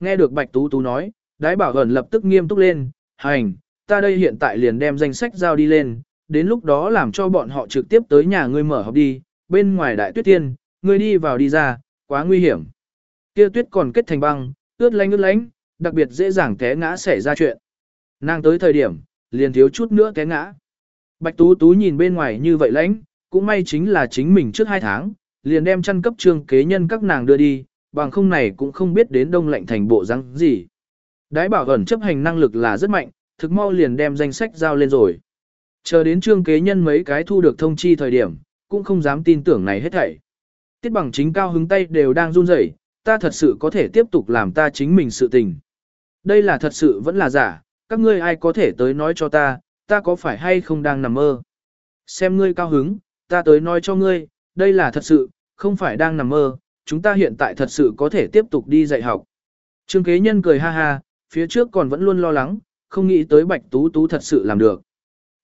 Nghe được Bạch Tú Tú nói, đái bảo ẩn lập tức nghiêm túc lên, hành, ta đây hiện tại liền đem danh sách giao đi lên, đến lúc đó làm cho bọn họ trực tiếp tới nhà ngươi mở học đi, bên ngoài đại tuyết tiên, ngươi đi vào đi ra, quá nguy hiểm. Kia tuyết còn kết thành băng, ướt lánh ướt lánh, đặc biệt dễ dàng té ngã xảy ra chuyện. Nàng tới thời điểm, liền thiếu chút nữa té ngã. Bạch Tú Tú nhìn bên ngoài như vậy lãnh, cũng may chính là chính mình trước hai tháng, liền đem chăn cấp trương kế nhân các nàng đưa đi, bằng không này cũng không biết đến đông lạnh thành bộ răng gì. Đái bảo ẩn chấp hành năng lực là rất mạnh, thực mau liền đem danh sách giao lên rồi. Chờ đến trương kế nhân mấy cái thu được thông chi thời điểm, cũng không dám tin tưởng này hết thảy. Tiết bằng chính cao hứng tay đều đang run rẩy, ta thật sự có thể tiếp tục làm ta chính mình sự tình. Đây là thật sự vẫn là giả, các ngươi ai có thể tới nói cho ta, ta có phải hay không đang nằm mơ. Xem ngươi cao hứng, ta tới nói cho ngươi, đây là thật sự, không phải đang nằm mơ, chúng ta hiện tại thật sự có thể tiếp tục đi dạy học. Trương kế nhân cười ha ha, phía trước còn vẫn luôn lo lắng, không nghĩ tới bạch tú tú thật sự làm được.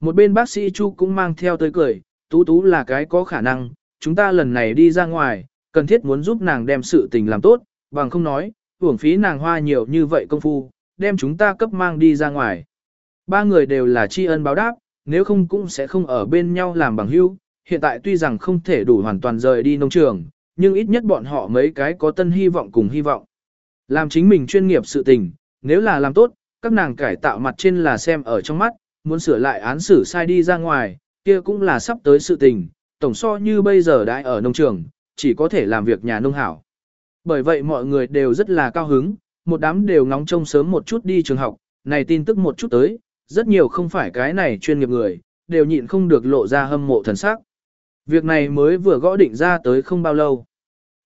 Một bên bác sĩ Chu cũng mang theo tới cười, tú tú là cái có khả năng, chúng ta lần này đi ra ngoài, cần thiết muốn giúp nàng đem sự tình làm tốt, bằng không nói, uổng phí nàng hoa nhiều như vậy công phu, đem chúng ta cấp mang đi ra ngoài. Ba người đều là tri ân báo đáp, nếu không cũng sẽ không ở bên nhau làm bằng hữu. Hiện tại tuy rằng không thể đủ hoàn toàn rời đi nông trường, nhưng ít nhất bọn họ mấy cái có tân hy vọng cùng hy vọng. Làm chính mình chuyên nghiệp sự tình, nếu là làm tốt, các nàng cải tạo mặt trên là xem ở trong mắt, muốn sửa lại án xử sai đi ra ngoài, kia cũng là sắp tới sự tình, tổng so như bây giờ đã ở nông trường, chỉ có thể làm việc nhà nông hảo. Bởi vậy mọi người đều rất là cao hứng, một đám đều ngóng trông sớm một chút đi trường học, này tin tức một chút tới, rất nhiều không phải cái này chuyên nghiệp người, đều nhịn không được lộ ra hâm mộ thần sắc. Việc này mới vừa gõ định ra tới không bao lâu.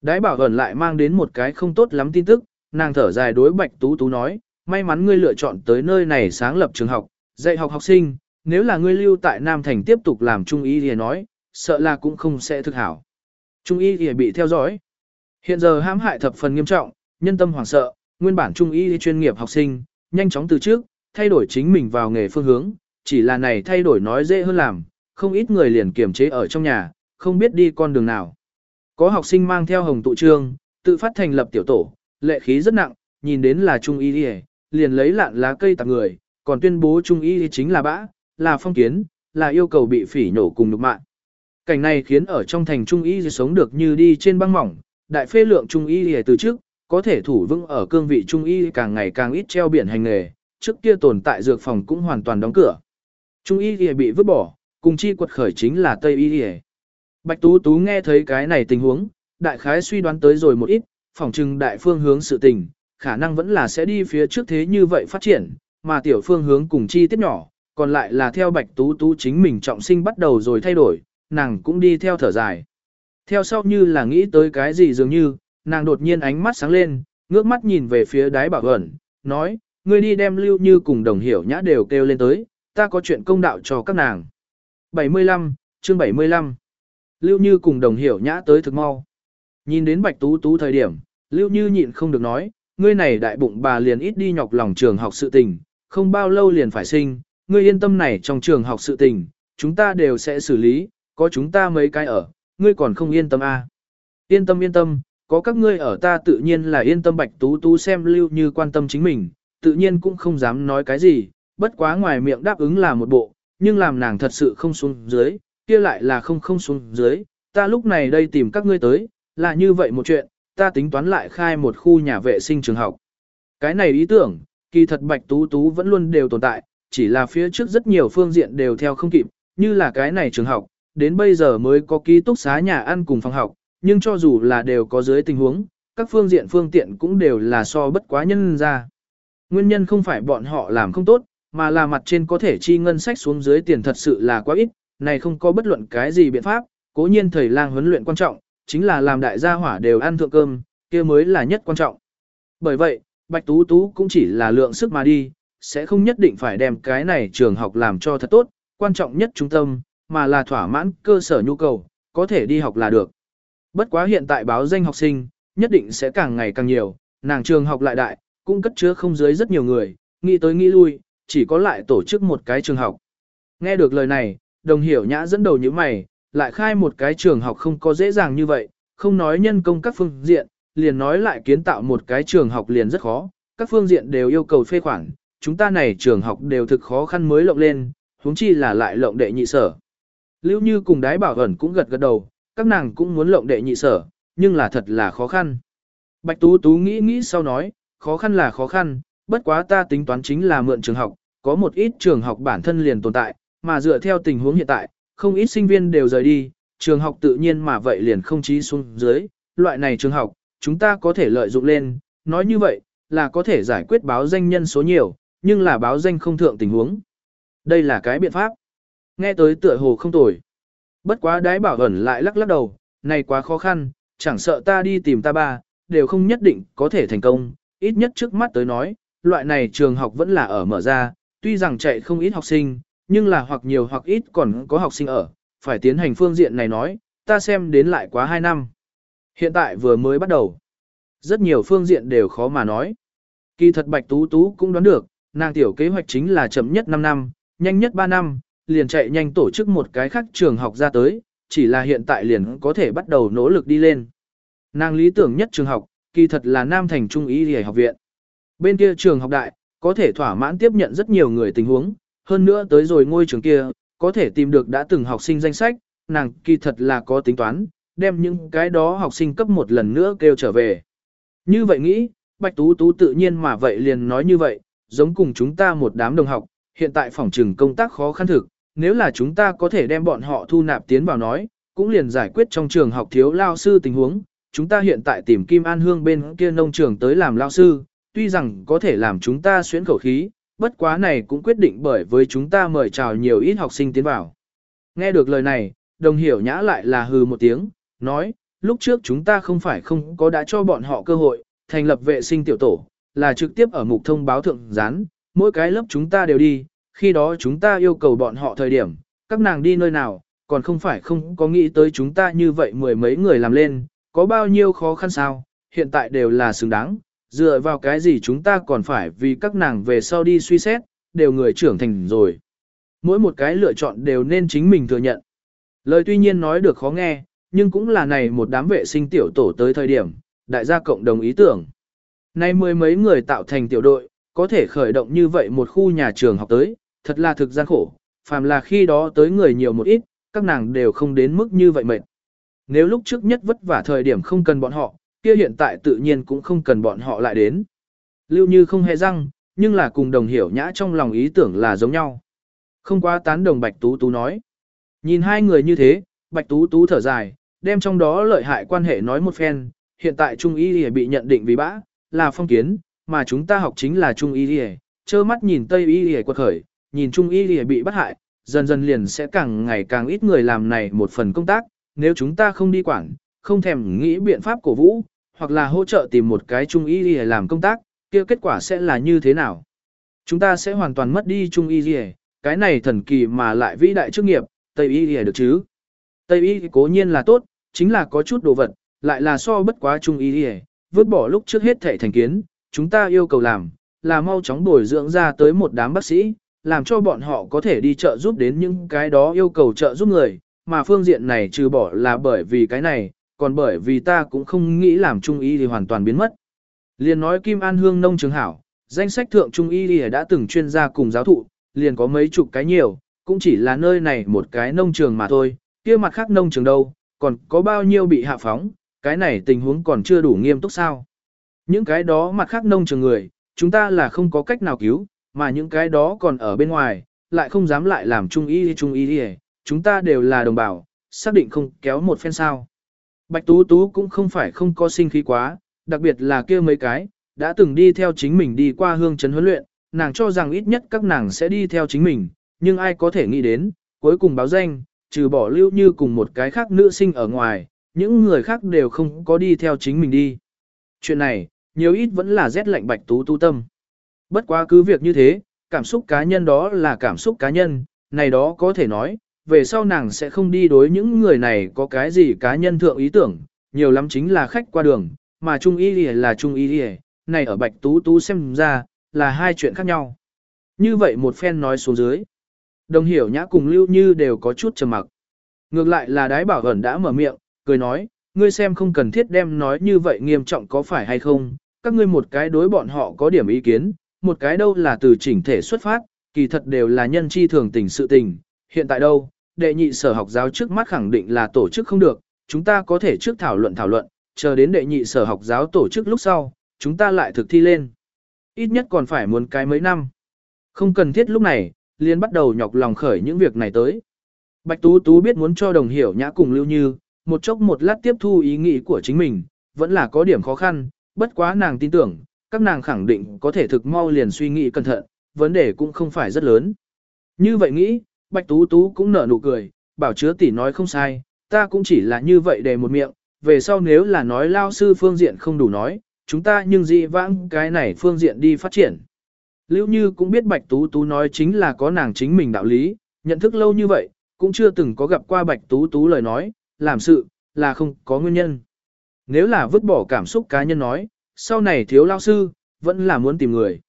Đái bảo ẩn lại mang đến một cái không tốt lắm tin tức, nàng thở dài đối bạch tú tú nói, may mắn ngươi lựa chọn tới nơi này sáng lập trường học, dạy học học sinh, nếu là ngươi lưu tại Nam Thành tiếp tục làm trung y thì nói, sợ là cũng không sẽ thực hảo. Trung y thì bị theo dõi. Hiện giờ hãm hại thập phần nghiêm trọng, nhân tâm hoảng sợ, nguyên bản trung y chuyên nghiệp học sinh, nhanh chóng từ trước, thay đổi chính mình vào nghề phương hướng, chỉ là này thay đổi nói dễ hơn làm, không ít người liền kiềm chế ở trong nhà, không biết đi con đường nào. Có học sinh mang theo hồng tụ trương, tự phát thành lập tiểu tổ, lệ khí rất nặng, nhìn đến là trung y đi liền lấy lạn lá cây tạp người, còn tuyên bố trung y chính là bã, là phong kiến, là yêu cầu bị phỉ nổ cùng nhục mạng. Cảnh này khiến ở trong thành trung y sống được như đi trên băng mỏng, đại phê lượng trung y từ trước, có thể thủ vững ở cương vị trung y càng ngày càng ít treo biển hành nghề, trước kia tồn tại dược phòng cũng hoàn toàn đóng cửa. Trung y y bị vứt bỏ, cùng chi quật khởi chính là Tây y y. Bạch Tú Tú nghe thấy cái này tình huống, đại khái suy đoán tới rồi một ít, phỏng chừng đại phương hướng sự tình, khả năng vẫn là sẽ đi phía trước thế như vậy phát triển, mà tiểu phương hướng cùng chi tiết nhỏ, còn lại là theo Bạch Tú Tú chính mình trọng sinh bắt đầu rồi thay đổi, nàng cũng đi theo thở dài. Theo sau như là nghĩ tới cái gì dường như, nàng đột nhiên ánh mắt sáng lên, ngước mắt nhìn về phía đái bảo ẩn, nói, ngươi đi đem lưu như cùng đồng hiểu nhã đều kêu lên tới, ta có chuyện công đạo cho các nàng. 75, chương 75 Lưu như cùng đồng hiểu nhã tới thực mau. Nhìn đến bạch tú tú thời điểm, lưu như nhịn không được nói, ngươi này đại bụng bà liền ít đi nhọc lòng trường học sự tình, không bao lâu liền phải sinh, ngươi yên tâm này trong trường học sự tình, chúng ta đều sẽ xử lý, có chúng ta mấy cái ở, ngươi còn không yên tâm à. Yên tâm yên tâm, có các ngươi ở ta tự nhiên là yên tâm bạch tú tú xem lưu như quan tâm chính mình, tự nhiên cũng không dám nói cái gì, bất quá ngoài miệng đáp ứng là một bộ, nhưng làm nàng thật sự không xuống dưới, kia lại là không không xuống dưới, ta lúc này đây tìm các ngươi tới, là như vậy một chuyện, ta tính toán lại khai một khu nhà vệ sinh trường học. Cái này ý tưởng, kỳ thật bạch tú tú vẫn luôn đều tồn tại, chỉ là phía trước rất nhiều phương diện đều theo không kịp, như là cái này trường học, đến bây giờ mới có ký túc xá nhà ăn cùng phòng học, nhưng cho dù là đều có dưới tình huống, các phương diện phương tiện cũng đều là so bất quá nhân ra. Nguyên nhân không phải bọn họ làm không tốt, mà là mặt trên có thể chi ngân sách xuống dưới tiền thật sự là quá ít, này không có bất luận cái gì biện pháp, cố nhiên thầy lang huấn luyện quan trọng, chính là làm đại gia hỏa đều ăn thượng cơm, kia mới là nhất quan trọng. Bởi vậy, Bạch Tú Tú cũng chỉ là lượng sức mà đi, sẽ không nhất định phải đem cái này trường học làm cho thật tốt, quan trọng nhất trung tâm, mà là thỏa mãn cơ sở nhu cầu, có thể đi học là được. Bất quá hiện tại báo danh học sinh, nhất định sẽ càng ngày càng nhiều, nàng trường học lại đại, cũng cất chứa không dưới rất nhiều người, nghĩ tới nghĩ lui, chỉ có lại tổ chức một cái trường học. Nghe được lời này, đồng hiểu nhã dẫn đầu như mày, lại khai một cái trường học không có dễ dàng như vậy, không nói nhân công các phương diện, liền nói lại kiến tạo một cái trường học liền rất khó, các phương diện đều yêu cầu phê khoản, chúng ta này trường học đều thực khó khăn mới lộng lên, huống chi là lại lộng đệ nhị sở. Lưu Như cùng đái bảo ẩn cũng gật gật đầu, các nàng cũng muốn lộng đệ nhị sở, nhưng là thật là khó khăn. Bạch Tú Tú nghĩ nghĩ sau nói, khó khăn là khó khăn, bất quá ta tính toán chính là mượn trường học, có một ít trường học bản thân liền tồn tại, mà dựa theo tình huống hiện tại, không ít sinh viên đều rời đi, trường học tự nhiên mà vậy liền không chí xuống dưới, loại này trường học, chúng ta có thể lợi dụng lên, nói như vậy, là có thể giải quyết báo danh nhân số nhiều, nhưng là báo danh không thượng tình huống. Đây là cái biện pháp. Nghe tới tựa hồ không tồi. Bất quá đái bảo ẩn lại lắc lắc đầu, này quá khó khăn, chẳng sợ ta đi tìm ta ba, đều không nhất định có thể thành công, ít nhất trước mắt tới nói, loại này trường học vẫn là ở mở ra, tuy rằng chạy không ít học sinh, nhưng là hoặc nhiều hoặc ít còn có học sinh ở, phải tiến hành phương diện này nói, ta xem đến lại quá 2 năm. Hiện tại vừa mới bắt đầu. Rất nhiều phương diện đều khó mà nói. Kỳ thật Bạch Tú Tú cũng đoán được, nàng tiểu kế hoạch chính là chậm nhất 5 năm, nhanh nhất 3 năm, liền chạy nhanh tổ chức một cái khác trường học ra tới, chỉ là hiện tại liền có thể bắt đầu nỗ lực đi lên. Nàng lý tưởng nhất trường học, kỳ thật là Nam Thành Trung Y Y học viện. Bên kia trường học đại, có thể thỏa mãn tiếp nhận rất nhiều người tình huống, hơn nữa tới rồi ngôi trường kia, có thể tìm được đã từng học sinh danh sách, nàng kỳ thật là có tính toán, đem những cái đó học sinh cấp một lần nữa kêu trở về. Như vậy nghĩ, Bạch Tú Tú tự nhiên mà vậy liền nói như vậy, giống cùng chúng ta một đám đồng học, hiện tại phòng trừng công tác khó khăn thực, nếu là chúng ta có thể đem bọn họ thu nạp tiến vào nói, cũng liền giải quyết trong trường học thiếu lao sư tình huống, chúng ta hiện tại tìm Kim An Hương bên kia nông trường tới làm lao sư, tuy rằng có thể làm chúng ta xuyến khẩu khí, bất quá này cũng quyết định bởi với chúng ta mời chào nhiều ít học sinh tiến vào. Nghe được lời này, đồng hiểu nhã lại là hừ một tiếng, nói, lúc trước chúng ta không phải không có đã cho bọn họ cơ hội, thành lập vệ sinh tiểu tổ, là trực tiếp ở mục thông báo thượng gián, mỗi cái lớp chúng ta đều đi, khi đó chúng ta yêu cầu bọn họ thời điểm, các nàng đi nơi nào, còn không phải không có nghĩ tới chúng ta như vậy mười mấy người làm lên, có bao nhiêu khó khăn sao, hiện tại đều là xứng đáng, dựa vào cái gì chúng ta còn phải vì các nàng về sau đi suy xét, đều người trưởng thành rồi. Mỗi một cái lựa chọn đều nên chính mình thừa nhận. Lời tuy nhiên nói được khó nghe, nhưng cũng là này một đám vệ sinh tiểu tổ tới thời điểm, đại gia cộng đồng ý tưởng. Nay mười mấy người tạo thành tiểu đội, có thể khởi động như vậy một khu nhà trường học tới, thật là thực gian khổ, phàm là khi đó tới người nhiều một ít, các nàng đều không đến mức như vậy mệt. Nếu lúc trước nhất vất vả thời điểm không cần bọn họ, kia hiện tại tự nhiên cũng không cần bọn họ lại đến. Lưu Như không hề răng, nhưng là cùng đồng hiểu nhã trong lòng ý tưởng là giống nhau. Không quá tán đồng Bạch Tú Tú nói. Nhìn hai người như thế, Bạch Tú Tú thở dài, đem trong đó lợi hại quan hệ nói một phen, hiện tại Trung Y bị nhận định vì bã, là phong kiến, mà chúng ta học chính là Trung Y trơ mắt nhìn Tây Y quật khởi, nhìn Trung Y bị bắt hại, dần dần liền sẽ càng ngày càng ít người làm này một phần công tác, nếu chúng ta không đi quản, không thèm nghĩ biện pháp cổ vũ, hoặc là hỗ trợ tìm một cái trung y để làm công tác, kia kết quả sẽ là như thế nào? Chúng ta sẽ hoàn toàn mất đi trung y gì cái này thần kỳ mà lại vĩ đại chức nghiệp, Tây y gì được chứ? Tây y cố nhiên là tốt, chính là có chút đồ vật, lại là so bất quá trung y gì vứt bỏ lúc trước hết thể thành kiến, chúng ta yêu cầu làm, là mau chóng bồi dưỡng ra tới một đám bác sĩ, làm cho bọn họ có thể đi chợ giúp đến những cái đó yêu cầu trợ giúp người, mà phương diện này trừ bỏ là bởi vì cái này, còn bởi vì ta cũng không nghĩ làm trung y thì hoàn toàn biến mất. Liền nói Kim An Hương nông trường hảo, danh sách thượng trung y thì đã từng chuyên gia cùng giáo thụ, liền có mấy chục cái nhiều, cũng chỉ là nơi này một cái nông trường mà thôi, kia mặt khác nông trường đâu, còn có bao nhiêu bị hạ phóng, cái này tình huống còn chưa đủ nghiêm túc sao. Những cái đó mặt khác nông trường người, chúng ta là không có cách nào cứu, mà những cái đó còn ở bên ngoài, lại không dám lại làm trung y trung y chúng ta đều là đồng bào, xác định không kéo một phen sao. Bạch Tú Tú cũng không phải không có sinh khí quá, đặc biệt là kia mấy cái, đã từng đi theo chính mình đi qua hương trấn huấn luyện, nàng cho rằng ít nhất các nàng sẽ đi theo chính mình, nhưng ai có thể nghĩ đến, cuối cùng báo danh, trừ bỏ lưu như cùng một cái khác nữ sinh ở ngoài, những người khác đều không có đi theo chính mình đi. Chuyện này, nhiều ít vẫn là rét lạnh Bạch Tú tú tâm. Bất quá cứ việc như thế, cảm xúc cá nhân đó là cảm xúc cá nhân, này đó có thể nói, về sau nàng sẽ không đi đối những người này có cái gì cá nhân thượng ý tưởng, nhiều lắm chính là khách qua đường, mà trung y là trung y này ở bạch tú tú xem ra, là hai chuyện khác nhau. Như vậy một phen nói xuống dưới. Đồng hiểu nhã cùng lưu như đều có chút trầm mặc. Ngược lại là đái bảo ẩn đã mở miệng, cười nói, ngươi xem không cần thiết đem nói như vậy nghiêm trọng có phải hay không, các ngươi một cái đối bọn họ có điểm ý kiến, một cái đâu là từ chỉnh thể xuất phát, kỳ thật đều là nhân chi thường tình sự tình, hiện tại đâu, đệ nhị sở học giáo trước mắt khẳng định là tổ chức không được, chúng ta có thể trước thảo luận thảo luận, chờ đến đệ nhị sở học giáo tổ chức lúc sau, chúng ta lại thực thi lên. Ít nhất còn phải muốn cái mấy năm. Không cần thiết lúc này, liền bắt đầu nhọc lòng khởi những việc này tới. Bạch Tú Tú biết muốn cho đồng hiểu nhã cùng lưu như, một chốc một lát tiếp thu ý nghĩ của chính mình, vẫn là có điểm khó khăn, bất quá nàng tin tưởng, các nàng khẳng định có thể thực mau liền suy nghĩ cẩn thận, vấn đề cũng không phải rất lớn. Như vậy nghĩ, Bạch Tú Tú cũng nở nụ cười, bảo chứa tỷ nói không sai, ta cũng chỉ là như vậy để một miệng, về sau nếu là nói lao sư phương diện không đủ nói, chúng ta nhưng dị vãng cái này phương diện đi phát triển. Lưu Như cũng biết Bạch Tú Tú nói chính là có nàng chính mình đạo lý, nhận thức lâu như vậy, cũng chưa từng có gặp qua Bạch Tú Tú lời nói, làm sự, là không có nguyên nhân. Nếu là vứt bỏ cảm xúc cá nhân nói, sau này thiếu lao sư, vẫn là muốn tìm người.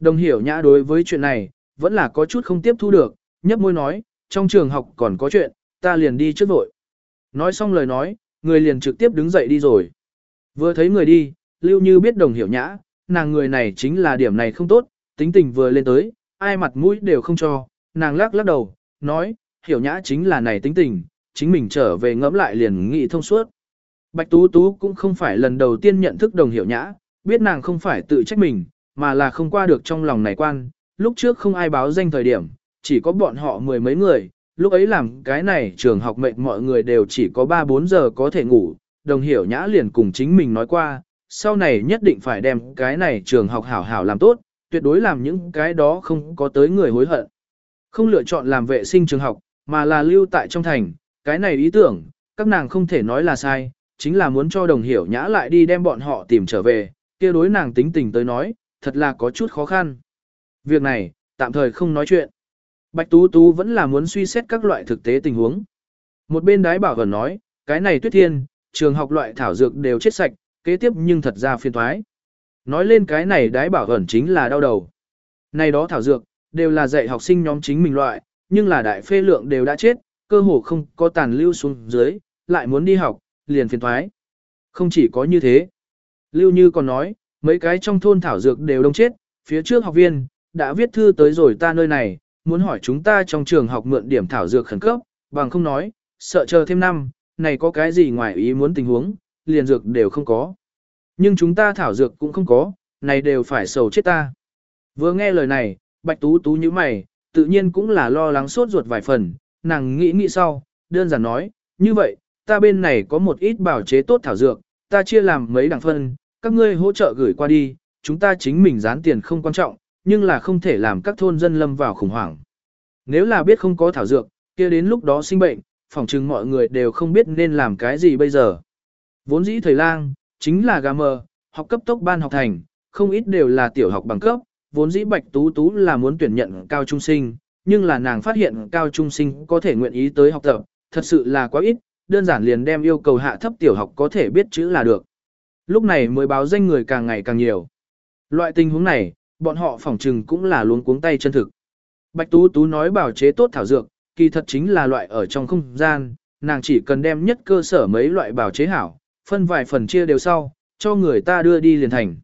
Đồng hiểu nhã đối với chuyện này, vẫn là có chút không tiếp thu được, nhấp môi nói, trong trường học còn có chuyện, ta liền đi trước vội. Nói xong lời nói, người liền trực tiếp đứng dậy đi rồi. Vừa thấy người đi, lưu như biết đồng hiểu nhã, nàng người này chính là điểm này không tốt, tính tình vừa lên tới, ai mặt mũi đều không cho, nàng lắc lắc đầu, nói, hiểu nhã chính là này tính tình, chính mình trở về ngẫm lại liền nghĩ thông suốt. Bạch Tú Tú cũng không phải lần đầu tiên nhận thức đồng hiểu nhã, biết nàng không phải tự trách mình, mà là không qua được trong lòng này quan, lúc trước không ai báo danh thời điểm, chỉ có bọn họ mười mấy người, lúc ấy làm cái này trường học mệnh mọi người đều chỉ có 3-4 giờ có thể ngủ, đồng hiểu nhã liền cùng chính mình nói qua, sau này nhất định phải đem cái này trường học hảo hảo làm tốt, tuyệt đối làm những cái đó không có tới người hối hận. Không lựa chọn làm vệ sinh trường học, mà là lưu tại trong thành, cái này ý tưởng, các nàng không thể nói là sai, chính là muốn cho đồng hiểu nhã lại đi đem bọn họ tìm trở về, kia đối nàng tính tình tới nói, thật là có chút khó khăn. Việc này, tạm thời không nói chuyện. Bạch Tú Tú vẫn là muốn suy xét các loại thực tế tình huống. Một bên đái bảo gần nói, cái này tuyết thiên, trường học loại thảo dược đều chết sạch, kế tiếp nhưng thật ra phiền thoái. Nói lên cái này đái bảo gần chính là đau đầu. Này đó thảo dược, đều là dạy học sinh nhóm chính mình loại, nhưng là đại phê lượng đều đã chết, cơ hồ không có tàn lưu xuống dưới, lại muốn đi học, liền phiền thoái. Không chỉ có như thế. Lưu Như còn nói, mấy cái trong thôn thảo dược đều đông chết, phía trước học viên, đã viết thư tới rồi ta nơi này, muốn hỏi chúng ta trong trường học mượn điểm thảo dược khẩn cấp, bằng không nói, sợ chờ thêm năm, này có cái gì ngoài ý muốn tình huống, liền dược đều không có. Nhưng chúng ta thảo dược cũng không có, này đều phải sầu chết ta. Vừa nghe lời này, Bạch Tú Tú như mày, tự nhiên cũng là lo lắng sốt ruột vài phần, nàng nghĩ nghĩ sau, đơn giản nói, như vậy, ta bên này có một ít bảo chế tốt thảo dược, ta chia làm mấy đẳng phân, các ngươi hỗ trợ gửi qua đi, chúng ta chính mình dán tiền không quan trọng, nhưng là không thể làm các thôn dân lâm vào khủng hoảng. Nếu là biết không có thảo dược, kia đến lúc đó sinh bệnh, phòng chừng mọi người đều không biết nên làm cái gì bây giờ. Vốn dĩ thời lang, chính là gà mờ, học cấp tốc ban học thành, không ít đều là tiểu học bằng cấp, vốn dĩ bạch tú tú là muốn tuyển nhận cao trung sinh, nhưng là nàng phát hiện cao trung sinh có thể nguyện ý tới học tập, thật sự là quá ít, đơn giản liền đem yêu cầu hạ thấp tiểu học có thể biết chữ là được. Lúc này mới báo danh người càng ngày càng nhiều. Loại tình huống này, bọn họ phỏng trừng cũng là luống cuống tay chân thực. Bạch Tú Tú nói bảo chế tốt thảo dược, kỳ thật chính là loại ở trong không gian, nàng chỉ cần đem nhất cơ sở mấy loại bảo chế hảo, phân vài phần chia đều sau, cho người ta đưa đi liền thành.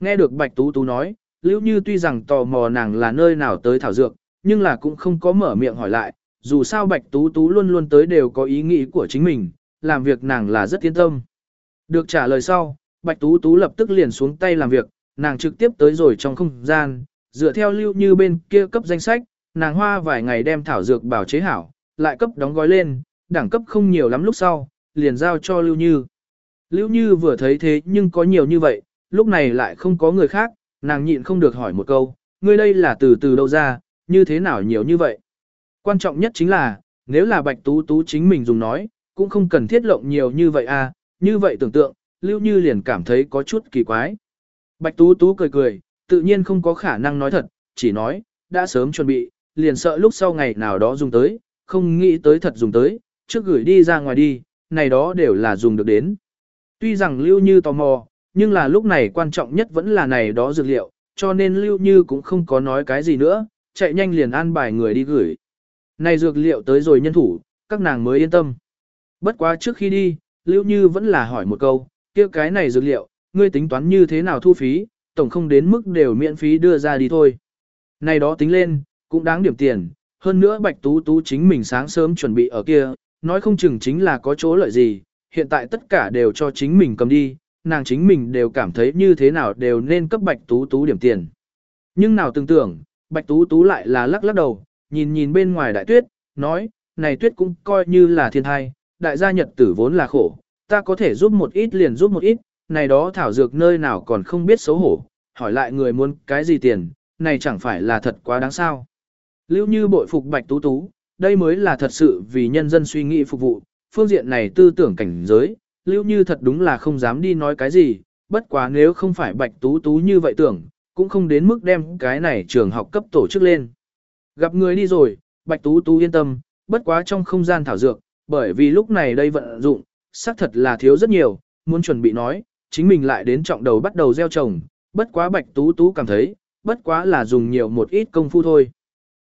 Nghe được Bạch Tú Tú nói, liễu Như tuy rằng tò mò nàng là nơi nào tới thảo dược, nhưng là cũng không có mở miệng hỏi lại, dù sao Bạch Tú Tú luôn luôn tới đều có ý nghĩ của chính mình, làm việc nàng là rất yên tâm. Được trả lời sau, Bạch Tú Tú lập tức liền xuống tay làm việc, nàng trực tiếp tới rồi trong không gian, dựa theo lưu như bên kia cấp danh sách, nàng hoa vài ngày đem thảo dược bảo chế hảo, lại cấp đóng gói lên, đẳng cấp không nhiều lắm lúc sau, liền giao cho lưu như. Lưu như vừa thấy thế nhưng có nhiều như vậy, lúc này lại không có người khác, nàng nhịn không được hỏi một câu, ngươi đây là từ từ đâu ra, như thế nào nhiều như vậy. Quan trọng nhất chính là, nếu là bạch tú tú chính mình dùng nói, cũng không cần thiết lộng nhiều như vậy à, như vậy tưởng tượng, lưu như liền cảm thấy có chút kỳ quái. Bạch Tú Tú cười cười, tự nhiên không có khả năng nói thật, chỉ nói, đã sớm chuẩn bị, liền sợ lúc sau ngày nào đó dùng tới, không nghĩ tới thật dùng tới, trước gửi đi ra ngoài đi, này đó đều là dùng được đến. Tuy rằng Lưu Như tò mò, nhưng là lúc này quan trọng nhất vẫn là này đó dược liệu, cho nên Lưu Như cũng không có nói cái gì nữa, chạy nhanh liền an bài người đi gửi. Này dược liệu tới rồi nhân thủ, các nàng mới yên tâm. Bất quá trước khi đi, Lưu Như vẫn là hỏi một câu, kia cái này dược liệu, ngươi tính toán như thế nào thu phí, tổng không đến mức đều miễn phí đưa ra đi thôi. Này đó tính lên, cũng đáng điểm tiền, hơn nữa Bạch Tú Tú chính mình sáng sớm chuẩn bị ở kia, nói không chừng chính là có chỗ lợi gì, hiện tại tất cả đều cho chính mình cầm đi, nàng chính mình đều cảm thấy như thế nào đều nên cấp Bạch Tú Tú điểm tiền. Nhưng nào tưởng tưởng, Bạch Tú Tú lại là lắc lắc đầu, nhìn nhìn bên ngoài đại tuyết, nói, này tuyết cũng coi như là thiên thai, đại gia nhật tử vốn là khổ, ta có thể giúp một ít liền giúp một ít, này đó thảo dược nơi nào còn không biết xấu hổ, hỏi lại người muốn cái gì tiền, này chẳng phải là thật quá đáng sao. Lưu như bội phục Bạch Tú Tú, đây mới là thật sự vì nhân dân suy nghĩ phục vụ, phương diện này tư tưởng cảnh giới, Lưu như thật đúng là không dám đi nói cái gì, bất quá nếu không phải Bạch Tú Tú như vậy tưởng, cũng không đến mức đem cái này trường học cấp tổ chức lên. Gặp người đi rồi, Bạch Tú Tú yên tâm, bất quá trong không gian thảo dược, bởi vì lúc này đây vận dụng, xác thật là thiếu rất nhiều, muốn chuẩn bị nói, chính mình lại đến trọng đầu bắt đầu gieo trồng, bất quá Bạch Tú Tú cảm thấy, bất quá là dùng nhiều một ít công phu thôi.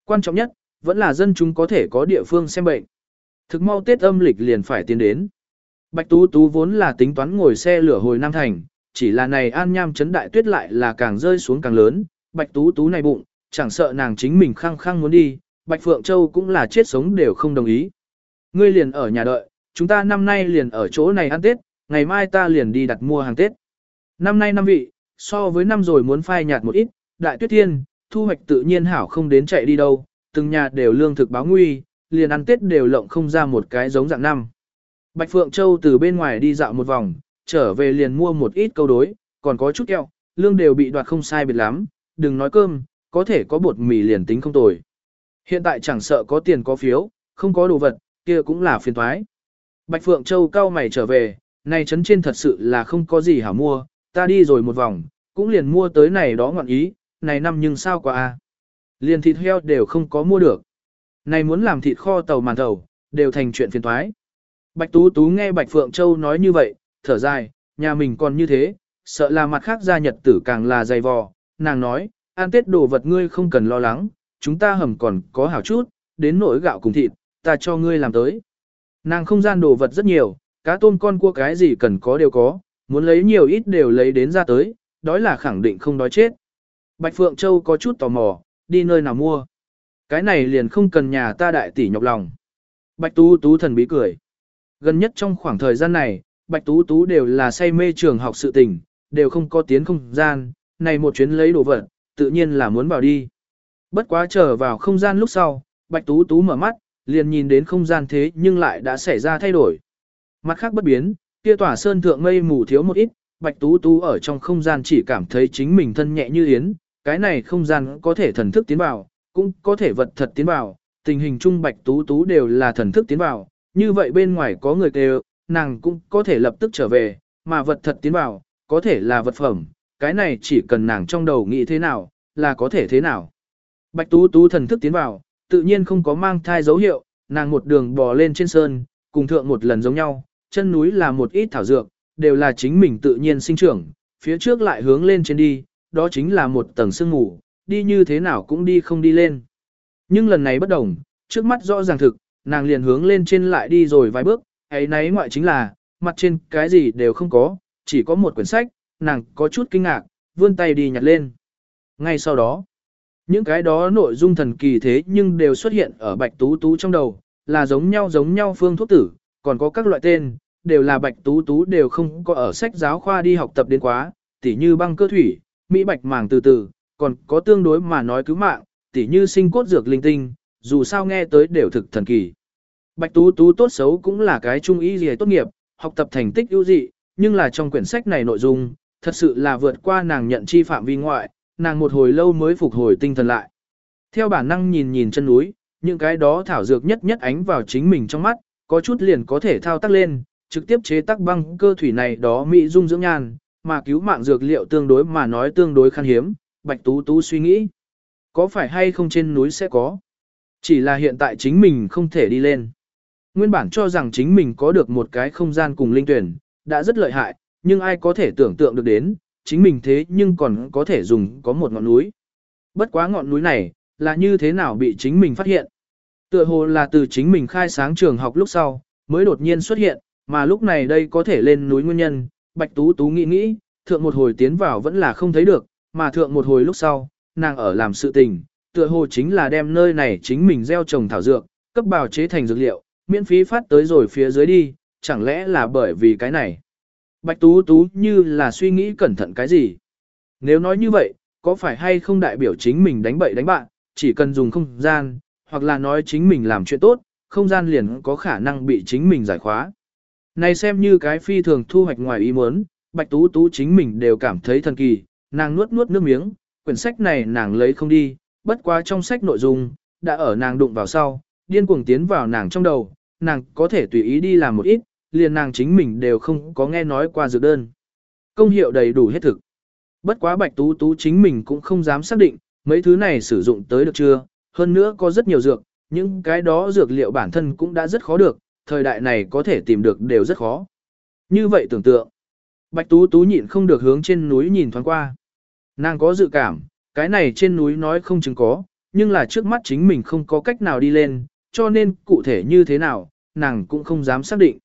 Quan trọng nhất, vẫn là dân chúng có thể có địa phương xem bệnh. Thực mau Tết âm lịch liền phải tiến đến. Bạch Tú Tú vốn là tính toán ngồi xe lửa hồi Nam Thành, chỉ là này an nham chấn đại tuyết lại là càng rơi xuống càng lớn, Bạch Tú Tú này bụng, chẳng sợ nàng chính mình khăng khăng muốn đi, Bạch Phượng Châu cũng là chết sống đều không đồng ý. Ngươi liền ở nhà đợi, chúng ta năm nay liền ở chỗ này ăn Tết, ngày mai ta liền đi đặt mua hàng Tết. Năm nay năm vị, so với năm rồi muốn phai nhạt một ít, đại tuyết thiên, thu hoạch tự nhiên hảo không đến chạy đi đâu, từng nhà đều lương thực báo nguy, liền ăn Tết đều lộng không ra một cái giống dạng năm. Bạch Phượng Châu từ bên ngoài đi dạo một vòng, trở về liền mua một ít câu đối, còn có chút kẹo, lương đều bị đoạt không sai biệt lắm, đừng nói cơm, có thể có bột mì liền tính không tồi. Hiện tại chẳng sợ có tiền có phiếu, không có đồ vật, kia cũng là phiền toái. Bạch Phượng Châu cao mày trở về, này trấn trên thật sự là không có gì hảo mua, ta đi rồi một vòng, cũng liền mua tới này đó ngọn ý, này năm nhưng sao quá a? Liền thịt heo đều không có mua được. Này muốn làm thịt kho tàu màn thầu, đều thành chuyện phiền toái. Bạch Tú Tú nghe Bạch Phượng Châu nói như vậy, thở dài, nhà mình còn như thế, sợ là mặt khác gia nhật tử càng là dày vò. Nàng nói, ăn tết đồ vật ngươi không cần lo lắng, chúng ta hầm còn có hảo chút, đến nỗi gạo cùng thịt, ta cho ngươi làm tới. Nàng không gian đồ vật rất nhiều, cá tôm con cua cái gì cần có đều có, muốn lấy nhiều ít đều lấy đến ra tới, đói là khẳng định không đói chết. Bạch Phượng Châu có chút tò mò, đi nơi nào mua. Cái này liền không cần nhà ta đại tỷ nhọc lòng. Bạch Tú Tú thần bí cười. Gần nhất trong khoảng thời gian này, Bạch Tú Tú đều là say mê trường học sự tình, đều không có tiến không gian, này một chuyến lấy đồ vật, tự nhiên là muốn vào đi. Bất quá trở vào không gian lúc sau, Bạch Tú Tú mở mắt, liền nhìn đến không gian thế nhưng lại đã xảy ra thay đổi. Mặt khác bất biến, kia tỏa sơn thượng mây mù thiếu một ít, Bạch Tú Tú ở trong không gian chỉ cảm thấy chính mình thân nhẹ như yến, cái này không gian có thể thần thức tiến vào, cũng có thể vật thật tiến vào, tình hình chung Bạch Tú Tú đều là thần thức tiến vào, như vậy bên ngoài có người kêu, nàng cũng có thể lập tức trở về, mà vật thật tiến vào, có thể là vật phẩm, cái này chỉ cần nàng trong đầu nghĩ thế nào, là có thể thế nào. Bạch Tú Tú thần thức tiến vào, tự nhiên không có mang thai dấu hiệu, nàng một đường bò lên trên sơn, cùng thượng một lần giống nhau, chân núi là một ít thảo dược, đều là chính mình tự nhiên sinh trưởng, phía trước lại hướng lên trên đi, đó chính là một tầng sương ngủ, đi như thế nào cũng đi không đi lên. Nhưng lần này bất đồng, trước mắt rõ ràng thực, nàng liền hướng lên trên lại đi rồi vài bước, ấy nấy ngoại chính là, mặt trên cái gì đều không có, chỉ có một quyển sách, nàng có chút kinh ngạc, vươn tay đi nhặt lên. Ngay sau đó, những cái đó nội dung thần kỳ thế nhưng đều xuất hiện ở bạch tú tú trong đầu, là giống nhau giống nhau phương thuốc tử, còn có các loại tên, đều là bạch tú tú đều không có ở sách giáo khoa đi học tập đến quá, tỉ như băng cơ thủy, mỹ bạch màng từ từ, còn có tương đối mà nói cứu mạng, tỉ như sinh cốt dược linh tinh, dù sao nghe tới đều thực thần kỳ. Bạch tú tú tốt xấu cũng là cái trung ý gì tốt nghiệp, học tập thành tích ưu dị, nhưng là trong quyển sách này nội dung, thật sự là vượt qua nàng nhận chi phạm vi ngoại, nàng một hồi lâu mới phục hồi tinh thần lại. Theo bản năng nhìn nhìn chân núi, những cái đó thảo dược nhất nhất ánh vào chính mình trong mắt, có chút liền có thể thao tác lên, trực tiếp chế tác băng cơ thủy này đó mỹ dung dưỡng nhan, mà cứu mạng dược liệu tương đối mà nói tương đối khan hiếm, Bạch Tú Tú suy nghĩ. Có phải hay không trên núi sẽ có? Chỉ là hiện tại chính mình không thể đi lên. Nguyên bản cho rằng chính mình có được một cái không gian cùng linh tuyển, đã rất lợi hại, nhưng ai có thể tưởng tượng được đến, chính mình thế nhưng còn có thể dùng có một ngọn núi. Bất quá ngọn núi này, là như thế nào bị chính mình phát hiện. Tựa hồ là từ chính mình khai sáng trường học lúc sau, mới đột nhiên xuất hiện, mà lúc này đây có thể lên núi nguyên nhân, Bạch Tú Tú nghĩ nghĩ, thượng một hồi tiến vào vẫn là không thấy được, mà thượng một hồi lúc sau, nàng ở làm sự tình, tựa hồ chính là đem nơi này chính mình gieo trồng thảo dược, cấp bào chế thành dược liệu, miễn phí phát tới rồi phía dưới đi, chẳng lẽ là bởi vì cái này. Bạch Tú Tú như là suy nghĩ cẩn thận cái gì. Nếu nói như vậy, có phải hay không đại biểu chính mình đánh bậy đánh bạn, chỉ cần dùng không gian, hoặc là nói chính mình làm chuyện tốt, không gian liền có khả năng bị chính mình giải khóa. Này xem như cái phi thường thu hoạch ngoài ý muốn, Bạch Tú Tú chính mình đều cảm thấy thần kỳ, nàng nuốt nuốt nước miếng, quyển sách này nàng lấy không đi, bất quá trong sách nội dung, đã ở nàng đụng vào sau, điên cuồng tiến vào nàng trong đầu, nàng có thể tùy ý đi làm một ít, liền nàng chính mình đều không có nghe nói qua dược đơn. Công hiệu đầy đủ hết thực. Bất quá Bạch Tú Tú chính mình cũng không dám xác định, mấy thứ này sử dụng tới được chưa, hơn nữa có rất nhiều dược, những cái đó dược liệu bản thân cũng đã rất khó được, thời đại này có thể tìm được đều rất khó. Như vậy tưởng tượng, Bạch Tú Tú nhịn không được hướng trên núi nhìn thoáng qua. Nàng có dự cảm, cái này trên núi nói không chừng có, nhưng là trước mắt chính mình không có cách nào đi lên, cho nên cụ thể như thế nào, nàng cũng không dám xác định.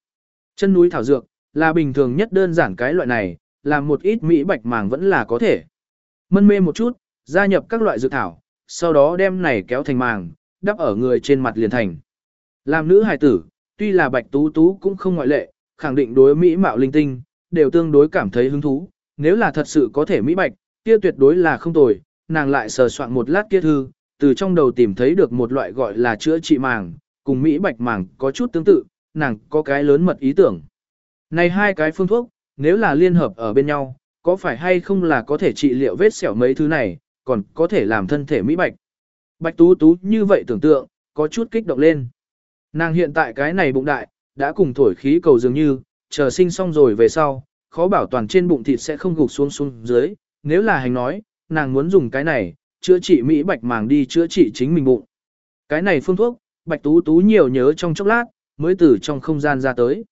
Chân núi thảo dược, là bình thường nhất đơn giản cái loại này, làm một ít mỹ bạch màng vẫn là có thể. Mân mê một chút, gia nhập các loại dược thảo, sau đó đem này kéo thành màng, đắp ở người trên mặt liền thành. Làm nữ hài tử, tuy là bạch tú tú cũng không ngoại lệ, khẳng định đối mỹ mạo linh tinh, đều tương đối cảm thấy hứng thú. Nếu là thật sự có thể mỹ bạch, kia tuyệt đối là không tồi, nàng lại sờ soạn một lát kia thư, từ trong đầu tìm thấy được một loại gọi là chữa trị màng, cùng mỹ bạch màng có chút tương tự, nàng có cái lớn mật ý tưởng. Này hai cái phương thuốc, nếu là liên hợp ở bên nhau, có phải hay không là có thể trị liệu vết sẹo mấy thứ này, còn có thể làm thân thể mỹ bạch. Bạch tú tú như vậy tưởng tượng, có chút kích động lên. Nàng hiện tại cái này bụng đại, đã cùng thổi khí cầu dường như, chờ sinh xong rồi về sau, khó bảo toàn trên bụng thịt sẽ không gục xuống xuống dưới, nếu là hành nói, nàng muốn dùng cái này, chữa trị Mỹ bạch màng đi chữa trị chính mình bụng. Cái này phương thuốc, bạch tú tú nhiều nhớ trong chốc lát, mới từ trong không gian ra tới.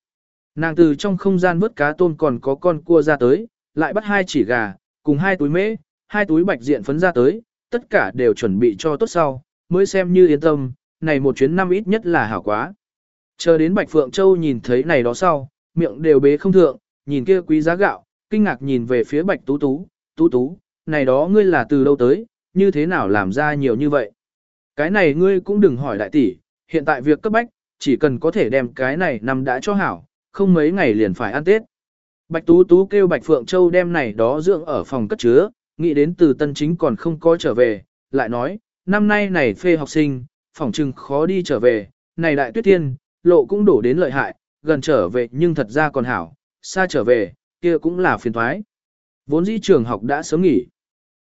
Nàng từ trong không gian vớt cá tôm còn có con cua ra tới, lại bắt hai chỉ gà, cùng hai túi mễ, hai túi bạch diện phấn ra tới, tất cả đều chuẩn bị cho tốt sau, mới xem như yên tâm, này một chuyến năm ít nhất là hảo quá. Chờ đến Bạch Phượng Châu nhìn thấy này đó sau, miệng đều bế không thượng, nhìn kia quý giá gạo, kinh ngạc nhìn về phía Bạch Tú Tú, Tú Tú, này đó ngươi là từ đâu tới, như thế nào làm ra nhiều như vậy. Cái này ngươi cũng đừng hỏi đại tỷ, hiện tại việc cấp bách, chỉ cần có thể đem cái này nằm đã cho hảo, không mấy ngày liền phải ăn Tết. Bạch Tú Tú kêu Bạch Phượng Châu đem này đó dưỡng ở phòng cất chứa, nghĩ đến từ tân chính còn không có trở về, lại nói, năm nay này phê học sinh, phỏng chừng khó đi trở về, này đại tuyết tiên, lộ cũng đổ đến lợi hại, gần trở về nhưng thật ra còn hảo, xa trở về, kia cũng là phiền thoái. Vốn dĩ trường học đã sớm nghỉ.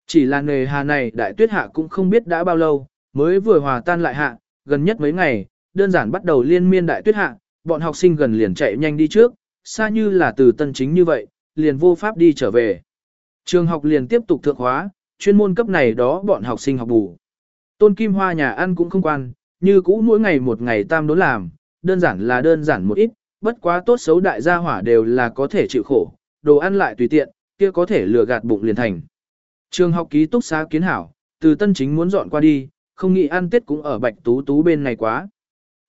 Chỉ là nề hà này đại tuyết hạ cũng không biết đã bao lâu, mới vừa hòa tan lại hạ, gần nhất mấy ngày, đơn giản bắt đầu liên miên đại tuyết hạ, bọn học sinh gần liền chạy nhanh đi trước, xa như là từ tân chính như vậy, liền vô pháp đi trở về. Trường học liền tiếp tục thượng hóa, chuyên môn cấp này đó bọn học sinh học bù. Tôn Kim Hoa nhà ăn cũng không quan, như cũ mỗi ngày một ngày tam đốn làm, đơn giản là đơn giản một ít, bất quá tốt xấu đại gia hỏa đều là có thể chịu khổ, đồ ăn lại tùy tiện, kia có thể lừa gạt bụng liền thành. Trường học ký túc xá kiến hảo, từ tân chính muốn dọn qua đi, không nghĩ ăn tết cũng ở Bạch Tú Tú bên này quá.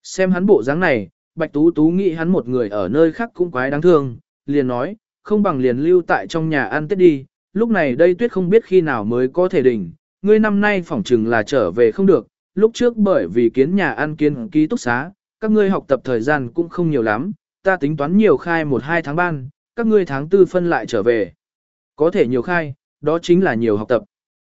Xem hắn bộ dáng này, Bạch Tú Tú nghĩ hắn một người ở nơi khác cũng quái đáng thương, liền nói, không bằng liền lưu tại trong nhà ăn tết đi, lúc này đây tuyết không biết khi nào mới có thể đỉnh, ngươi năm nay phỏng chừng là trở về không được, lúc trước bởi vì kiến nhà ăn kiến ký túc xá, các ngươi học tập thời gian cũng không nhiều lắm, ta tính toán nhiều khai một hai tháng ban, các ngươi tháng tư phân lại trở về. Có thể nhiều khai, đó chính là nhiều học tập.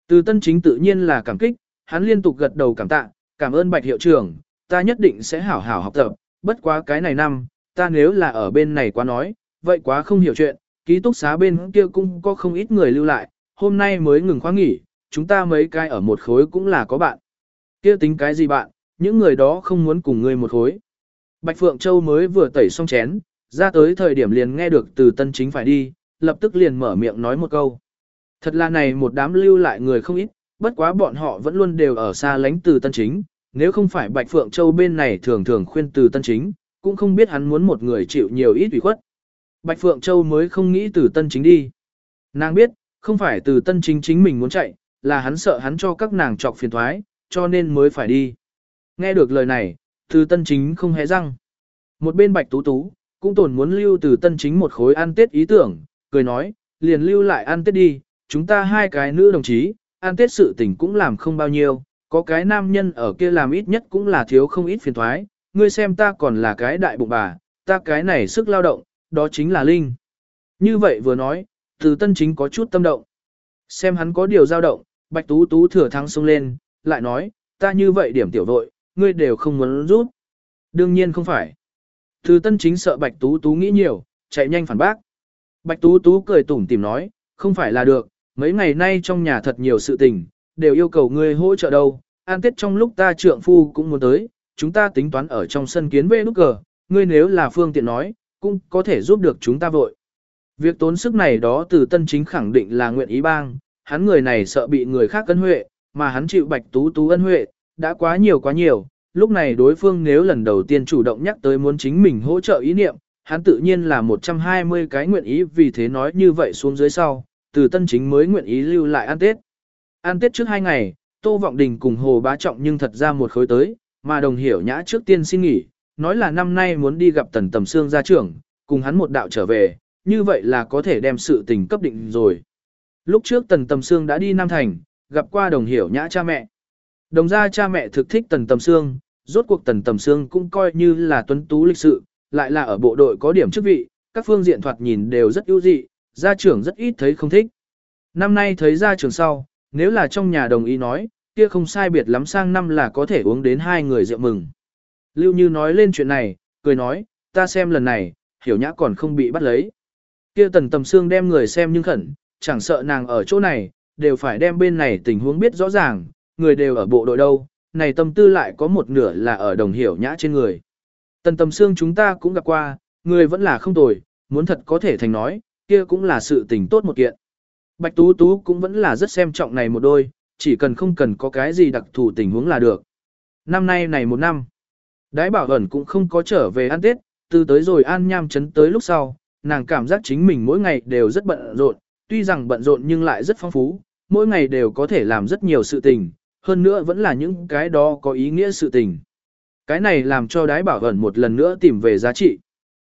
Từ tân chính tự nhiên là cảm kích, hắn liên tục gật đầu cảm tạ, cảm ơn bạch hiệu trưởng, ta nhất định sẽ hảo hảo học tập, bất quá cái này năm, ta nếu là ở bên này quá nói, vậy quá không hiểu chuyện, ký túc xá bên kia cũng có không ít người lưu lại, hôm nay mới ngừng khóa nghỉ, chúng ta mấy cái ở một khối cũng là có bạn. Kia tính cái gì bạn, những người đó không muốn cùng ngươi một khối. Bạch Phượng Châu mới vừa tẩy xong chén, ra tới thời điểm liền nghe được từ tân chính phải đi, lập tức liền mở miệng nói một câu. Thật là này một đám lưu lại người không ít, bất quá bọn họ vẫn luôn đều ở xa lánh từ tân chính, nếu không phải Bạch Phượng Châu bên này thường thường khuyên từ tân chính, cũng không biết hắn muốn một người chịu nhiều ít ủy khuất. Bạch Phượng Châu mới không nghĩ từ tân chính đi. Nàng biết, không phải từ tân chính chính mình muốn chạy, là hắn sợ hắn cho các nàng trọc phiền thoái, cho nên mới phải đi. Nghe được lời này, từ tân chính không hề răng. Một bên Bạch Tú Tú, cũng tổn muốn lưu từ tân chính một khối ăn tết ý tưởng, cười nói, liền lưu lại ăn tết đi, chúng ta hai cái nữ đồng chí, ăn tết sự tình cũng làm không bao nhiêu, có cái nam nhân ở kia làm ít nhất cũng là thiếu không ít phiền thoái, ngươi xem ta còn là cái đại bụng bà, ta cái này sức lao động, đó chính là Linh. Như vậy vừa nói, từ tân chính có chút tâm động. Xem hắn có điều dao động, bạch tú tú thừa thắng xông lên, lại nói, ta như vậy điểm tiểu vội, ngươi đều không muốn rút. Đương nhiên không phải. Thư tân chính sợ bạch tú tú nghĩ nhiều, chạy nhanh phản bác. Bạch tú tú cười tủm tìm nói, không phải là được, mấy ngày nay trong nhà thật nhiều sự tình, đều yêu cầu ngươi hỗ trợ đâu, an tết trong lúc ta trượng phu cũng muốn tới, chúng ta tính toán ở trong sân kiến bê nút cờ, ngươi nếu là phương tiện nói, cũng có thể giúp được chúng ta vội. Việc tốn sức này đó từ tân chính khẳng định là nguyện ý bang, hắn người này sợ bị người khác ân huệ, mà hắn chịu bạch tú tú ân huệ, đã quá nhiều quá nhiều, lúc này đối phương nếu lần đầu tiên chủ động nhắc tới muốn chính mình hỗ trợ ý niệm, hắn tự nhiên là 120 cái nguyện ý vì thế nói như vậy xuống dưới sau, từ tân chính mới nguyện ý lưu lại ăn Tết. Ăn Tết trước hai ngày, Tô Vọng Đình cùng Hồ Bá Trọng nhưng thật ra một khối tới, mà đồng hiểu nhã trước tiên xin nghỉ, nói là năm nay muốn đi gặp Tần Tầm Sương gia trưởng, cùng hắn một đạo trở về, như vậy là có thể đem sự tình cấp định rồi. Lúc trước Tần Tầm Sương đã đi Nam Thành, gặp qua đồng hiểu nhã cha mẹ. Đồng gia cha mẹ thực thích Tần Tầm Sương, rốt cuộc Tần Tầm Sương cũng coi như là tuấn tú lịch sự, lại là ở bộ đội có điểm chức vị, các phương diện thoạt nhìn đều rất ưu dị, gia trưởng rất ít thấy không thích. Năm nay thấy gia trưởng sau, nếu là trong nhà đồng ý nói, kia không sai biệt lắm sang năm là có thể uống đến hai người rượu mừng. Lưu Như nói lên chuyện này, cười nói, ta xem lần này, hiểu nhã còn không bị bắt lấy. Kia tần tầm xương đem người xem nhưng khẩn, chẳng sợ nàng ở chỗ này, đều phải đem bên này tình huống biết rõ ràng, người đều ở bộ đội đâu, này tâm tư lại có một nửa là ở đồng hiểu nhã trên người. Tần tầm xương chúng ta cũng gặp qua, người vẫn là không tồi, muốn thật có thể thành nói, kia cũng là sự tình tốt một kiện. Bạch Tú Tú cũng vẫn là rất xem trọng này một đôi, chỉ cần không cần có cái gì đặc thù tình huống là được. Năm nay này một năm, Đái Bảo ẩn cũng không có trở về ăn Tết, từ tới rồi An Nham chấn tới lúc sau, nàng cảm giác chính mình mỗi ngày đều rất bận rộn, tuy rằng bận rộn nhưng lại rất phong phú, mỗi ngày đều có thể làm rất nhiều sự tình, hơn nữa vẫn là những cái đó có ý nghĩa sự tình. Cái này làm cho đái bảo ẩn một lần nữa tìm về giá trị.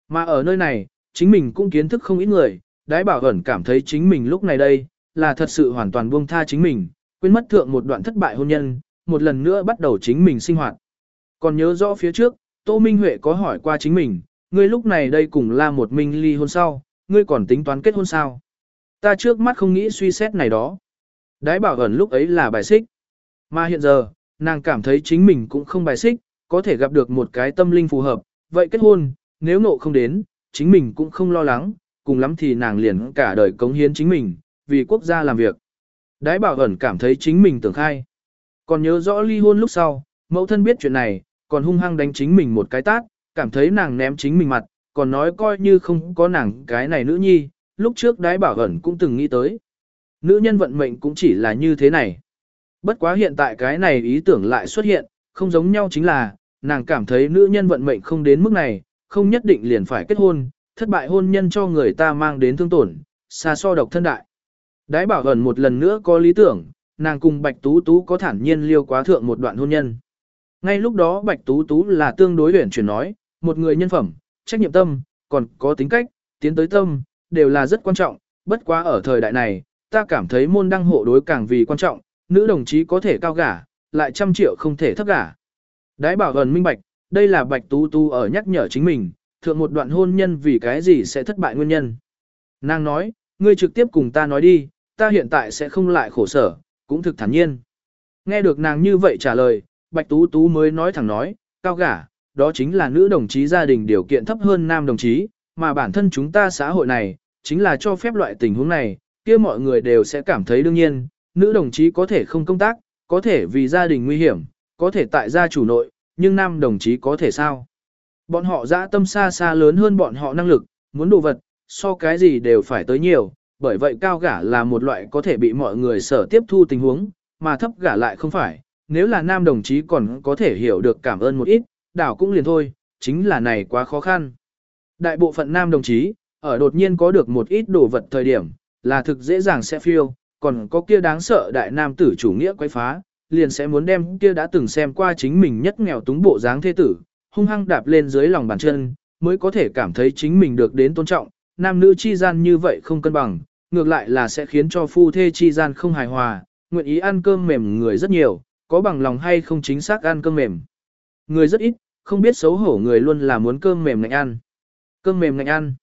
Mà ở nơi này, chính mình cũng kiến thức không ít người, đái bảo ẩn cảm thấy chính mình lúc này đây, là thật sự hoàn toàn buông tha chính mình, quên mất thượng một đoạn thất bại hôn nhân, một lần nữa bắt đầu chính mình sinh hoạt. Còn nhớ rõ phía trước, Tô Minh Huệ có hỏi qua chính mình, ngươi lúc này đây cùng là một minh ly hôn sau, ngươi còn tính toán kết hôn sao? Ta trước mắt không nghĩ suy xét này đó. Đái bảo ẩn lúc ấy là bài xích. Mà hiện giờ, nàng cảm thấy chính mình cũng không bài xích, có thể gặp được một cái tâm linh phù hợp, vậy kết hôn, nếu ngộ không đến, chính mình cũng không lo lắng, cùng lắm thì nàng liền cả đời cống hiến chính mình, vì quốc gia làm việc. Đái bảo ẩn cảm thấy chính mình tưởng khai. Còn nhớ rõ ly hôn lúc sau, mẫu thân biết chuyện này, còn hung hăng đánh chính mình một cái tát, cảm thấy nàng ném chính mình mặt, còn nói coi như không có nàng cái này nữ nhi, lúc trước đái bảo ẩn cũng từng nghĩ tới. Nữ nhân vận mệnh cũng chỉ là như thế này. Bất quá hiện tại cái này ý tưởng lại xuất hiện, không giống nhau chính là, nàng cảm thấy nữ nhân vận mệnh không đến mức này, không nhất định liền phải kết hôn, thất bại hôn nhân cho người ta mang đến thương tổn, xa so độc thân đại. Đái bảo ẩn một lần nữa có lý tưởng, nàng cùng Bạch Tú Tú có thản nhiên liêu quá thượng một đoạn hôn nhân. Ngay lúc đó Bạch Tú Tú là tương đối luyện chuyển nói, một người nhân phẩm, trách nhiệm tâm, còn có tính cách, tiến tới tâm, đều là rất quan trọng, bất quá ở thời đại này, ta cảm thấy môn đăng hộ đối càng vì quan trọng, nữ đồng chí có thể cao gả, lại trăm triệu không thể thấp gả. Đái bảo gần minh bạch, đây là Bạch Tú Tú ở nhắc nhở chính mình, thượng một đoạn hôn nhân vì cái gì sẽ thất bại nguyên nhân. Nàng nói, ngươi trực tiếp cùng ta nói đi, ta hiện tại sẽ không lại khổ sở, cũng thực thản nhiên. Nghe được nàng như vậy trả lời, Bạch Tú Tú mới nói thẳng nói, cao gả, đó chính là nữ đồng chí gia đình điều kiện thấp hơn nam đồng chí, mà bản thân chúng ta xã hội này, chính là cho phép loại tình huống này, kia mọi người đều sẽ cảm thấy đương nhiên, nữ đồng chí có thể không công tác, có thể vì gia đình nguy hiểm, có thể tại gia chủ nội, nhưng nam đồng chí có thể sao? Bọn họ dã tâm xa xa lớn hơn bọn họ năng lực, muốn đồ vật, so cái gì đều phải tới nhiều, bởi vậy cao gả là một loại có thể bị mọi người sở tiếp thu tình huống, mà thấp gả lại không phải. Nếu là nam đồng chí còn có thể hiểu được cảm ơn một ít, đảo cũng liền thôi, chính là này quá khó khăn. Đại bộ phận nam đồng chí, ở đột nhiên có được một ít đồ vật thời điểm, là thực dễ dàng sẽ phiêu, còn có kia đáng sợ đại nam tử chủ nghĩa quấy phá, liền sẽ muốn đem kia đã từng xem qua chính mình nhất nghèo túng bộ dáng thế tử, hung hăng đạp lên dưới lòng bàn chân, mới có thể cảm thấy chính mình được đến tôn trọng, nam nữ chi gian như vậy không cân bằng, ngược lại là sẽ khiến cho phu thê chi gian không hài hòa, nguyện ý ăn cơm mềm người rất nhiều, có bằng lòng hay không chính xác ăn cơm mềm. Người rất ít, không biết xấu hổ người luôn là muốn cơm mềm ngạnh ăn. Cơm mềm ngạnh ăn.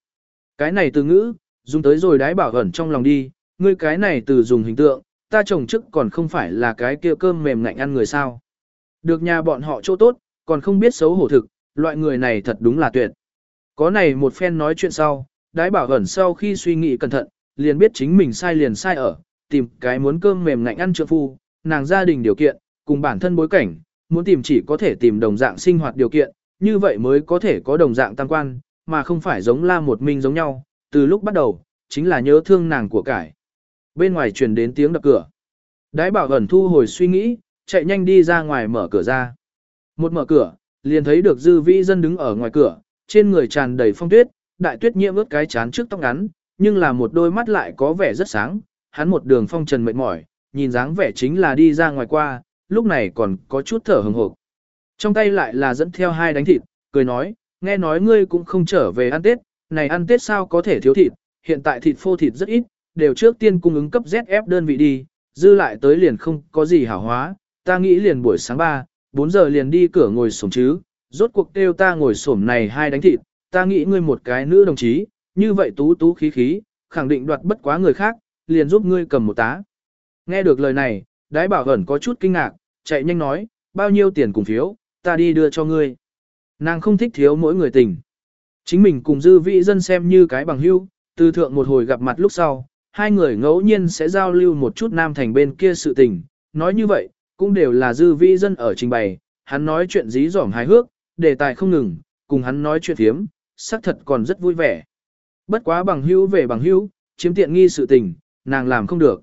Cái này từ ngữ, dùng tới rồi đái bảo ẩn trong lòng đi, ngươi cái này từ dùng hình tượng, ta chồng chức còn không phải là cái kia cơm mềm ngạnh ăn người sao. Được nhà bọn họ chỗ tốt, còn không biết xấu hổ thực, loại người này thật đúng là tuyệt. Có này một phen nói chuyện sau, đái bảo ẩn sau khi suy nghĩ cẩn thận, liền biết chính mình sai liền sai ở, tìm cái muốn cơm mềm ngạnh ăn trượng phu, nàng gia đình điều kiện, cùng bản thân bối cảnh, muốn tìm chỉ có thể tìm đồng dạng sinh hoạt điều kiện, như vậy mới có thể có đồng dạng tăng quan, mà không phải giống la một mình giống nhau, từ lúc bắt đầu, chính là nhớ thương nàng của cải. Bên ngoài truyền đến tiếng đập cửa. Đái bảo ẩn thu hồi suy nghĩ, chạy nhanh đi ra ngoài mở cửa ra. Một mở cửa, liền thấy được dư vĩ dân đứng ở ngoài cửa, trên người tràn đầy phong tuyết, đại tuyết nhiễm ướt cái chán trước tóc ngắn, nhưng là một đôi mắt lại có vẻ rất sáng, hắn một đường phong trần mệt mỏi, nhìn dáng vẻ chính là đi ra ngoài qua, lúc này còn có chút thở hừng hộp. Trong tay lại là dẫn theo hai đánh thịt, cười nói, nghe nói ngươi cũng không trở về ăn Tết, này ăn Tết sao có thể thiếu thịt, hiện tại thịt phô thịt rất ít, đều trước tiên cung ứng cấp ZF đơn vị đi, dư lại tới liền không có gì hảo hóa, ta nghĩ liền buổi sáng 3, 4 giờ liền đi cửa ngồi sổm chứ, rốt cuộc kêu ta ngồi sổm này hai đánh thịt, ta nghĩ ngươi một cái nữ đồng chí, như vậy tú tú khí khí, khẳng định đoạt bất quá người khác, liền giúp ngươi cầm một tá. Nghe được lời này, đái bảo ẩn có chút kinh ngạc, chạy nhanh nói, bao nhiêu tiền cùng phiếu, ta đi đưa cho ngươi. Nàng không thích thiếu mỗi người tình. Chính mình cùng dư vị dân xem như cái bằng hữu, từ thượng một hồi gặp mặt lúc sau, hai người ngẫu nhiên sẽ giao lưu một chút nam thành bên kia sự tình. Nói như vậy, cũng đều là dư vị dân ở trình bày, hắn nói chuyện dí dỏm hài hước, đề tài không ngừng, cùng hắn nói chuyện thiếm, xác thật còn rất vui vẻ. Bất quá bằng hữu về bằng hữu, chiếm tiện nghi sự tình, nàng làm không được.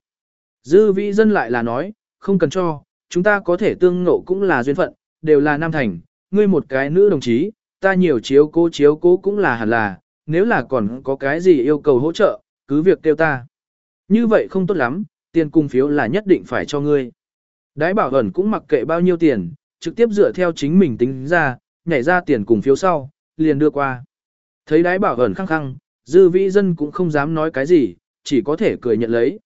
Dư vị dân lại là nói, không cần cho, chúng ta có thể tương ngộ cũng là duyên phận, đều là nam thành, ngươi một cái nữ đồng chí, ta nhiều chiếu cố chiếu cố cũng là hẳn là, nếu là còn có cái gì yêu cầu hỗ trợ, cứ việc kêu ta. Như vậy không tốt lắm, tiền cung phiếu là nhất định phải cho ngươi. Đái bảo ẩn cũng mặc kệ bao nhiêu tiền, trực tiếp dựa theo chính mình tính ra, nhảy ra tiền cùng phiếu sau, liền đưa qua. Thấy đái bảo ẩn khăng khăng, dư vĩ dân cũng không dám nói cái gì, chỉ có thể cười nhận lấy.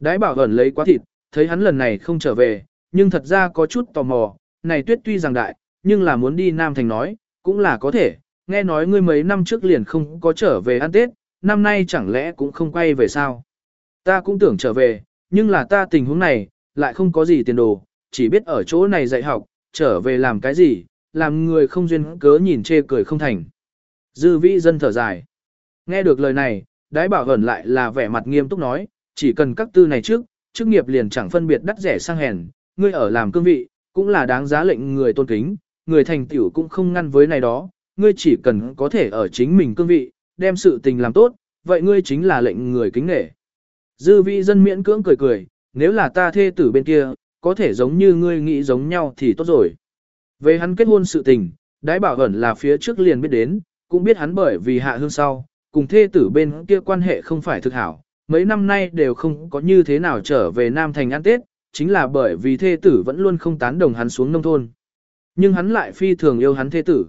Đái bảo ẩn lấy quá thịt, thấy hắn lần này không trở về, nhưng thật ra có chút tò mò, này tuyết tuy rằng đại, nhưng là muốn đi Nam Thành nói, cũng là có thể, nghe nói ngươi mấy năm trước liền không có trở về ăn Tết, năm nay chẳng lẽ cũng không quay về sao? Ta cũng tưởng trở về, nhưng là ta tình huống này, lại không có gì tiền đồ, chỉ biết ở chỗ này dạy học, trở về làm cái gì, làm người không duyên cớ nhìn chê cười không thành. Dư vĩ dân thở dài. Nghe được lời này, đái bảo hẩn lại là vẻ mặt nghiêm túc nói, chỉ cần các tư này trước, chức nghiệp liền chẳng phân biệt đắt rẻ sang hèn, ngươi ở làm cương vị, cũng là đáng giá lệnh người tôn kính, người thành tiểu cũng không ngăn với này đó, ngươi chỉ cần có thể ở chính mình cương vị, đem sự tình làm tốt, vậy ngươi chính là lệnh người kính nể. Dư vị dân miễn cưỡng cười cười, nếu là ta thê tử bên kia, có thể giống như ngươi nghĩ giống nhau thì tốt rồi. Về hắn kết hôn sự tình, đái bảo ẩn là phía trước liền biết đến, cũng biết hắn bởi vì hạ hương sau, cùng thê tử bên kia quan hệ không phải thực hảo, mấy năm nay đều không có như thế nào trở về Nam Thành ăn Tết, chính là bởi vì thê tử vẫn luôn không tán đồng hắn xuống nông thôn. Nhưng hắn lại phi thường yêu hắn thê tử.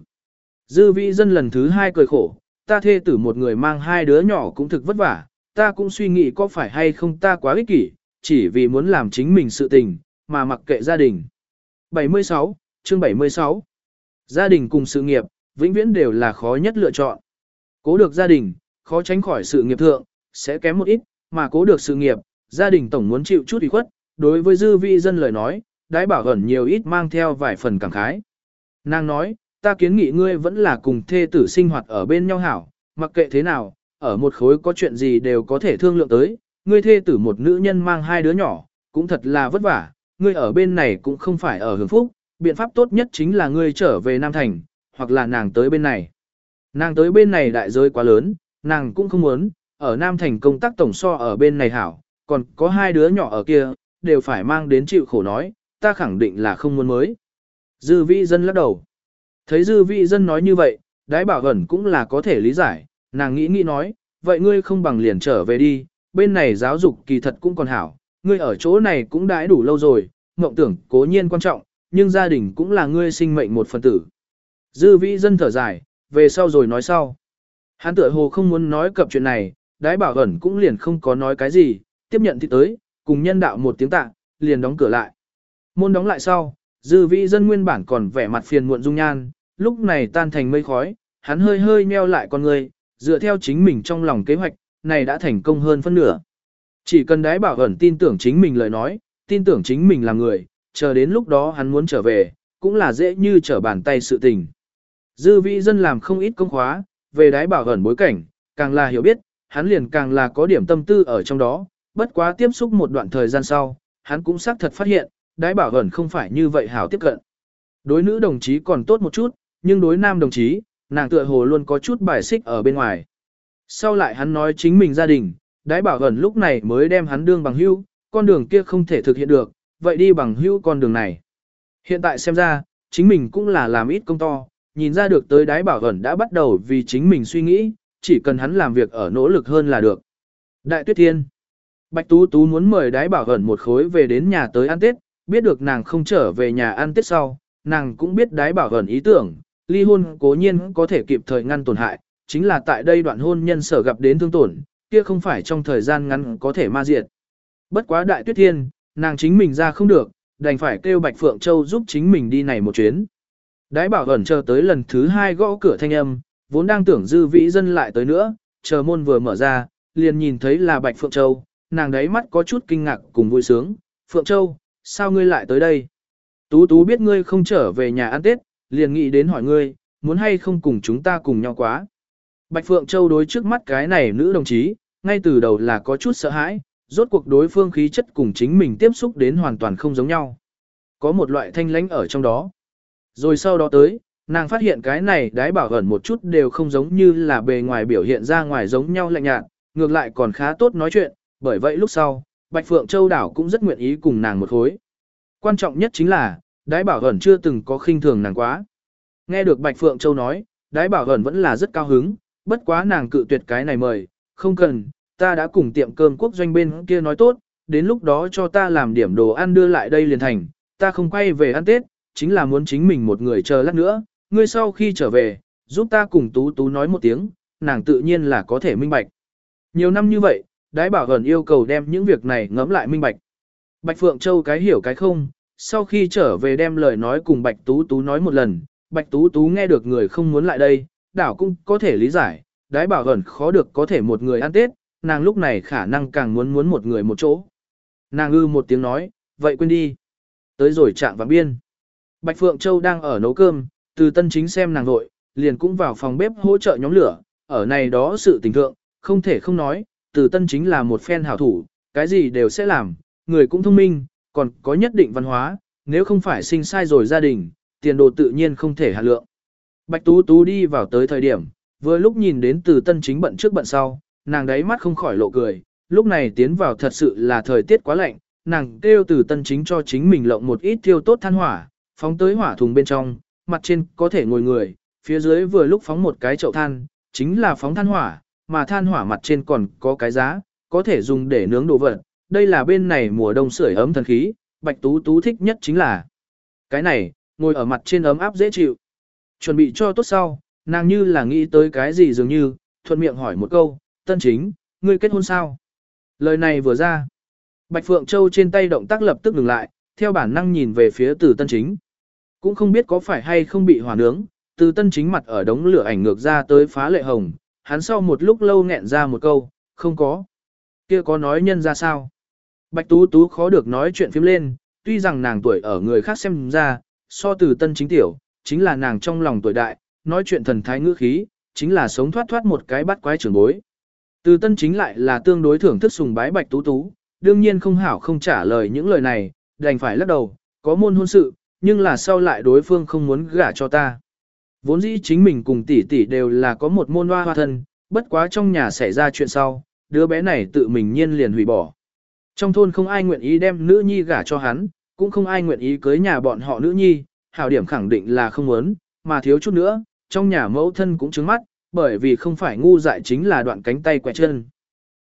Dư vĩ dân lần thứ hai cười khổ, ta thê tử một người mang hai đứa nhỏ cũng thực vất vả, ta cũng suy nghĩ có phải hay không ta quá ích kỷ, chỉ vì muốn làm chính mình sự tình, mà mặc kệ gia đình. 76, chương 76 Gia đình cùng sự nghiệp, vĩnh viễn đều là khó nhất lựa chọn. Cố được gia đình, khó tránh khỏi sự nghiệp thượng, sẽ kém một ít, mà cố được sự nghiệp, gia đình tổng muốn chịu chút ủy khuất, đối với dư vi dân lời nói, đái bảo ẩn nhiều ít mang theo vài phần cảm khái. Nàng nói, ta kiến nghị ngươi vẫn là cùng thê tử sinh hoạt ở bên nhau hảo, mặc kệ thế nào, ở một khối có chuyện gì đều có thể thương lượng tới, ngươi thê tử một nữ nhân mang hai đứa nhỏ, cũng thật là vất vả, ngươi ở bên này cũng không phải ở hưởng phúc, biện pháp tốt nhất chính là ngươi trở về Nam Thành, hoặc là nàng tới bên này. Nàng tới bên này đại giới quá lớn, nàng cũng không muốn, ở Nam Thành công tác tổng so ở bên này hảo, còn có hai đứa nhỏ ở kia, đều phải mang đến chịu khổ nói, ta khẳng định là không muốn mới. Dư vị dân lắc đầu. Thấy dư vị dân nói như vậy, đái bảo ẩn cũng là có thể lý giải, nàng nghĩ nghĩ nói, vậy ngươi không bằng liền trở về đi, bên này giáo dục kỳ thật cũng còn hảo, ngươi ở chỗ này cũng đãi đủ lâu rồi, mộng tưởng cố nhiên quan trọng, nhưng gia đình cũng là ngươi sinh mệnh một phần tử. Dư vị dân thở dài, về sau rồi nói sau. Hắn tựa hồ không muốn nói cập chuyện này, đái bảo ẩn cũng liền không có nói cái gì, tiếp nhận thì tới, cùng nhân đạo một tiếng tạ, liền đóng cửa lại. Môn đóng lại sau, dư vị dân nguyên bản còn vẻ mặt phiền muộn dung nhan, lúc này tan thành mây khói, hắn hơi hơi meo lại con người, dựa theo chính mình trong lòng kế hoạch, này đã thành công hơn phân nửa. Chỉ cần đái bảo ẩn tin tưởng chính mình lời nói, tin tưởng chính mình là người, chờ đến lúc đó hắn muốn trở về, cũng là dễ như trở bàn tay sự tình. Dư vị dân làm không ít công khóa, về đái bảo ẩn bối cảnh, càng là hiểu biết, hắn liền càng là có điểm tâm tư ở trong đó, bất quá tiếp xúc một đoạn thời gian sau, hắn cũng xác thật phát hiện, đái bảo ẩn không phải như vậy hảo tiếp cận. Đối nữ đồng chí còn tốt một chút, nhưng đối nam đồng chí, nàng tựa hồ luôn có chút bài xích ở bên ngoài. Sau lại hắn nói chính mình gia đình, đái bảo ẩn lúc này mới đem hắn đương bằng hưu, con đường kia không thể thực hiện được, vậy đi bằng hưu con đường này. Hiện tại xem ra, chính mình cũng là làm ít công to, nhìn ra được tới đái bảo ẩn đã bắt đầu vì chính mình suy nghĩ, chỉ cần hắn làm việc ở nỗ lực hơn là được. Đại tuyết thiên. Bạch Tú Tú muốn mời đái bảo ẩn một khối về đến nhà tới ăn Tết, biết được nàng không trở về nhà ăn Tết sau, nàng cũng biết đái bảo ẩn ý tưởng, ly hôn cố nhiên có thể kịp thời ngăn tổn hại, chính là tại đây đoạn hôn nhân sở gặp đến thương tổn, kia không phải trong thời gian ngắn có thể ma diệt. Bất quá đại tuyết thiên, nàng chính mình ra không được, đành phải kêu Bạch Phượng Châu giúp chính mình đi này một chuyến. Đái bảo ẩn chờ tới lần thứ hai gõ cửa thanh âm, vốn đang tưởng dư vĩ dân lại tới nữa, chờ môn vừa mở ra, liền nhìn thấy là Bạch Phượng Châu, nàng đấy mắt có chút kinh ngạc cùng vui sướng. Phượng Châu, sao ngươi lại tới đây? Tú Tú biết ngươi không trở về nhà ăn Tết, liền nghĩ đến hỏi ngươi, muốn hay không cùng chúng ta cùng nhau quá. Bạch Phượng Châu đối trước mắt cái này nữ đồng chí, ngay từ đầu là có chút sợ hãi, rốt cuộc đối phương khí chất cùng chính mình tiếp xúc đến hoàn toàn không giống nhau. Có một loại thanh lãnh ở trong đó. Rồi sau đó tới, nàng phát hiện cái này đái bảo ẩn một chút đều không giống như là bề ngoài biểu hiện ra ngoài giống nhau lạnh nhạt, ngược lại còn khá tốt nói chuyện, bởi vậy lúc sau, Bạch Phượng Châu đảo cũng rất nguyện ý cùng nàng một khối. Quan trọng nhất chính là, đái bảo Hẩn chưa từng có khinh thường nàng quá. Nghe được Bạch Phượng Châu nói, đái bảo Hẩn vẫn là rất cao hứng, bất quá nàng cự tuyệt cái này mời, không cần, ta đã cùng tiệm cơm quốc doanh bên kia nói tốt, đến lúc đó cho ta làm điểm đồ ăn đưa lại đây liền thành, ta không quay về ăn Tết, chính là muốn chính mình một người chờ lát nữa, ngươi sau khi trở về, giúp ta cùng Tú Tú nói một tiếng, nàng tự nhiên là có thể minh bạch. Nhiều năm như vậy, đái bảo gần yêu cầu đem những việc này ngẫm lại minh bạch. Bạch Phượng Châu cái hiểu cái không, sau khi trở về đem lời nói cùng Bạch Tú Tú nói một lần, Bạch Tú Tú nghe được người không muốn lại đây, đảo cũng có thể lý giải, đái bảo gần khó được có thể một người ăn Tết, nàng lúc này khả năng càng muốn muốn một người một chỗ. Nàng ư một tiếng nói, vậy quên đi. Tới rồi chạm vào biên. Bạch Phượng Châu đang ở nấu cơm, từ tân chính xem nàng vội, liền cũng vào phòng bếp hỗ trợ nhóm lửa, ở này đó sự tình thượng, không thể không nói, Tử tân chính là một phen hảo thủ, cái gì đều sẽ làm, người cũng thông minh, còn có nhất định văn hóa, nếu không phải sinh sai rồi gia đình, tiền đồ tự nhiên không thể hạ lượng. Bạch Tú Tú đi vào tới thời điểm, vừa lúc nhìn đến từ tân chính bận trước bận sau, nàng đáy mắt không khỏi lộ cười, lúc này tiến vào thật sự là thời tiết quá lạnh, nàng kêu từ tân chính cho chính mình lộng một ít thiêu tốt than hỏa, phóng tới hỏa thùng bên trong, mặt trên có thể ngồi người, phía dưới vừa lúc phóng một cái chậu than, chính là phóng than hỏa, mà than hỏa mặt trên còn có cái giá, có thể dùng để nướng đồ vật. Đây là bên này mùa đông sưởi ấm thần khí, Bạch Tú Tú thích nhất chính là cái này, ngồi ở mặt trên ấm áp dễ chịu. Chuẩn bị cho tốt sau, nàng như là nghĩ tới cái gì dường như, thuận miệng hỏi một câu, tân chính, ngươi kết hôn sao? Lời này vừa ra, Bạch Phượng Châu trên tay động tác lập tức ngừng lại, theo bản năng nhìn về phía từ tân chính. Cũng không biết có phải hay không bị hỏa nướng, từ tân chính mặt ở đống lửa ảnh ngược ra tới phá lệ hồng, hắn sau một lúc lâu nghẹn ra một câu, không có. kia có nói nhân ra sao? Bạch Tú Tú khó được nói chuyện phím lên, tuy rằng nàng tuổi ở người khác xem ra, so từ tân chính tiểu, chính là nàng trong lòng tuổi đại, nói chuyện thần thái ngữ khí, chính là sống thoát thoát một cái bắt quái trưởng bối. Từ tân chính lại là tương đối thưởng thức sùng bái Bạch Tú Tú, đương nhiên không hảo không trả lời những lời này, đành phải lắc đầu, có môn hôn sự, nhưng là sau lại đối phương không muốn gả cho ta. Vốn dĩ chính mình cùng tỷ tỷ đều là có một môn hoa hoa thân, bất quá trong nhà xảy ra chuyện sau, đứa bé này tự mình nhiên liền hủy bỏ. Trong thôn không ai nguyện ý đem nữ nhi gả cho hắn, cũng không ai nguyện ý cưới nhà bọn họ nữ nhi, hảo điểm khẳng định là không muốn, mà thiếu chút nữa, trong nhà mẫu thân cũng trứng mắt, bởi vì không phải ngu dại chính là đoạn cánh tay quẹt chân.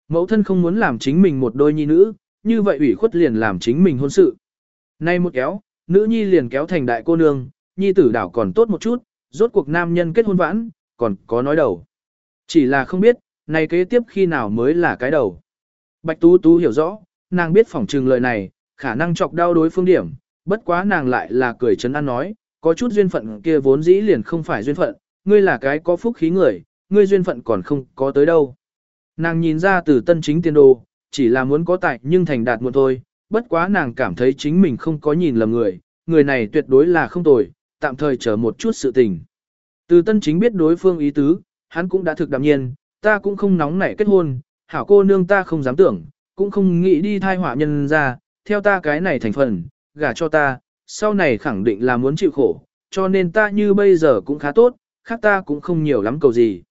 Mẫu thân không muốn làm chính mình một đôi nhi nữ, như vậy ủy khuất liền làm chính mình hôn sự. Nay một kéo, nữ nhi liền kéo thành đại cô nương, nhi tử đảo còn tốt một chút, rốt cuộc nam nhân kết hôn vãn, còn có nói đầu. Chỉ là không biết, Này kế tiếp khi nào mới là cái đầu. Bạch Tú Tú hiểu rõ, nàng biết phỏng trừng lời này, khả năng chọc đau đối phương điểm, bất quá nàng lại là cười chấn an nói, có chút duyên phận kia vốn dĩ liền không phải duyên phận, ngươi là cái có phúc khí người, ngươi duyên phận còn không có tới đâu. Nàng nhìn ra từ tân chính tiên đồ, chỉ là muốn có tài nhưng thành đạt một thôi, bất quá nàng cảm thấy chính mình không có nhìn lầm người, người này tuyệt đối là không tồi, tạm thời chờ một chút sự tình. Từ tân chính biết đối phương ý tứ, hắn cũng đã thực đạm nhiên, ta cũng không nóng nảy kết hôn, hảo cô nương ta không dám tưởng, cũng không nghĩ đi thai họa nhân ra, theo ta cái này thành phần, gả cho ta, sau này khẳng định là muốn chịu khổ, cho nên ta như bây giờ cũng khá tốt, khác ta cũng không nhiều lắm cầu gì.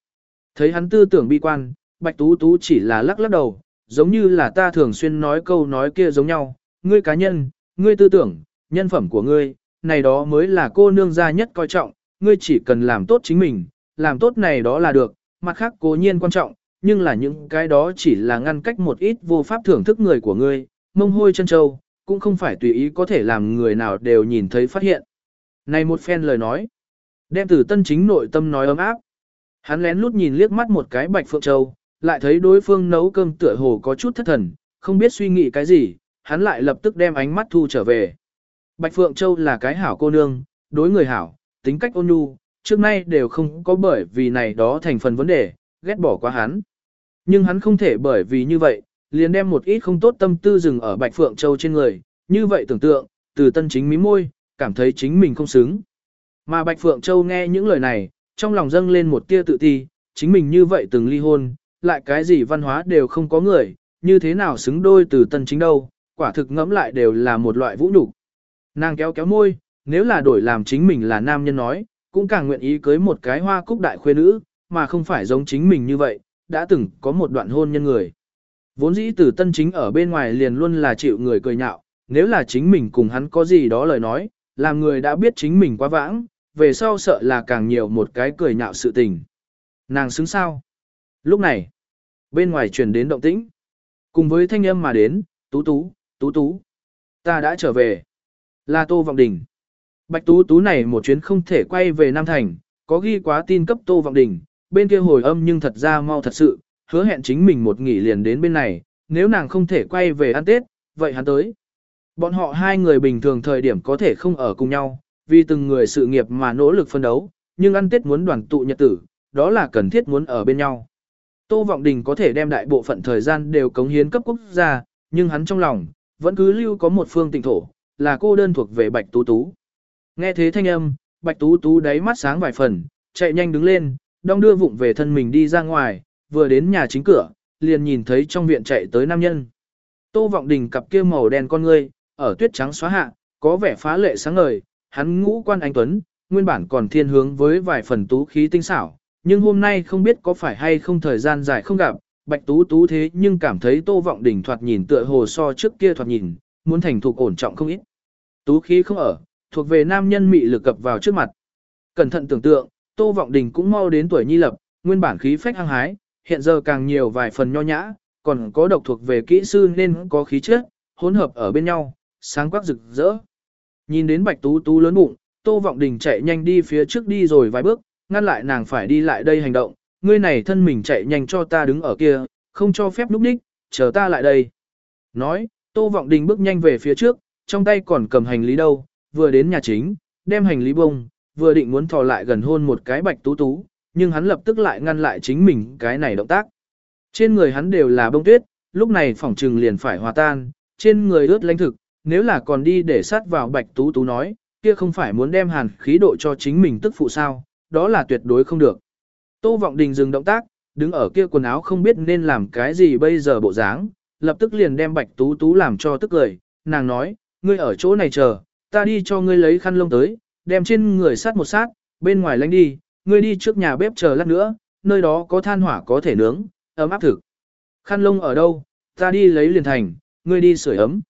Thấy hắn tư tưởng bi quan, Bạch Tú Tú chỉ là lắc lắc đầu, giống như là ta thường xuyên nói câu nói kia giống nhau, ngươi cá nhân, ngươi tư tưởng, nhân phẩm của ngươi, này đó mới là cô nương gia nhất coi trọng, ngươi chỉ cần làm tốt chính mình, làm tốt này đó là được, mặt khác cố nhiên quan trọng, nhưng là những cái đó chỉ là ngăn cách một ít vô pháp thưởng thức người của ngươi, mông hôi chân châu, cũng không phải tùy ý có thể làm người nào đều nhìn thấy phát hiện. Này một phen lời nói, đem từ tân chính nội tâm nói ấm áp. Hắn lén lút nhìn liếc mắt một cái bạch phượng châu, lại thấy đối phương nấu cơm tựa hồ có chút thất thần, không biết suy nghĩ cái gì, hắn lại lập tức đem ánh mắt thu trở về. Bạch Phượng Châu là cái hảo cô nương, đối người hảo, tính cách ôn nhu, trước nay đều không có bởi vì này đó thành phần vấn đề, ghét bỏ quá hắn. Nhưng hắn không thể bởi vì như vậy, liền đem một ít không tốt tâm tư dừng ở Bạch Phượng Châu trên người, như vậy tưởng tượng, từ tân chính mí môi, cảm thấy chính mình không xứng. Mà Bạch Phượng Châu nghe những lời này, trong lòng dâng lên một tia tự ti, chính mình như vậy từng ly hôn, lại cái gì văn hóa đều không có người, như thế nào xứng đôi từ tân chính đâu, quả thực ngẫm lại đều là một loại vũ nhục. Nàng kéo kéo môi, nếu là đổi làm chính mình là nam nhân nói, cũng càng nguyện ý cưới một cái hoa cúc đại khuê nữ, mà không phải giống chính mình như vậy, đã từng có một đoạn hôn nhân người. Vốn dĩ từ tân chính ở bên ngoài liền luôn là chịu người cười nhạo, nếu là chính mình cùng hắn có gì đó lời nói, làm người đã biết chính mình quá vãng, về sau sợ là càng nhiều một cái cười nhạo sự tình. Nàng xứng sao? Lúc này, bên ngoài truyền đến động tĩnh. Cùng với thanh âm mà đến, tú tú, tú tú. Ta đã trở về. Là Tô Vọng Đình. Bạch Tú Tú này một chuyến không thể quay về Nam Thành, có ghi quá tin cấp Tô Vọng Đình, bên kia hồi âm nhưng thật ra mau thật sự, hứa hẹn chính mình một nghỉ liền đến bên này, nếu nàng không thể quay về ăn Tết, vậy hắn tới. Bọn họ hai người bình thường thời điểm có thể không ở cùng nhau, vì từng người sự nghiệp mà nỗ lực phân đấu, nhưng ăn Tết muốn đoàn tụ nhật tử, đó là cần thiết muốn ở bên nhau. Tô Vọng Đình có thể đem đại bộ phận thời gian đều cống hiến cấp quốc gia, nhưng hắn trong lòng, vẫn cứ lưu có một phương tịnh thổ, là cô đơn thuộc về Bạch Tú Tú. Nghe thế thanh âm, Bạch Tú Tú đáy mắt sáng vài phần, chạy nhanh đứng lên, đong đưa vụng về thân mình đi ra ngoài, vừa đến nhà chính cửa, liền nhìn thấy trong viện chạy tới nam nhân. Tô Vọng Đình cặp kia màu đen con ngươi, ở tuyết trắng xóa hạ, có vẻ phá lệ sáng ngời, hắn ngũ quan anh tuấn, nguyên bản còn thiên hướng với vài phần tú khí tinh xảo, nhưng hôm nay không biết có phải hay không thời gian dài không gặp, Bạch Tú Tú thế nhưng cảm thấy Tô Vọng Đình thoạt nhìn tựa hồ so trước kia thoạt nhìn, muốn thành thục ổn trọng không ít. Tú khí không ở, thuộc về nam nhân mị lực cập vào trước mặt. Cẩn thận tưởng tượng, Tô Vọng Đình cũng mau đến tuổi nhi lập, nguyên bản khí phách hăng hái, hiện giờ càng nhiều vài phần nho nhã, còn có độc thuộc về kỹ sư nên có khí chất, hỗn hợp ở bên nhau, sáng quắc rực rỡ. Nhìn đến Bạch Tú Tú lớn bụng, Tô Vọng Đình chạy nhanh đi phía trước đi rồi vài bước, ngăn lại nàng phải đi lại đây hành động, ngươi này thân mình chạy nhanh cho ta đứng ở kia, không cho phép lúc đích, chờ ta lại đây. Nói, Tô Vọng Đình bước nhanh về phía trước, trong tay còn cầm hành lý đâu, vừa đến nhà chính, đem hành lý bông, vừa định muốn thò lại gần hôn một cái bạch tú tú, nhưng hắn lập tức lại ngăn lại chính mình cái này động tác. Trên người hắn đều là bông tuyết, lúc này phỏng trừng liền phải hòa tan, trên người ướt lãnh thực, nếu là còn đi để sát vào bạch tú tú nói, kia không phải muốn đem hàn khí độ cho chính mình tức phụ sao, đó là tuyệt đối không được. Tô Vọng Đình dừng động tác, đứng ở kia quần áo không biết nên làm cái gì bây giờ bộ dáng, lập tức liền đem Bạch Tú Tú làm cho tức cười, nàng nói, ngươi ở chỗ này chờ, ta đi cho ngươi lấy khăn lông tới, đem trên người sát một sát, bên ngoài lánh đi, ngươi đi trước nhà bếp chờ lát nữa, nơi đó có than hỏa có thể nướng, ấm áp thực. Khăn lông ở đâu, ta đi lấy liền thành, ngươi đi sưởi ấm.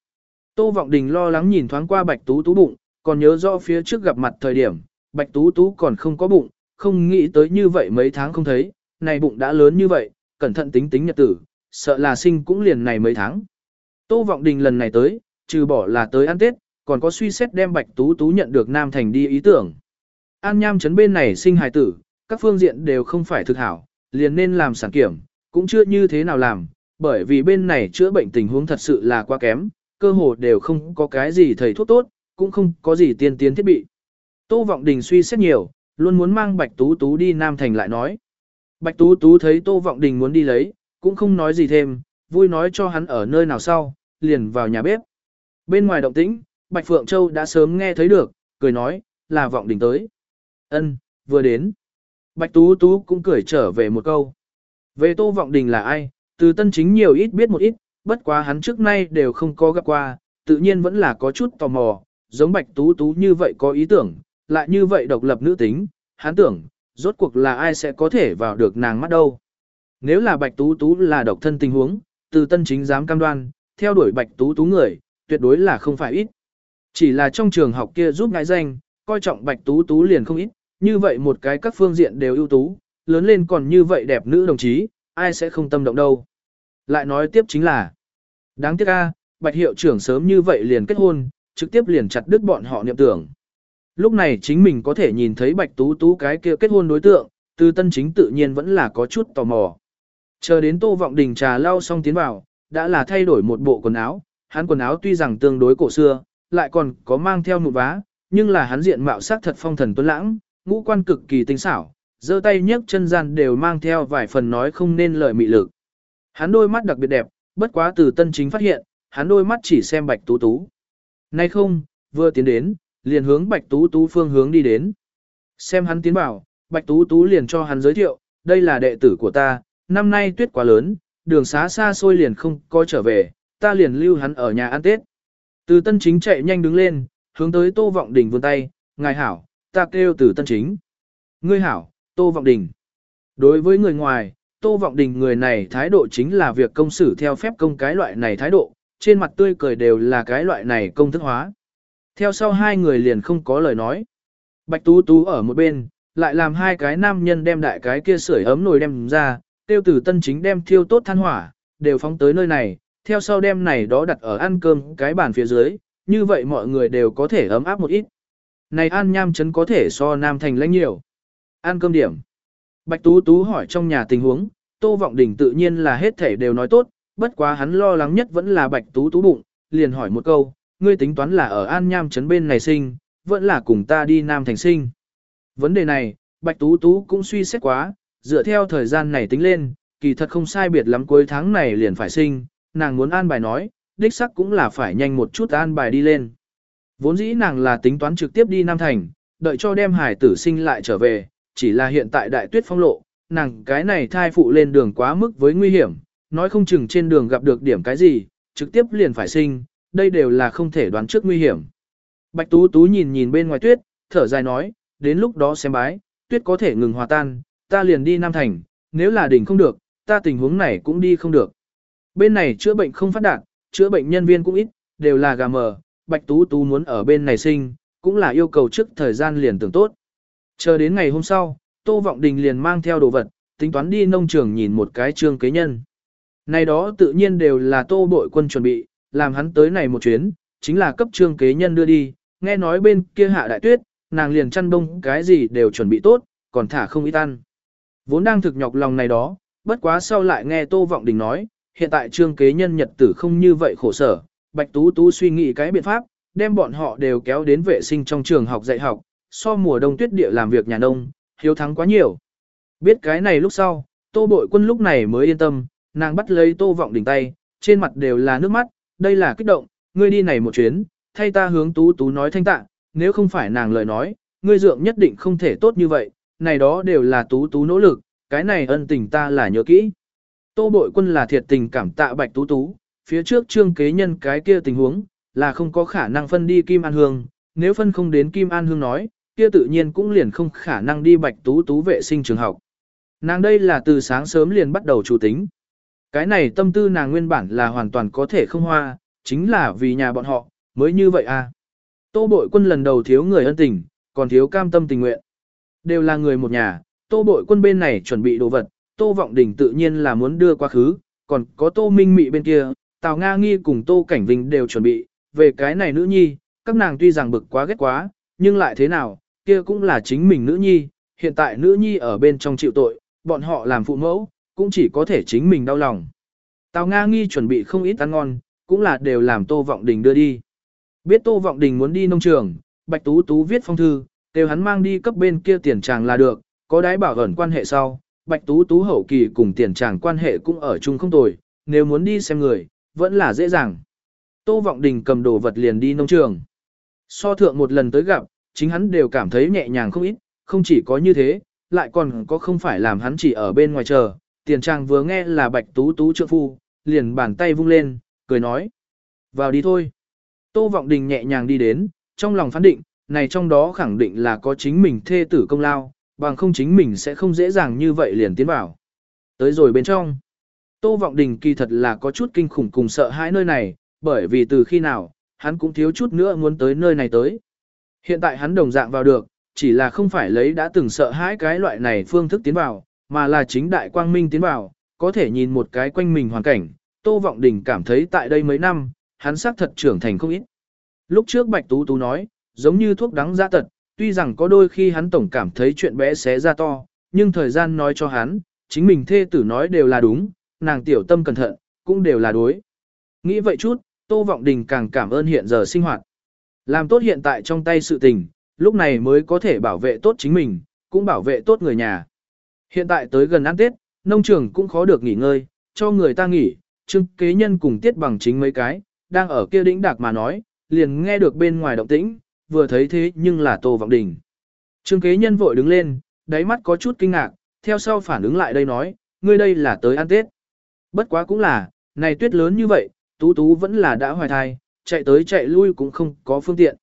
Tô Vọng Đình lo lắng nhìn thoáng qua Bạch Tú Tú bụng, còn nhớ rõ phía trước gặp mặt thời điểm, Bạch Tú Tú còn không có bụng, không nghĩ tới như vậy mấy tháng không thấy, này bụng đã lớn như vậy, cẩn thận tính tính nhật tử, sợ là sinh cũng liền này mấy tháng. Tô Vọng Đình lần này tới, trừ bỏ là tới ăn Tết, còn có suy xét đem Bạch Tú Tú nhận được Nam Thành đi ý tưởng. An Nham trấn bên này sinh hài tử, các phương diện đều không phải thực hảo, liền nên làm sản kiểm, cũng chưa như thế nào làm, bởi vì bên này chữa bệnh tình huống thật sự là quá kém, cơ hồ đều không có cái gì thầy thuốc tốt, cũng không có gì tiên tiến thiết bị. Tô Vọng Đình suy xét nhiều, luôn muốn mang Bạch Tú Tú đi Nam Thành lại nói. Bạch Tú Tú thấy Tô Vọng Đình muốn đi lấy, cũng không nói gì thêm, vui nói cho hắn ở nơi nào sau, liền vào nhà bếp. Bên ngoài động tĩnh, Bạch Phượng Châu đã sớm nghe thấy được, cười nói, là Vọng Đình tới. Ân, vừa đến. Bạch Tú Tú cũng cười trở về một câu. Về Tô Vọng Đình là ai, từ tân chính nhiều ít biết một ít, bất quá hắn trước nay đều không có gặp qua, tự nhiên vẫn là có chút tò mò, giống Bạch Tú Tú như vậy có ý tưởng, lại như vậy độc lập nữ tính, hắn tưởng, rốt cuộc là ai sẽ có thể vào được nàng mắt đâu. Nếu là Bạch Tú Tú là độc thân tình huống, từ tân chính dám cam đoan, theo đuổi Bạch Tú Tú người, tuyệt đối là không phải ít. Chỉ là trong trường học kia giúp ngại danh, coi trọng Bạch Tú Tú liền không ít, như vậy một cái các phương diện đều ưu tú, lớn lên còn như vậy đẹp nữ đồng chí, ai sẽ không tâm động đâu. Lại nói tiếp chính là, đáng tiếc a, Bạch hiệu trưởng sớm như vậy liền kết hôn, trực tiếp liền chặt đứt bọn họ niệm tưởng. Lúc này chính mình có thể nhìn thấy Bạch Tú Tú cái kia kết hôn đối tượng, từ tân chính tự nhiên vẫn là có chút tò mò. Chờ đến Tô Vọng Đình trà lau xong tiến vào, đã là thay đổi một bộ quần áo, hắn quần áo tuy rằng tương đối cổ xưa, lại còn có mang theo nụ vá, nhưng là hắn diện mạo sắc thật phong thần tuấn lãng, ngũ quan cực kỳ tinh xảo, giơ tay nhấc chân gian đều mang theo vài phần nói không nên lời mị lực. Hắn đôi mắt đặc biệt đẹp, bất quá từ tân chính phát hiện, hắn đôi mắt chỉ xem bạch tú tú. Nay không, vừa tiến đến, liền hướng bạch tú tú phương hướng đi đến. Xem hắn tiến vào, bạch tú tú liền cho hắn giới thiệu, đây là đệ tử của ta, năm nay tuyết quá lớn, đường xá xa xôi liền không có trở về, ta liền lưu hắn ở nhà ăn Tết. Từ tân chính chạy nhanh đứng lên, hướng tới Tô Vọng Đình vươn tay, ngài hảo, ta kêu từ tân chính. Ngươi hảo, Tô Vọng Đình. Đối với người ngoài, Tô Vọng Đình người này thái độ chính là việc công xử theo phép công cái loại này thái độ, trên mặt tươi cười đều là cái loại này công thức hóa. Theo sau hai người liền không có lời nói. Bạch Tú Tú ở một bên, lại làm hai cái nam nhân đem đại cái kia sưởi ấm nồi đem ra, tiêu tử tân chính đem thiêu tốt than hỏa, đều phóng tới nơi này, theo sau đem này đó đặt ở ăn cơm cái bàn phía dưới, như vậy mọi người đều có thể ấm áp một ít. Này an nham chấn có thể so nam thành lãnh nhiều. Ăn cơm điểm. Bạch Tú Tú hỏi trong nhà tình huống, Tô Vọng Đình tự nhiên là hết thể đều nói tốt, bất quá hắn lo lắng nhất vẫn là Bạch Tú Tú bụng, liền hỏi một câu, ngươi tính toán là ở An Nham trấn bên này sinh, vẫn là cùng ta đi Nam Thành sinh. Vấn đề này, Bạch Tú Tú cũng suy xét quá, dựa theo thời gian này tính lên, kỳ thật không sai biệt lắm cuối tháng này liền phải sinh, nàng muốn an bài nói, đích sắc cũng là phải nhanh một chút an bài đi lên. Vốn dĩ nàng là tính toán trực tiếp đi Nam Thành, đợi cho đem hải tử sinh lại trở về, chỉ là hiện tại đại tuyết phong lộ, nàng cái này thai phụ lên đường quá mức với nguy hiểm, nói không chừng trên đường gặp được điểm cái gì, trực tiếp liền phải sinh, đây đều là không thể đoán trước nguy hiểm. Bạch Tú Tú nhìn nhìn bên ngoài tuyết, thở dài nói, đến lúc đó xem bái, tuyết có thể ngừng hòa tan, ta liền đi Nam Thành, nếu là đỉnh không được, ta tình huống này cũng đi không được. Bên này chữa bệnh không phát đạt, chữa bệnh nhân viên cũng ít, đều là gà mờ, Bạch Tú Tú muốn ở bên này sinh, cũng là yêu cầu trước thời gian liền tưởng tốt. Chờ đến ngày hôm sau, Tô Vọng Đình liền mang theo đồ vật, tính toán đi nông trường nhìn một cái trương kế nhân. Này đó tự nhiên đều là Tô Bội Quân chuẩn bị, làm hắn tới này một chuyến, chính là cấp trương kế nhân đưa đi, nghe nói bên kia hạ đại tuyết, nàng liền chăn bông cái gì đều chuẩn bị tốt, còn thả không ít ăn. Vốn đang thực nhọc lòng này đó, bất quá sau lại nghe Tô Vọng Đình nói, hiện tại trương kế nhân nhật tử không như vậy khổ sở, Bạch Tú Tú suy nghĩ cái biện pháp, đem bọn họ đều kéo đến vệ sinh trong trường học dạy học, so mùa đông tuyết địa làm việc nhà nông, hiếu thắng quá nhiều. Biết cái này lúc sau, Tô Bội Quân lúc này mới yên tâm, nàng bắt lấy Tô Vọng Đình tay, trên mặt đều là nước mắt, đây là kích động, ngươi đi này một chuyến, thay ta hướng Tú Tú nói thanh tạ, nếu không phải nàng lời nói, ngươi dượng nhất định không thể tốt như vậy, này đó đều là Tú Tú nỗ lực, cái này ân tình ta là nhớ kỹ. Tô Bội Quân là thiệt tình cảm tạ Bạch Tú Tú, phía trước trương kế nhân cái kia tình huống, là không có khả năng phân đi Kim An Hương, nếu phân không đến Kim An Hương nói, kia tự nhiên cũng liền không khả năng đi Bạch Tú Tú vệ sinh trường học. Nàng đây là từ sáng sớm liền bắt đầu chủ tính. Cái này tâm tư nàng nguyên bản là hoàn toàn có thể không hoa, chính là vì nhà bọn họ, mới như vậy à. Tô bội quân lần đầu thiếu người ân tình, còn thiếu cam tâm tình nguyện. Đều là người một nhà, tô bội quân bên này chuẩn bị đồ vật, tô vọng đỉnh tự nhiên là muốn đưa quá khứ, còn có tô minh mị bên kia, Tào Nga Nghi cùng tô cảnh vinh đều chuẩn bị, về cái này nữ nhi, các nàng tuy rằng bực quá ghét quá, nhưng lại thế nào, kia cũng là chính mình nữ nhi, hiện tại nữ nhi ở bên trong chịu tội, bọn họ làm phụ mẫu, cũng chỉ có thể chính mình đau lòng. Tào Nga nghi chuẩn bị không ít ăn ngon, cũng là đều làm Tô Vọng Đình đưa đi. Biết Tô Vọng Đình muốn đi nông trường, Bạch Tú Tú viết phong thư, đều hắn mang đi cấp bên kia tiền tràng là được, có đái bảo ẩn quan hệ sau, Bạch Tú Tú hậu kỳ cùng tiền tràng quan hệ cũng ở chung không tồi, nếu muốn đi xem người, vẫn là dễ dàng. Tô Vọng Đình cầm đồ vật liền đi nông trường. So thượng một lần tới gặp, chính hắn đều cảm thấy nhẹ nhàng không ít, không chỉ có như thế, lại còn có không phải làm hắn chỉ ở bên ngoài chờ. Tiền trang vừa nghe là Bạch Tú Tú trượng phu, liền bàn tay vung lên, cười nói. Vào đi thôi. Tô Vọng Đình nhẹ nhàng đi đến, trong lòng phán định, này trong đó khẳng định là có chính mình thê tử công lao, bằng không chính mình sẽ không dễ dàng như vậy liền tiến vào. Tới rồi bên trong. Tô Vọng Đình kỳ thật là có chút kinh khủng cùng sợ hãi nơi này, bởi vì từ khi nào, hắn cũng thiếu chút nữa muốn tới nơi này tới. Hiện tại hắn đồng dạng vào được, chỉ là không phải lấy đã từng sợ hãi cái loại này phương thức tiến vào, mà là chính đại quang minh tiến vào, có thể nhìn một cái quanh mình hoàn cảnh, Tô Vọng Đình cảm thấy tại đây mấy năm, hắn xác thật trưởng thành không ít. Lúc trước Bạch Tú Tú nói, giống như thuốc đắng dã tật, tuy rằng có đôi khi hắn tổng cảm thấy chuyện bé xé ra to, nhưng thời gian nói cho hắn, chính mình thê tử nói đều là đúng, nàng tiểu tâm cẩn thận, cũng đều là đối. Nghĩ vậy chút, Tô Vọng Đình càng cảm ơn hiện giờ sinh hoạt. Làm tốt hiện tại trong tay sự tình, lúc này mới có thể bảo vệ tốt chính mình, cũng bảo vệ tốt người nhà. Hiện tại tới gần ăn Tết, nông trường cũng khó được nghỉ ngơi, cho người ta nghỉ, trương kế nhân cùng tiết bằng chính mấy cái, đang ở kia đĩnh đạc mà nói, liền nghe được bên ngoài động tĩnh, vừa thấy thế nhưng là Tô Vọng Đình. Trương kế nhân vội đứng lên, đáy mắt có chút kinh ngạc, theo sau phản ứng lại đây nói, ngươi đây là tới ăn Tết. Bất quá cũng là, này tuyết lớn như vậy, Tú Tú vẫn là đã hoài thai, chạy tới chạy lui cũng không có phương tiện.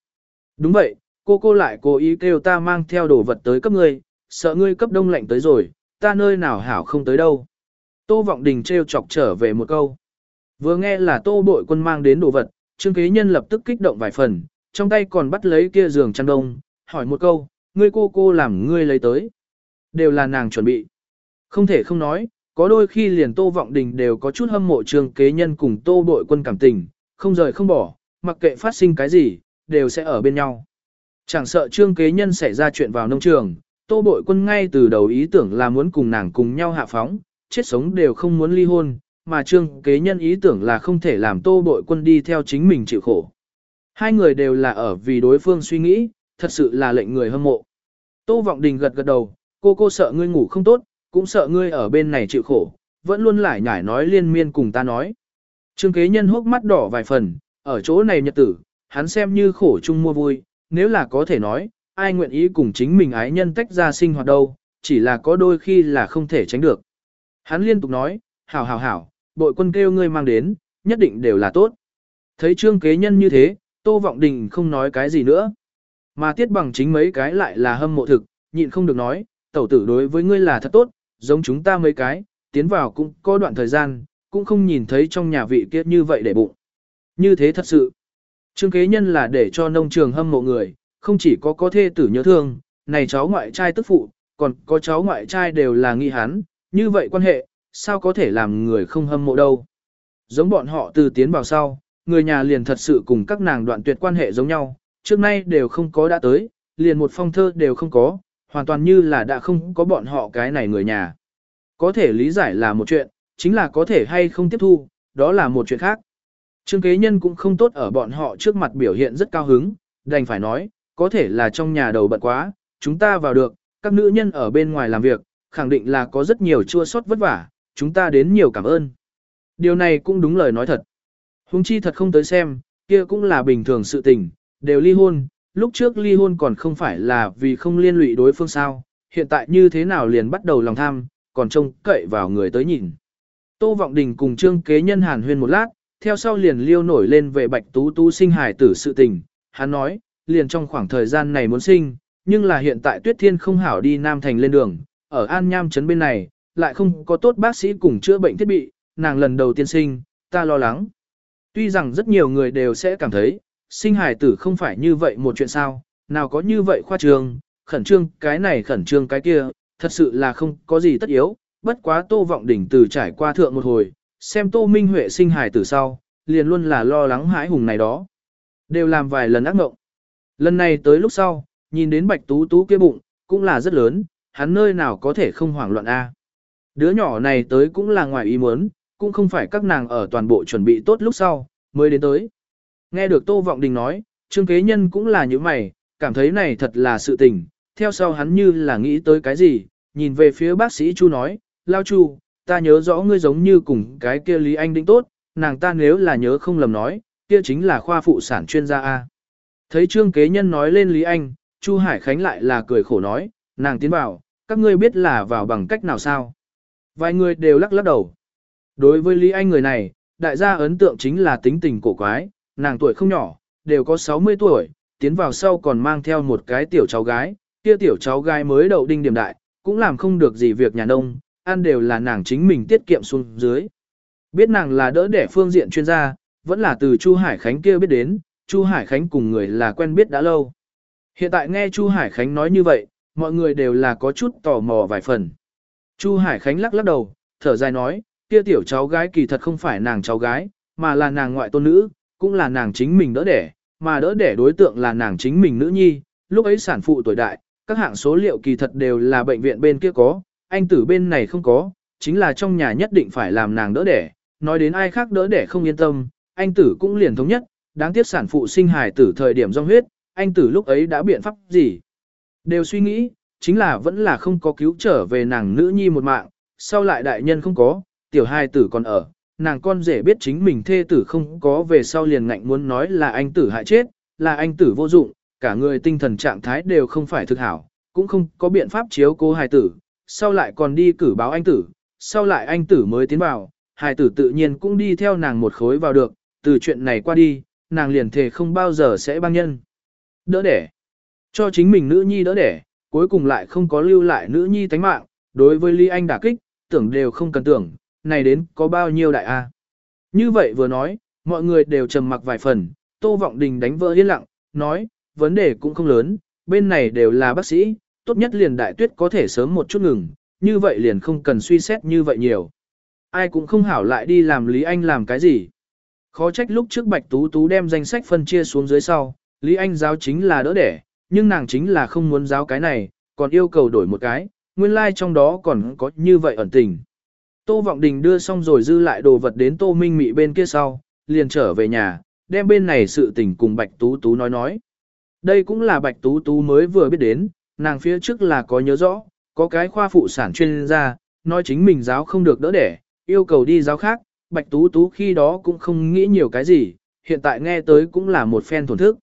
Đúng vậy, cô cô lại cố ý kêu ta mang theo đồ vật tới cấp ngươi, sợ ngươi cấp đông lạnh tới rồi, ta nơi nào hảo không tới đâu. Tô Vọng Đình trêu chọc trở về một câu. Vừa nghe là Tô Bội Quân mang đến đồ vật, Trương Kế Nhân lập tức kích động vài phần, trong tay còn bắt lấy kia giường chăn đông, hỏi một câu, ngươi cô cô làm ngươi lấy tới. Đều là nàng chuẩn bị. Không thể không nói, có đôi khi liền Tô Vọng Đình đều có chút hâm mộ Trương Kế Nhân cùng Tô Bội Quân cảm tình, không rời không bỏ, mặc kệ phát sinh cái gì, đều sẽ ở bên nhau. Chẳng sợ Trương Kế Nhân xảy ra chuyện vào nông trường, Tô Bội Quân ngay từ đầu ý tưởng là muốn cùng nàng cùng nhau hạ phóng, chết sống đều không muốn ly hôn, mà Trương Kế Nhân ý tưởng là không thể làm Tô Bội Quân đi theo chính mình chịu khổ. Hai người đều là ở vì đối phương suy nghĩ, thật sự là lệnh người hâm mộ. Tô Vọng Đình gật gật đầu, cô cô sợ ngươi ngủ không tốt, cũng sợ ngươi ở bên này chịu khổ, vẫn luôn lải nhải nói liên miên cùng ta nói. Trương kế nhân hốc mắt đỏ vài phần, ở chỗ này nhật tử, hắn xem như khổ chung mua vui, nếu là có thể nói, ai nguyện ý cùng chính mình ái nhân tách ra sinh hoạt đâu, chỉ là có đôi khi là không thể tránh được. Hắn liên tục nói, hảo hảo hảo, bội quân kêu ngươi mang đến, nhất định đều là tốt. Thấy trương kế nhân như thế, Tô Vọng Đình không nói cái gì nữa. Mà tiết bằng chính mấy cái lại là hâm mộ thực, nhịn không được nói, tẩu tử đối với ngươi là thật tốt, giống chúng ta mấy cái, tiến vào cũng có đoạn thời gian, cũng không nhìn thấy trong nhà vị kia như vậy để bụng. Như thế thật sự. Trương kế nhân là để cho nông trường hâm mộ người, không chỉ có có thê tử nhớ thương, này cháu ngoại trai tức phụ, còn có cháu ngoại trai đều là nghi hắn, như vậy quan hệ, sao có thể làm người không hâm mộ đâu. Giống bọn họ từ tiến vào sau, người nhà liền thật sự cùng các nàng đoạn tuyệt quan hệ giống nhau, trước nay đều không có đã tới, liền một phong thơ đều không có, hoàn toàn như là đã không có bọn họ cái này người nhà. Có thể lý giải là một chuyện, chính là có thể hay không tiếp thu, đó là một chuyện khác. Trương kế nhân cũng không tốt ở bọn họ trước mặt biểu hiện rất cao hứng, đành phải nói, có thể là trong nhà đầu bận quá, chúng ta vào được, các nữ nhân ở bên ngoài làm việc, khẳng định là có rất nhiều chua sót vất vả, chúng ta đến nhiều cảm ơn. Điều này cũng đúng lời nói thật. Hùng chi thật không tới xem, kia cũng là bình thường sự tình, đều ly hôn, lúc trước ly hôn còn không phải là vì không liên lụy đối phương sao, hiện tại như thế nào liền bắt đầu lòng tham, còn trông cậy vào người tới nhìn. Tô Vọng Đình cùng Trương Kế Nhân hàn huyên một lát, theo sau liền liêu nổi lên về Bạch Tú Tú sinh hài tử sự tình, hắn nói, liền trong khoảng thời gian này muốn sinh, nhưng là hiện tại Tuyết Thiên không hảo đi Nam Thành lên đường, ở An Nham trấn bên này, lại không có tốt bác sĩ cùng chữa bệnh thiết bị, nàng lần đầu tiên sinh, ta lo lắng. Tuy rằng rất nhiều người đều sẽ cảm thấy, sinh hài tử không phải như vậy một chuyện sao, nào có như vậy khoa trương, khẩn trương cái này khẩn trương cái kia, thật sự là không có gì tất yếu, bất quá Tô Vọng Đỉnh từ trải qua thượng một hồi, xem Tô Minh Huệ sinh hài tử sau, liền luôn là lo lắng hãi hùng này đó. Đều làm vài lần ác mộng. Lần này tới lúc sau, nhìn đến Bạch Tú Tú kia bụng, cũng là rất lớn, hắn nơi nào có thể không hoảng loạn a. Đứa nhỏ này tới cũng là ngoài ý muốn, cũng không phải các nàng ở toàn bộ chuẩn bị tốt lúc sau, mới đến tới. Nghe được Tô Vọng Đình nói, Trương Kế Nhân cũng là như mày, cảm thấy này thật là sự tình, theo sau hắn như là nghĩ tới cái gì, nhìn về phía bác sĩ Chu nói, Lao Chu, ta nhớ rõ ngươi giống như cùng cái kia Lý Anh Đinh tốt, nàng ta nếu là nhớ không lầm nói, kia chính là khoa phụ sản chuyên gia A. Thấy Trương Kế Nhân nói lên Lý Anh, Chu Hải Khánh lại là cười khổ nói, nàng tiến vào, các ngươi biết là vào bằng cách nào sao? Vài người đều lắc lắc đầu. Đối với Lý Anh người này, đại gia ấn tượng chính là tính tình cổ quái, nàng tuổi không nhỏ, đều có 60 tuổi, tiến vào sau còn mang theo một cái tiểu cháu gái, kia tiểu cháu gái mới đậu đinh điểm đại, cũng làm không được gì việc nhà nông, ăn đều là nàng chính mình tiết kiệm xuống dưới. Biết nàng là đỡ đẻ phương diện chuyên gia, vẫn là từ Chu Hải Khánh kia biết đến, Chu Hải Khánh cùng người là quen biết đã lâu. Hiện tại nghe Chu Hải Khánh nói như vậy, mọi người đều là có chút tò mò vài phần. Chu Hải Khánh lắc lắc đầu, thở dài nói, kia tiểu cháu gái kỳ thật không phải nàng cháu gái, mà là nàng ngoại tôn nữ, cũng là nàng chính mình đỡ đẻ, mà đỡ đẻ đối tượng là nàng chính mình nữ nhi, lúc ấy sản phụ tuổi đại, các hạng số liệu kỳ thật đều là bệnh viện bên kia có, anh tử bên này không có, chính là trong nhà nhất định phải làm nàng đỡ đẻ, nói đến ai khác đỡ đẻ không yên tâm, anh tử cũng liền thống nhất, đáng tiếc sản phụ sinh hài tử thời điểm rong huyết, anh tử lúc ấy đã biện pháp gì. Đều suy nghĩ, chính là vẫn là không có cứu trở về nàng nữ nhi một mạng, sau lại đại nhân không có, tiểu hai tử còn ở, nàng con rể biết chính mình thê tử không có về sau liền ngạnh muốn nói là anh tử hại chết, là anh tử vô dụng, cả người tinh thần trạng thái đều không phải thực hảo, cũng không có biện pháp chiếu cố hài tử, sau lại còn đi cử báo anh tử, sau lại anh tử mới tiến vào, hài tử tự nhiên cũng đi theo nàng một khối vào được, từ chuyện này qua đi, nàng liền thề không bao giờ sẽ băng nhân. Đỡ đẻ. Cho chính mình nữ nhi đỡ đẻ, cuối cùng lại không có lưu lại nữ nhi tánh mạng, đối với Ly Anh đả kích, tưởng đều không cần tưởng, này đến có bao nhiêu đại a? Như vậy vừa nói, mọi người đều trầm mặc vài phần, Tô Vọng Đình đánh vỡ yên lặng, nói, vấn đề cũng không lớn, bên này đều là bác sĩ, tốt nhất liền đại tuyết có thể sớm một chút ngừng, như vậy liền không cần suy xét như vậy nhiều. Ai cũng không hảo lại đi làm Lý Anh làm cái gì. Khó trách lúc trước Bạch Tú Tú đem danh sách phân chia xuống dưới sau, Lý Anh giáo chính là đỡ đẻ, nhưng nàng chính là không muốn giáo cái này, còn yêu cầu đổi một cái, nguyên lai like trong đó còn có như vậy ẩn tình. Tô Vọng Đình đưa xong rồi dư lại đồ vật đến Tô Minh Mị bên kia sau, liền trở về nhà, đem bên này sự tình cùng Bạch Tú Tú nói nói. Đây cũng là Bạch Tú Tú mới vừa biết đến, nàng phía trước là có nhớ rõ, có cái khoa phụ sản chuyên gia, nói chính mình giáo không được đỡ đẻ, yêu cầu đi giáo khác, Bạch Tú Tú khi đó cũng không nghĩ nhiều cái gì, hiện tại nghe tới cũng là một phen thổn thức.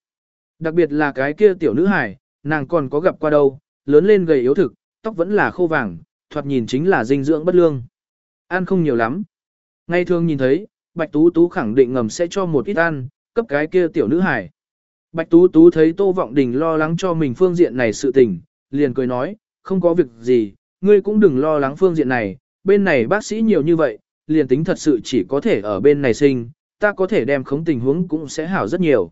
Đặc biệt là cái kia tiểu nữ hải, nàng còn có gặp qua đâu, lớn lên gầy yếu thực, tóc vẫn là khô vàng, thoạt nhìn chính là dinh dưỡng bất lương. Ăn không nhiều lắm. Ngay thường nhìn thấy, Bạch Tú Tú khẳng định ngầm sẽ cho một ít ăn, cấp cái kia tiểu nữ hải. Bạch Tú Tú thấy Tô Vọng Đình lo lắng cho mình phương diện này sự tình, liền cười nói, không có việc gì, ngươi cũng đừng lo lắng phương diện này, bên này bác sĩ nhiều như vậy, liền tính thật sự chỉ có thể ở bên này sinh, ta có thể đem khống tình huống cũng sẽ hảo rất nhiều.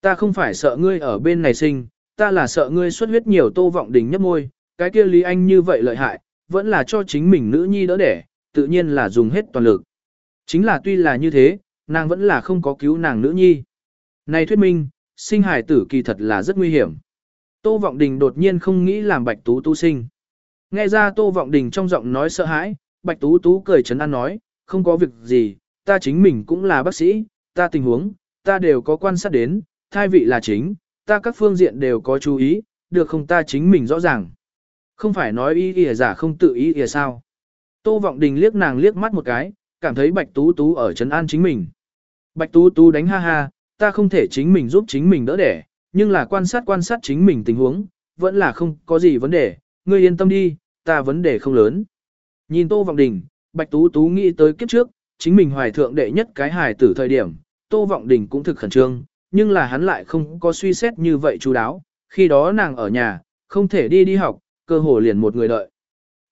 Ta không phải sợ ngươi ở bên này sinh, ta là sợ ngươi xuất huyết nhiều Tô Vọng Đình nhấp môi, cái kia Lý Anh như vậy lợi hại, vẫn là cho chính mình nữ nhi đỡ đẻ, tự nhiên là dùng hết toàn lực. Chính là tuy là như thế, nàng vẫn là không có cứu nàng nữ nhi. Này thuyết minh, sinh hài tử kỳ thật là rất nguy hiểm. Tô Vọng Đình đột nhiên không nghĩ làm Bạch Tú Tú sinh. Nghe ra Tô Vọng Đình trong giọng nói sợ hãi, Bạch Tú Tú cười chấn an nói, không có việc gì, ta chính mình cũng là bác sĩ, ta tình huống, ta đều có quan sát đến, thai vị là chính, ta các phương diện đều có chú ý, được không ta chính mình rõ ràng. Không phải nói ý ỉa giả không tự ý ỉa sao. Tô Vọng Đình liếc nàng liếc mắt một cái, cảm thấy Bạch Tú Tú ở trấn an chính mình. Bạch Tú Tú đánh ha ha, ta không thể chính mình giúp chính mình đỡ đẻ, nhưng là quan sát quan sát chính mình tình huống, vẫn là không có gì vấn đề, ngươi yên tâm đi, ta vấn đề không lớn. Nhìn Tô Vọng Đình, Bạch Tú Tú nghĩ tới kiếp trước, chính mình hoài thượng đệ nhất cái hài tử thời điểm, Tô Vọng Đình cũng thực khẩn trương, nhưng là hắn lại không có suy xét như vậy chú đáo, khi đó nàng ở nhà, không thể đi đi học, cơ hồ liền một người đợi.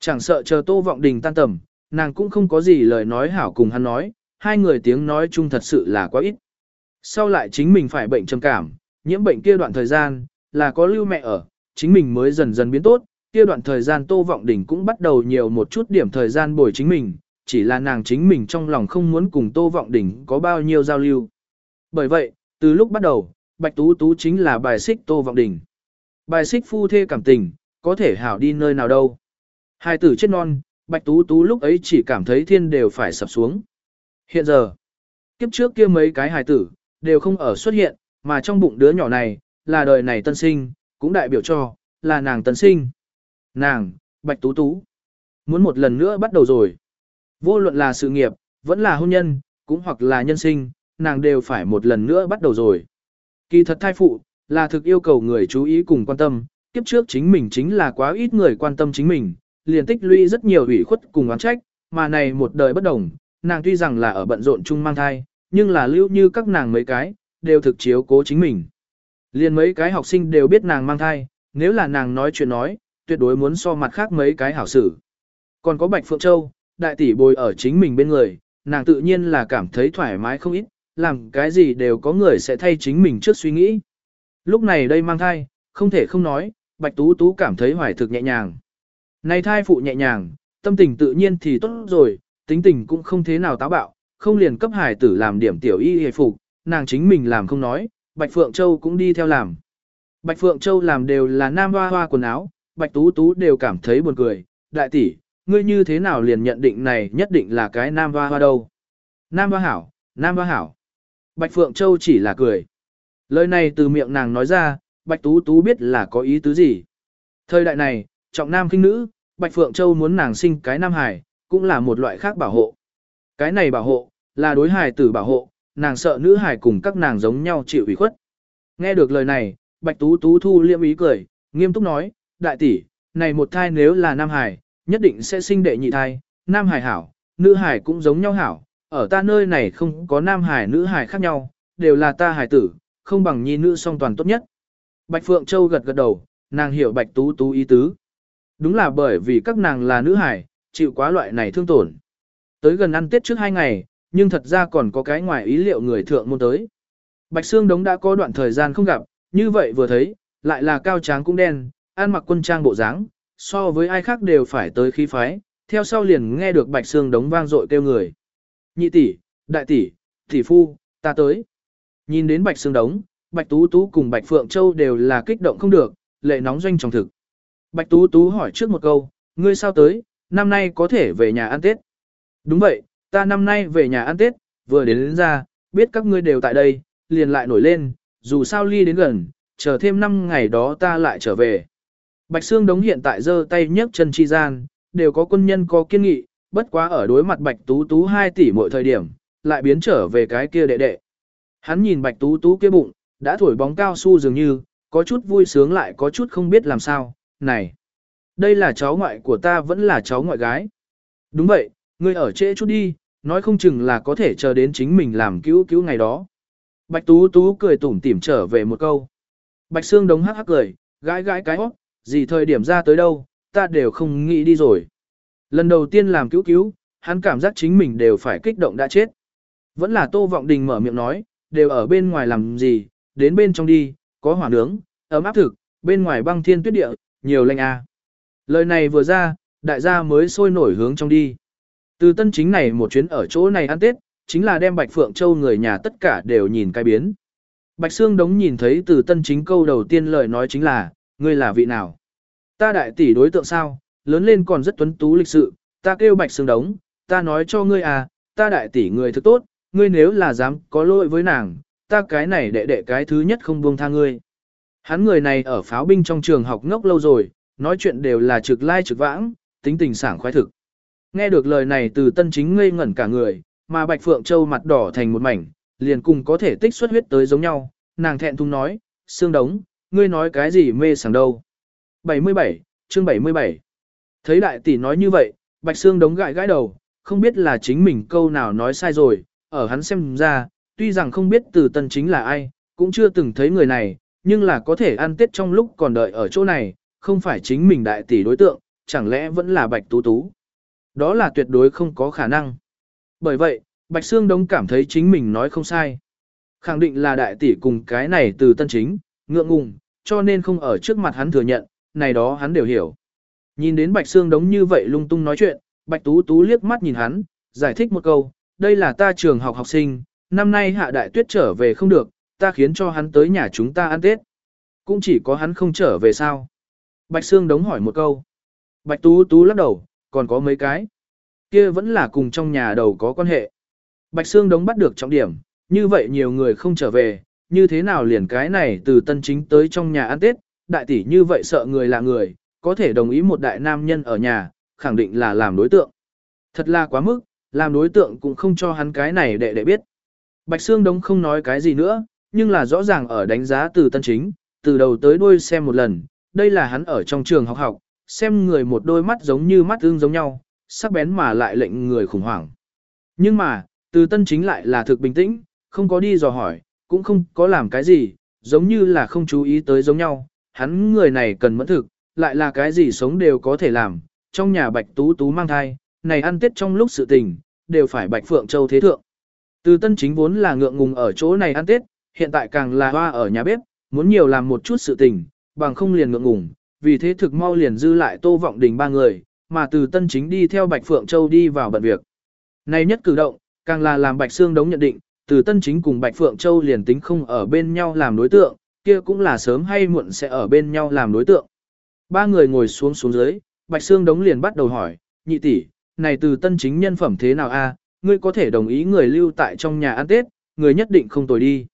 Chẳng sợ chờ Tô Vọng Đình tan tầm, nàng cũng không có gì lời nói hảo cùng hắn nói, hai người tiếng nói chung thật sự là quá ít. Sau lại chính mình phải bệnh trầm cảm, nhiễm bệnh kia đoạn thời gian, là có lưu mẹ ở, chính mình mới dần dần biến tốt, kia đoạn thời gian Tô Vọng Đình cũng bắt đầu nhiều một chút điểm thời gian bồi chính mình, chỉ là nàng chính mình trong lòng không muốn cùng Tô Vọng Đình có bao nhiêu giao lưu. Bởi vậy, từ lúc bắt đầu, Bạch Tú Tú chính là bài xích Tô Vọng Đình. Bài xích phu thê cảm tình, có thể hảo đi nơi nào đâu. Hai tử chết non, Bạch Tú Tú lúc ấy chỉ cảm thấy thiên đều phải sập xuống. Hiện giờ, kiếp trước kia mấy cái hài tử, đều không ở xuất hiện, mà trong bụng đứa nhỏ này, là đời này tân sinh, cũng đại biểu cho, là nàng tân sinh. Nàng, Bạch Tú Tú, muốn một lần nữa bắt đầu rồi. Vô luận là sự nghiệp, vẫn là hôn nhân, cũng hoặc là nhân sinh, nàng đều phải một lần nữa bắt đầu rồi. Kỳ thật thai phụ, là thực yêu cầu người chú ý cùng quan tâm, kiếp trước chính mình chính là quá ít người quan tâm chính mình, liền tích lũy rất nhiều ủy khuất cùng oán trách, mà này một đời bất đồng, nàng tuy rằng là ở bận rộn chung mang thai, nhưng là lưu như các nàng mấy cái, đều thực chiếu cố chính mình. Liền mấy cái học sinh đều biết nàng mang thai, nếu là nàng nói chuyện nói, tuyệt đối muốn so mặt khác mấy cái hảo xử. Còn có Bạch Phượng Châu, đại tỷ bồi ở chính mình bên người, nàng tự nhiên là cảm thấy thoải mái không ít, làm cái gì đều có người sẽ thay chính mình trước suy nghĩ. Lúc này đây mang thai, không thể không nói, Bạch Tú Tú cảm thấy hoài thực nhẹ nhàng. Này thai phụ nhẹ nhàng, tâm tình tự nhiên thì tốt rồi, tính tình cũng không thế nào táo bạo, không liền cấp hải tử làm điểm tiểu y hề phục, nàng chính mình làm không nói, Bạch Phượng Châu cũng đi theo làm. Bạch Phượng Châu làm đều là nam hoa hoa quần áo, Bạch Tú Tú đều cảm thấy buồn cười, đại tỷ, ngươi như thế nào liền nhận định này nhất định là cái nam hoa hoa đâu. Nam hoa hảo, nam hoa hảo. Bạch Phượng Châu chỉ là cười. Lời này từ miệng nàng nói ra, Bạch Tú Tú biết là có ý tứ gì. Thời đại này, trọng nam khinh nữ, Bạch Phượng Châu muốn nàng sinh cái nam hải, cũng là một loại khác bảo hộ. Cái này bảo hộ, là đối hài tử bảo hộ, nàng sợ nữ hài cùng các nàng giống nhau chịu ủy khuất. Nghe được lời này, Bạch Tú Tú thu liêm ý cười, nghiêm túc nói, đại tỷ, này một thai nếu là nam hài, nhất định sẽ sinh đệ nhị thai, nam hài hảo, nữ hài cũng giống nhau hảo, ở ta nơi này không có nam hài nữ hài khác nhau, đều là ta hài tử, không bằng nhi nữ song toàn tốt nhất. Bạch Phượng Châu gật gật đầu, nàng hiểu Bạch Tú Tú ý tứ. Đúng là bởi vì các nàng là nữ hài, chịu quá loại này thương tổn. Tới gần ăn Tết trước hai ngày, nhưng thật ra còn có cái ngoài ý liệu người thượng môn tới. Bạch Sương Đống đã có đoạn thời gian không gặp, như vậy vừa thấy, lại là cao tráng cũng đen, ăn mặc quân trang bộ dáng, so với ai khác đều phải tới khí phái, theo sau liền nghe được Bạch Sương Đống vang dội kêu người. Nhị tỷ, đại tỷ, tỷ phu, ta tới. Nhìn đến Bạch Sương Đống, Bạch Tú Tú cùng Bạch Phượng Châu đều là kích động không được, lệ nóng doanh trong thực. Bạch Tú Tú hỏi trước một câu, ngươi sao tới, năm nay có thể về nhà ăn Tết. Đúng vậy, ta năm nay về nhà ăn Tết, vừa đến, đến ra, biết các ngươi đều tại đây, liền lại nổi lên, dù sao ly đến gần, chờ thêm 5 ngày đó ta lại trở về. Bạch Sương Đống hiện tại giơ tay nhấc chân chi gian, đều có quân nhân có kiên nghị, bất quá ở đối mặt Bạch Tú Tú 2 tỷ mỗi thời điểm, lại biến trở về cái kia đệ đệ. Hắn nhìn Bạch Tú Tú kia bụng, đã thổi bóng cao su dường như, có chút vui sướng lại có chút không biết làm sao, này. Đây là cháu ngoại của ta vẫn là cháu ngoại gái. Đúng vậy, ngươi ở trễ chút đi, nói không chừng là có thể chờ đến chính mình làm cứu cứu ngày đó. Bạch Tú Tú cười tủm tỉm trở về một câu. Bạch Sương đống hắc hắc cười, gãi gãi cái hót, gì thời điểm ra tới đâu, ta đều không nghĩ đi rồi. Lần đầu tiên làm cứu cứu, hắn cảm giác chính mình đều phải kích động đã chết. Vẫn là Tô Vọng Đình mở miệng nói, đều ở bên ngoài làm gì, đến bên trong đi, có hỏa nướng, ấm áp thực, bên ngoài băng thiên tuyết địa, nhiều lanh a. À. Lời này vừa ra, đại gia mới sôi nổi hướng trong đi. Từ tân chính này một chuyến ở chỗ này ăn Tết, chính là đem Bạch Phượng Châu người nhà tất cả đều nhìn cái biến. Bạch Sương Đống nhìn thấy từ tân chính câu đầu tiên lời nói chính là, ngươi là vị nào? Ta đại tỷ đối tượng sao, lớn lên còn rất tuấn tú lịch sự, ta kêu Bạch Sương Đống, ta nói cho ngươi à, ta đại tỷ người thực tốt, ngươi nếu là dám có lỗi với nàng, ta cái này đệ đệ cái thứ nhất không buông tha ngươi. Hắn người này ở pháo binh trong trường học ngốc lâu rồi, nói chuyện đều là trực lai trực vãng, tính tình sảng khoái thực. Nghe được lời này từ tân chính ngây ngẩn cả người, mà Bạch Phượng Châu mặt đỏ thành một mảnh, liền cùng có thể tích xuất huyết tới giống nhau, nàng thẹn thùng nói, xương đống, ngươi nói cái gì mê sảng đâu. 77, chương 77 Thấy đại tỷ nói như vậy, Bạch Sương đống gãi gãi đầu, không biết là chính mình câu nào nói sai rồi, ở hắn xem ra, tuy rằng không biết từ tân chính là ai, cũng chưa từng thấy người này, nhưng là có thể ăn tết trong lúc còn đợi ở chỗ này, không phải chính mình đại tỷ đối tượng, chẳng lẽ vẫn là Bạch Tú Tú. Đó là tuyệt đối không có khả năng. Bởi vậy, Bạch Sương Đông cảm thấy chính mình nói không sai. Khẳng định là đại tỷ cùng cái này từ tân chính, ngượng ngùng, cho nên không ở trước mặt hắn thừa nhận, này đó hắn đều hiểu. Nhìn đến Bạch Sương Đống như vậy lung tung nói chuyện, Bạch Tú Tú liếc mắt nhìn hắn, giải thích một câu, đây là ta trường học học sinh, năm nay hạ đại tuyết trở về không được, ta khiến cho hắn tới nhà chúng ta ăn Tết. Cũng chỉ có hắn không trở về sao. Bạch Sương Đống hỏi một câu. Bạch Tú Tú lắc đầu, còn có mấy cái. Kia vẫn là cùng trong nhà đầu có quan hệ. Bạch Sương Đống bắt được trọng điểm, như vậy nhiều người không trở về, như thế nào liền cái này từ tân chính tới trong nhà ăn Tết, đại tỷ như vậy sợ người là người, có thể đồng ý một đại nam nhân ở nhà, khẳng định là làm đối tượng. Thật là quá mức, làm đối tượng cũng không cho hắn cái này để để biết. Bạch Sương Đống không nói cái gì nữa, nhưng là rõ ràng ở đánh giá từ tân chính, từ đầu tới đuôi xem một lần, đây là hắn ở trong trường học học, xem người một đôi mắt giống như mắt ương giống nhau, sắc bén mà lại lệnh người khủng hoảng. Nhưng mà, từ tân chính lại là thực bình tĩnh, không có đi dò hỏi, cũng không có làm cái gì, giống như là không chú ý tới giống nhau, hắn người này cần mẫn thực, lại là cái gì sống đều có thể làm, trong nhà bạch tú tú mang thai, này ăn tết trong lúc sự tình, đều phải bạch phượng châu thế thượng. Từ tân chính vốn là ngượng ngùng ở chỗ này ăn tết, hiện tại càng là hoa ở nhà bếp, muốn nhiều làm một chút sự tình, bằng không liền ngượng ngùng, vì thế thực mau liền dư lại tô vọng đình ba người, mà từ tân chính đi theo bạch phượng châu đi vào bận việc. Này nhất cử động, càng là làm bạch xương đống nhận định, từ tân chính cùng bạch phượng châu liền tính không ở bên nhau làm đối tượng, kia cũng là sớm hay muộn sẽ ở bên nhau làm đối tượng. Ba người ngồi xuống xuống dưới, bạch xương đống liền bắt đầu hỏi, nhị tỷ, này từ tân chính nhân phẩm thế nào a? ngươi có thể đồng ý người lưu tại trong nhà ăn Tết, người nhất định không tồi đi.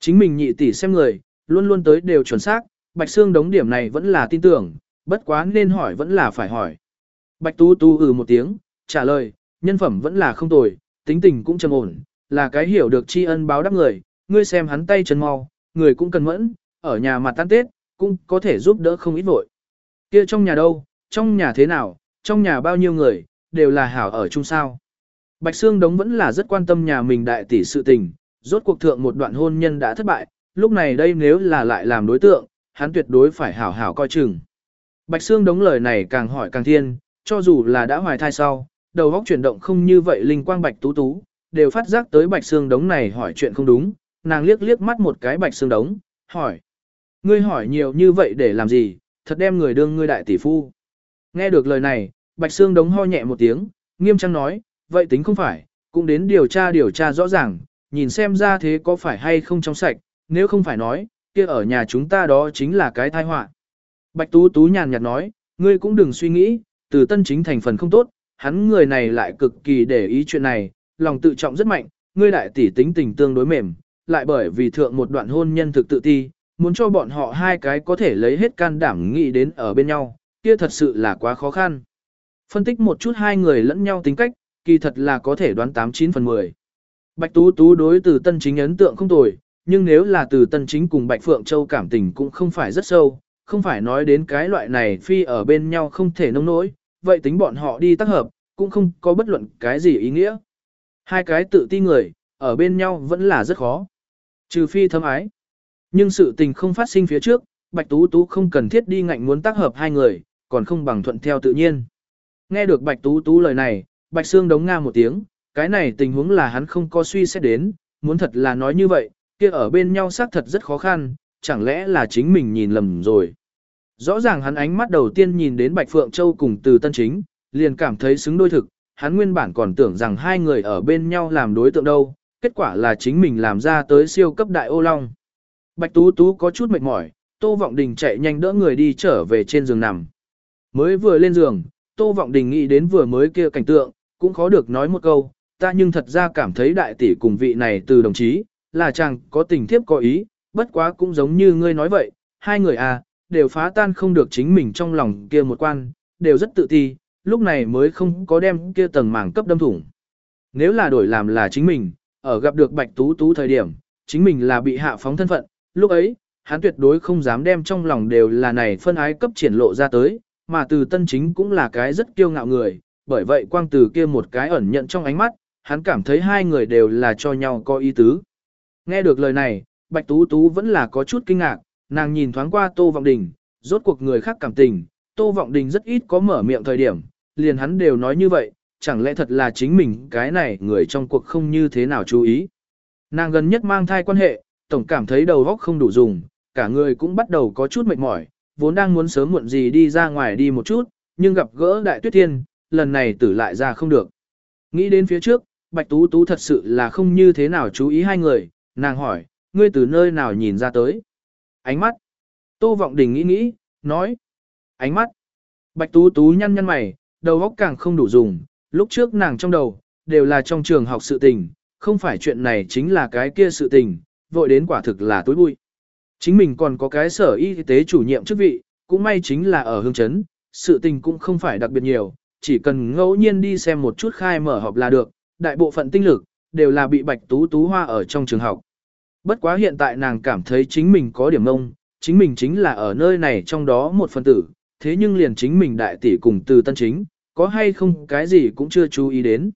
Chính mình nhị tỷ xem người, luôn luôn tới đều chuẩn xác, Bạch Sương đống điểm này vẫn là tin tưởng, bất quá nên hỏi vẫn là phải hỏi. Bạch Tu Tu ừ một tiếng, trả lời, nhân phẩm vẫn là không tồi, tính tình cũng trầm ổn, là cái hiểu được tri ân báo đáp người, ngươi xem hắn tay chân mau, người cũng cần mẫn, ở nhà mà tan Tết, cũng có thể giúp đỡ không ít vội. Kia trong nhà đâu, trong nhà thế nào, trong nhà bao nhiêu người, đều là hảo ở chung sao. Bạch Sương Đống vẫn là rất quan tâm nhà mình đại tỷ sự tình, rốt cuộc thượng một đoạn hôn nhân đã thất bại, lúc này đây nếu là lại làm đối tượng, hắn tuyệt đối phải hảo hảo coi chừng. Bạch Sương Đống lời này càng hỏi càng thiên, cho dù là đã hoài thai sau, đầu óc chuyển động không như vậy linh quang Bạch Tú Tú, đều phát giác tới Bạch Sương Đống này hỏi chuyện không đúng, nàng liếc liếc mắt một cái Bạch Sương Đống, hỏi. Ngươi hỏi nhiều như vậy để làm gì, thật đem người đương ngươi đại tỷ phu. Nghe được lời này, Bạch Sương Đống ho nhẹ một tiếng, nghiêm trang nói, vậy tính không phải, cũng đến điều tra điều tra rõ ràng, nhìn xem ra thế có phải hay không trong sạch, nếu không phải nói, kia ở nhà chúng ta đó chính là cái tai họa. Bạch Tú Tú nhàn nhạt nói, ngươi cũng đừng suy nghĩ, từ tân chính thành phần không tốt, hắn người này lại cực kỳ để ý chuyện này, lòng tự trọng rất mạnh, ngươi đại tỷ tính tình tương đối mềm, lại bởi vì thượng một đoạn hôn nhân thực tự ti, muốn cho bọn họ hai cái có thể lấy hết can đảm nghĩ đến ở bên nhau, kia thật sự là quá khó khăn. Phân tích một chút hai người lẫn nhau tính cách, kỳ thật là có thể đoán 89 phần 10. Bạch Tú Tú đối từ tân chính ấn tượng không tồi, nhưng nếu là từ tân chính cùng Bạch Phượng Châu cảm tình cũng không phải rất sâu, không phải nói đến cái loại này phi ở bên nhau không thể nông nỗi, vậy tính bọn họ đi tác hợp, cũng không có bất luận cái gì ý nghĩa. Hai cái tự ti người, ở bên nhau vẫn là rất khó. Trừ phi thâm ái. Nhưng sự tình không phát sinh phía trước, Bạch Tú Tú không cần thiết đi ngạnh muốn tác hợp hai người, còn không bằng thuận theo tự nhiên. Nghe được Bạch Tú Tú lời này, Bạch Sương đống nga một tiếng, cái này tình huống là hắn không có suy xét đến, muốn thật là nói như vậy, kia ở bên nhau xác thật rất khó khăn, chẳng lẽ là chính mình nhìn lầm rồi. Rõ ràng hắn ánh mắt đầu tiên nhìn đến Bạch Phượng Châu cùng từ tân chính, liền cảm thấy xứng đôi thực, hắn nguyên bản còn tưởng rằng hai người ở bên nhau làm đối tượng đâu, kết quả là chính mình làm ra tới siêu cấp đại ô long. Bạch Tú Tú có chút mệt mỏi, Tô Vọng Đình chạy nhanh đỡ người đi trở về trên giường nằm. Mới vừa lên giường, Tô Vọng Đình nghĩ đến vừa mới kia cảnh tượng, cũng khó được nói một câu, ta nhưng thật ra cảm thấy đại tỷ cùng vị này từ đồng chí, là chàng có tình thiếp có ý, bất quá cũng giống như ngươi nói vậy, hai người à, đều phá tan không được chính mình trong lòng kia một quan, đều rất tự ti, lúc này mới không có đem kia tầng màng cấp đâm thủng. Nếu là đổi làm là chính mình, ở gặp được Bạch Tú Tú thời điểm, chính mình là bị hạ phóng thân phận, lúc ấy, hắn tuyệt đối không dám đem trong lòng đều là này phân ái cấp triển lộ ra tới, mà từ tân chính cũng là cái rất kiêu ngạo người, bởi vậy quang từ kia một cái ẩn nhận trong ánh mắt, hắn cảm thấy hai người đều là cho nhau có ý tứ. Nghe được lời này, Bạch Tú Tú vẫn là có chút kinh ngạc, nàng nhìn thoáng qua Tô Vọng Đình, rốt cuộc người khác cảm tình, Tô Vọng Đình rất ít có mở miệng thời điểm, liền hắn đều nói như vậy, chẳng lẽ thật là chính mình cái này người trong cuộc không như thế nào chú ý. Nàng gần nhất mang thai quan hệ, tổng cảm thấy đầu óc không đủ dùng, cả người cũng bắt đầu có chút mệt mỏi, vốn đang muốn sớm muộn gì đi ra ngoài đi một chút, nhưng gặp gỡ Đại Tuyết Thiên, lần này tử lại ra không được. Nghĩ đến phía trước, Bạch Tú Tú thật sự là không như thế nào chú ý hai người, nàng hỏi, ngươi từ nơi nào nhìn ra tới? Ánh mắt. Tô Vọng Đình nghĩ nghĩ, nói. Ánh mắt. Bạch Tú Tú nhăn nhăn mày, đầu óc càng không đủ dùng, lúc trước nàng trong đầu, đều là trong trường học sự tình, không phải chuyện này chính là cái kia sự tình, vội đến quả thực là tối bụi. Chính mình còn có cái sở y tế chủ nhiệm chức vị, cũng may chính là ở hương chấn, sự tình cũng không phải đặc biệt nhiều, chỉ cần ngẫu nhiên đi xem một chút khai mở họp là được, đại bộ phận tinh lực, đều là bị bạch tú tú hoa ở trong trường học. Bất quá hiện tại nàng cảm thấy chính mình có điểm ngông, chính mình chính là ở nơi này trong đó một phần tử, thế nhưng liền chính mình đại tỷ cùng từ tân chính, có hay không cái gì cũng chưa chú ý đến.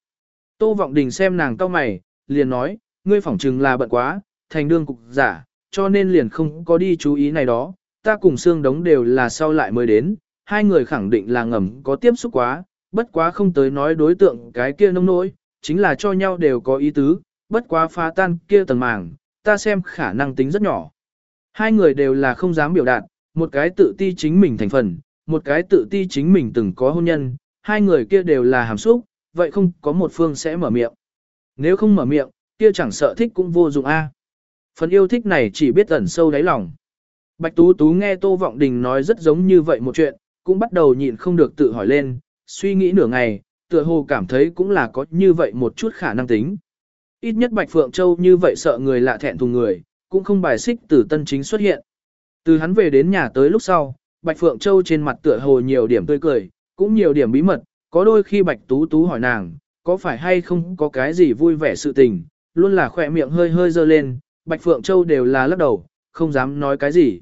Tô Vọng Đình xem nàng cau mày, liền nói, ngươi phỏng chừng là bận quá, thành đương cục giả, cho nên liền không có đi chú ý này đó, ta cùng xương đống đều là sau lại mới đến, hai người khẳng định là ngầm có tiếp xúc quá, bất quá không tới nói đối tượng cái kia nông nỗi, chính là cho nhau đều có ý tứ, bất quá phá tan kia tầng màng, ta xem khả năng tính rất nhỏ. Hai người đều là không dám biểu đạt, một cái tự ti chính mình thành phần, một cái tự ti chính mình từng có hôn nhân, hai người kia đều là hàm xúc, vậy không có một phương sẽ mở miệng. Nếu không mở miệng, kia chẳng sợ thích cũng vô dụng a. Phần yêu thích này chỉ biết ẩn sâu đáy lòng. Bạch Tú Tú nghe Tô Vọng Đình nói rất giống như vậy một chuyện, cũng bắt đầu nhịn không được tự hỏi lên, suy nghĩ nửa ngày, tựa hồ cảm thấy cũng là có như vậy một chút khả năng tính. Ít nhất Bạch Phượng Châu như vậy sợ người lạ thẹn thùng người, cũng không bài xích từ tân chính xuất hiện. Từ hắn về đến nhà tới lúc sau, Bạch Phượng Châu trên mặt tựa hồ nhiều điểm tươi cười, cũng nhiều điểm bí mật, có đôi khi Bạch Tú Tú hỏi nàng, có phải hay không có cái gì vui vẻ sự tình, luôn là khỏe miệng hơi hơi dơ lên, Bạch Phượng Châu đều là lắc đầu, không dám nói cái gì.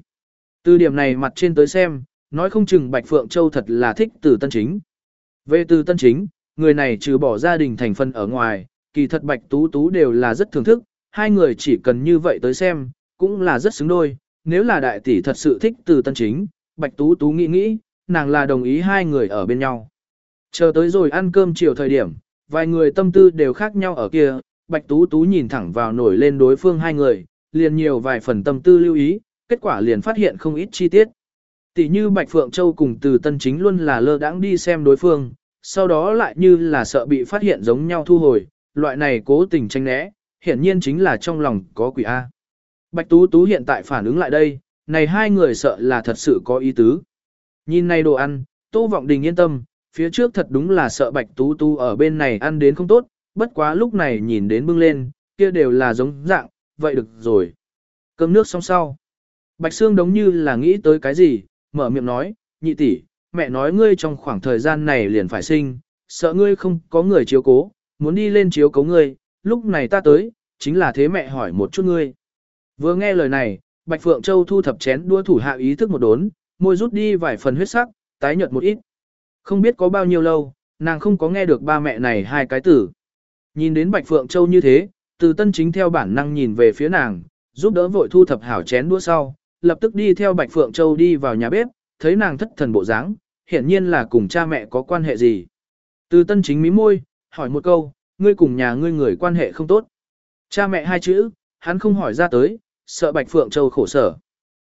Từ điểm này mặt trên tới xem, nói không chừng Bạch Phượng Châu thật là thích từ tân chính. Về từ tân chính, người này trừ bỏ gia đình thành phần ở ngoài, kỳ thật Bạch Tú Tú đều là rất thưởng thức, hai người chỉ cần như vậy tới xem, cũng là rất xứng đôi, nếu là đại tỷ thật sự thích từ tân chính, Bạch Tú Tú nghĩ nghĩ, nàng là đồng ý hai người ở bên nhau. Chờ tới rồi ăn cơm chiều thời điểm, vài người tâm tư đều khác nhau ở kia, Bạch Tú Tú nhìn thẳng vào nổi lên đối phương hai người, liền nhiều vài phần tâm tư lưu ý, kết quả liền phát hiện không ít chi tiết. Tỷ như Bạch Phượng Châu cùng từ tân chính luôn là lơ đãng đi xem đối phương, sau đó lại như là sợ bị phát hiện giống nhau thu hồi, loại này cố tình tranh né, hiển nhiên chính là trong lòng có quỷ A. Bạch Tú Tú hiện tại phản ứng lại đây, này hai người sợ là thật sự có ý tứ. Nhìn này đồ ăn, Tô Vọng Đình yên tâm, phía trước thật đúng là sợ Bạch Tú Tú ở bên này ăn đến không tốt, bất quá lúc này nhìn đến bưng lên, kia đều là giống dạng, vậy được rồi. Cơm nước xong sau. Bạch Sương đống như là nghĩ tới cái gì, mở miệng nói, nhị tỷ, mẹ nói ngươi trong khoảng thời gian này liền phải sinh, sợ ngươi không có người chiếu cố, muốn đi lên chiếu cố ngươi, lúc này ta tới, chính là thế mẹ hỏi một chút ngươi. Vừa nghe lời này, Bạch Phượng Châu thu thập chén đua thủ hạ ý thức một đốn, môi rút đi vài phần huyết sắc, tái nhợt một ít. Không biết có bao nhiêu lâu, nàng không có nghe được ba mẹ này hai cái tử. Nhìn đến Bạch Phượng Châu như thế, từ tân chính theo bản năng nhìn về phía nàng, giúp đỡ vội thu thập hảo chén đũa sau, lập tức đi theo Bạch Phượng Châu đi vào nhà bếp, thấy nàng thất thần bộ dáng, hiển nhiên là cùng cha mẹ có quan hệ gì. Từ tân chính mí môi, hỏi một câu, ngươi cùng nhà ngươi người quan hệ không tốt. Cha mẹ hai chữ, hắn không hỏi ra tới, sợ Bạch Phượng Châu khổ sở.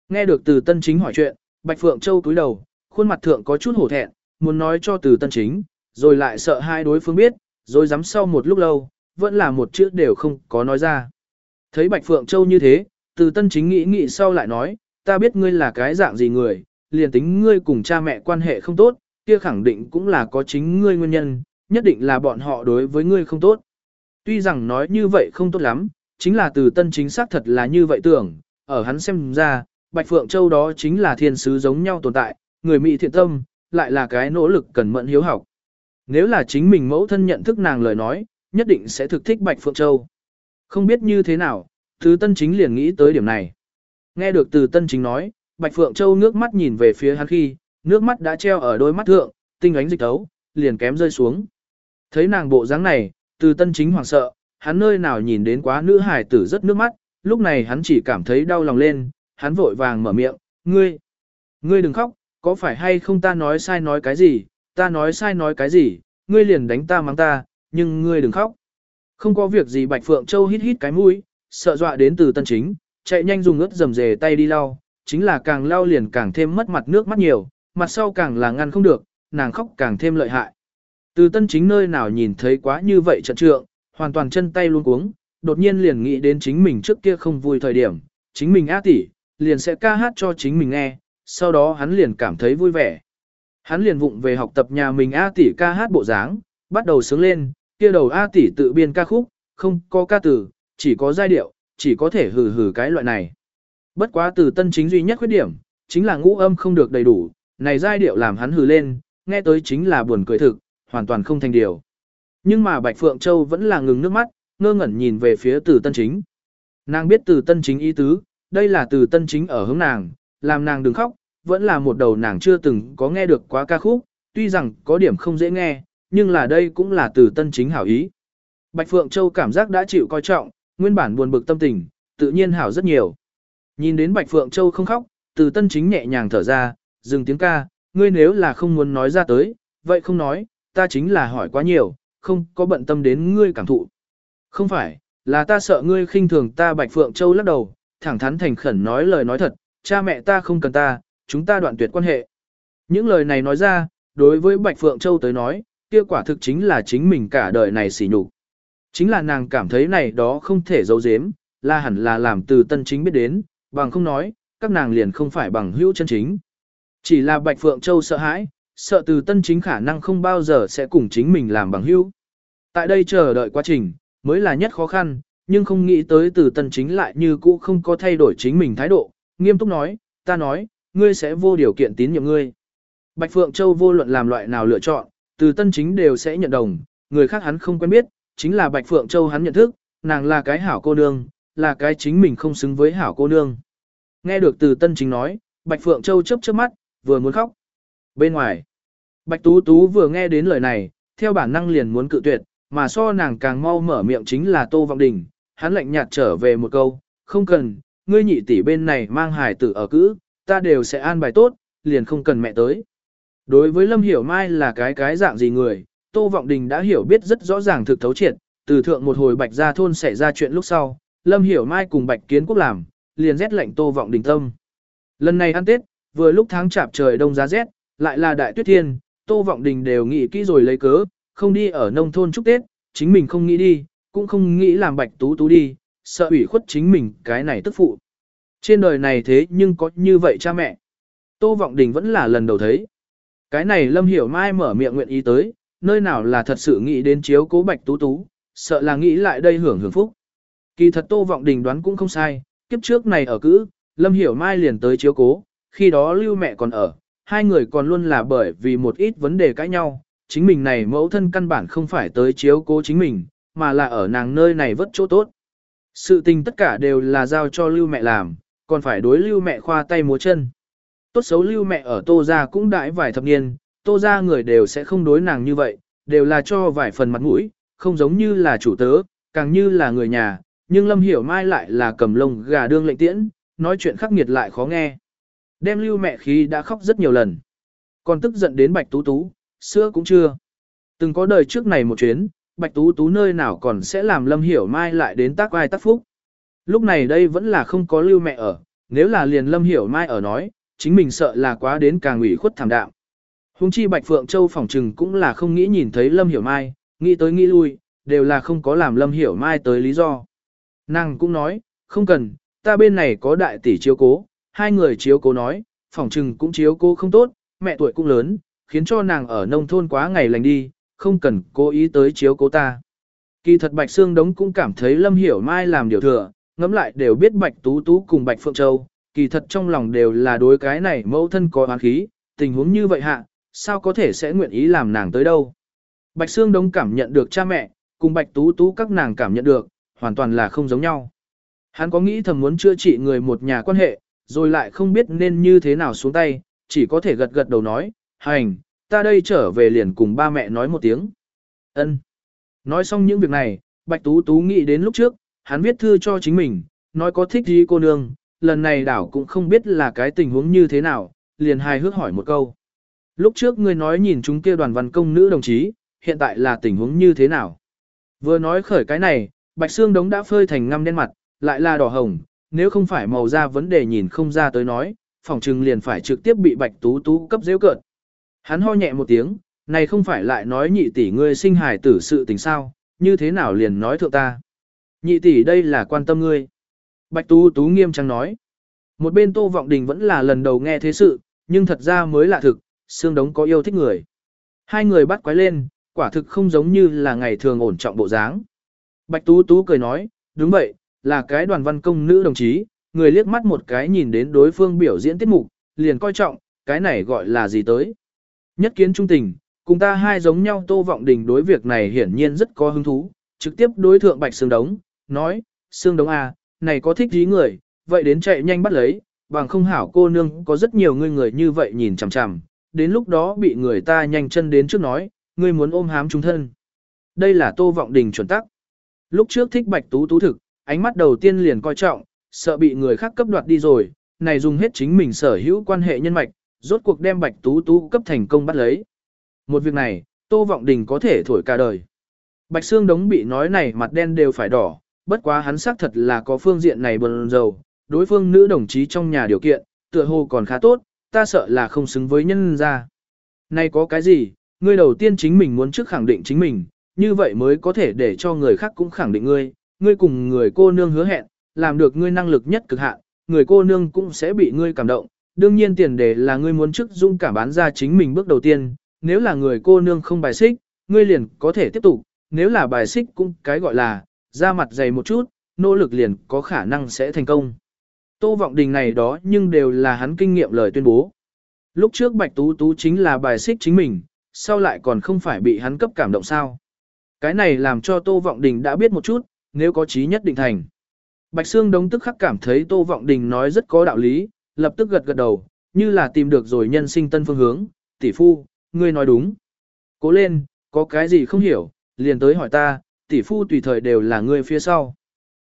Nghe được từ tân chính hỏi chuyện, Bạch Phượng Châu cúi đầu, khuôn mặt thượng có chút hổ thẹn, muốn nói cho từ tân chính, rồi lại sợ hai đối phương biết, rồi dám sau một lúc lâu, vẫn là một chữ đều không có nói ra. Thấy Bạch Phượng Châu như thế, từ tân chính nghĩ nghĩ sau lại nói, ta biết ngươi là cái dạng gì người, liền tính ngươi cùng cha mẹ quan hệ không tốt, kia khẳng định cũng là có chính ngươi nguyên nhân, nhất định là bọn họ đối với ngươi không tốt. Tuy rằng nói như vậy không tốt lắm, chính là từ tân chính xác thật là như vậy tưởng, ở hắn xem ra, Bạch Phượng Châu đó chính là thiên sứ giống nhau tồn tại, người mỹ thiện tâm, lại là cái nỗ lực cần mẫn hiếu học. Nếu là chính mình mẫu thân nhận thức nàng lời nói, nhất định sẽ thực thích Bạch Phượng Châu. Không biết như thế nào, từ tân chính liền nghĩ tới điểm này. Nghe được từ tân chính nói, Bạch Phượng Châu nước mắt nhìn về phía hắn khi, nước mắt đã treo ở đôi mắt thượng, tinh ánh dịch tấu, liền kém rơi xuống. Thấy nàng bộ dáng này, từ tân chính hoảng sợ, hắn nơi nào nhìn đến quá nữ hải tử rất nước mắt, lúc này hắn chỉ cảm thấy đau lòng lên, hắn vội vàng mở miệng, ngươi, ngươi đừng khóc, có phải hay không ta nói sai nói cái gì, ta nói sai nói cái gì, ngươi liền đánh ta mắng ta, nhưng ngươi đừng khóc. Không có việc gì Bạch Phượng Châu hít hít cái mũi, sợ dọa đến từ tân chính, chạy nhanh dùng ướt dầm dề tay đi lau, chính là càng lao liền càng thêm mất mặt nước mắt nhiều, mặt sau càng là ngăn không được, nàng khóc càng thêm lợi hại. Từ tân chính nơi nào nhìn thấy quá như vậy trận trượng, hoàn toàn chân tay luôn cuống, đột nhiên liền nghĩ đến chính mình trước kia không vui thời điểm, chính mình á tỉ, liền sẽ ca hát cho chính mình nghe, sau đó hắn liền cảm thấy vui vẻ. Hắn liền vụng về học tập nhà mình A tỷ ca hát bộ dáng, bắt đầu sướng lên, kia đầu A tỷ tự biên ca khúc, không có ca từ, chỉ có giai điệu, chỉ có thể hừ hừ cái loại này. Bất quá từ tân chính duy nhất khuyết điểm, chính là ngũ âm không được đầy đủ, này giai điệu làm hắn hừ lên, nghe tới chính là buồn cười thực, hoàn toàn không thành điều. Nhưng mà Bạch Phượng Châu vẫn là ngừng nước mắt, ngơ ngẩn nhìn về phía từ tân chính. Nàng biết từ tân chính ý tứ, đây là từ tân chính ở hướng nàng, làm nàng đừng khóc, vẫn là một đầu nàng chưa từng có nghe được quá ca khúc, tuy rằng có điểm không dễ nghe, nhưng là đây cũng là từ tân chính hảo ý. Bạch Phượng Châu cảm giác đã chịu coi trọng, nguyên bản buồn bực tâm tình, tự nhiên hảo rất nhiều. Nhìn đến Bạch Phượng Châu không khóc, từ tân chính nhẹ nhàng thở ra, dừng tiếng ca, ngươi nếu là không muốn nói ra tới, vậy không nói, ta chính là hỏi quá nhiều, không có bận tâm đến ngươi cảm thụ. Không phải, là ta sợ ngươi khinh thường ta Bạch Phượng Châu lắc đầu, thẳng thắn thành khẩn nói lời nói thật, cha mẹ ta không cần ta, chúng ta đoạn tuyệt quan hệ. Những lời này nói ra, đối với Bạch Phượng Châu tới nói, kia quả thực chính là chính mình cả đời này xỉ nhục. Chính là nàng cảm thấy này đó không thể giấu giếm, là hẳn là làm từ tân chính biết đến, bằng không nói, các nàng liền không phải bằng hữu chân chính. Chỉ là Bạch Phượng Châu sợ hãi, sợ từ tân chính khả năng không bao giờ sẽ cùng chính mình làm bằng hữu. Tại đây chờ đợi quá trình, mới là nhất khó khăn, nhưng không nghĩ tới từ tân chính lại như cũ không có thay đổi chính mình thái độ, nghiêm túc nói, ta nói, ngươi sẽ vô điều kiện tín nhiệm ngươi. Bạch Phượng Châu vô luận làm loại nào lựa chọn, từ tân chính đều sẽ nhận đồng, người khác hắn không quen biết, chính là Bạch Phượng Châu hắn nhận thức, nàng là cái hảo cô nương, là cái chính mình không xứng với hảo cô nương. Nghe được từ tân chính nói, Bạch Phượng Châu chớp chớp mắt, vừa muốn khóc. Bên ngoài, Bạch Tú Tú vừa nghe đến lời này, theo bản năng liền muốn cự tuyệt, mà so nàng càng mau mở miệng chính là Tô Vọng Đình, hắn lạnh nhạt trở về một câu, không cần, ngươi nhị tỷ bên này mang hài tử ở cữ, ta đều sẽ an bài tốt, liền không cần mẹ tới. Đối với Lâm Hiểu Mai là cái cái dạng gì người, Tô Vọng Đình đã hiểu biết rất rõ ràng thực thấu triệt, từ thượng một hồi Bạch Gia thôn xảy ra chuyện lúc sau, Lâm Hiểu Mai cùng Bạch Kiến Quốc làm, liền rét lạnh Tô Vọng Đình tâm. Lần này ăn Tết, vừa lúc tháng chạp trời đông giá rét, lại là đại tuyết thiên, Tô Vọng Đình đều nghĩ kỹ rồi lấy cớ, không đi ở nông thôn chúc Tết, chính mình không nghĩ đi, cũng không nghĩ làm Bạch Tú Tú đi, sợ ủy khuất chính mình cái này tức phụ. Trên đời này thế nhưng có như vậy cha mẹ. Tô Vọng Đình vẫn là lần đầu thấy. Cái này Lâm Hiểu Mai mở miệng nguyện ý tới, nơi nào là thật sự nghĩ đến chiếu cố Bạch Tú Tú, sợ là nghĩ lại đây hưởng hưởng phúc. Kỳ thật Tô Vọng Đình đoán cũng không sai, kiếp trước này ở cữ, Lâm Hiểu Mai liền tới chiếu cố, khi đó lưu mẹ còn ở, hai người còn luôn là bởi vì một ít vấn đề cãi nhau, chính mình này mẫu thân căn bản không phải tới chiếu cố chính mình, mà là ở nàng nơi này vất chỗ tốt. Sự tình tất cả đều là giao cho lưu mẹ làm, còn phải đối lưu mẹ khoa tay múa chân. Tốt xấu lưu mẹ ở tô gia cũng đãi vài thập niên, tô gia người đều sẽ không đối nàng như vậy, đều là cho vài phần mặt mũi, không giống như là chủ tớ, càng như là người nhà, nhưng Lâm Hiểu Mai lại là cầm lông gà đương lệnh tiễn, nói chuyện khắc nghiệt lại khó nghe. Đem lưu mẹ khí đã khóc rất nhiều lần. Còn tức giận đến Bạch Tú Tú, sữa cũng chưa. Từng có đời trước này một chuyến, Bạch Tú Tú nơi nào còn sẽ làm Lâm Hiểu Mai lại đến tác ai tác phúc. Lúc này đây vẫn là không có lưu mẹ ở, nếu là liền Lâm Hiểu Mai ở nói, chính mình sợ là quá đến càng ủy khuất thảm đạo. Hùng chi Bạch Phượng Châu phòng trừng cũng là không nghĩ nhìn thấy Lâm Hiểu Mai, nghĩ tới nghĩ lui, đều là không có làm Lâm Hiểu Mai tới lý do. Nàng cũng nói, không cần, ta bên này có đại tỷ chiếu cố, hai người chiếu cố nói, phòng trừng cũng chiếu cố không tốt, mẹ tuổi cũng lớn, khiến cho nàng ở nông thôn quá ngày lành đi, không cần cố ý tới chiếu cố ta. Kỳ thật Bạch Sương Đống cũng cảm thấy Lâm Hiểu Mai làm điều thừa, ngẫm lại đều biết Bạch Tú Tú cùng Bạch Phượng Châu, kỳ thật trong lòng đều là đối cái này mẫu thân có oán khí, tình huống như vậy hạ, sao có thể sẽ nguyện ý làm nàng tới đâu. Bạch Sương Đống cảm nhận được cha mẹ, cùng Bạch Tú Tú các nàng cảm nhận được, hoàn toàn là không giống nhau. Hắn có nghĩ thầm muốn chữa trị người một nhà quan hệ, rồi lại không biết nên như thế nào xuống tay, chỉ có thể gật gật đầu nói, hành, ta đây trở về liền cùng ba mẹ nói một tiếng. Ân. Nói xong những việc này, Bạch Tú Tú nghĩ đến lúc trước, hắn viết thư cho chính mình, nói có thích gì cô nương, lần này đảo cũng không biết là cái tình huống như thế nào, liền hài hước hỏi một câu. Lúc trước ngươi nói nhìn chúng kia đoàn văn công nữ đồng chí, hiện tại là tình huống như thế nào? Vừa nói khởi cái này, Bạch Xương Đống đã phơi thành ngăm đen mặt, lại là đỏ hồng, nếu không phải màu da vấn đề nhìn không ra tới nói, phòng trừng liền phải trực tiếp bị Bạch Tú Tú cấp dễ cợt. Hắn ho nhẹ một tiếng, này không phải lại nói nhị tỷ ngươi sinh hài tử sự tình sao, như thế nào liền nói thượng ta. Nhị tỷ đây là quan tâm ngươi. Bạch Tú Tú nghiêm trang nói. Một bên Tô Vọng Đình vẫn là lần đầu nghe thế sự, nhưng thật ra mới lạ thực, xương đống có yêu thích người. Hai người bắt quái lên, quả thực không giống như là ngày thường ổn trọng bộ dáng. Bạch Tú Tú cười nói, đúng vậy, là cái đoàn văn công nữ đồng chí, người liếc mắt một cái nhìn đến đối phương biểu diễn tiết mục, liền coi trọng, cái này gọi là gì tới. Nhất kiến trung tình, cùng ta hai giống nhau Tô Vọng Đình đối việc này hiển nhiên rất có hứng thú, trực tiếp đối thượng Bạch Sương Đống, nói, Sương Đống à, này có thích dí người, vậy đến chạy nhanh bắt lấy, bằng không hảo cô nương có rất nhiều người người như vậy nhìn chằm chằm, đến lúc đó bị người ta nhanh chân đến trước nói, ngươi muốn ôm hám chúng thân. Đây là Tô Vọng Đình chuẩn tắc. Lúc trước thích Bạch Tú Tú thực, ánh mắt đầu tiên liền coi trọng, sợ bị người khác cấp đoạt đi rồi, này dùng hết chính mình sở hữu quan hệ nhân mạch, rốt cuộc đem Bạch Tú Tú cấp thành công bắt lấy. Một việc này, Tô Vọng Đình có thể thổi cả đời. Bạch Sương Đống bị nói này mặt đen đều phải đỏ, bất quá hắn xác thật là có phương diện này bần dầu, đối phương nữ đồng chí trong nhà điều kiện, tựa hồ còn khá tốt, ta sợ là không xứng với nhân gia. Này có cái gì, ngươi đầu tiên chính mình muốn trước khẳng định chính mình, như vậy mới có thể để cho người khác cũng khẳng định ngươi, ngươi cùng người cô nương hứa hẹn, làm được ngươi năng lực nhất cực hạn, người cô nương cũng sẽ bị ngươi cảm động. Đương nhiên tiền đề là ngươi muốn trước dung cảm bán ra chính mình bước đầu tiên, nếu là người cô nương không bài xích, ngươi liền có thể tiếp tục, nếu là bài xích cũng cái gọi là, ra mặt dày một chút, nỗ lực liền có khả năng sẽ thành công. Tô Vọng Đình này đó nhưng đều là hắn kinh nghiệm lời tuyên bố. Lúc trước Bạch Tú Tú chính là bài xích chính mình, sau lại còn không phải bị hắn cấp cảm động sao. Cái này làm cho Tô Vọng Đình đã biết một chút, nếu có chí nhất định thành. Bạch Sương Đống tức khắc cảm thấy Tô Vọng Đình nói rất có đạo lý, lập tức gật gật đầu, như là tìm được rồi nhân sinh tân phương hướng, tỷ phu, ngươi nói đúng. Cố lên, có cái gì không hiểu, liền tới hỏi ta, tỷ phu tùy thời đều là ngươi phía sau.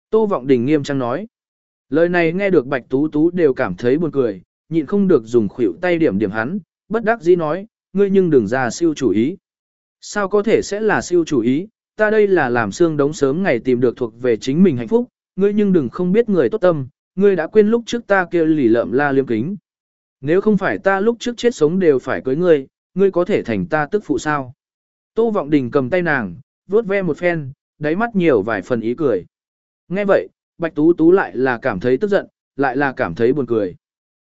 Tô Vọng Đình nghiêm trang nói. Lời này nghe được Bạch Tú Tú đều cảm thấy buồn cười, nhịn không được dùng khuỷu tay điểm điểm hắn, bất đắc dĩ nói, ngươi nhưng đừng ra siêu chủ ý. Sao có thể sẽ là siêu chủ ý, ta đây là làm xương đống sớm ngày tìm được thuộc về chính mình hạnh phúc, ngươi nhưng đừng không biết người tốt tâm, ngươi đã quên lúc trước ta kia lì lợm la liêm kính. Nếu không phải ta lúc trước chết sống đều phải cưới ngươi, ngươi có thể thành ta tức phụ sao. Tô Vọng Đình cầm tay nàng, vuốt ve một phen, đáy mắt nhiều vài phần ý cười. Nghe vậy, Bạch Tú Tú lại là cảm thấy tức giận, lại là cảm thấy buồn cười.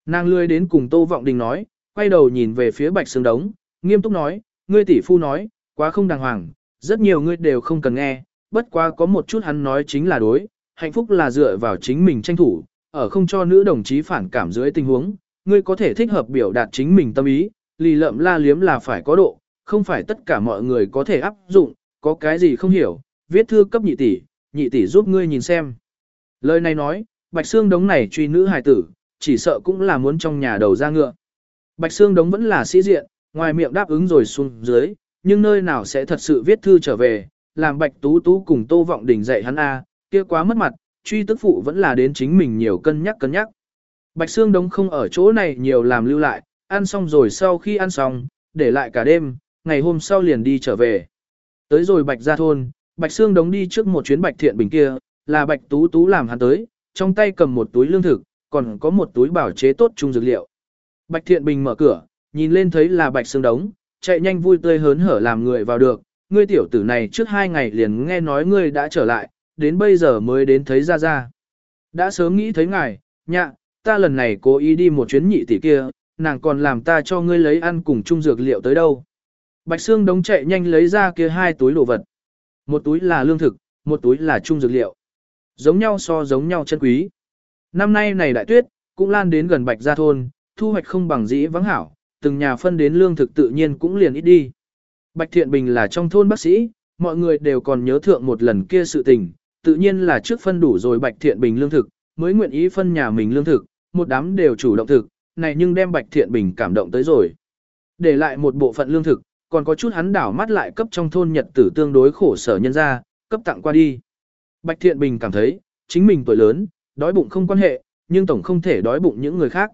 Nàng lươi đến cùng Tô Vọng Đình nói, quay đầu nhìn về phía Bạch Sương Đống, nghiêm túc nói, ngươi tỷ phu nói, quá không đàng hoàng, rất nhiều ngươi đều không cần nghe, bất quá có một chút hắn nói chính là đối, hạnh phúc là dựa vào chính mình tranh thủ, ở không cho nữ đồng chí phản cảm dưới tình huống, ngươi có thể thích hợp biểu đạt chính mình tâm ý, lì lợm la liếm là phải có độ, không phải tất cả mọi người có thể áp dụng, có cái gì không hiểu, viết thư cấp nhị tỷ, nhị tỷ giúp ngươi nhìn xem. Lời này nói, Bạch Sương Đống này truy nữ hài tử, chỉ sợ cũng là muốn trong nhà đầu ra ngựa. Bạch Sương Đống vẫn là sĩ diện, ngoài miệng đáp ứng rồi xuống dưới, nhưng nơi nào sẽ thật sự viết thư trở về, làm Bạch Tú Tú cùng Tô Vọng Đình dạy hắn a, kia quá mất mặt, truy tức phụ vẫn là đến chính mình nhiều cân nhắc cân nhắc. Bạch Sương Đống không ở chỗ này nhiều làm lưu lại, ăn xong rồi sau khi ăn xong, để lại cả đêm, ngày hôm sau liền đi trở về. Tới rồi Bạch ra thôn, Bạch Sương Đống đi trước một chuyến Bạch Thiện Bình kia, là Bạch Tú Tú làm hắn tới, trong tay cầm một túi lương thực, còn có một túi bảo chế tốt trung dược liệu. Bạch Thiện Bình mở cửa, nhìn lên thấy là Bạch Sương Đống, chạy nhanh vui tươi hớn hở làm người vào được, ngươi tiểu tử này trước hai ngày liền nghe nói ngươi đã trở lại, đến bây giờ mới đến thấy ra ra. Đã sớm nghĩ thấy ngài, nhạ, ta lần này cố ý đi một chuyến nhị tỷ kia, nàng còn làm ta cho ngươi lấy ăn cùng chung dược liệu tới đâu. Bạch Sương đống chạy nhanh lấy ra kia hai túi đồ vật. Một túi là lương thực, một túi là chung dược liệu. Giống nhau so giống nhau chân quý. Năm nay này đại tuyết, cũng lan đến gần Bạch Gia Thôn, thu hoạch không bằng dĩ vắng hảo, từng nhà phân đến lương thực tự nhiên cũng liền ít đi. Bạch Thiện Bình là trong thôn bác sĩ, mọi người đều còn nhớ thượng một lần kia sự tình, tự nhiên là trước phân đủ rồi Bạch Thiện Bình lương thực, mới nguyện ý phân nhà mình lương thực, một đám đều chủ động thực, này nhưng đem Bạch Thiện Bình cảm động tới rồi. Để lại một bộ phận lương thực, còn có chút hắn đảo mắt lại cấp trong thôn nhật tử tương đối khổ sở nhân ra, cấp tặng qua đi. Bạch Thiện Bình cảm thấy, chính mình tuổi lớn, đói bụng không quan hệ, nhưng tổng không thể đói bụng những người khác.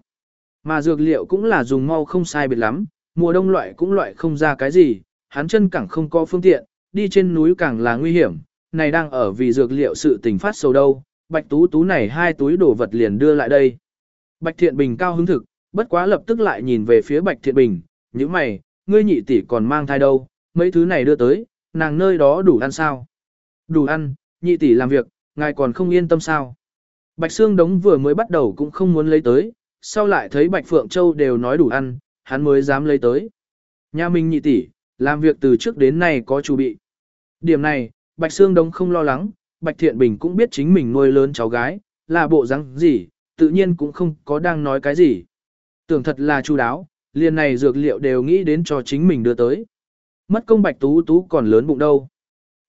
Mà dược liệu cũng là dùng mau không sai biệt lắm, mùa đông loại cũng loại không ra cái gì, hắn chân càng không có phương tiện, đi trên núi càng là nguy hiểm, này đang ở vì dược liệu sự tình phát sầu đâu, bạch tú tú này hai túi đồ vật liền đưa lại đây. Bạch thiện bình cao hứng thực, bất quá lập tức lại nhìn về phía bạch thiện bình, những mày, ngươi nhị tỷ còn mang thai đâu, mấy thứ này đưa tới, nàng nơi đó đủ ăn sao? Đủ ăn, nhị tỷ làm việc, ngài còn không yên tâm sao? Bạch Sương Đống vừa mới bắt đầu cũng không muốn lấy tới, sau lại thấy Bạch Phượng Châu đều nói đủ ăn, hắn mới dám lấy tới. Nhà mình nhị tỷ, làm việc từ trước đến nay có chu bị. Điểm này, Bạch Sương Đông không lo lắng, Bạch Thiện Bình cũng biết chính mình nuôi lớn cháu gái, là bộ răng gì, tự nhiên cũng không có đang nói cái gì. Tưởng thật là chu đáo, liền này dược liệu đều nghĩ đến cho chính mình đưa tới. Mất công Bạch Tú Tú còn lớn bụng đâu.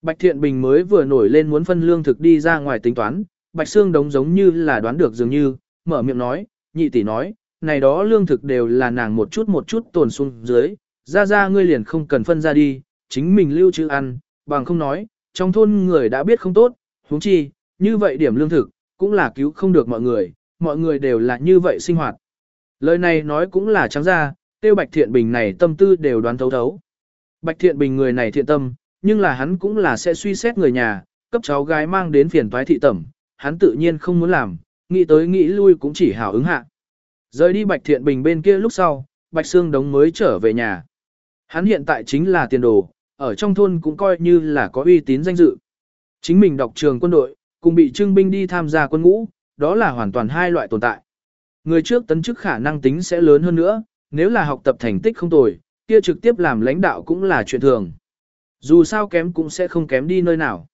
Bạch Thiện Bình mới vừa nổi lên muốn phân lương thực đi ra ngoài tính toán, Bạch Sương Đống giống như là đoán được dường như, mở miệng nói, nhị tỷ nói, này đó lương thực đều là nàng một chút một chút tồn xuống dưới, ra ra ngươi liền không cần phân ra đi, chính mình lưu trữ ăn, bằng không nói, trong thôn người đã biết không tốt, huống chi, như vậy điểm lương thực, cũng là cứu không được mọi người, mọi người đều là như vậy sinh hoạt. Lời này nói cũng là trắng ra, tiêu Bạch Thiện Bình này tâm tư đều đoán thấu thấu. Bạch Thiện Bình người này thiện tâm, nhưng là hắn cũng là sẽ suy xét người nhà, cấp cháu gái mang đến phiền toái thị tẩm, hắn tự nhiên không muốn làm, nghĩ tới nghĩ lui cũng chỉ hảo ứng hạ. Rời đi Bạch Thiện Bình bên kia lúc sau, Bạch Sương Đống mới trở về nhà. Hắn hiện tại chính là tiền đồ, ở trong thôn cũng coi như là có uy tín danh dự. Chính mình đọc trường quân đội, cùng bị trưng binh đi tham gia quân ngũ, đó là hoàn toàn hai loại tồn tại. Người trước tấn chức khả năng tính sẽ lớn hơn nữa, nếu là học tập thành tích không tồi, kia trực tiếp làm lãnh đạo cũng là chuyện thường. Dù sao kém cũng sẽ không kém đi nơi nào.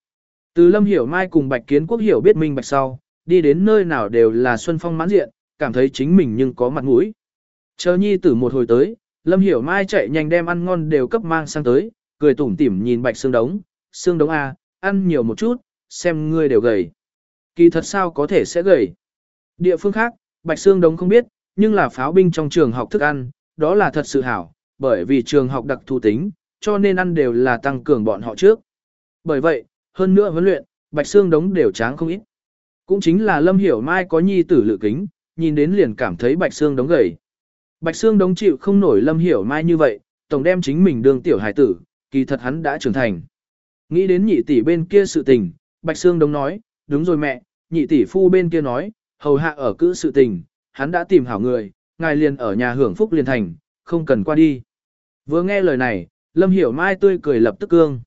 Từ Lâm Hiểu Mai cùng Bạch Kiến Quốc hiểu biết minh bạch sau, đi đến nơi nào đều là Xuân Phong mãn diện, cảm thấy chính mình nhưng có mặt mũi. Chờ nhi tử một hồi tới, Lâm Hiểu Mai chạy nhanh đem ăn ngon đều cấp mang sang tới, cười tủm tỉm nhìn Bạch Sương Đống, Sương Đống à, ăn nhiều một chút, xem ngươi đều gầy. Kỳ thật sao có thể sẽ gầy. Địa phương khác, Bạch Sương Đống không biết, nhưng là pháo binh trong trường học thức ăn, đó là thật sự hảo, bởi vì trường học đặc thù tính, cho nên ăn đều là tăng cường bọn họ trước. Bởi vậy, hơn nữa huấn luyện, Bạch Sương Đống đều tráng không ít. Cũng chính là Lâm Hiểu Mai có nhi tử lự kính, nhìn đến liền cảm thấy Bạch Sương Đống gầy. Bạch Sương Đống chịu không nổi Lâm Hiểu Mai như vậy, tổng đem chính mình đương tiểu hải tử, kỳ thật hắn đã trưởng thành. Nghĩ đến nhị tỷ bên kia sự tình, Bạch Sương Đống nói, đúng rồi mẹ, nhị tỷ phu bên kia nói, hầu hạ ở cữ sự tình, hắn đã tìm hảo người, ngài liền ở nhà hưởng phúc liền thành, không cần qua đi. Vừa nghe lời này, Lâm Hiểu Mai tươi cười lập tức cương.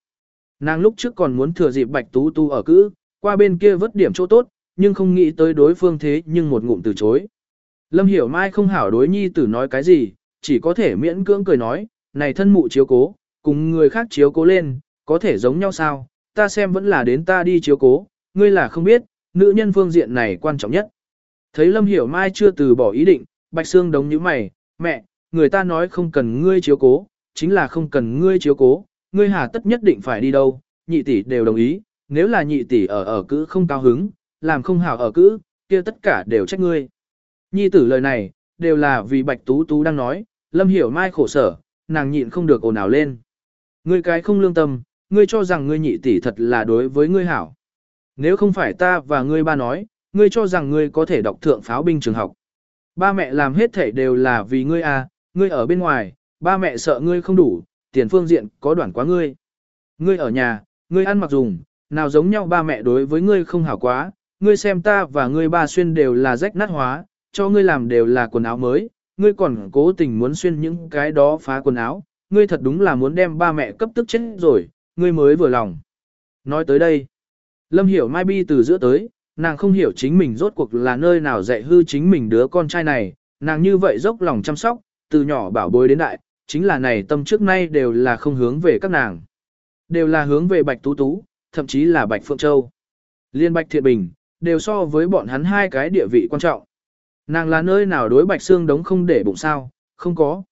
Nàng lúc trước còn muốn thừa dịp Bạch Tú Tu ở cữ, qua bên kia vất điểm chỗ tốt, nhưng không nghĩ tới đối phương thế nhưng một ngụm từ chối. Lâm Hiểu Mai không hảo đối nhi tử nói cái gì, chỉ có thể miễn cưỡng cười nói, này thân mụ chiếu cố, cùng người khác chiếu cố lên, có thể giống nhau sao, ta xem vẫn là đến ta đi chiếu cố, ngươi là không biết, nữ nhân phương diện này quan trọng nhất. Thấy Lâm Hiểu Mai chưa từ bỏ ý định, Bạch Sương đống như mày, mẹ, người ta nói không cần ngươi chiếu cố, chính là không cần ngươi chiếu cố, ngươi hà tất nhất định phải đi đâu, nhị tỷ đều đồng ý, nếu là nhị tỷ ở ở cứ không cao hứng, làm không hảo ở cữ, kia tất cả đều trách ngươi. Nhi tử lời này, đều là vì Bạch Tú Tú đang nói, Lâm Hiểu Mai khổ sở, nàng nhịn không được ồn ào lên. Ngươi cái không lương tâm, ngươi cho rằng ngươi nhị tỷ thật là đối với ngươi hảo. Nếu không phải ta và ngươi ba nói, ngươi cho rằng ngươi có thể đọc thượng pháo binh trường học. Ba mẹ làm hết thể đều là vì ngươi à, ngươi ở bên ngoài, ba mẹ sợ ngươi không đủ, tiền phương diện có đoạn quá ngươi. Ngươi ở nhà, ngươi ăn mặc dùng, nào giống nhau ba mẹ đối với ngươi không hảo quá, ngươi xem ta và ngươi ba xuyên đều là rách nát hóa, cho ngươi làm đều là quần áo mới, ngươi còn cố tình muốn xuyên những cái đó phá quần áo, ngươi thật đúng là muốn đem ba mẹ cấp tức chết rồi, ngươi mới vừa lòng. Nói tới đây, Lâm hiểu Mai Bi từ giữa tới, nàng không hiểu chính mình rốt cuộc là nơi nào dạy hư chính mình đứa con trai này, nàng như vậy dốc lòng chăm sóc, từ nhỏ bảo bối đến đại, chính là này tâm trước nay đều là không hướng về các nàng. Đều là hướng về Bạch Tú Tú, thậm chí là Bạch Phượng Châu. Liên Bạch Thiện Bình, đều so với bọn hắn hai cái địa vị quan trọng. Nàng là nơi nào đối Bạch Xương đống không để bụng sao, không có.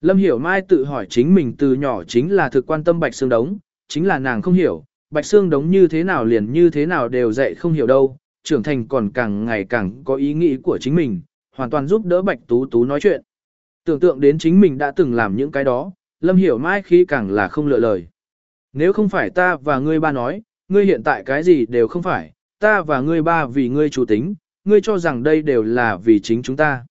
Lâm Hiểu Mai tự hỏi chính mình từ nhỏ chính là thực quan tâm Bạch Xương đống, chính là nàng không hiểu, Bạch Xương đống như thế nào liền như thế nào đều dạy không hiểu đâu, trưởng thành còn càng ngày càng có ý nghĩ của chính mình, hoàn toàn giúp đỡ Bạch Tú Tú nói chuyện. Tưởng tượng đến chính mình đã từng làm những cái đó, Lâm Hiểu Mai khi càng là không lựa lời. Nếu không phải ta và ngươi ba nói, ngươi hiện tại cái gì đều không phải, ta và ngươi ba vì ngươi chủ tính, ngươi cho rằng đây đều là vì chính chúng ta.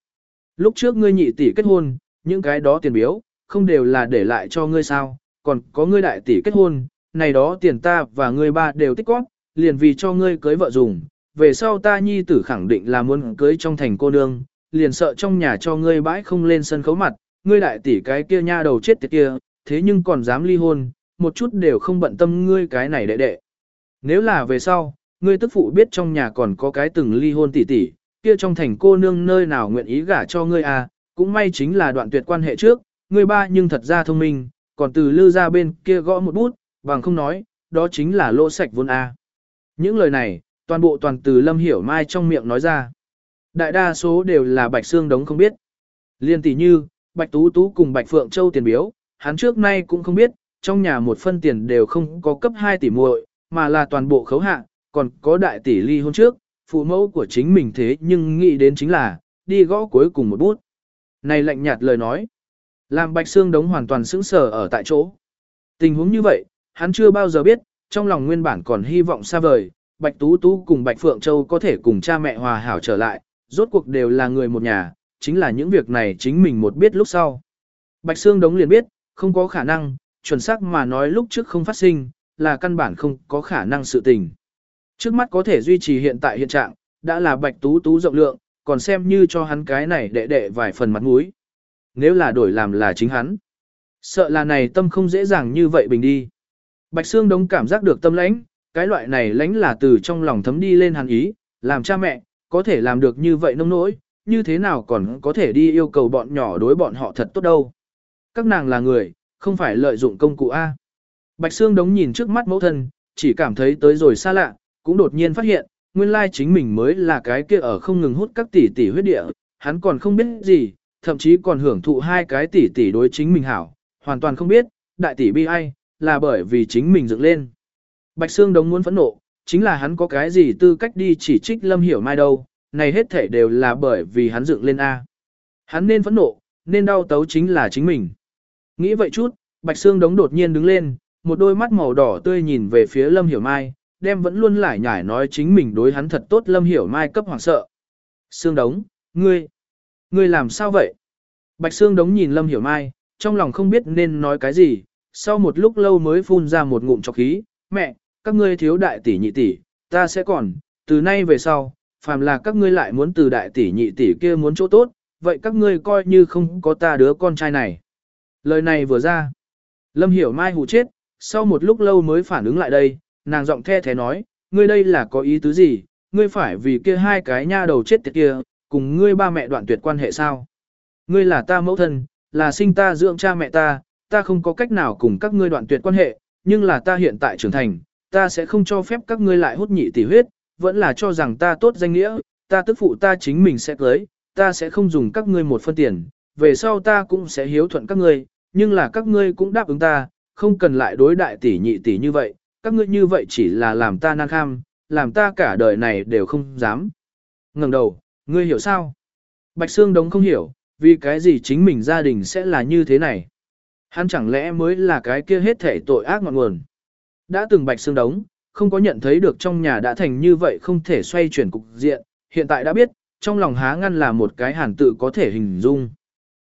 Lúc trước ngươi nhị tỷ kết hôn, những cái đó tiền biếu, không đều là để lại cho ngươi sao, còn có ngươi đại tỷ kết hôn, này đó tiền ta và ngươi ba đều tích góp, liền vì cho ngươi cưới vợ dùng, về sau ta nhi tử khẳng định là muốn cưới trong thành cô nương, liền sợ trong nhà cho ngươi bãi không lên sân khấu mặt, ngươi đại tỷ cái kia nha đầu chết tiệt kia, thế nhưng còn dám ly hôn, một chút đều không bận tâm ngươi cái này đệ đệ. Nếu là về sau, ngươi tức phụ biết trong nhà còn có cái từng ly hôn tỷ tỷ, kia trong thành cô nương nơi nào nguyện ý gả cho ngươi à, cũng may chính là đoạn tuyệt quan hệ trước, Ngươi ba nhưng thật ra thông minh, còn từ lư ra bên kia gõ một bút, bằng không nói, đó chính là lỗ sạch vốn A. Những lời này, toàn bộ toàn từ Lâm Hiểu Mai trong miệng nói ra. Đại đa số đều là Bạch xương Đống không biết. Liên tỷ như, Bạch Tú Tú cùng Bạch Phượng Châu tiền biếu, hắn trước nay cũng không biết, trong nhà một phân tiền đều không có cấp 2 tỷ muội, mà là toàn bộ khấu hạ, còn có đại tỷ ly hôn trước, phụ mẫu của chính mình thế nhưng nghĩ đến chính là, đi gõ cuối cùng một bút. Này lạnh nhạt lời nói, làm Bạch xương Đống hoàn toàn sững sờ ở tại chỗ. Tình huống như vậy, hắn chưa bao giờ biết, trong lòng nguyên bản còn hy vọng xa vời, Bạch Tú Tú cùng Bạch Phượng Châu có thể cùng cha mẹ hòa hảo trở lại, rốt cuộc đều là người một nhà, chính là những việc này chính mình một biết lúc sau. Bạch xương Đống liền biết, không có khả năng, chuẩn xác mà nói lúc trước không phát sinh, là căn bản không có khả năng sự tình. Trước mắt có thể duy trì hiện tại hiện trạng, đã là Bạch Tú Tú rộng lượng, còn xem như cho hắn cái này đệ đệ vài phần mặt mũi. Nếu là đổi làm là chính hắn, sợ là này tâm không dễ dàng như vậy bình đi. Bạch Sương Đống cảm giác được tâm lãnh, cái loại này lãnh là từ trong lòng thấm đi lên hàn ý, làm cha mẹ, có thể làm được như vậy nông nỗi, như thế nào còn có thể đi yêu cầu bọn nhỏ đối bọn họ thật tốt đâu. Các nàng là người, không phải lợi dụng công cụ A. Bạch Sương Đống nhìn trước mắt mẫu thân, chỉ cảm thấy tới rồi xa lạ, cũng đột nhiên phát hiện, nguyên lai chính mình mới là cái kia ở không ngừng hút các tỷ tỷ huyết địa, hắn còn không biết gì, thậm chí còn hưởng thụ hai cái tỷ tỷ đối chính mình hảo, hoàn toàn không biết, đại tỷ bi ai, là bởi vì chính mình dựng lên. Bạch Sương Đống muốn phẫn nộ, chính là hắn có cái gì tư cách đi chỉ trích Lâm Hiểu Mai đâu, này hết thể đều là bởi vì hắn dựng lên A. Hắn nên phẫn nộ, nên đau tấu chính là chính mình. Nghĩ vậy chút, Bạch Sương Đống đột nhiên đứng lên, một đôi mắt màu đỏ tươi nhìn về phía Lâm Hiểu Mai, đem vẫn luôn lải nhải nói chính mình đối hắn thật tốt Lâm Hiểu Mai cấp hoảng sợ. Sương Đống, ngươi, ngươi làm sao vậy? Bạch Sương Đống nhìn Lâm Hiểu Mai, trong lòng không biết nên nói cái gì, sau một lúc lâu mới phun ra một ngụm chọc khí, mẹ, các ngươi thiếu đại tỷ nhị tỷ, ta sẽ còn, từ nay về sau, phàm là các ngươi lại muốn từ đại tỷ nhị tỷ kia muốn chỗ tốt, vậy các ngươi coi như không có ta đứa con trai này. Lời này vừa ra, Lâm Hiểu Mai hù chết, sau một lúc lâu mới phản ứng lại đây, nàng giọng the thế nói, ngươi đây là có ý tứ gì, ngươi phải vì kia hai cái nha đầu chết tiệt kia, cùng ngươi ba mẹ đoạn tuyệt quan hệ sao? Ngươi là ta mẫu thân, là sinh ta dưỡng cha mẹ ta, ta không có cách nào cùng các ngươi đoạn tuyệt quan hệ, nhưng là ta hiện tại trưởng thành, ta sẽ không cho phép các ngươi lại hút nhị tỷ huyết, vẫn là cho rằng ta tốt danh nghĩa, ta tức phụ ta chính mình sẽ cưới, ta sẽ không dùng các ngươi một phân tiền, về sau ta cũng sẽ hiếu thuận các ngươi, nhưng là các ngươi cũng đáp ứng ta, không cần lại đối đại tỷ nhị tỷ như vậy, các ngươi như vậy chỉ là làm ta nan kham, làm ta cả đời này đều không dám. ngẩng đầu, ngươi hiểu sao? Bạch Sương Đống không hiểu, vì cái gì chính mình gia đình sẽ là như thế này. Hắn chẳng lẽ mới là cái kia hết thể tội ác ngọn nguồn. Đã từng Bạch Sương Đống, không có nhận thấy được trong nhà đã thành như vậy không thể xoay chuyển cục diện, hiện tại đã biết, trong lòng há ngăn là một cái hàn tự có thể hình dung.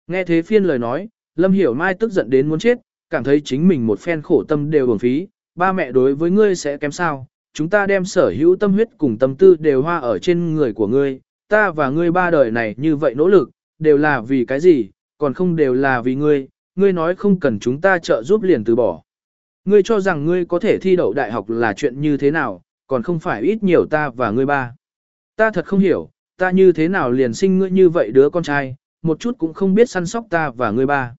Nghe thế phiên lời nói, Lâm Hiểu Mai tức giận đến muốn chết, cảm thấy chính mình một phen khổ tâm đều uổng phí, ba mẹ đối với ngươi sẽ kém sao, chúng ta đem sở hữu tâm huyết cùng tâm tư đều hoa ở trên người của ngươi, ta và ngươi ba đời này như vậy nỗ lực, đều là vì cái gì, còn không đều là vì ngươi, ngươi nói không cần chúng ta trợ giúp liền từ bỏ. Ngươi cho rằng ngươi có thể thi đậu đại học là chuyện như thế nào, còn không phải ít nhiều ta và ngươi ba. Ta thật không hiểu, ta như thế nào liền sinh ngươi như vậy đứa con trai, một chút cũng không biết săn sóc ta và ngươi ba.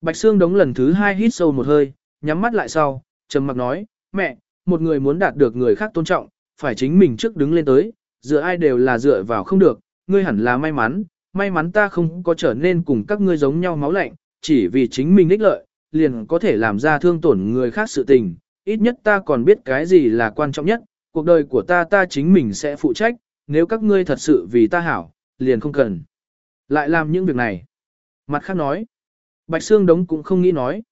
Bạch Sương đống lần thứ hai hít sâu một hơi, nhắm mắt lại sau, trầm mặc nói, mẹ, một người muốn đạt được người khác tôn trọng, phải chính mình trước đứng lên tới, dựa ai đều là dựa vào không được, ngươi hẳn là may mắn, may mắn ta không có trở nên cùng các ngươi giống nhau máu lạnh, chỉ vì chính mình ích lợi, liền có thể làm ra thương tổn người khác sự tình, ít nhất ta còn biết cái gì là quan trọng nhất, cuộc đời của ta ta chính mình sẽ phụ trách, nếu các ngươi thật sự vì ta hảo, liền không cần. Lại làm những việc này. Mặt khác nói, Bạch Sương Đống cũng không nghĩ nói.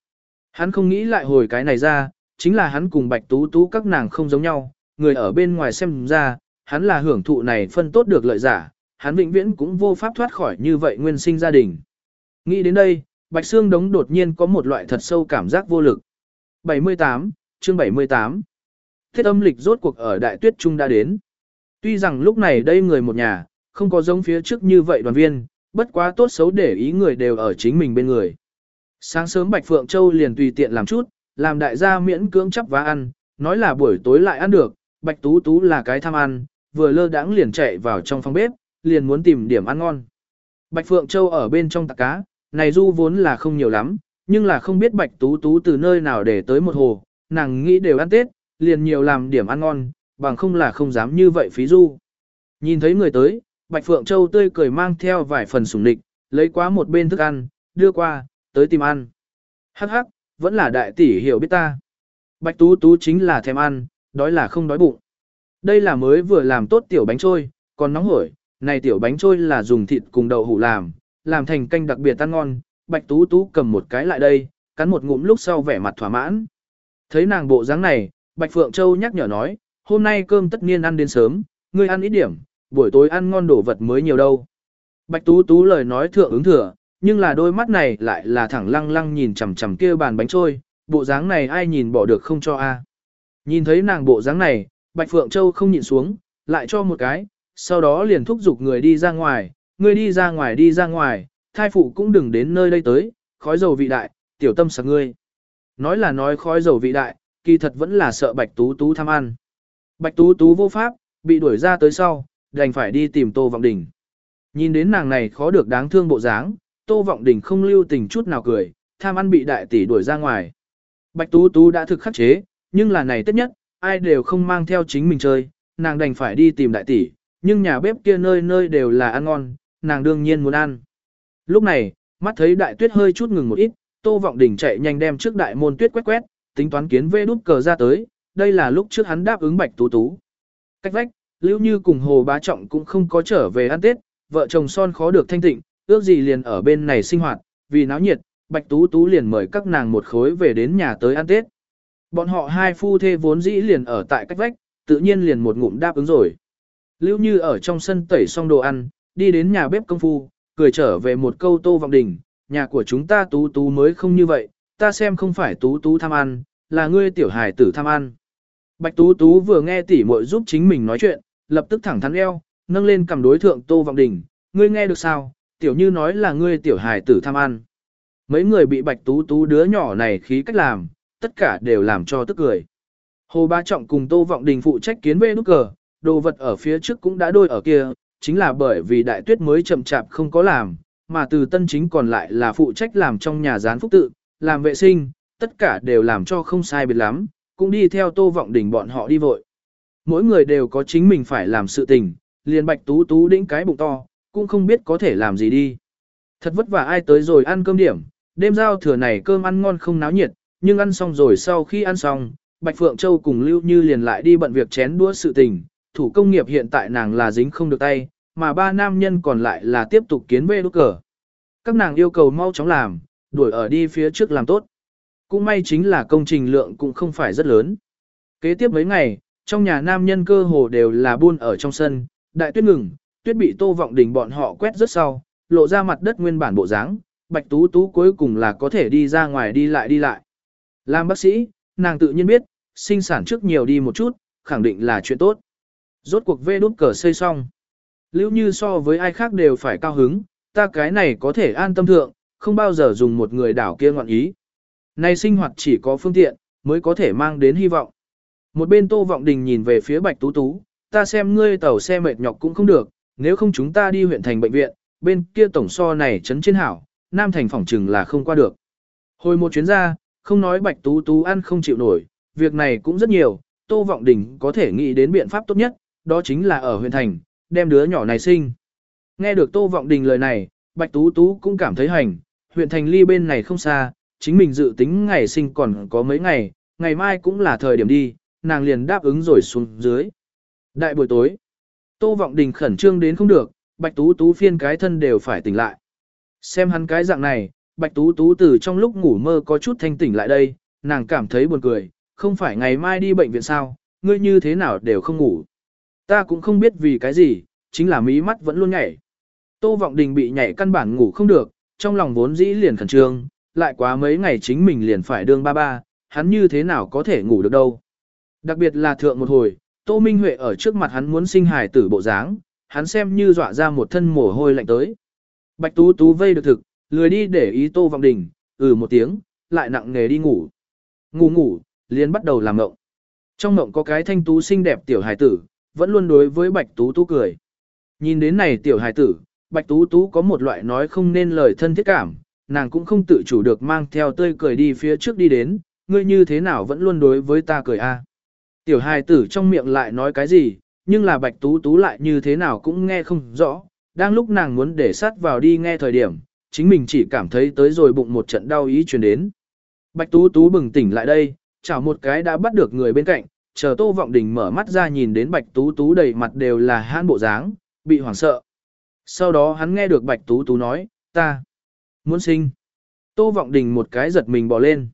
Hắn không nghĩ lại hồi cái này ra, chính là hắn cùng Bạch Tú Tú các nàng không giống nhau, người ở bên ngoài xem ra, hắn là hưởng thụ này phân tốt được lợi giả, hắn vĩnh viễn cũng vô pháp thoát khỏi như vậy nguyên sinh gia đình. Nghĩ đến đây, Bạch xương Đống đột nhiên có một loại thật sâu cảm giác vô lực. 78, chương 78 Thiết âm lịch rốt cuộc ở Đại Tuyết Trung đã đến. Tuy rằng lúc này đây người một nhà, không có giống phía trước như vậy đoàn viên, bất quá tốt xấu để ý người đều ở chính mình bên người. Sáng sớm Bạch Phượng Châu liền tùy tiện làm chút, làm đại gia miễn cưỡng chấp vá ăn, nói là buổi tối lại ăn được, Bạch Tú Tú là cái tham ăn, vừa lơ đãng liền chạy vào trong phòng bếp, liền muốn tìm điểm ăn ngon. Bạch Phượng Châu ở bên trong tạc cá, này du vốn là không nhiều lắm, nhưng là không biết Bạch Tú Tú từ nơi nào để tới một hồ, nàng nghĩ đều ăn Tết, liền nhiều làm điểm ăn ngon, bằng không là không dám như vậy phí du. Nhìn thấy người tới, Bạch Phượng Châu tươi cười mang theo vài phần sủng lịch, lấy quá một bên thức ăn, đưa qua, tới tìm ăn. Hắc hắc, vẫn là đại tỷ hiểu biết ta. Bạch Tú Tú chính là thèm ăn, đói là không đói bụng. Đây là mới vừa làm tốt tiểu bánh trôi, còn nóng hổi, này tiểu bánh trôi là dùng thịt cùng đậu hủ làm, làm thành canh đặc biệt ăn ngon. Bạch Tú Tú cầm một cái lại đây, cắn một ngụm lúc sau vẻ mặt thỏa mãn. Thấy nàng bộ dáng này, Bạch Phượng Châu nhắc nhở nói, hôm nay cơm tất nhiên ăn đến sớm, ngươi ăn ít điểm, buổi tối ăn ngon đồ vật mới nhiều đâu. Bạch Tú Tú lời nói thượng ứng thừa, nhưng là đôi mắt này lại là thẳng lăng lăng nhìn chằm chằm kia bàn bánh trôi, bộ dáng này ai nhìn bỏ được không cho a. Nhìn thấy nàng bộ dáng này, Bạch Phượng Châu không nhịn xuống, lại cho một cái, sau đó liền thúc giục người đi ra ngoài, người đi ra ngoài đi ra ngoài, thai phụ cũng đừng đến nơi đây tới, khói dầu vị đại, tiểu tâm sạc ngươi. Nói là nói khói dầu vị đại, kỳ thật vẫn là sợ Bạch Tú Tú tham ăn. Bạch Tú Tú vô pháp, bị đuổi ra tới sau, đành phải đi tìm Tô Vọng Đình. Nhìn đến nàng này khó được đáng thương bộ dáng, Tô Vọng Đình không lưu tình chút nào cười, tham ăn bị đại tỷ đuổi ra ngoài. Bạch Tú Tú đã thực khắc chế, nhưng là này tất nhất, ai đều không mang theo chính mình chơi, nàng đành phải đi tìm đại tỷ, nhưng nhà bếp kia nơi nơi đều là ăn ngon, nàng đương nhiên muốn ăn. Lúc này, mắt thấy đại tuyết hơi chút ngừng một ít, Tô Vọng Đình chạy nhanh đem trước đại môn tuyết quét quét, tính toán kiến vê đút cờ ra tới, đây là lúc trước hắn đáp ứng Bạch Tú Tú. Cách vách, Lưu Như cùng Hồ Bá Trọng cũng không có trở về ăn Tết, vợ chồng son khó được thanh tịnh, ước gì liền ở bên này sinh hoạt, vì náo nhiệt, Bạch Tú Tú liền mời các nàng một khối về đến nhà tới ăn Tết. Bọn họ hai phu thê vốn dĩ liền ở tại cách vách, tự nhiên liền một ngụm đáp ứng rồi. Lưu Như ở trong sân tẩy xong đồ ăn, đi đến nhà bếp công phu, cười trở về một câu tô vọng đình, nhà của chúng ta Tú Tú mới không như vậy, ta xem không phải Tú Tú tham ăn, là ngươi tiểu hài tử tham ăn. Bạch Tú Tú vừa nghe tỷ muội giúp chính mình nói chuyện, lập tức thẳng thắn eo, nâng lên cầm đối thượng Tô Vọng Đình, ngươi nghe được sao, tiểu như nói là ngươi tiểu hài tử tham ăn. Mấy người bị Bạch Tú Tú đứa nhỏ này khí cách làm, tất cả đều làm cho tức cười. Hồ Ba Trọng cùng Tô Vọng Đình phụ trách kiến bê nút cờ, đồ vật ở phía trước cũng đã đôi ở kia, chính là bởi vì đại tuyết mới chậm chạp không có làm, mà từ tân chính còn lại là phụ trách làm trong nhà gián phúc tự, làm vệ sinh, tất cả đều làm cho không sai biệt lắm, cũng đi theo Tô Vọng Đình bọn họ đi vội. Mỗi người đều có chính mình phải làm sự tình, liền Bạch Tú Tú đĩnh cái bụng to, cũng không biết có thể làm gì đi. Thật vất vả ai tới rồi ăn cơm điểm, đêm giao thừa này cơm ăn ngon không náo nhiệt, nhưng ăn xong rồi sau khi ăn xong, Bạch Phượng Châu cùng Lưu Như liền lại đi bận việc chén đũa sự tình, thủ công nghiệp hiện tại nàng là dính không được tay, mà ba nam nhân còn lại là tiếp tục kiến bê đốt cờ. Các nàng yêu cầu mau chóng làm, đuổi ở đi phía trước làm tốt. Cũng may chính là công trình lượng cũng không phải rất lớn. Kế tiếp mấy ngày, trong nhà nam nhân cơ hồ đều là buôn ở trong sân, đại tuyết ngừng, tuyết bị tô vọng đình bọn họ quét rất sau, lộ ra mặt đất nguyên bản bộ dáng, bạch tú tú cuối cùng là có thể đi ra ngoài đi lại đi lại. Làm bác sĩ, nàng tự nhiên biết, sinh sản trước nhiều đi một chút, khẳng định là chuyện tốt. Rốt cuộc vê đút cờ xây xong. Lưu như so với ai khác đều phải cao hứng, ta cái này có thể an tâm thượng, không bao giờ dùng một người đảo kia ngoạn ý. Này sinh hoạt chỉ có phương tiện, mới có thể mang đến hy vọng. Một bên Tô Vọng Đình nhìn về phía Bạch Tú Tú, ta xem ngươi tàu xe mệt nhọc cũng không được, nếu không chúng ta đi huyện thành bệnh viện, bên kia tổng so này chấn trên hảo, Nam thành phòng trừng là không qua được. Hồi một chuyến ra, không nói Bạch Tú Tú ăn không chịu nổi, việc này cũng rất nhiều, Tô Vọng Đình có thể nghĩ đến biện pháp tốt nhất, đó chính là ở huyện thành, đem đứa nhỏ này sinh. Nghe được Tô Vọng Đình lời này, Bạch Tú Tú cũng cảm thấy hành, huyện thành ly bên này không xa, chính mình dự tính ngày sinh còn có mấy ngày, ngày mai cũng là thời điểm đi, nàng liền đáp ứng rồi xuống dưới. Đại buổi tối, Tô Vọng Đình khẩn trương đến không được, Bạch Tú Tú phiên cái thân đều phải tỉnh lại. Xem hắn cái dạng này, Bạch Tú Tú từ trong lúc ngủ mơ có chút thanh tỉnh lại đây, nàng cảm thấy buồn cười, không phải ngày mai đi bệnh viện sao, ngươi như thế nào đều không ngủ. Ta cũng không biết vì cái gì, chính là mí mắt vẫn luôn nhảy. Tô Vọng Đình bị nhảy căn bản ngủ không được, trong lòng vốn dĩ liền khẩn trương, lại quá mấy ngày chính mình liền phải đương ba ba, hắn như thế nào có thể ngủ được đâu. Đặc biệt là thượng một hồi, Tô Minh Huệ ở trước mặt hắn muốn sinh hài tử bộ dáng, hắn xem như dọa ra một thân mồ hôi lạnh tới. Bạch Tú Tú vây được thực, lười đi để ý Tô Vọng Đình, ừ một tiếng, lại nặng nghề đi ngủ. Ngủ ngủ, liền bắt đầu làm mộng. Trong mộng có cái thanh tú xinh đẹp tiểu hài tử, vẫn luôn đối với Bạch Tú Tú cười. Nhìn đến này tiểu hài tử, Bạch Tú Tú có một loại nói không nên lời thân thiết cảm, nàng cũng không tự chủ được mang theo tươi cười đi phía trước đi đến, ngươi như thế nào vẫn luôn đối với ta cười a. Tiểu hài tử trong miệng lại nói cái gì, nhưng là Bạch Tú Tú lại như thế nào cũng nghe không rõ, đang lúc nàng muốn để sát vào đi nghe thời điểm, chính mình chỉ cảm thấy tới rồi bụng một trận đau ý truyền đến. Bạch Tú Tú bừng tỉnh lại đây, chảo một cái đã bắt được người bên cạnh, chờ Tô Vọng Đình mở mắt ra nhìn đến Bạch Tú Tú đầy mặt đều là hãn bộ dáng, bị hoảng sợ. Sau đó hắn nghe được Bạch Tú Tú nói, ta muốn sinh. Tô Vọng Đình một cái giật mình bỏ lên.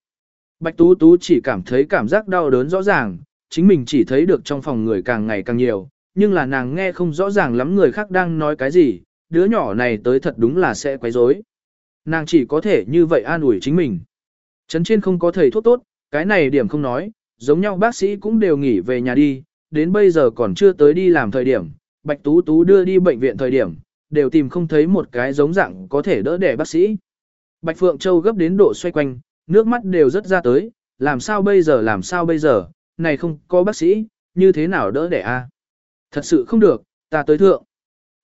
Bạch Tú Tú chỉ cảm thấy cảm giác đau đớn rõ ràng, chính mình chỉ thấy được trong phòng người càng ngày càng nhiều, nhưng là nàng nghe không rõ ràng lắm người khác đang nói cái gì, đứa nhỏ này tới thật đúng là sẽ quấy rối. Nàng chỉ có thể như vậy an ủi chính mình. Trấn trên không có thầy thuốc tốt, cái này điểm không nói, giống nhau bác sĩ cũng đều nghỉ về nhà đi, đến bây giờ còn chưa tới đi làm thời điểm, Bạch Tú Tú đưa đi bệnh viện thời điểm, đều tìm không thấy một cái giống dạng có thể đỡ đẻ bác sĩ. Bạch Phượng Châu gấp đến độ xoay quanh, nước mắt đều rất ra tới, làm sao bây giờ làm sao bây giờ, này không có bác sĩ, như thế nào đỡ đẻ a? Thật sự không được, ta tới thượng.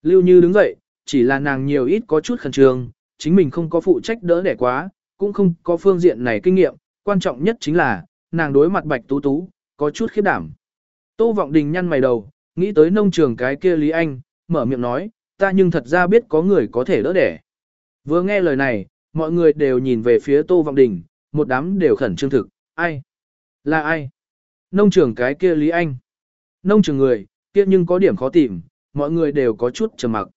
Lưu Như đứng dậy, chỉ là nàng nhiều ít có chút khẩn trương, chính mình không có phụ trách đỡ đẻ quá, cũng không có phương diện này kinh nghiệm, quan trọng nhất chính là, nàng đối mặt bạch tú tú, có chút khiếp đảm. Tô Vọng Đình nhăn mày đầu, nghĩ tới nông trường cái kia Lý Anh, mở miệng nói, ta nhưng thật ra biết có người có thể đỡ đẻ. Vừa nghe lời này, mọi người đều nhìn về phía Tô Vọng Đình, một đám đều khẩn trương thực, ai? Là ai? Nông trường cái kia Lý Anh. Nông trường người, kia nhưng có điểm khó tìm, mọi người đều có chút trầm mặc.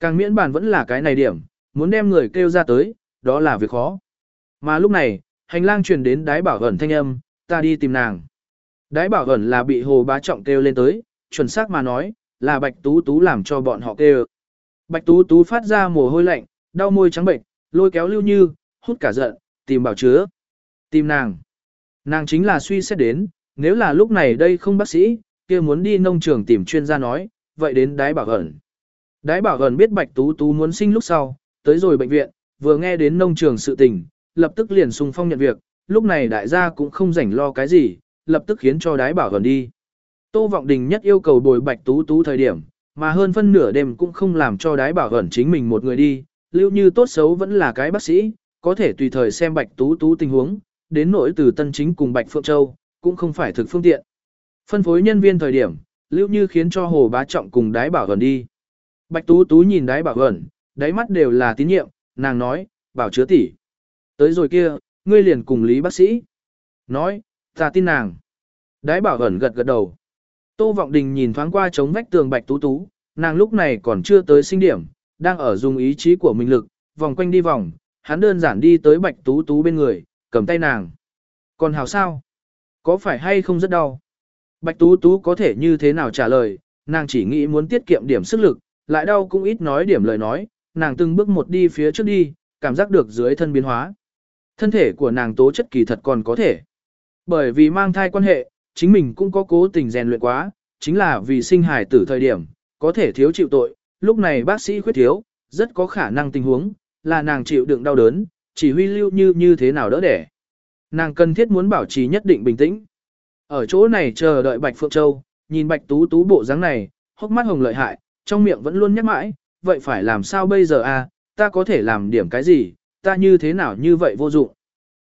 Càng miễn bàn vẫn là cái này điểm, muốn đem người kêu ra tới, đó là việc khó. Mà lúc này, hành lang truyền đến đái bảo ẩn thanh âm, ta đi tìm nàng. Đái bảo ẩn là bị hồ bá trọng kêu lên tới, chuẩn xác mà nói, là bạch tú tú làm cho bọn họ kêu. Bạch tú tú phát ra mồ hôi lạnh, đau môi trắng bệnh, lôi kéo lưu như, hút cả giận, tìm bảo chứa. Tìm nàng. Nàng chính là suy xét đến, nếu là lúc này đây không bác sĩ, kia muốn đi nông trường tìm chuyên gia nói, vậy đến đái bảo ẩn. Đái bảo ẩn biết bạch tú tú muốn sinh lúc sau, tới rồi bệnh viện, vừa nghe đến nông trường sự tình, lập tức liền sung phong nhận việc, lúc này đại gia cũng không rảnh lo cái gì, lập tức khiến cho đái bảo ẩn đi. Tô Vọng Đình nhất yêu cầu bồi bạch tú tú thời điểm, mà hơn phân nửa đêm cũng không làm cho đái bảo ẩn chính mình một người đi, lưu như tốt xấu vẫn là cái bác sĩ, có thể tùy thời xem bạch tú tú tình huống, đến nỗi từ tân chính cùng bạch phượng châu, cũng không phải thực phương tiện. Phân phối nhân viên thời điểm, lưu như khiến cho hồ bá trọng cùng đái bảo ẩn đi. Bạch tú tú nhìn đái bảo ẩn, đáy mắt đều là tín nhiệm, nàng nói, bảo chứa tỷ. Tới rồi kia, ngươi liền cùng lý bác sĩ. Nói, ta tin nàng. Đái bảo ẩn gật gật đầu. Tô Vọng Đình nhìn thoáng qua chống vách tường bạch tú tú, nàng lúc này còn chưa tới sinh điểm, đang ở dùng ý chí của mình lực, vòng quanh đi vòng, hắn đơn giản đi tới bạch tú tú bên người, cầm tay nàng. Còn hảo sao? Có phải hay không rất đau? Bạch tú tú có thể như thế nào trả lời, nàng chỉ nghĩ muốn tiết kiệm điểm sức lực, lại đau cũng ít nói điểm lời nói, nàng từng bước một đi phía trước đi, cảm giác được dưới thân biến hóa. Thân thể của nàng tố chất kỳ thật còn có thể. Bởi vì mang thai quan hệ, chính mình cũng có cố tình rèn luyện quá, chính là vì sinh hài tử thời điểm, có thể thiếu chịu tội, lúc này bác sĩ khuyết thiếu, rất có khả năng tình huống, là nàng chịu đựng đau đớn, chỉ huy lưu như như thế nào đỡ đẻ. Nàng cần thiết muốn bảo trì nhất định bình tĩnh. Ở chỗ này chờ đợi Bạch Phượng Châu, nhìn Bạch Tú Tú bộ dáng này, hốc mắt hồng lợi hại, trong miệng vẫn luôn nhắc mãi, vậy phải làm sao bây giờ à, ta có thể làm điểm cái gì, ta như thế nào như vậy vô dụng.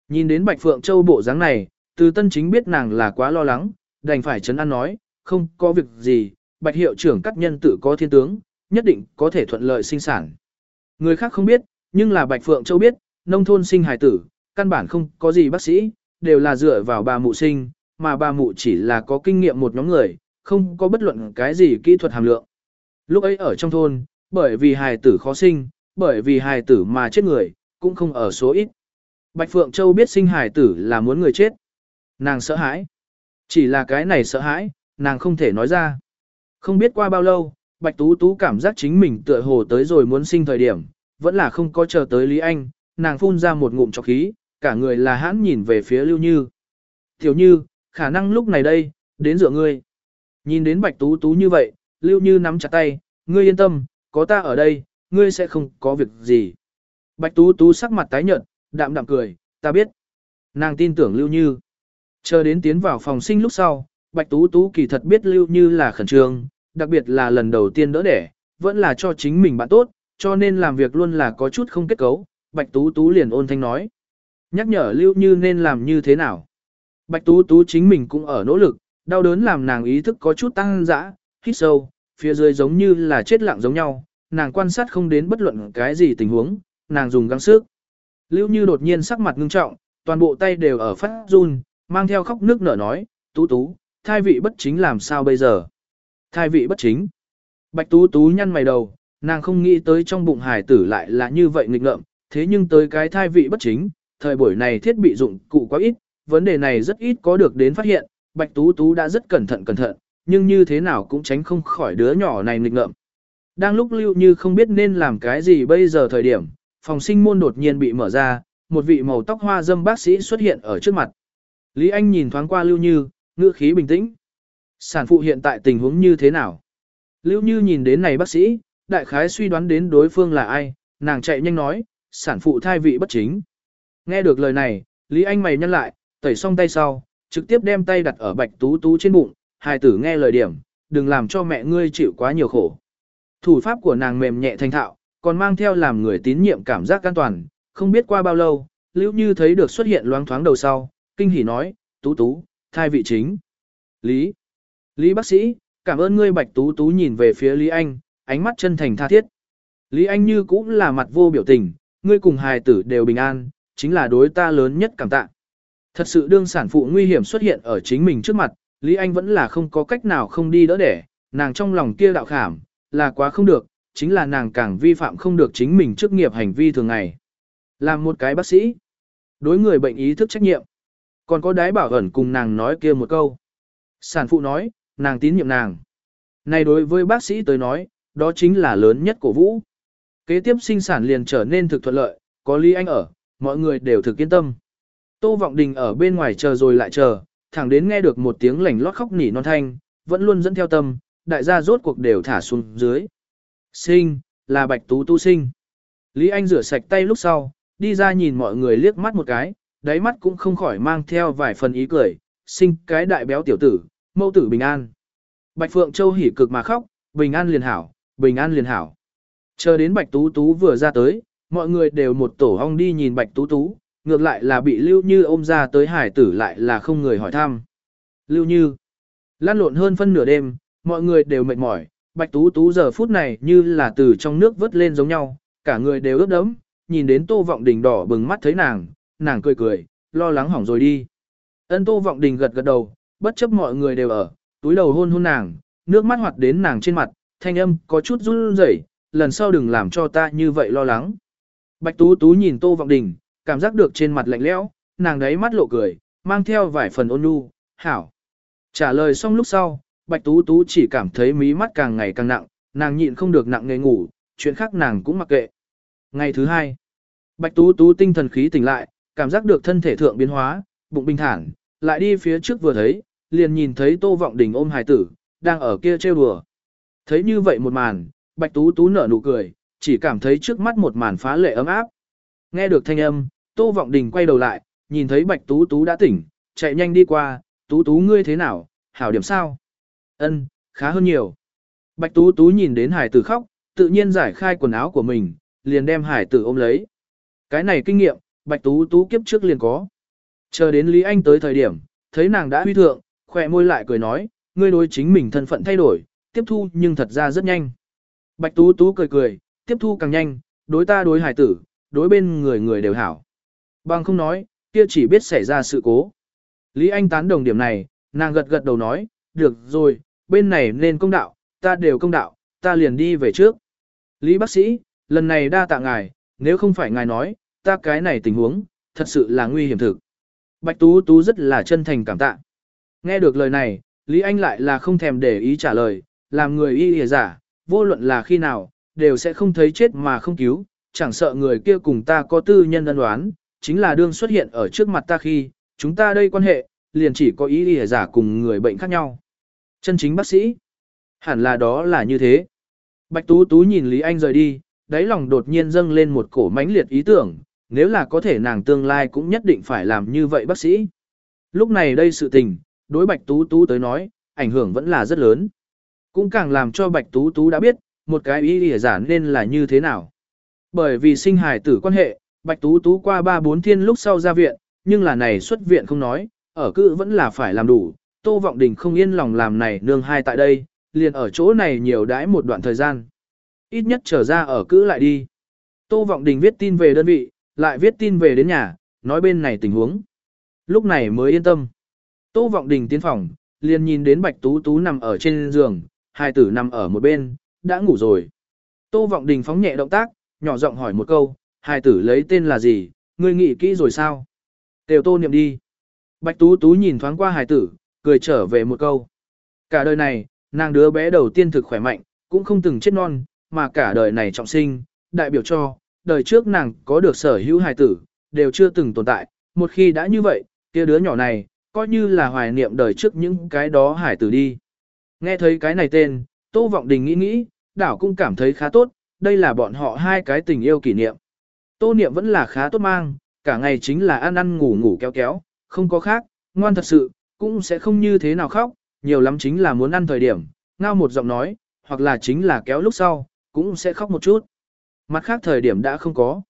Nhìn đến Bạch Phượng Châu bộ dáng này, từ tân chính biết nàng là quá lo lắng, đành phải chấn an nói, không có việc gì, Bạch hiệu trưởng các nhân tự có thiên tướng, nhất định có thể thuận lợi sinh sản. Người khác không biết, nhưng là Bạch Phượng Châu biết, nông thôn sinh hài tử, căn bản không có gì bác sĩ, đều là dựa vào bà mụ sinh, mà bà mụ chỉ là có kinh nghiệm một nhóm người, không có bất luận cái gì kỹ thuật hàm lượng. Lúc ấy ở trong thôn, bởi vì hài tử khó sinh, bởi vì hài tử mà chết người, cũng không ở số ít. Bạch Phượng Châu biết sinh hài tử là muốn người chết. Nàng sợ hãi. Chỉ là cái này sợ hãi, nàng không thể nói ra. Không biết qua bao lâu, Bạch Tú Tú cảm giác chính mình tựa hồ tới rồi muốn sinh thời điểm, vẫn là không có chờ tới Lý Anh, nàng phun ra một ngụm trọc khí, cả người là hãn nhìn về phía Lưu Như. Tiểu Như, khả năng lúc này đây, đến dựa ngươi. Nhìn đến Bạch Tú Tú như vậy, Lưu Như nắm chặt tay, ngươi yên tâm, có ta ở đây, ngươi sẽ không có việc gì. Bạch Tú Tú sắc mặt tái nhợt, đạm đạm cười, ta biết. Nàng tin tưởng Lưu Như. Chờ đến tiến vào phòng sinh lúc sau, Bạch Tú Tú kỳ thật biết Lưu Như là khẩn trương, đặc biệt là lần đầu tiên đỡ đẻ, vẫn là cho chính mình bạn tốt, cho nên làm việc luôn là có chút không kết cấu, Bạch Tú Tú liền ôn thanh nói. Nhắc nhở Lưu Như nên làm như thế nào. Bạch Tú Tú chính mình cũng ở nỗ lực, đau đớn làm nàng ý thức có chút tăng dã, hít sâu, phía dưới giống như là chết lặng giống nhau, nàng quan sát không đến bất luận cái gì tình huống, nàng dùng gắng sức. Lưu Như đột nhiên sắc mặt ngưng trọng, toàn bộ tay đều ở phát run, mang theo khóc nước nở nói, Tú Tú, thai vị bất chính làm sao bây giờ? Thai vị bất chính. Bạch Tú Tú nhăn mày đầu, nàng không nghĩ tới trong bụng hải tử lại là như vậy nghịch ngợm, thế nhưng tới cái thai vị bất chính, thời buổi này thiết bị dụng cụ quá ít, vấn đề này rất ít có được đến phát hiện, Bạch Tú Tú đã rất cẩn thận cẩn thận, nhưng như thế nào cũng tránh không khỏi đứa nhỏ này nghịch ngợm. Đang lúc Lưu Như không biết nên làm cái gì bây giờ thời điểm, phòng sinh môn đột nhiên bị mở ra, một vị màu tóc hoa dâm bác sĩ xuất hiện ở trước mặt. Lý Anh nhìn thoáng qua Lưu Như, ngữ khí bình tĩnh. Sản phụ hiện tại tình huống như thế nào? Lưu Như nhìn đến này bác sĩ, đại khái suy đoán đến đối phương là ai, nàng chạy nhanh nói, sản phụ thai vị bất chính. Nghe được lời này, Lý Anh mày nhăn lại, tẩy xong tay sau, trực tiếp đem tay đặt ở bạch tú tú trên bụng, hài tử nghe lời điểm, đừng làm cho mẹ ngươi chịu quá nhiều khổ. Thủ pháp của nàng mềm nhẹ thanh thạo, còn mang theo làm người tín nhiệm cảm giác an toàn, không biết qua bao lâu, Lưu Như thấy được xuất hiện loáng thoáng đầu sau, kinh hỉ nói, tú tú, thai vị chính. Lý. Lý bác sĩ, cảm ơn ngươi bạch tú tú nhìn về phía Lý Anh, ánh mắt chân thành tha thiết. Lý Anh như cũng là mặt vô biểu tình, ngươi cùng hài tử đều bình an, chính là đối ta lớn nhất cảm tạ. Thật sự đương sản phụ nguy hiểm xuất hiện ở chính mình trước mặt, Lý Anh vẫn là không có cách nào không đi đỡ đẻ, nàng trong lòng kia đạo khảm, là quá không được, chính là nàng càng vi phạm không được chính mình trước nghiệp hành vi thường ngày. Làm một cái bác sĩ, đối người bệnh ý thức trách nhiệm, còn có đái bảo ẩn cùng nàng nói kia một câu. Sản phụ nói, nàng tín nhiệm nàng. Này đối với bác sĩ tới nói, đó chính là lớn nhất của vũ. Kế tiếp sinh sản liền trở nên thực thuận lợi, có Lý Anh ở, mọi người đều thực yên tâm. Tô Vọng Đình ở bên ngoài chờ rồi lại chờ, thẳng đến nghe được một tiếng lảnh lót khóc nỉ non thanh, vẫn luôn dẫn theo tâm, đại gia rốt cuộc đều thả xuống dưới. Sinh, là Bạch Tú Tu sinh. Lý Anh rửa sạch tay lúc sau, đi ra nhìn mọi người liếc mắt một cái, đáy mắt cũng không khỏi mang theo vài phần ý cười, sinh cái đại béo tiểu tử, mẫu tử bình an. Bạch Phượng Châu hỉ cực mà khóc, bình an liền hảo, bình an liền hảo. Chờ đến Bạch Tú Tú vừa ra tới, mọi người đều một tổ hong đi nhìn Bạch Tú Tú, ngược lại là bị Lưu Như ôm ra tới hải tử lại là không người hỏi thăm. Lưu Như, lan lộn hơn phân nửa đêm, mọi người đều mệt mỏi, Bạch Tú Tú giờ phút này như là từ trong nước vớt lên giống nhau, cả người đều ướt đẫm, nhìn đến Tô Vọng Đình đỏ bừng mắt thấy nàng, nàng cười cười, lo lắng hỏng rồi đi. Ân Tô Vọng Đình gật gật đầu, bất chấp mọi người đều ở, túi đầu hôn hôn nàng, nước mắt hoạt đến nàng trên mặt, thanh âm có chút run rẩy, lần sau đừng làm cho ta như vậy lo lắng. Bạch Tú Tú nhìn Tô Vọng Đình, cảm giác được trên mặt lạnh lẽo, nàng đấy mắt lộ cười, mang theo vài phần ôn nhu, hảo. Trả lời xong lúc sau, Bạch Tú Tú chỉ cảm thấy mí mắt càng ngày càng nặng, nàng nhịn không được nặng nề ngủ, chuyện khác nàng cũng mặc kệ. Ngày thứ hai, Bạch Tú Tú tinh thần khí tỉnh lại, cảm giác được thân thể thượng biến hóa, bụng bình thản, lại đi phía trước vừa thấy, liền nhìn thấy Tô Vọng Đình ôm hài tử, đang ở kia trêu đùa. Thấy như vậy một màn, Bạch Tú Tú nở nụ cười, chỉ cảm thấy trước mắt một màn phá lệ ấm áp. Nghe được thanh âm, Tô Vọng Đình quay đầu lại, nhìn thấy Bạch Tú Tú đã tỉnh, chạy nhanh đi qua, Tú Tú ngươi thế nào, hảo điểm sao? Ân, khá hơn nhiều. Bạch Tú Tú nhìn đến hải tử khóc, tự nhiên giải khai quần áo của mình, liền đem hải tử ôm lấy. Cái này kinh nghiệm, Bạch Tú Tú kiếp trước liền có. Chờ đến Lý Anh tới thời điểm, thấy nàng đã huy thượng, khỏe môi lại cười nói, ngươi đối chính mình thân phận thay đổi, tiếp thu nhưng thật ra rất nhanh. Bạch Tú Tú cười cười, tiếp thu càng nhanh, đối ta đối hải tử, đối bên người người đều hảo. Bằng không nói, kia chỉ biết xảy ra sự cố. Lý Anh tán đồng điểm này, nàng gật gật đầu nói, được rồi, bên này nên công đạo, ta đều công đạo, ta liền đi về trước. Lý bác sĩ, lần này đa tạ ngài, nếu không phải ngài nói, ta cái này tình huống, thật sự là nguy hiểm thực. Bạch Tú Tú rất là chân thành cảm tạ. Nghe được lời này, Lý Anh lại là không thèm để ý trả lời, làm người y hề giả, vô luận là khi nào, đều sẽ không thấy chết mà không cứu, chẳng sợ người kia cùng ta có tư nhân ân đoán, chính là đương xuất hiện ở trước mặt ta khi, chúng ta đây quan hệ, liền chỉ có ý nghĩa giả cùng người bệnh khác nhau. Chân chính bác sĩ, hẳn là đó là như thế. Bạch Tú Tú nhìn Lý Anh rời đi, đáy lòng đột nhiên dâng lên một cổ mãnh liệt ý tưởng, nếu là có thể nàng tương lai cũng nhất định phải làm như vậy bác sĩ. Lúc này đây sự tình, đối Bạch Tú Tú tới nói, ảnh hưởng vẫn là rất lớn. Cũng càng làm cho Bạch Tú Tú đã biết, một cái ý lìa giả nên là như thế nào. Bởi vì sinh hài tử quan hệ, Bạch Tú Tú qua ba bốn thiên lúc sau ra viện, nhưng là này xuất viện không nói, ở cự vẫn là phải làm đủ, Tô Vọng Đình không yên lòng làm này nương hai tại đây, liền ở chỗ này nhiều đãi một đoạn thời gian. Ít nhất trở ra ở cữ lại đi. Tô Vọng Đình viết tin về đơn vị, lại viết tin về đến nhà, nói bên này tình huống. Lúc này mới yên tâm. Tô Vọng Đình tiến phòng, liền nhìn đến Bạch Tú Tú nằm ở trên giường, hai tử nằm ở một bên, đã ngủ rồi. Tô Vọng Đình phóng nhẹ động tác, nhỏ giọng hỏi một câu, hài tử lấy tên là gì, ngươi nghĩ kỹ rồi sao? Tiểu Tô niệm đi. Bạch Tú Tú nhìn thoáng qua hài tử, cười trở về một câu. Cả đời này, nàng đứa bé đầu tiên thực khỏe mạnh, cũng không từng chết non, mà cả đời này trọng sinh, đại biểu cho, đời trước nàng có được sở hữu hài tử, đều chưa từng tồn tại, một khi đã như vậy, kia đứa nhỏ này, coi như là hoài niệm đời trước những cái đó hải tử đi. Nghe thấy cái này tên, Tô Vọng Đình nghĩ nghĩ, đảo cũng cảm thấy khá tốt, đây là bọn họ hai cái tình yêu kỷ niệm. Tô Niệm vẫn là khá tốt mang, cả ngày chính là ăn ăn ngủ ngủ kéo kéo, không có khác, ngoan thật sự, cũng sẽ không như thế nào khóc, nhiều lắm chính là muốn ăn thời điểm, ngao một giọng nói, hoặc là chính là kéo lúc sau, cũng sẽ khóc một chút. Mặt khác thời điểm đã không có.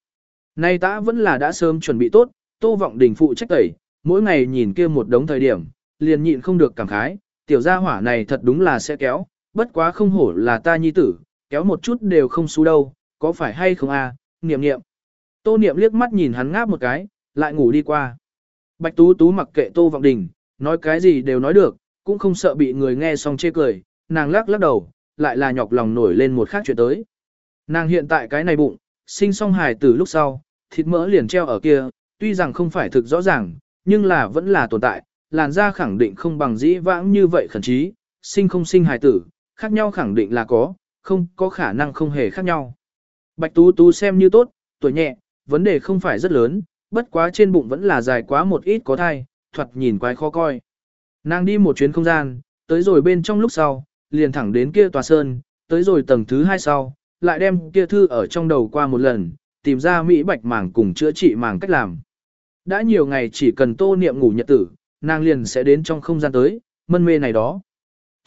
Nay ta vẫn là đã sớm chuẩn bị tốt, Tô Vọng Đình phụ trách tẩy, mỗi ngày nhìn kia một đống thời điểm, liền nhịn không được cảm khái, tiểu gia hỏa này thật đúng là sẽ kéo, bất quá không hổ là ta nhi tử, kéo một chút đều không xú đâu, có phải hay không a? À? Niệm niệm. Tô niệm liếc mắt nhìn hắn ngáp một cái, lại ngủ đi qua. Bạch Tú Tú mặc kệ Tô Vọng Đình, nói cái gì đều nói được, cũng không sợ bị người nghe xong chê cười, nàng lắc lắc đầu, lại là nhọc lòng nổi lên một khác chuyện tới. Nàng hiện tại cái này bụng, sinh xong hài tử lúc sau, thịt mỡ liền treo ở kia, tuy rằng không phải thực rõ ràng, nhưng là vẫn là tồn tại, làn da khẳng định không bằng dĩ vãng như vậy khẩn trí, sinh không sinh hài tử, khác nhau khẳng định là có, không có khả năng không hề khác nhau. Bạch Tú Tú xem như tốt, tuổi nhẹ, vấn đề không phải rất lớn, bất quá trên bụng vẫn là dài quá một ít có thai, thoạt nhìn quái khó coi. Nàng đi một chuyến không gian, tới rồi bên trong lúc sau, liền thẳng đến kia tòa sơn, tới rồi tầng thứ hai sau, lại đem kia thư ở trong đầu qua một lần, tìm ra Mỹ bạch màng cùng chữa trị màng cách làm. Đã nhiều ngày chỉ cần tô niệm ngủ nhật tử, nàng liền sẽ đến trong không gian tới, mân mê này đó.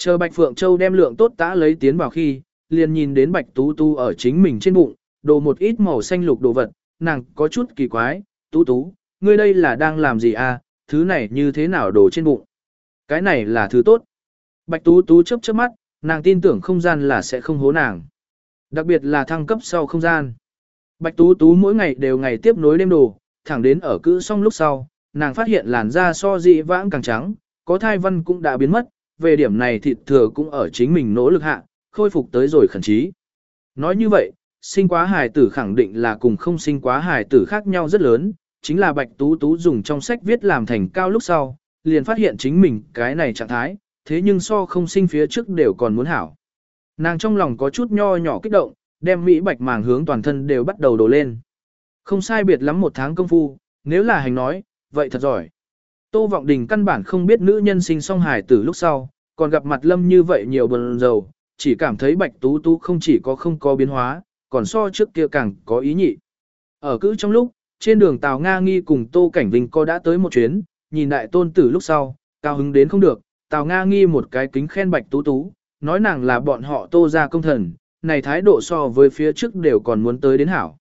Chờ Bạch Phượng Châu đem lượng tốt tã lấy tiến vào khi, liền nhìn đến Bạch Tú Tú ở chính mình trên bụng, đồ một ít màu xanh lục đồ vật, nàng có chút kỳ quái, Tú Tú, ngươi đây là đang làm gì à, thứ này như thế nào đồ trên bụng? Cái này là thứ tốt. Bạch Tú Tú chớp chớp mắt, nàng tin tưởng không gian là sẽ không hố nàng. Đặc biệt là thăng cấp sau không gian. Bạch Tú Tú mỗi ngày đều ngày tiếp nối đêm đồ, thẳng đến ở cữ xong lúc sau, nàng phát hiện làn da so dị vãng càng trắng, có thai văn cũng đã biến mất, về điểm này thịt thừa cũng ở chính mình nỗ lực hạ, khôi phục tới rồi khẩn trí. Nói như vậy, sinh quá hài tử khẳng định là cùng không sinh quá hài tử khác nhau rất lớn, chính là Bạch Tú Tú dùng trong sách viết làm thành cao lúc sau, liền phát hiện chính mình cái này trạng thái, thế nhưng so không sinh phía trước đều còn muốn hảo. Nàng trong lòng có chút nho nhỏ kích động, đem Mỹ bạch màng hướng toàn thân đều bắt đầu đổ lên. Không sai biệt lắm một tháng công phu, nếu là hành nói, vậy thật giỏi. Tô Vọng Đình căn bản không biết nữ nhân sinh song hài tử lúc sau, còn gặp mặt lâm như vậy nhiều bần dầu, chỉ cảm thấy bạch tú tú không chỉ có không có biến hóa, còn so trước kia càng có ý nhị. Ở cứ trong lúc, trên đường Tào Nga Nghi cùng Tô Cảnh Vinh có đã tới một chuyến, nhìn đại tôn tử lúc sau, cao hứng đến không được, Tào Nga Nghi một cái kính khen bạch tú tú, nói nàng là bọn họ tô ra công thần, này thái độ so với phía trước đều còn muốn tới đến hảo.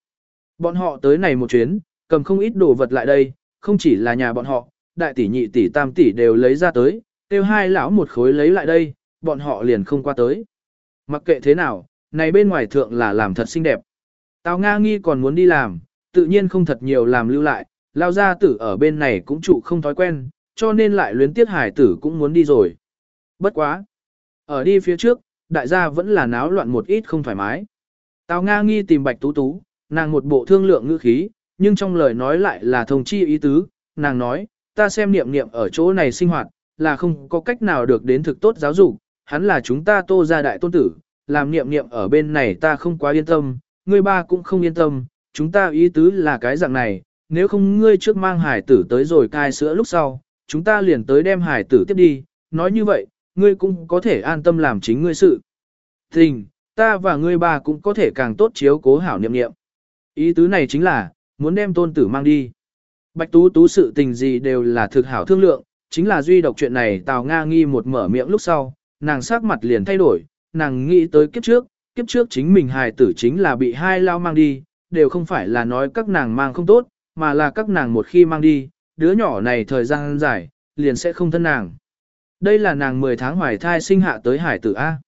Bọn họ tới này một chuyến, cầm không ít đồ vật lại đây, không chỉ là nhà bọn họ, đại tỷ nhị tỷ tam tỷ đều lấy ra tới, tiêu hai lão một khối lấy lại đây, bọn họ liền không qua tới. Mặc kệ thế nào, này bên ngoài thượng là làm thật xinh đẹp. Tào Nga nghi còn muốn đi làm, tự nhiên không thật nhiều làm lưu lại, lao gia tử ở bên này cũng trụ không thói quen, cho nên lại luyến tiết hải tử cũng muốn đi rồi. Bất quá. Ở đi phía trước, đại gia vẫn là náo loạn một ít không thoải mái. Tào Nga nghi tìm Bạch Tú Tú, nàng một bộ thương lượng ngữ khí, nhưng trong lời nói lại là thông chi ý tứ, nàng nói, ta xem niệm niệm ở chỗ này sinh hoạt, là không có cách nào được đến thực tốt giáo dục, hắn là chúng ta tô gia đại tôn tử, làm niệm niệm ở bên này ta không quá yên tâm, ngươi ba cũng không yên tâm, chúng ta ý tứ là cái dạng này, nếu không ngươi trước mang hải tử tới rồi cai sữa lúc sau, chúng ta liền tới đem hải tử tiếp đi, nói như vậy, ngươi cũng có thể an tâm làm chính ngươi sự. Tình, ta và ngươi ba cũng có thể càng tốt chiếu cố hảo niệm niệm. Ý tứ này chính là, muốn đem tôn tử mang đi. Bạch Tú Tú sự tình gì đều là thực hảo thương lượng, chính là duy độc chuyện này Tào Nga nghi một mở miệng lúc sau, nàng sắc mặt liền thay đổi, nàng nghĩ tới kiếp trước, kiếp trước chính mình hài tử chính là bị hai lao mang đi, đều không phải là nói các nàng mang không tốt, mà là các nàng một khi mang đi, đứa nhỏ này thời gian dài, liền sẽ không thân nàng. Đây là nàng 10 tháng hoài thai sinh hạ tới hải tử A.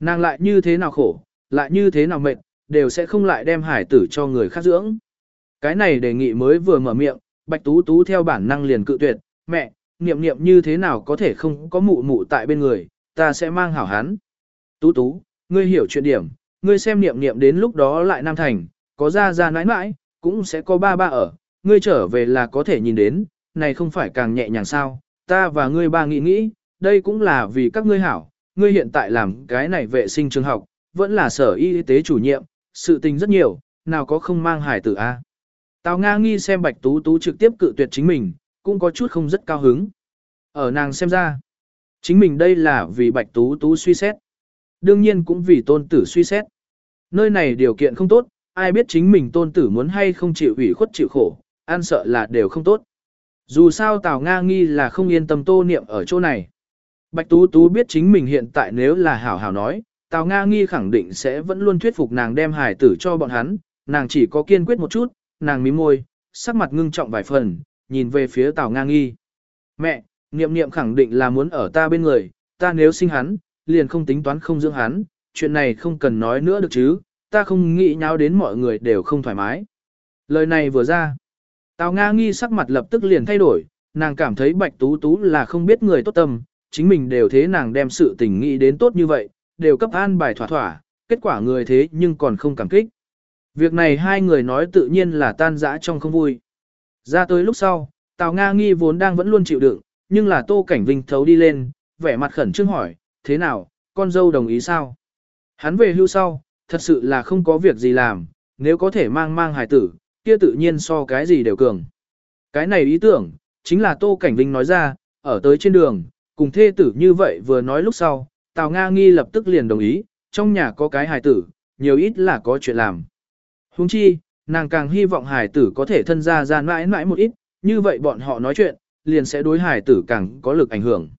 Nàng lại như thế nào khổ, lại như thế nào mệt, đều sẽ không lại đem hải tử cho người khác dưỡng. Cái này đề nghị mới vừa mở miệng, Bạch Tú Tú theo bản năng liền cự tuyệt, mẹ, niệm niệm như thế nào có thể không có mụ mụ tại bên người, ta sẽ mang hảo hắn. Tú Tú, ngươi hiểu chuyện điểm, ngươi xem niệm niệm đến lúc đó lại Nam Thành, có ra ra nãi nãi, cũng sẽ có ba ba ở, ngươi trở về là có thể nhìn đến, này không phải càng nhẹ nhàng sao, ta và ngươi ba nghĩ nghĩ, đây cũng là vì các ngươi hảo, ngươi hiện tại làm cái này vệ sinh trường học, vẫn là sở y tế chủ nhiệm, sự tình rất nhiều, nào có không mang hải tử a. Tào Nga nghi xem Bạch Tú Tú trực tiếp cự tuyệt chính mình, cũng có chút không rất cao hứng. Ở nàng xem ra, chính mình đây là vì Bạch Tú Tú suy xét. Đương nhiên cũng vì tôn tử suy xét. Nơi này điều kiện không tốt, ai biết chính mình tôn tử muốn hay không chịu ủy khuất chịu khổ, ăn sợ là đều không tốt. Dù sao Tào Nga nghi là không yên tâm tô niệm ở chỗ này. Bạch Tú Tú biết chính mình hiện tại nếu là hảo hảo nói, Tào Nga nghi khẳng định sẽ vẫn luôn thuyết phục nàng đem hải tử cho bọn hắn, nàng chỉ có kiên quyết một chút, nàng mím môi, sắc mặt ngưng trọng vài phần, nhìn về phía Tào Nga nghi. Mẹ, niệm niệm khẳng định là muốn ở ta bên người, ta nếu sinh hắn, liền không tính toán không dưỡng hắn, chuyện này không cần nói nữa được chứ, ta không nghĩ nháo đến mọi người đều không thoải mái. Lời này vừa ra, Tào Nga nghi sắc mặt lập tức liền thay đổi, nàng cảm thấy Bạch Tú Tú là không biết người tốt tâm, chính mình đều thế nàng đem sự tình nghĩ đến tốt như vậy, đều cấp an bài thỏa thỏa, kết quả người thế nhưng còn không cảm kích. Việc này hai người nói tự nhiên là tan rã trong không vui. Ra tới lúc sau, Tào Nga nghi vốn đang vẫn luôn chịu đựng, nhưng là Tô Cảnh Vinh thấu đi lên, vẻ mặt khẩn trương hỏi, thế nào, con dâu đồng ý sao? Hắn về hưu sau, thật sự là không có việc gì làm, nếu có thể mang mang hài tử, kia tự nhiên so cái gì đều cường. Cái này ý tưởng, chính là Tô Cảnh Vinh nói ra, ở tới trên đường, cùng thê tử như vậy vừa nói lúc sau, Tào Nga nghi lập tức liền đồng ý, trong nhà có cái hài tử, nhiều ít là có chuyện làm. Huống chi, nàng càng hy vọng hải tử có thể thân ra ra mãi mãi một ít, như vậy bọn họ nói chuyện, liền sẽ đối hải tử càng có lực ảnh hưởng.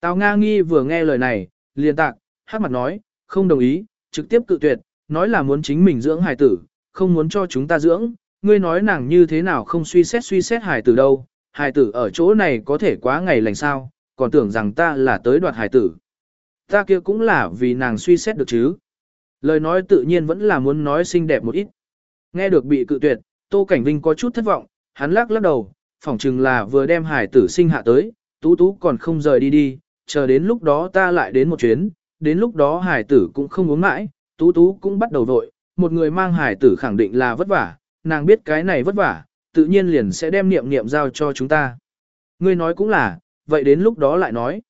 Tào Nga nghi vừa nghe lời này, liền tạc, hát mặt nói, không đồng ý, trực tiếp cự tuyệt, nói là muốn chính mình dưỡng hải tử, không muốn cho chúng ta dưỡng, ngươi nói nàng như thế nào không suy xét suy xét hải tử đâu, hải tử ở chỗ này có thể quá ngày lành sao, còn tưởng rằng ta là tới đoạt hải tử. Ta kia cũng là vì nàng suy xét được chứ. Lời nói tự nhiên vẫn là muốn nói xinh đẹp một ít. Nghe được bị cự tuyệt, Tô Cảnh Vinh có chút thất vọng, hắn lắc lắc đầu, phỏng chừng là vừa đem hải tử sinh hạ tới, tú tú còn không rời đi đi, chờ đến lúc đó ta lại đến một chuyến, đến lúc đó hải tử cũng không uống mãi, tú tú cũng bắt đầu vội, một người mang hải tử khẳng định là vất vả, nàng biết cái này vất vả, tự nhiên liền sẽ đem niệm niệm giao cho chúng ta. Ngươi nói cũng là, vậy đến lúc đó lại nói.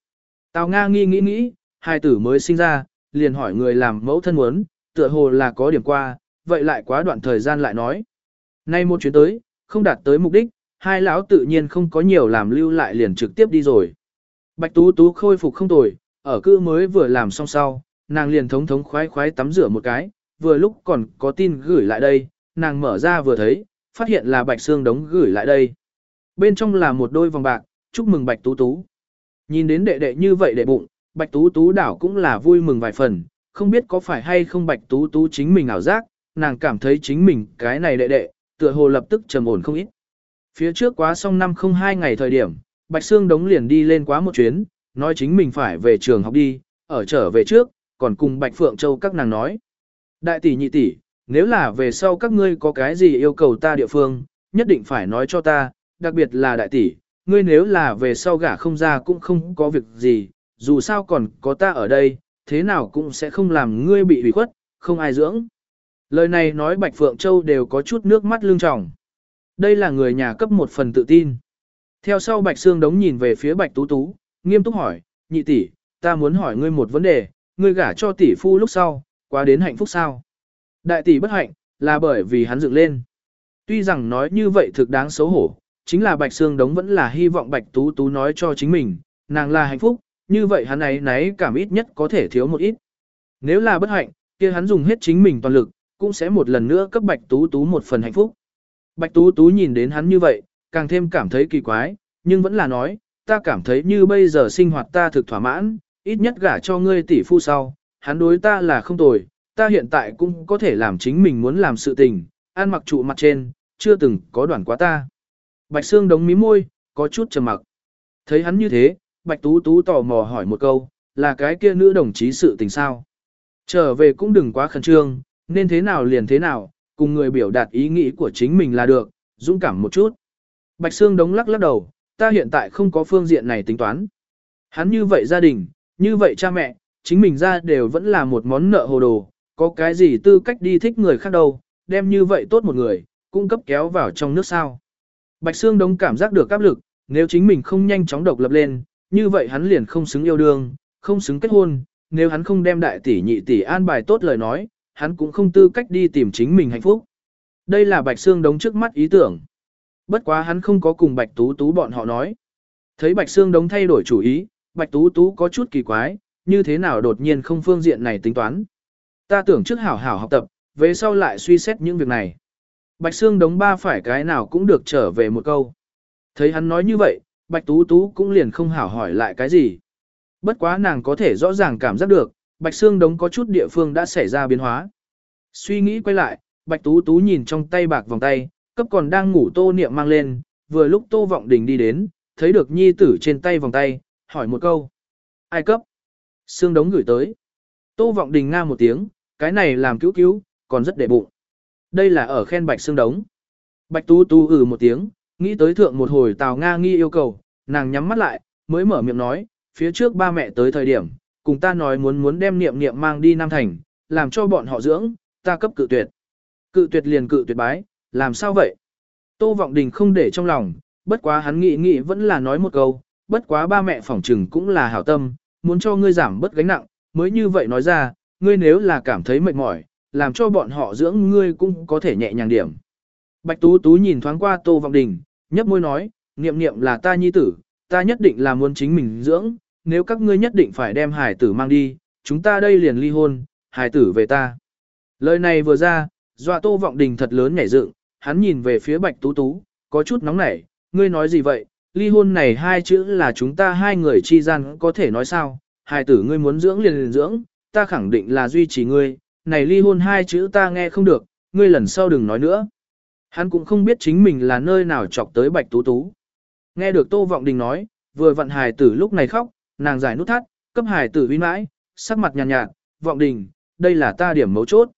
Tào Nga nghi nghĩ nghĩ, hải tử mới sinh ra, liền hỏi người làm mẫu thân muốn, tựa hồ là có điểm qua, vậy lại quá đoạn thời gian lại nói. Nay một chuyến tới, không đạt tới mục đích, hai lão tự nhiên không có nhiều làm lưu lại liền trực tiếp đi rồi. Bạch Tú Tú khôi phục không tồi, ở cư mới vừa làm xong sau, nàng liền thống thống khoái khoái tắm rửa một cái, vừa lúc còn có tin gửi lại đây, nàng mở ra vừa thấy, phát hiện là Bạch Sương Đống gửi lại đây. Bên trong là một đôi vòng bạc, chúc mừng Bạch Tú Tú. Nhìn đến đệ đệ như vậy đệ bụng, Bạch Tú Tú đảo cũng là vui mừng vài phần, không biết có phải hay không Bạch Tú Tú chính mình ảo giác, nàng cảm thấy chính mình cái này đệ đệ, tựa hồ lập tức trầm ổn không ít. Phía trước quá xong năm không hai ngày thời điểm, Bạch Sương Đống liền đi lên quá một chuyến, nói chính mình phải về trường học đi, ở trở về trước, còn cùng Bạch Phượng Châu các nàng nói. Đại tỷ nhị tỷ, nếu là về sau các ngươi có cái gì yêu cầu ta địa phương, nhất định phải nói cho ta, đặc biệt là đại tỷ, ngươi nếu là về sau gả không ra cũng không có việc gì, dù sao còn có ta ở đây, thế nào cũng sẽ không làm ngươi bị hủy khuất, không ai dưỡng. Lời này nói Bạch Phượng Châu đều có chút nước mắt lưng tròng Đây là người nhà cấp một phần tự tin. Theo sau Bạch Sương đống nhìn về phía Bạch Tú Tú, nghiêm túc hỏi, nhị tỷ, ta muốn hỏi ngươi một vấn đề, ngươi gả cho tỷ phu lúc sau, quá đến hạnh phúc sao? Đại tỷ bất hạnh, là bởi vì hắn dựng lên. Tuy rằng nói như vậy thực đáng xấu hổ, chính là Bạch Sương Đống vẫn là hy vọng Bạch Tú Tú nói cho chính mình, nàng là hạnh phúc, như vậy hắn ấy nấy cảm ít nhất có thể thiếu một ít. Nếu là bất hạnh, kia hắn dùng hết chính mình toàn lực, cũng sẽ một lần nữa cấp Bạch Tú Tú một phần hạnh phúc. Bạch Tú Tú nhìn đến hắn như vậy, càng thêm cảm thấy kỳ quái, nhưng vẫn là nói, ta cảm thấy như bây giờ sinh hoạt ta thực thỏa mãn, ít nhất gả cho ngươi tỷ phu sau, hắn đối ta là không tồi, ta hiện tại cũng có thể làm chính mình muốn làm sự tình, ăn mặc trụ mặt trên, chưa từng có đoạn quá ta. Bạch Sương đống mí môi, có chút trầm mặc. Thấy hắn như thế, Bạch Tú Tú tò mò hỏi một câu, là cái kia nữ đồng chí sự tình sao? Trở về cũng đừng quá khẩn trương, nên thế nào liền thế nào, cùng người biểu đạt ý nghĩ của chính mình là được, dũng cảm một chút. Bạch Sương đống lắc lắc đầu, ta hiện tại không có phương diện này tính toán. Hắn như vậy gia đình, như vậy cha mẹ, chính mình ra đều vẫn là một món nợ hồ đồ, có cái gì tư cách đi thích người khác đâu, đem như vậy tốt một người, cung cấp kéo vào trong nước sao. Bạch Sương Đống cảm giác được áp lực, nếu chính mình không nhanh chóng độc lập lên, như vậy hắn liền không xứng yêu đương, không xứng kết hôn, nếu hắn không đem đại tỷ nhị tỷ an bài tốt lời nói, hắn cũng không tư cách đi tìm chính mình hạnh phúc. Đây là Bạch Sương Đống trước mắt ý tưởng. Bất quá hắn không có cùng Bạch Tú Tú bọn họ nói. Thấy Bạch Sương Đống thay đổi chủ ý, Bạch Tú Tú có chút kỳ quái, như thế nào đột nhiên không phương diện này tính toán. Ta tưởng trước hảo hảo học tập, về sau lại suy xét những việc này. Bạch Sương đống ba phải cái nào cũng được trở về một câu. Thấy hắn nói như vậy, Bạch Tú Tú cũng liền không hảo hỏi lại cái gì. Bất quá nàng có thể rõ ràng cảm giác được, Bạch xương đống có chút địa phương đã xảy ra biến hóa. Suy nghĩ quay lại, Bạch Tú Tú nhìn trong tay bạc vòng tay, cấp còn đang ngủ tô niệm mang lên, vừa lúc tô vọng đình đi đến, thấy được nhi tử trên tay vòng tay, hỏi một câu. Ai cấp? Xương đống gửi tới. Tô vọng đình nga một tiếng, cái này làm cứu cứu, còn rất đệ bụng. Đây là ở khen bạch xương đống. Bạch tú tú ừ một tiếng, nghĩ tới thượng một hồi Tào Nga nghi yêu cầu, nàng nhắm mắt lại, mới mở miệng nói, phía trước ba mẹ tới thời điểm, cùng ta nói muốn muốn đem niệm niệm mang đi Nam Thành, làm cho bọn họ dưỡng, ta cấp cự tuyệt. Cự tuyệt liền cự tuyệt bái, làm sao vậy? Tô Vọng Đình không để trong lòng, bất quá hắn nghĩ nghĩ vẫn là nói một câu, bất quá ba mẹ phỏng trừng cũng là hảo tâm, muốn cho ngươi giảm bớt gánh nặng, mới như vậy nói ra, ngươi nếu là cảm thấy mệt mỏi, làm cho bọn họ dưỡng ngươi cũng có thể nhẹ nhàng điểm. Bạch Tú Tú nhìn thoáng qua Tô Vọng Đình, nhấp môi nói, niệm niệm là ta nhi tử, ta nhất định là muốn chính mình dưỡng, nếu các ngươi nhất định phải đem hải tử mang đi, chúng ta đây liền ly hôn, hải tử về ta. Lời này vừa ra, dọa Tô Vọng Đình thật lớn nhảy dựng, hắn nhìn về phía Bạch Tú Tú, có chút nóng nảy, ngươi nói gì vậy, ly hôn này hai chữ là chúng ta hai người chi gian có thể nói sao, hải tử ngươi muốn dưỡng liền liền dưỡng, ta khẳng định là duy trì ngươi, này ly hôn hai chữ ta nghe không được, ngươi lần sau đừng nói nữa. Hắn cũng không biết chính mình là nơi nào chọc tới bạch tú tú. Nghe được Tô Vọng Đình nói, vừa vặn hài tử lúc này khóc, nàng giải nút thắt, cấp hài tử uy mãi, sắc mặt nhàn nhạt, nhạt, Vọng Đình, đây là ta điểm mấu chốt.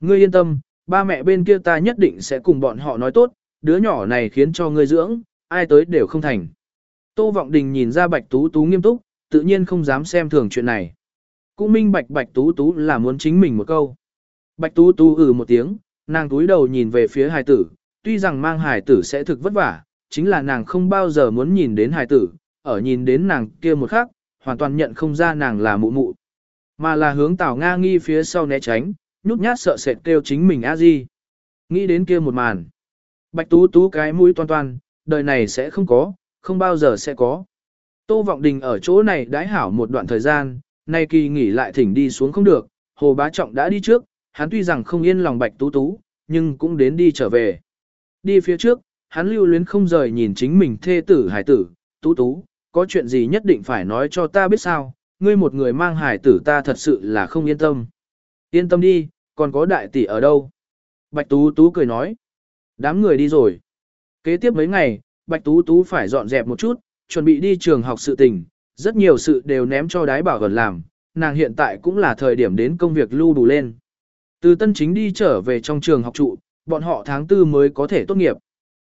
Ngươi yên tâm, ba mẹ bên kia ta nhất định sẽ cùng bọn họ nói tốt, đứa nhỏ này khiến cho ngươi dưỡng, ai tới đều không thành. Tô Vọng Đình nhìn ra Bạch Tú Tú nghiêm túc, tự nhiên không dám xem thường chuyện này. Cũng minh bạch bạch tú tú là muốn chính mình một câu. Bạch tú tú ừ một tiếng, nàng túi đầu nhìn về phía hài tử, tuy rằng mang hài tử sẽ thực vất vả, chính là nàng không bao giờ muốn nhìn đến hài tử, ở nhìn đến nàng kia một khắc, hoàn toàn nhận không ra nàng là mụ mụ. Mà là hướng Tào Nga nghi phía sau né tránh, nhút nhát sợ sệt kêu chính mình a di. Nghĩ đến kia một màn. Bạch tú tú cái mũi toan toan, đời này sẽ không có, không bao giờ sẽ có. Tô Vọng Đình ở chỗ này đãi hảo một đoạn thời gian, Nay kỳ nghỉ lại thỉnh đi xuống không được, Hồ Bá Trọng đã đi trước, hắn tuy rằng không yên lòng Bạch Tú Tú, nhưng cũng đến đi trở về. Đi phía trước, hắn lưu luyến không rời nhìn chính mình thê tử hải tử, Tú Tú, có chuyện gì nhất định phải nói cho ta biết sao, ngươi một người mang hải tử ta thật sự là không yên tâm. Yên tâm đi, còn có đại tỷ ở đâu? Bạch Tú Tú cười nói. Đám người đi rồi. Kế tiếp mấy ngày, Bạch Tú Tú phải dọn dẹp một chút, chuẩn bị đi trường học sự tình, rất nhiều sự đều ném cho đái bảo gần làm, nàng hiện tại cũng là thời điểm đến công việc lưu đủ lên. Từ tân chính đi trở về trong trường học trụ, bọn họ tháng tư mới có thể tốt nghiệp.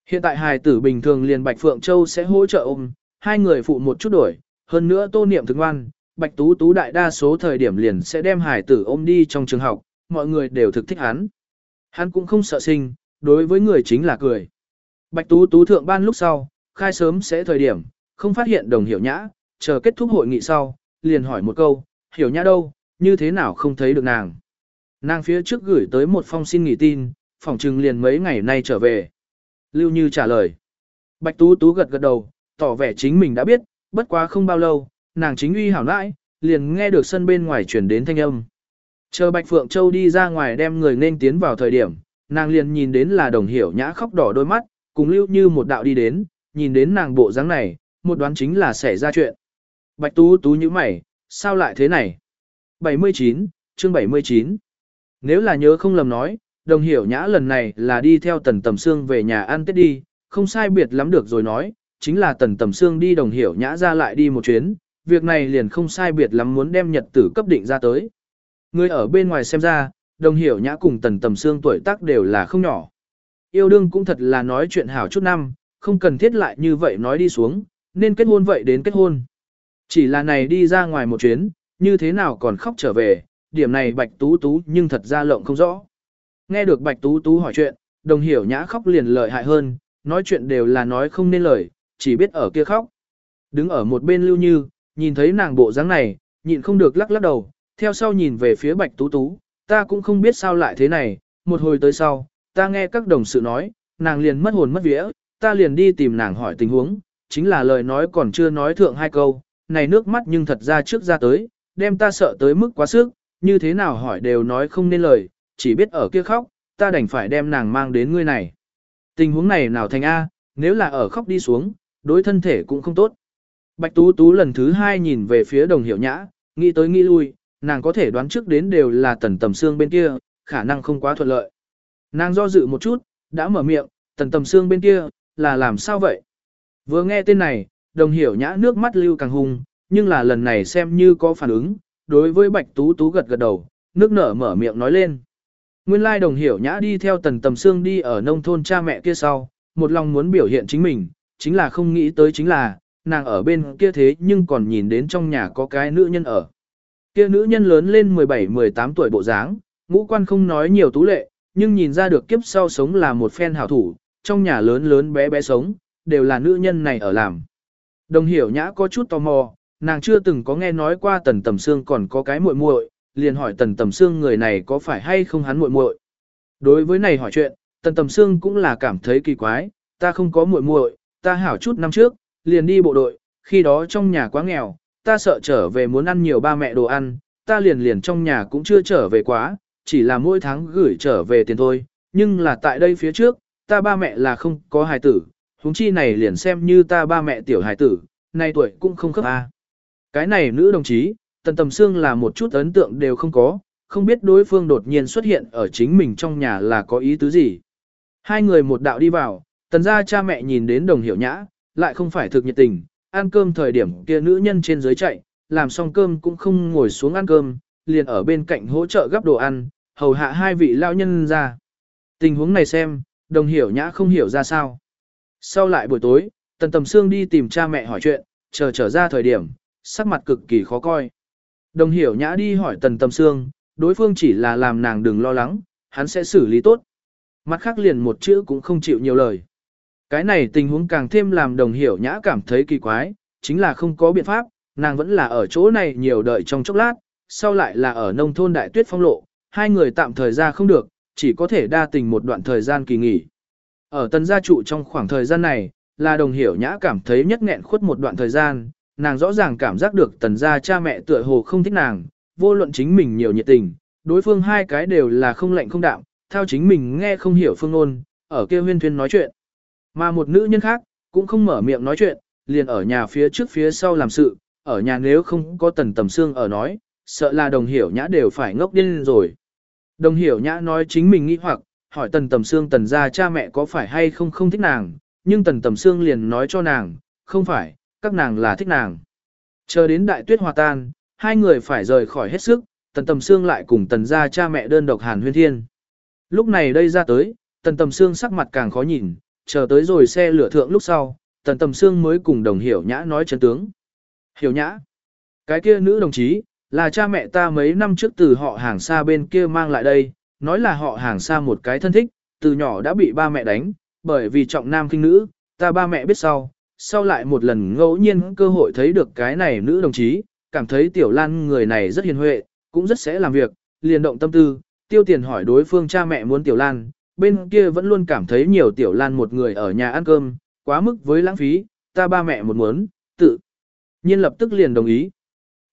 Hiện tại hài tử bình thường liền Bạch Phượng Châu sẽ hỗ trợ ôm, hai người phụ một chút đổi, hơn nữa tô niệm thức ngoan, Bạch Tú Tú đại đa số thời điểm liền sẽ đem hải tử ôm đi trong trường học, mọi người đều thực thích hắn. Hắn cũng không sợ sinh, đối với người chính là cười. Bạch Tú Tú thượng ban lúc sau, khai sớm sẽ thời điểm, không phát hiện đồng hiểu nhã, chờ kết thúc hội nghị sau, liền hỏi một câu, hiểu nhã đâu, như thế nào không thấy được nàng. Nàng phía trước gửi tới một phong xin nghỉ tin, phỏng trừng liền mấy ngày nay trở về. Lưu Như trả lời. Bạch Tú Tú gật gật đầu, tỏ vẻ chính mình đã biết, bất quá không bao lâu, nàng chính uy hảo nãi, liền nghe được sân bên ngoài chuyển đến thanh âm. Chờ Bạch Phượng Châu đi ra ngoài đem người nên tiến vào thời điểm, nàng liền nhìn đến là đồng hiểu nhã khóc đỏ đôi mắt, cùng Lưu Như một đạo đi đến, nhìn đến nàng bộ dáng này, một đoán chính là xảy ra chuyện. Bạch Tú Tú như mày, sao lại thế này? 79, chương 79. Nếu là nhớ không lầm nói, đồng hiểu nhã lần này là đi theo tần tầm xương về nhà ăn tết đi, không sai biệt lắm được rồi nói, chính là tần tầm xương đi đồng hiểu nhã ra lại đi một chuyến, việc này liền không sai biệt lắm muốn đem nhật tử cấp định ra tới. Người ở bên ngoài xem ra, đồng hiểu nhã cùng tần tầm xương tuổi tác đều là không nhỏ. Yêu đương cũng thật là nói chuyện hảo chút năm, không cần thiết lại như vậy nói đi xuống, nên kết hôn vậy đến kết hôn. Chỉ là này đi ra ngoài một chuyến, như thế nào còn khóc trở về, điểm này bạch tú tú nhưng thật ra lộng không rõ. Nghe được bạch tú tú hỏi chuyện, đồng hiểu nhã khóc liền lợi hại hơn, nói chuyện đều là nói không nên lời, chỉ biết ở kia khóc. Đứng ở một bên lưu như, nhìn thấy nàng bộ dáng này, nhịn không được lắc lắc đầu, theo sau nhìn về phía bạch tú tú, ta cũng không biết sao lại thế này, một hồi tới sau, ta nghe các đồng sự nói, nàng liền mất hồn mất vía, ta liền đi tìm nàng hỏi tình huống, chính là lời nói còn chưa nói thượng hai câu, này nước mắt nhưng thật ra trước ra tới, đem ta sợ tới mức quá sức, như thế nào hỏi đều nói không nên lời, chỉ biết ở kia khóc, ta đành phải đem nàng mang đến ngươi này. Tình huống này nào thành A, nếu là ở khóc đi xuống, đối thân thể cũng không tốt. Bạch Tú Tú lần thứ hai nhìn về phía đồng hiểu nhã, nghĩ tới nghĩ lui, nàng có thể đoán trước đến đều là tần tầm xương bên kia, khả năng không quá thuận lợi. Nàng do dự một chút, đã mở miệng, tần tầm xương bên kia, là làm sao vậy? Vừa nghe tên này, đồng hiểu nhã nước mắt lưu càng hung, nhưng là lần này xem như có phản ứng, đối với bạch tú tú gật gật đầu, nước nở mở miệng nói lên. Nguyên lai đồng hiểu nhã đi theo tần tầm xương đi ở nông thôn cha mẹ kia sau, một lòng muốn biểu hiện chính mình, chính là không nghĩ tới chính là, nàng ở bên kia thế nhưng còn nhìn đến trong nhà có cái nữ nhân ở. Kia nữ nhân lớn lên 17-18 tuổi bộ dáng, ngũ quan không nói nhiều tú lệ, nhưng nhìn ra được kiếp sau sống là một phen hảo thủ, trong nhà lớn lớn bé bé sống, đều là nữ nhân này ở làm. Đồng hiểu nhã có chút tò mò, nàng chưa từng có nghe nói qua tần tầm xương còn có cái muội muội, liền hỏi tần tầm xương người này có phải hay không hắn muội muội. Đối với này hỏi chuyện, tần tầm xương cũng là cảm thấy kỳ quái, ta không có muội muội, ta hảo chút năm trước, liền đi bộ đội, khi đó trong nhà quá nghèo, ta sợ trở về muốn ăn nhiều ba mẹ đồ ăn, ta liền liền trong nhà cũng chưa trở về quá, chỉ là mỗi tháng gửi trở về tiền thôi, nhưng là tại đây phía trước, ta ba mẹ là không có hài tử, huống chi này liền xem như ta ba mẹ tiểu hài tử, nay tuổi cũng không khớp a. Cái này nữ đồng chí, tần tầm xương là một chút ấn tượng đều không có, không biết đối phương đột nhiên xuất hiện ở chính mình trong nhà là có ý tứ gì. Hai người một đạo đi vào, tần gia cha mẹ nhìn đến đồng hiểu nhã, lại không phải thực nhiệt tình, ăn cơm thời điểm kia nữ nhân trên dưới chạy, làm xong cơm cũng không ngồi xuống ăn cơm, liền ở bên cạnh hỗ trợ gấp đồ ăn, hầu hạ hai vị lao nhân ra. Tình huống này xem, đồng hiểu nhã không hiểu ra sao. Sau lại buổi tối, tần tầm xương đi tìm cha mẹ hỏi chuyện, chờ trở ra thời điểm, sắc mặt cực kỳ khó coi. Đồng hiểu nhã đi hỏi tần tầm xương, đối phương chỉ là làm nàng đừng lo lắng, hắn sẽ xử lý tốt. Mặt khác liền một chữ cũng không chịu nhiều lời. Cái này tình huống càng thêm làm đồng hiểu nhã cảm thấy kỳ quái, chính là không có biện pháp, nàng vẫn là ở chỗ này nhiều đợi trong chốc lát, sau lại là ở nông thôn đại tuyết phong lộ, hai người tạm thời ra không được, chỉ có thể đa tình một đoạn thời gian kỳ nghỉ. Ở tần gia trụ trong khoảng thời gian này, là đồng hiểu nhã cảm thấy nhất nghẹn khuất một đoạn thời gian, nàng rõ ràng cảm giác được tần gia cha mẹ tựa hồ không thích nàng, vô luận chính mình nhiều nhiệt tình, đối phương hai cái đều là không lạnh không đạm, theo chính mình nghe không hiểu phương ngôn, ở kia huyên thuyên nói chuyện. Mà một nữ nhân khác, cũng không mở miệng nói chuyện, liền ở nhà phía trước phía sau làm sự, ở nhà nếu không có tần tầm xương ở nói, sợ là đồng hiểu nhã đều phải ngốc điên rồi. Đồng hiểu nhã nói chính mình nghĩ hoặc, hỏi tần tầm xương tần ra cha mẹ có phải hay không không thích nàng, nhưng tần tầm xương liền nói cho nàng, không phải, các nàng là thích nàng. Chờ đến đại tuyết hòa tan, hai người phải rời khỏi hết sức, tần tầm xương lại cùng tần ra cha mẹ đơn độc hàn huyên thiên. Lúc này đây ra tới, tần tầm xương sắc mặt càng khó nhìn, chờ tới rồi xe lửa thượng lúc sau, tần tầm xương mới cùng đồng hiểu nhã nói chân tướng. Hiểu nhã, cái kia nữ đồng chí, là cha mẹ ta mấy năm trước từ họ hàng xa bên kia mang lại đây, nói là họ hàng xa một cái thân thích, từ nhỏ đã bị ba mẹ đánh, bởi vì trọng nam kinh nữ, ta ba mẹ biết sau, sau lại một lần ngẫu nhiên cơ hội thấy được cái này nữ đồng chí, cảm thấy tiểu lan người này rất hiền huệ, cũng rất sẽ làm việc, liền động tâm tư, tiêu tiền hỏi đối phương cha mẹ muốn tiểu lan, bên kia vẫn luôn cảm thấy nhiều tiểu lan một người ở nhà ăn cơm, quá mức với lãng phí, ta ba mẹ một muốn, tự nhiên lập tức liền đồng ý.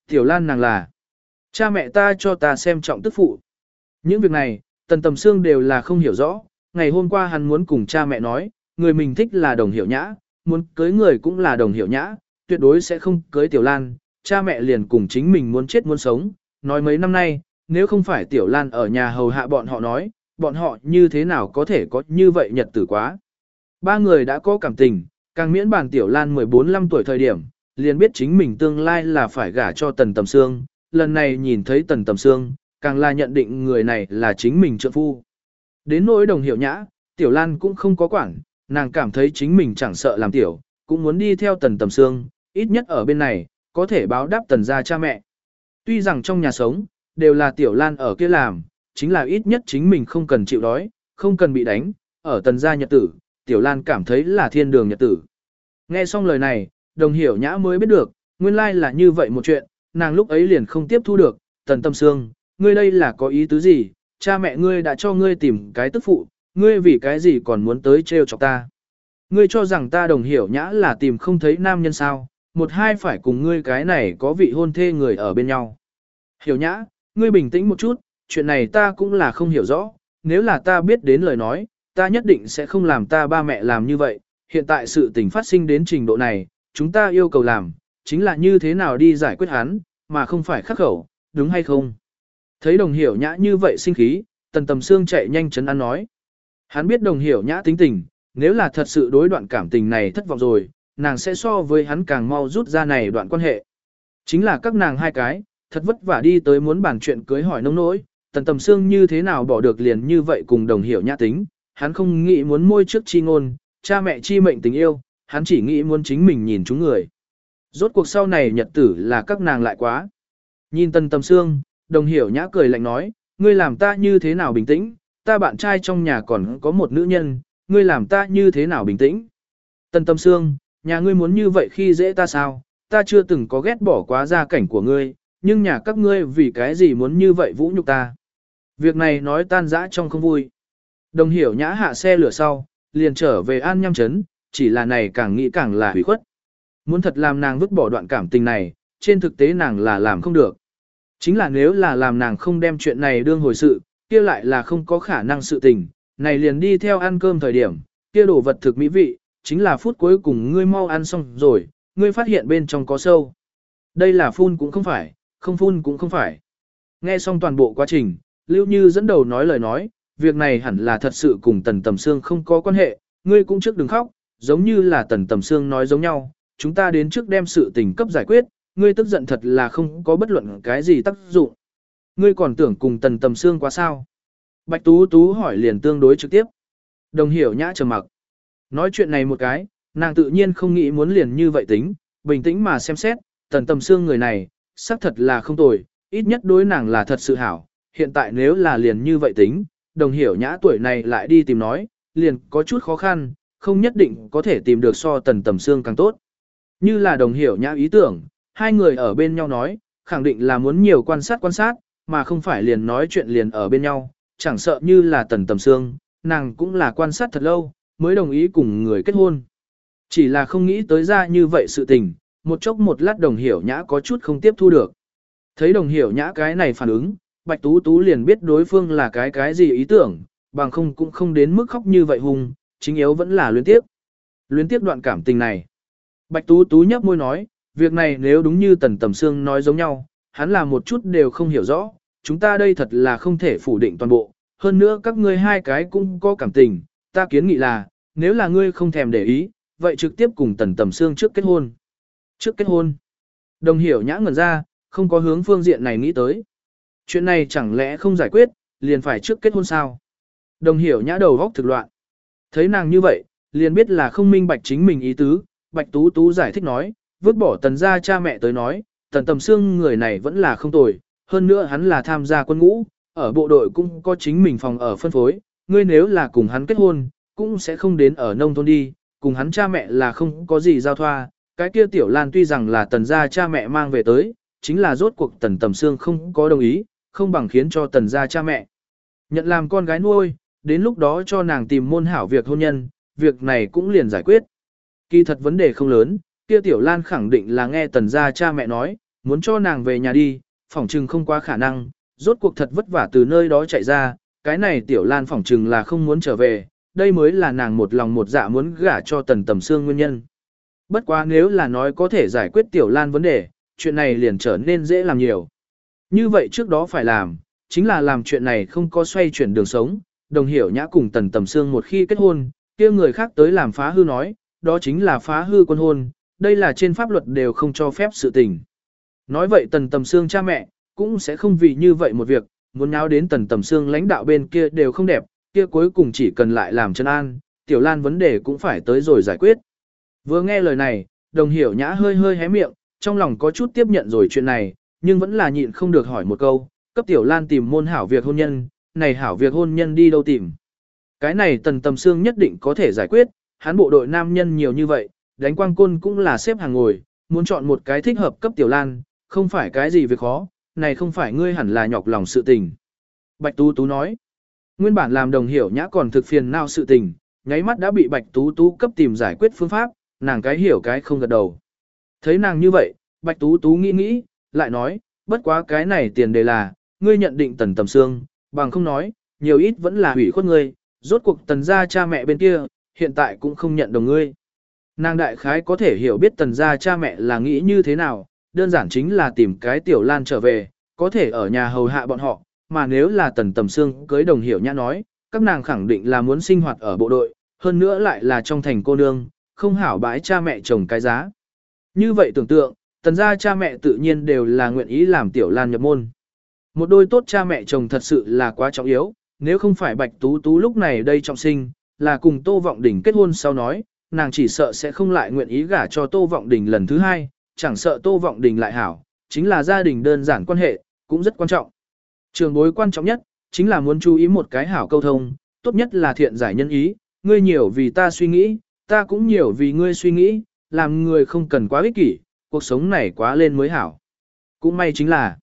Tiểu lan nàng là, cha mẹ ta cho ta xem trọng tức phụ. Những việc này, tần tầm xương đều là không hiểu rõ, ngày hôm qua hắn muốn cùng cha mẹ nói, người mình thích là đồng hiểu nhã, muốn cưới người cũng là đồng hiểu nhã, tuyệt đối sẽ không cưới tiểu lan, cha mẹ liền cùng chính mình muốn chết muốn sống, nói mấy năm nay, nếu không phải Tiểu Lan ở nhà hầu hạ bọn họ nói, bọn họ như thế nào có thể có như vậy nhật tử quá. Ba người đã có cảm tình, càng miễn bàn Tiểu Lan 14-15 tuổi thời điểm, liền biết chính mình tương lai là phải gả cho Tần Tầm Sương, lần này nhìn thấy Tần Tầm Sương, càng là nhận định người này là chính mình trợ phu. Đến nỗi đồng hiểu nhã, Tiểu Lan cũng không có quản, nàng cảm thấy chính mình chẳng sợ làm tiểu, cũng muốn đi theo Tần Tầm Sương, ít nhất ở bên này, có thể báo đáp Tần gia cha mẹ. Tuy rằng trong nhà sống, đều là Tiểu Lan ở kia làm, chính là ít nhất chính mình không cần chịu đói, không cần bị đánh, ở Tần gia nhật tử, Tiểu Lan cảm thấy là thiên đường nhật tử. Nghe xong lời này, đồng hiểu nhã mới biết được, nguyên lai là như vậy một chuyện, nàng lúc ấy liền không tiếp thu được, Tần Tâm Sương, ngươi đây là có ý tứ gì, cha mẹ ngươi đã cho ngươi tìm cái tức phụ, ngươi vì cái gì còn muốn tới trêu chọc ta. Ngươi cho rằng ta đồng hiểu nhã là tìm không thấy nam nhân sao, một hai phải cùng ngươi cái này có vị hôn thê người ở bên nhau. Hiểu nhã, ngươi bình tĩnh một chút, chuyện này ta cũng là không hiểu rõ, nếu là ta biết đến lời nói, ta nhất định sẽ không làm ta ba mẹ làm như vậy, hiện tại sự tình phát sinh đến trình độ này, chúng ta yêu cầu làm, chính là như thế nào đi giải quyết hắn, mà không phải khắc khẩu, đúng hay không? Thấy đồng hiểu nhã như vậy sinh khí, tần tầm xương chạy nhanh chấn ăn nói. Hắn biết đồng hiểu nhã tính tình, nếu là thật sự đối đoạn cảm tình này thất vọng rồi, nàng sẽ so với hắn càng mau rút ra này đoạn quan hệ. Chính là các nàng hai cái, thật vất vả đi tới muốn bàn chuyện cưới hỏi nông nỗi, tần tầm xương như thế nào bỏ được liền như vậy cùng đồng hiểu nhã tính, hắn không nghĩ muốn môi trước chi ngôn, cha mẹ chi mệnh tình yêu, hắn chỉ nghĩ muốn chính mình nhìn chúng người. Rốt cuộc sau này nhật tử là các nàng lại quá. Nhìn tần tầm xương, đồng hiểu nhã cười lạnh nói, ngươi làm ta như thế nào bình tĩnh, ta bạn trai trong nhà còn có một nữ nhân, ngươi làm ta như thế nào bình tĩnh. Tần tâm xương, nhà ngươi muốn như vậy khi dễ ta sao, ta chưa từng có ghét bỏ quá gia cảnh của ngươi, nhưng nhà các ngươi vì cái gì muốn như vậy vũ nhục ta. Việc này nói tan dã trong không vui. Đồng hiểu nhã hạ xe lửa sau, liền trở về an nhăm chấn, chỉ là này càng nghĩ càng là hủy khuất. Muốn thật làm nàng vứt bỏ đoạn cảm tình này, trên thực tế nàng là làm không được. Chính là nếu là làm nàng không đem chuyện này đương hồi sự, kia lại là không có khả năng sự tình, này liền đi theo ăn cơm thời điểm, kia đồ vật thực mỹ vị, chính là phút cuối cùng ngươi mau ăn xong rồi, ngươi phát hiện bên trong có sâu. Đây là phun cũng không phải, không phun cũng không phải. Nghe xong toàn bộ quá trình, Lưu Như dẫn đầu nói lời nói, việc này hẳn là thật sự cùng Tần Tầm Sương không có quan hệ, ngươi cũng trước đừng khóc, giống như là Tần Tầm Sương nói giống nhau, chúng ta đến trước đem sự tình cấp giải quyết, ngươi tức giận thật là không có bất luận cái gì tác dụng. Ngươi còn tưởng cùng Tần Tầm Sương quá sao? Bạch Tú Tú hỏi liền tương đối trực tiếp. Đồng hiểu nhã trầm mặc. Nói chuyện này một cái, nàng tự nhiên không nghĩ muốn liền như vậy tính, bình tĩnh mà xem xét, Tần Tầm Sương người này, xác thật là không tồi, ít nhất đối nàng là thật sự hảo. Hiện tại nếu là liền như vậy tính, đồng hiểu nhã tuổi này lại đi tìm nói, liền có chút khó khăn, không nhất định có thể tìm được so tần tầm xương càng tốt. Như là đồng hiểu nhã ý tưởng, hai người ở bên nhau nói, khẳng định là muốn nhiều quan sát quan sát, mà không phải liền nói chuyện liền ở bên nhau, chẳng sợ như là tần tầm xương, nàng cũng là quan sát thật lâu, mới đồng ý cùng người kết hôn. Chỉ là không nghĩ tới ra như vậy sự tình, một chốc một lát đồng hiểu nhã có chút không tiếp thu được. Thấy đồng hiểu nhã cái này phản ứng, Bạch Tú Tú liền biết đối phương là cái cái gì ý tưởng, bằng không cũng không đến mức khóc như vậy hùng, chính yếu vẫn là luyến tiếp. Luyến tiếp đoạn cảm tình này. Bạch Tú Tú nhấp môi nói, việc này nếu đúng như Tần Tầm Sương nói giống nhau, hắn là một chút đều không hiểu rõ, chúng ta đây thật là không thể phủ định toàn bộ, hơn nữa các ngươi hai cái cũng có cảm tình, ta kiến nghị là, nếu là ngươi không thèm để ý, vậy trực tiếp cùng Tần Tầm Sương trước kết hôn. Trước kết hôn. Đồng hiểu nhã ngẩn ra, không có hướng phương diện này nghĩ tới. Chuyện này chẳng lẽ không giải quyết, liền phải trước kết hôn sao? Đồng hiểu nhã đầu góc thực loạn. Thấy nàng như vậy, liền biết là không minh bạch chính mình ý tứ, bạch tú tú giải thích nói, vứt bỏ tần gia cha mẹ tới nói, tần tầm xương người này vẫn là không tồi, hơn nữa hắn là tham gia quân ngũ, ở bộ đội cũng có chính mình phòng ở phân phối, ngươi nếu là cùng hắn kết hôn, cũng sẽ không đến ở nông thôn đi, cùng hắn cha mẹ là không có gì giao thoa, cái kia tiểu lan tuy rằng là tần gia cha mẹ mang về tới, chính là rốt cuộc tần tầm xương không có đồng ý, không bằng khiến cho tần gia cha mẹ. Nhận làm con gái nuôi, đến lúc đó cho nàng tìm môn hảo việc hôn nhân, việc này cũng liền giải quyết. Kỳ thật vấn đề không lớn, kia tiểu lan khẳng định là nghe tần gia cha mẹ nói, muốn cho nàng về nhà đi, phỏng trừng không quá khả năng, rốt cuộc thật vất vả từ nơi đó chạy ra, cái này tiểu lan phỏng trừng là không muốn trở về, đây mới là nàng một lòng một dạ muốn gả cho tần tầm xương nguyên nhân. Bất quá nếu là nói có thể giải quyết tiểu lan vấn đề, chuyện này liền trở nên dễ làm nhiều. Như vậy trước đó phải làm, chính là làm chuyện này không có xoay chuyển đường sống, đồng hiểu nhã cùng tần tầm xương một khi kết hôn, kia người khác tới làm phá hư nói, đó chính là phá hư quân hôn, đây là trên pháp luật đều không cho phép sự tình. Nói vậy tần tầm xương cha mẹ, cũng sẽ không vì như vậy một việc, muốn nháo đến tần tầm xương lãnh đạo bên kia đều không đẹp, kia cuối cùng chỉ cần lại làm chân an, tiểu lan vấn đề cũng phải tới rồi giải quyết. Vừa nghe lời này, đồng hiểu nhã hơi hơi hé miệng, trong lòng có chút tiếp nhận rồi chuyện này, nhưng vẫn là nhịn không được hỏi một câu, cấp tiểu lan tìm môn hảo việc hôn nhân, này hảo việc hôn nhân đi đâu tìm. Cái này tần tầm xương nhất định có thể giải quyết, hắn bộ đội nam nhân nhiều như vậy, đánh quang côn cũng là xếp hàng ngồi, muốn chọn một cái thích hợp cấp tiểu lan, không phải cái gì việc khó, này không phải ngươi hẳn là nhọc lòng sự tình. Bạch Tú Tú nói, nguyên bản làm đồng hiểu nhã còn thực phiền nào sự tình, nháy mắt đã bị Bạch Tú Tú cấp tìm giải quyết phương pháp, nàng cái hiểu cái không gật đầu. Thấy nàng như vậy, Bạch Tú Tú nghĩ nghĩ, lại nói, bất quá cái này tiền đề là, ngươi nhận định tần tầm xương, bằng không nói, nhiều ít vẫn là hủy khuất ngươi, rốt cuộc tần gia cha mẹ bên kia, hiện tại cũng không nhận đồng ngươi. Nàng đại khái có thể hiểu biết tần gia cha mẹ là nghĩ như thế nào, đơn giản chính là tìm cái tiểu lan trở về, có thể ở nhà hầu hạ bọn họ, mà nếu là tần tầm xương cưới đồng hiểu nhã nói, các nàng khẳng định là muốn sinh hoạt ở bộ đội, hơn nữa lại là trong thành cô nương, không hảo bãi cha mẹ chồng cái giá. Như vậy tưởng tượng, tần gia cha mẹ tự nhiên đều là nguyện ý làm tiểu lan nhập môn. Một đôi tốt cha mẹ chồng thật sự là quá trọng yếu, nếu không phải bạch tú tú lúc này đây trọng sinh, là cùng Tô Vọng Đình kết hôn sau nói, nàng chỉ sợ sẽ không lại nguyện ý gả cho Tô Vọng Đình lần thứ hai, chẳng sợ Tô Vọng Đình lại hảo, chính là gia đình đơn giản quan hệ, cũng rất quan trọng. Trường bối quan trọng nhất, chính là muốn chú ý một cái hảo câu thông, tốt nhất là thiện giải nhân ý, ngươi nhiều vì ta suy nghĩ, ta cũng nhiều vì ngươi suy nghĩ, làm người không cần quá ích kỷ, cuộc sống này quá lên mới hảo. Cũng may chính là,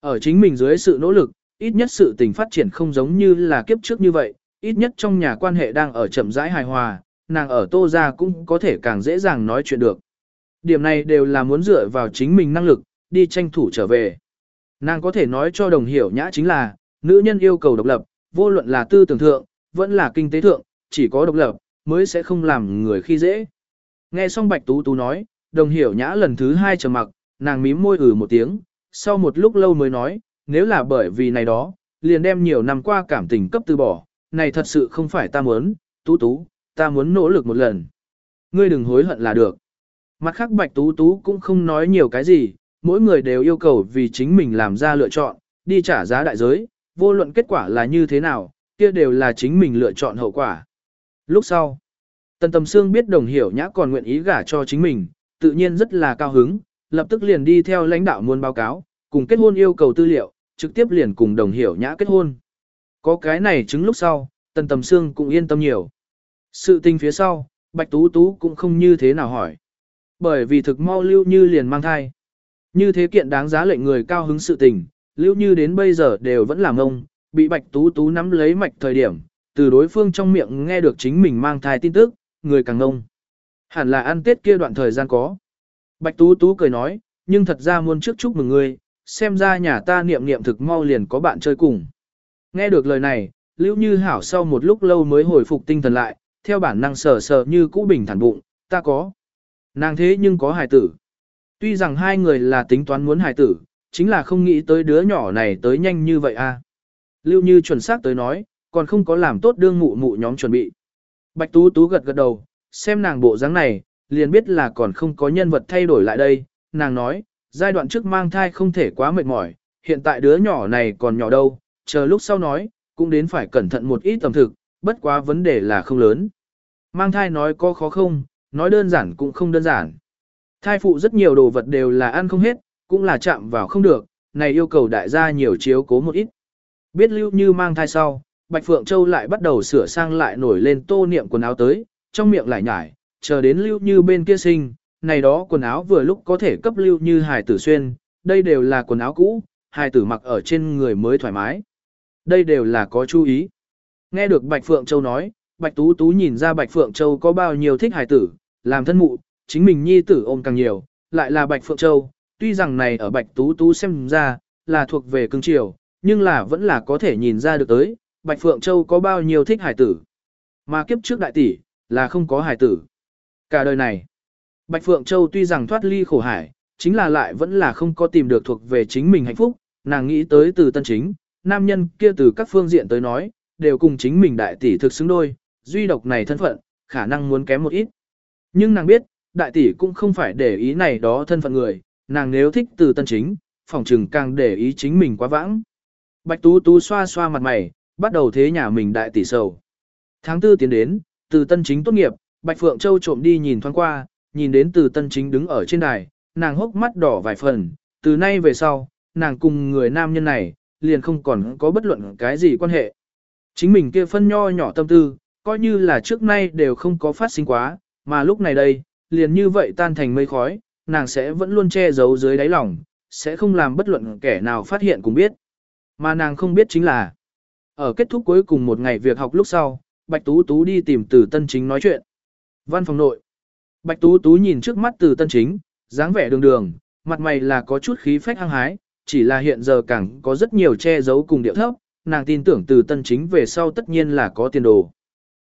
ở chính mình dưới sự nỗ lực, ít nhất sự tình phát triển không giống như là kiếp trước như vậy, ít nhất trong nhà quan hệ đang ở chậm rãi hài hòa, nàng ở tô ra cũng có thể càng dễ dàng nói chuyện được. Điểm này đều là muốn dựa vào chính mình năng lực, đi tranh thủ trở về. Nàng có thể nói cho đồng hiểu nhã chính là, nữ nhân yêu cầu độc lập, vô luận là tư tưởng thượng, vẫn là kinh tế thượng, chỉ có độc lập, mới sẽ không làm người khi dễ. Nghe xong Bạch Tú Tú nói, đồng hiểu nhã lần thứ hai trầm mặc, nàng mím môi ử ừ một tiếng, sau một lúc lâu mới nói, nếu là bởi vì này đó, liền đem nhiều năm qua cảm tình cấp từ bỏ, này thật sự không phải ta muốn, Tú Tú, ta muốn nỗ lực một lần. Ngươi đừng hối hận là được. Mặt khác Bạch Tú Tú cũng không nói nhiều cái gì, mỗi người đều yêu cầu vì chính mình làm ra lựa chọn, đi trả giá đại giới, vô luận kết quả là như thế nào, kia đều là chính mình lựa chọn hậu quả. Lúc sau, Tần Tầm Sương biết đồng hiểu nhã còn nguyện ý gả cho chính mình, tự nhiên rất là cao hứng, lập tức liền đi theo lãnh đạo muôn báo cáo, cùng kết hôn yêu cầu tư liệu, trực tiếp liền cùng đồng hiểu nhã kết hôn. Có cái này chứng lúc sau, Tần Tầm Sương cũng yên tâm nhiều. Sự tình phía sau, Bạch Tú Tú cũng không như thế nào hỏi. Bởi vì thực mau lưu như liền mang thai. Như thế kiện đáng giá lệnh người cao hứng sự tình, lưu như đến bây giờ đều vẫn làm ông, bị Bạch Tú Tú nắm lấy mạch thời điểm, từ đối phương trong miệng nghe được chính mình mang thai tin tức, người càng ngông. Hẳn là ăn tết kia đoạn thời gian có. Bạch Tú Tú cười nói, nhưng thật ra muốn trước chúc mừng ngươi, xem ra nhà ta niệm niệm thực mau liền có bạn chơi cùng. Nghe được lời này, Lưu Như Hảo sau một lúc lâu mới hồi phục tinh thần lại, theo bản năng sờ sờ như cũ bình thản bụng, ta có. Nàng thế nhưng có hài tử. Tuy rằng hai người là tính toán muốn hài tử, chính là không nghĩ tới đứa nhỏ này tới nhanh như vậy a. À. Lưu Như chuẩn xác tới nói, còn không có làm tốt đương mụ mụ nhóm chuẩn bị. Bạch Tú Tú gật gật đầu, xem nàng bộ dáng này, liền biết là còn không có nhân vật thay đổi lại đây, nàng nói, giai đoạn trước mang thai không thể quá mệt mỏi, hiện tại đứa nhỏ này còn nhỏ đâu, chờ lúc sau nói, cũng đến phải cẩn thận một ít tầm thực, bất quá vấn đề là không lớn. Mang thai nói có khó không, nói đơn giản cũng không đơn giản. Thai phụ rất nhiều đồ vật đều là ăn không hết, cũng là chạm vào không được, này yêu cầu đại gia nhiều chiếu cố một ít. Biết lưu như mang thai sau, Bạch Phượng Châu lại bắt đầu sửa sang lại nổi lên tô niệm quần áo tới, trong miệng lại nhải, chờ đến lưu như bên kia sinh, này đó quần áo vừa lúc có thể cấp lưu như hài tử xuyên, đây đều là quần áo cũ, hài tử mặc ở trên người mới thoải mái. Đây đều là có chú ý. Nghe được Bạch Phượng Châu nói, Bạch Tú Tú nhìn ra Bạch Phượng Châu có bao nhiêu thích hài tử, làm thân mụ, chính mình nhi tử ôm càng nhiều, lại là Bạch Phượng Châu, tuy rằng này ở Bạch Tú Tú xem ra, là thuộc về cưng chiều, nhưng là vẫn là có thể nhìn ra được tới, Bạch Phượng Châu có bao nhiêu thích hài tử. Mà kiếp trước đại tỷ, là không có hài tử. Cả đời này, Bạch Phượng Châu tuy rằng thoát ly khổ hải, chính là lại vẫn là không có tìm được thuộc về chính mình hạnh phúc, nàng nghĩ tới từ tân chính, nam nhân kia từ các phương diện tới nói, đều cùng chính mình đại tỷ thực xứng đôi, duy độc này thân phận, khả năng muốn kém một ít. Nhưng nàng biết, đại tỷ cũng không phải để ý này đó thân phận người, nàng nếu thích từ tân chính, phòng trừng càng để ý chính mình quá vãng. Bạch Tú Tú xoa xoa mặt mày, bắt đầu thế nhà mình đại tỷ sầu. Tháng tư tiến đến, từ tân chính tốt nghiệp, Bạch Phượng Châu trộm đi nhìn thoáng qua, nhìn đến từ tân chính đứng ở trên đài, nàng hốc mắt đỏ vài phần, từ nay về sau, nàng cùng người nam nhân này, liền không còn có bất luận cái gì quan hệ. Chính mình kia phân nho nhỏ tâm tư, coi như là trước nay đều không có phát sinh quá, mà lúc này đây, liền như vậy tan thành mây khói, nàng sẽ vẫn luôn che giấu dưới đáy lòng, sẽ không làm bất luận kẻ nào phát hiện cũng biết. Mà nàng không biết chính là, ở kết thúc cuối cùng một ngày việc học lúc sau, Bạch Tú Tú đi tìm từ tân chính nói chuyện. Văn phòng nội. Bạch Tú Tú nhìn trước mắt từ tân chính, dáng vẻ đường đường, mặt mày là có chút khí phách hăng hái, chỉ là hiện giờ càng có rất nhiều che giấu cùng điệu thấp, nàng tin tưởng từ tân chính về sau tất nhiên là có tiền đồ.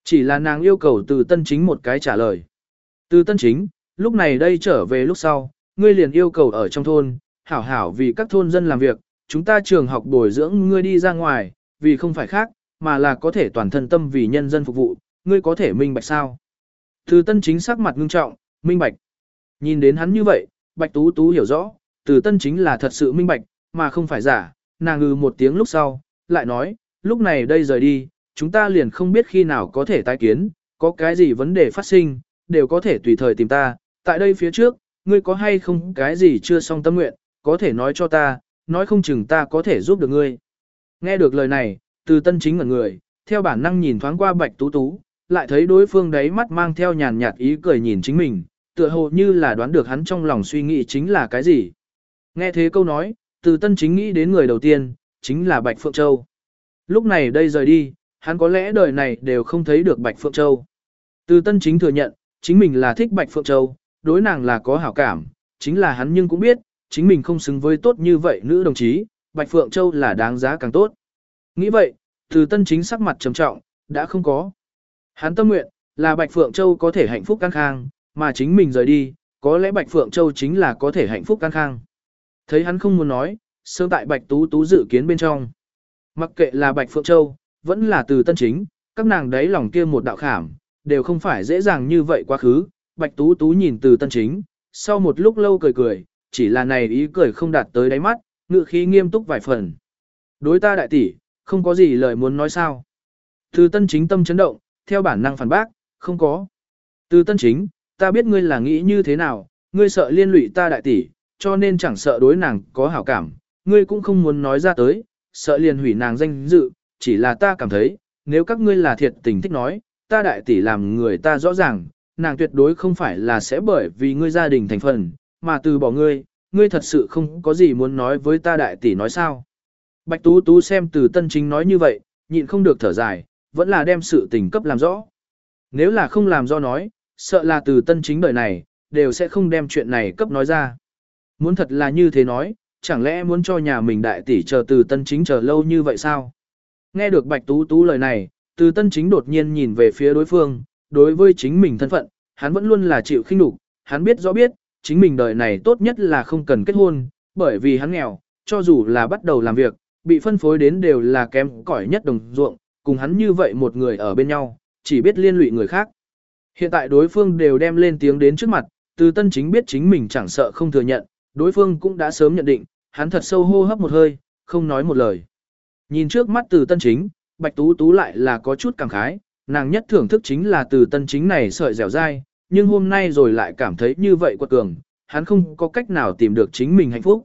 Chỉ là nàng yêu cầu từ tân chính một cái trả lời. Từ tân chính, lúc này đây trở về lúc sau, ngươi liền yêu cầu ở trong thôn, hảo hảo vì các thôn dân làm việc, chúng ta trường học bồi dưỡng ngươi đi ra ngoài, vì không phải khác, mà là có thể toàn thân tâm vì nhân dân phục vụ, ngươi có thể minh bạch sao. Từ tân chính sắc mặt ngưng trọng, minh bạch. Nhìn đến hắn như vậy, bạch tú tú hiểu rõ, từ tân chính là thật sự minh bạch, mà không phải giả, nàng ngừ một tiếng lúc sau, lại nói, lúc này đây rời đi, chúng ta liền không biết khi nào có thể tái kiến, có cái gì vấn đề phát sinh, đều có thể tùy thời tìm ta, tại đây phía trước, ngươi có hay không cái gì chưa xong tâm nguyện, có thể nói cho ta, nói không chừng ta có thể giúp được ngươi. Nghe được lời này, từ tân chính ngẩn người, theo bản năng nhìn thoáng qua bạch tú tú, lại thấy đối phương đấy mắt mang theo nhàn nhạt ý cười nhìn chính mình, tựa hồ như là đoán được hắn trong lòng suy nghĩ chính là cái gì. Nghe thế câu nói, từ tân chính nghĩ đến người đầu tiên, chính là Bạch Phượng Châu. Lúc này đây rời đi, hắn có lẽ đời này đều không thấy được Bạch Phượng Châu. Từ tân chính thừa nhận, chính mình là thích Bạch Phượng Châu, đối nàng là có hảo cảm, chính là hắn nhưng cũng biết, chính mình không xứng với tốt như vậy nữ đồng chí, Bạch Phượng Châu là đáng giá càng tốt. Nghĩ vậy, từ tân chính sắc mặt trầm trọng, đã không có. Hắn tâm nguyện, là Bạch Phượng Châu có thể hạnh phúc căng khang, mà chính mình rời đi, có lẽ Bạch Phượng Châu chính là có thể hạnh phúc căng khang. Thấy hắn không muốn nói, sớm tại Bạch Tú Tú dự kiến bên trong. Mặc kệ là Bạch Phượng Châu, vẫn là từ tân chính, các nàng đấy lòng kia một đạo khảm, đều không phải dễ dàng như vậy quá khứ. Bạch Tú Tú nhìn từ tân chính, sau một lúc lâu cười cười, chỉ là này ý cười không đạt tới đáy mắt, ngựa khí nghiêm túc vài phần. Đối ta đại tỷ, không có gì lời muốn nói sao. Từ tân chính tâm chấn động, theo bản năng phản bác, không có. Từ tân chính, ta biết ngươi là nghĩ như thế nào, ngươi sợ liên lụy ta đại tỷ, cho nên chẳng sợ đối nàng có hảo cảm, ngươi cũng không muốn nói ra tới, sợ liền hủy nàng danh dự, chỉ là ta cảm thấy, nếu các ngươi là thiệt tình thích nói, ta đại tỷ làm người ta rõ ràng, nàng tuyệt đối không phải là sẽ bởi vì ngươi gia đình thành phần, mà từ bỏ ngươi, ngươi thật sự không có gì muốn nói với ta đại tỷ nói sao. Bạch Tú Tú xem từ tân chính nói như vậy, nhịn không được thở dài, vẫn là đem sự tình cấp làm rõ. Nếu là không làm rõ nói, sợ là từ tân chính đời này, đều sẽ không đem chuyện này cấp nói ra. Muốn thật là như thế nói, chẳng lẽ muốn cho nhà mình đại tỷ chờ từ tân chính chờ lâu như vậy sao? Nghe được Bạch Tú Tú lời này, từ tân chính đột nhiên nhìn về phía đối phương, đối với chính mình thân phận, hắn vẫn luôn là chịu khinh nhục, hắn biết rõ biết, chính mình đời này tốt nhất là không cần kết hôn, bởi vì hắn nghèo, cho dù là bắt đầu làm việc, bị phân phối đến đều là kém cỏi nhất đồng ruộng, cùng hắn như vậy một người ở bên nhau, chỉ biết liên lụy người khác. Hiện tại đối phương đều đem lên tiếng đến trước mặt, từ tân chính biết chính mình chẳng sợ không thừa nhận, đối phương cũng đã sớm nhận định, hắn thật sâu hô hấp một hơi, không nói một lời. Nhìn trước mắt từ tân chính, bạch tú tú lại là có chút cảm khái, nàng nhất thưởng thức chính là từ tân chính này sợi dẻo dai, nhưng hôm nay rồi lại cảm thấy như vậy quật cường, hắn không có cách nào tìm được chính mình hạnh phúc.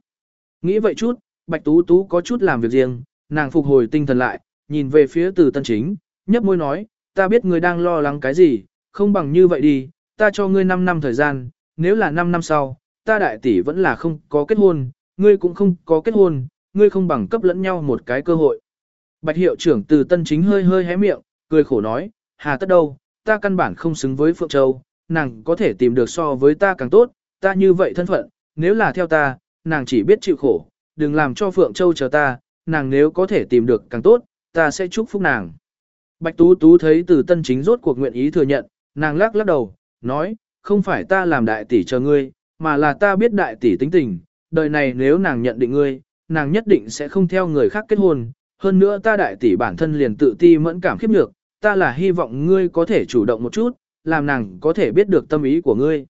Nghĩ vậy chút, bạch tú tú có chút làm việc riêng, nàng phục hồi tinh thần lại, nhìn về phía từ tân chính, nhấp môi nói, ta biết ngươi đang lo lắng cái gì, không bằng như vậy đi, ta cho ngươi 5 năm thời gian, nếu là 5 năm sau, ta đại tỷ vẫn là không có kết hôn, ngươi cũng không có kết hôn, ngươi không bằng cấp lẫn nhau một cái cơ hội. Bạch hiệu trưởng từ tân chính hơi hơi hé miệng, cười khổ nói, hà tất đâu, ta căn bản không xứng với Phượng Châu, nàng có thể tìm được so với ta càng tốt, ta như vậy thân phận, nếu là theo ta, nàng chỉ biết chịu khổ, đừng làm cho Phượng Châu chờ ta, nàng nếu có thể tìm được càng tốt, ta sẽ chúc phúc nàng. Bạch Tú Tú thấy từ tân chính rốt cuộc nguyện ý thừa nhận, nàng lắc lắc đầu, nói, không phải ta làm đại tỷ chờ ngươi, mà là ta biết đại tỷ tính tình, đời này nếu nàng nhận định ngươi, nàng nhất định sẽ không theo người khác kết hôn, hơn nữa ta đại tỷ bản thân liền tự ti mẫn cảm khiếp nhược, ta là hy vọng ngươi có thể chủ động một chút, làm nàng có thể biết được tâm ý của ngươi.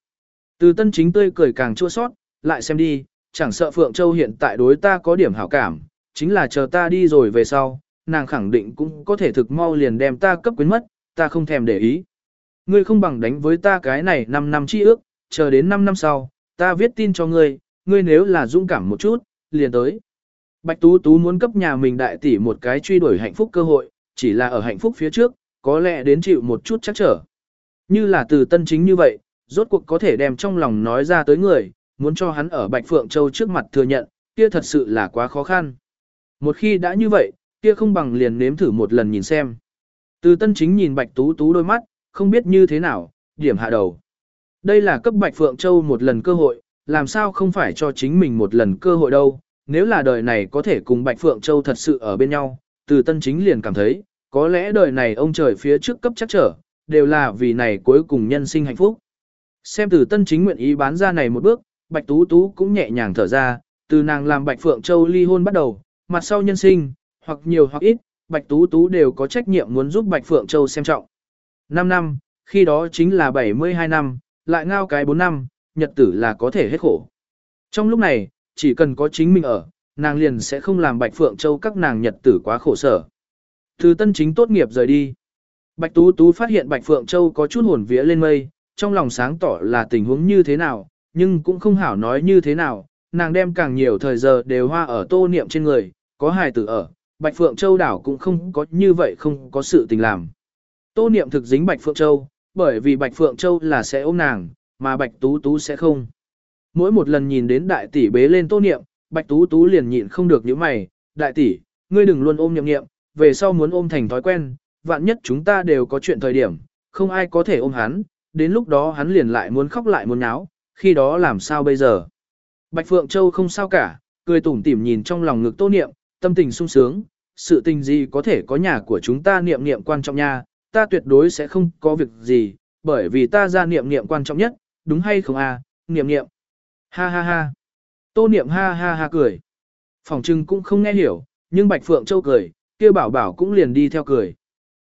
Từ tân chính tươi cười càng chua sót, lại xem đi, chẳng sợ Phượng Châu hiện tại đối ta có điểm hảo cảm, chính là chờ ta đi rồi về sau, nàng khẳng định cũng có thể thực mau liền đem ta cấp quyến mất, ta không thèm để ý. Ngươi không bằng đánh với ta cái này 5 năm chi ước, chờ đến 5 năm sau, ta viết tin cho ngươi, ngươi nếu là dũng cảm một chút, liền tới. Bạch Tú Tú muốn cấp nhà mình đại tỷ một cái truy đuổi hạnh phúc cơ hội, chỉ là ở hạnh phúc phía trước, có lẽ đến chịu một chút chắc trở. Như là từ tân chính như vậy, rốt cuộc có thể đem trong lòng nói ra tới người, muốn cho hắn ở Bạch Phượng Châu trước mặt thừa nhận, kia thật sự là quá khó khăn. Một khi đã như vậy, kia không bằng liền nếm thử một lần nhìn xem. Từ tân chính nhìn Bạch Tú Tú đôi mắt, không biết như thế nào, điểm hạ đầu. Đây là cấp Bạch Phượng Châu một lần cơ hội, làm sao không phải cho chính mình một lần cơ hội đâu. Nếu là đời này có thể cùng Bạch Phượng Châu thật sự ở bên nhau, từ tân chính liền cảm thấy, có lẽ đời này ông trời phía trước cấp chắc trở, đều là vì này cuối cùng nhân sinh hạnh phúc. Xem từ tân chính nguyện ý bán ra này một bước, Bạch Tú Tú cũng nhẹ nhàng thở ra, từ nàng làm Bạch Phượng Châu ly hôn bắt đầu, mặt sau nhân sinh, hoặc nhiều hoặc ít, Bạch Tú Tú đều có trách nhiệm muốn giúp Bạch Phượng Châu xem trọng. 5 năm, khi đó chính là 72 năm, lại ngao cái 4 năm, nhật tử là có thể hết khổ. Trong lúc này, chỉ cần có chính mình ở, nàng liền sẽ không làm Bạch Phượng Châu các nàng nhật tử quá khổ sở. Từ tân chính tốt nghiệp rời đi. Bạch Tú Tú phát hiện Bạch Phượng Châu có chút hồn vía lên mây, trong lòng sáng tỏ là tình huống như thế nào, nhưng cũng không hảo nói như thế nào, nàng đem càng nhiều thời giờ đều hoa ở tô niệm trên người, có hài tử ở, Bạch Phượng Châu đảo cũng không có như vậy không có sự tình làm. Tô niệm thực dính Bạch Phượng Châu, bởi vì Bạch Phượng Châu là sẽ ôm nàng, mà Bạch Tú Tú sẽ không. Mỗi một lần nhìn đến đại tỷ bế lên tô niệm, Bạch Tú Tú liền nhịn không được những mày, đại tỷ, ngươi đừng luôn ôm niệm niệm, về sau muốn ôm thành thói quen, vạn nhất chúng ta đều có chuyện thời điểm, không ai có thể ôm hắn, đến lúc đó hắn liền lại muốn khóc lại muốn náo, khi đó làm sao bây giờ? Bạch Phượng Châu không sao cả, cười tủm tỉm nhìn trong lòng ngực tô niệm, tâm tình sung sướng, sự tình gì có thể có nhà của chúng ta niệm niệm quan trọng nha, ta tuyệt đối sẽ không có việc gì, bởi vì ta ra niệm niệm quan trọng nhất, đúng hay không à, niệm niệm. Ha ha ha. Tô niệm ha ha ha cười. Phòng trưng cũng không nghe hiểu, nhưng Bạch Phượng Châu cười, kia bảo bảo cũng liền đi theo cười.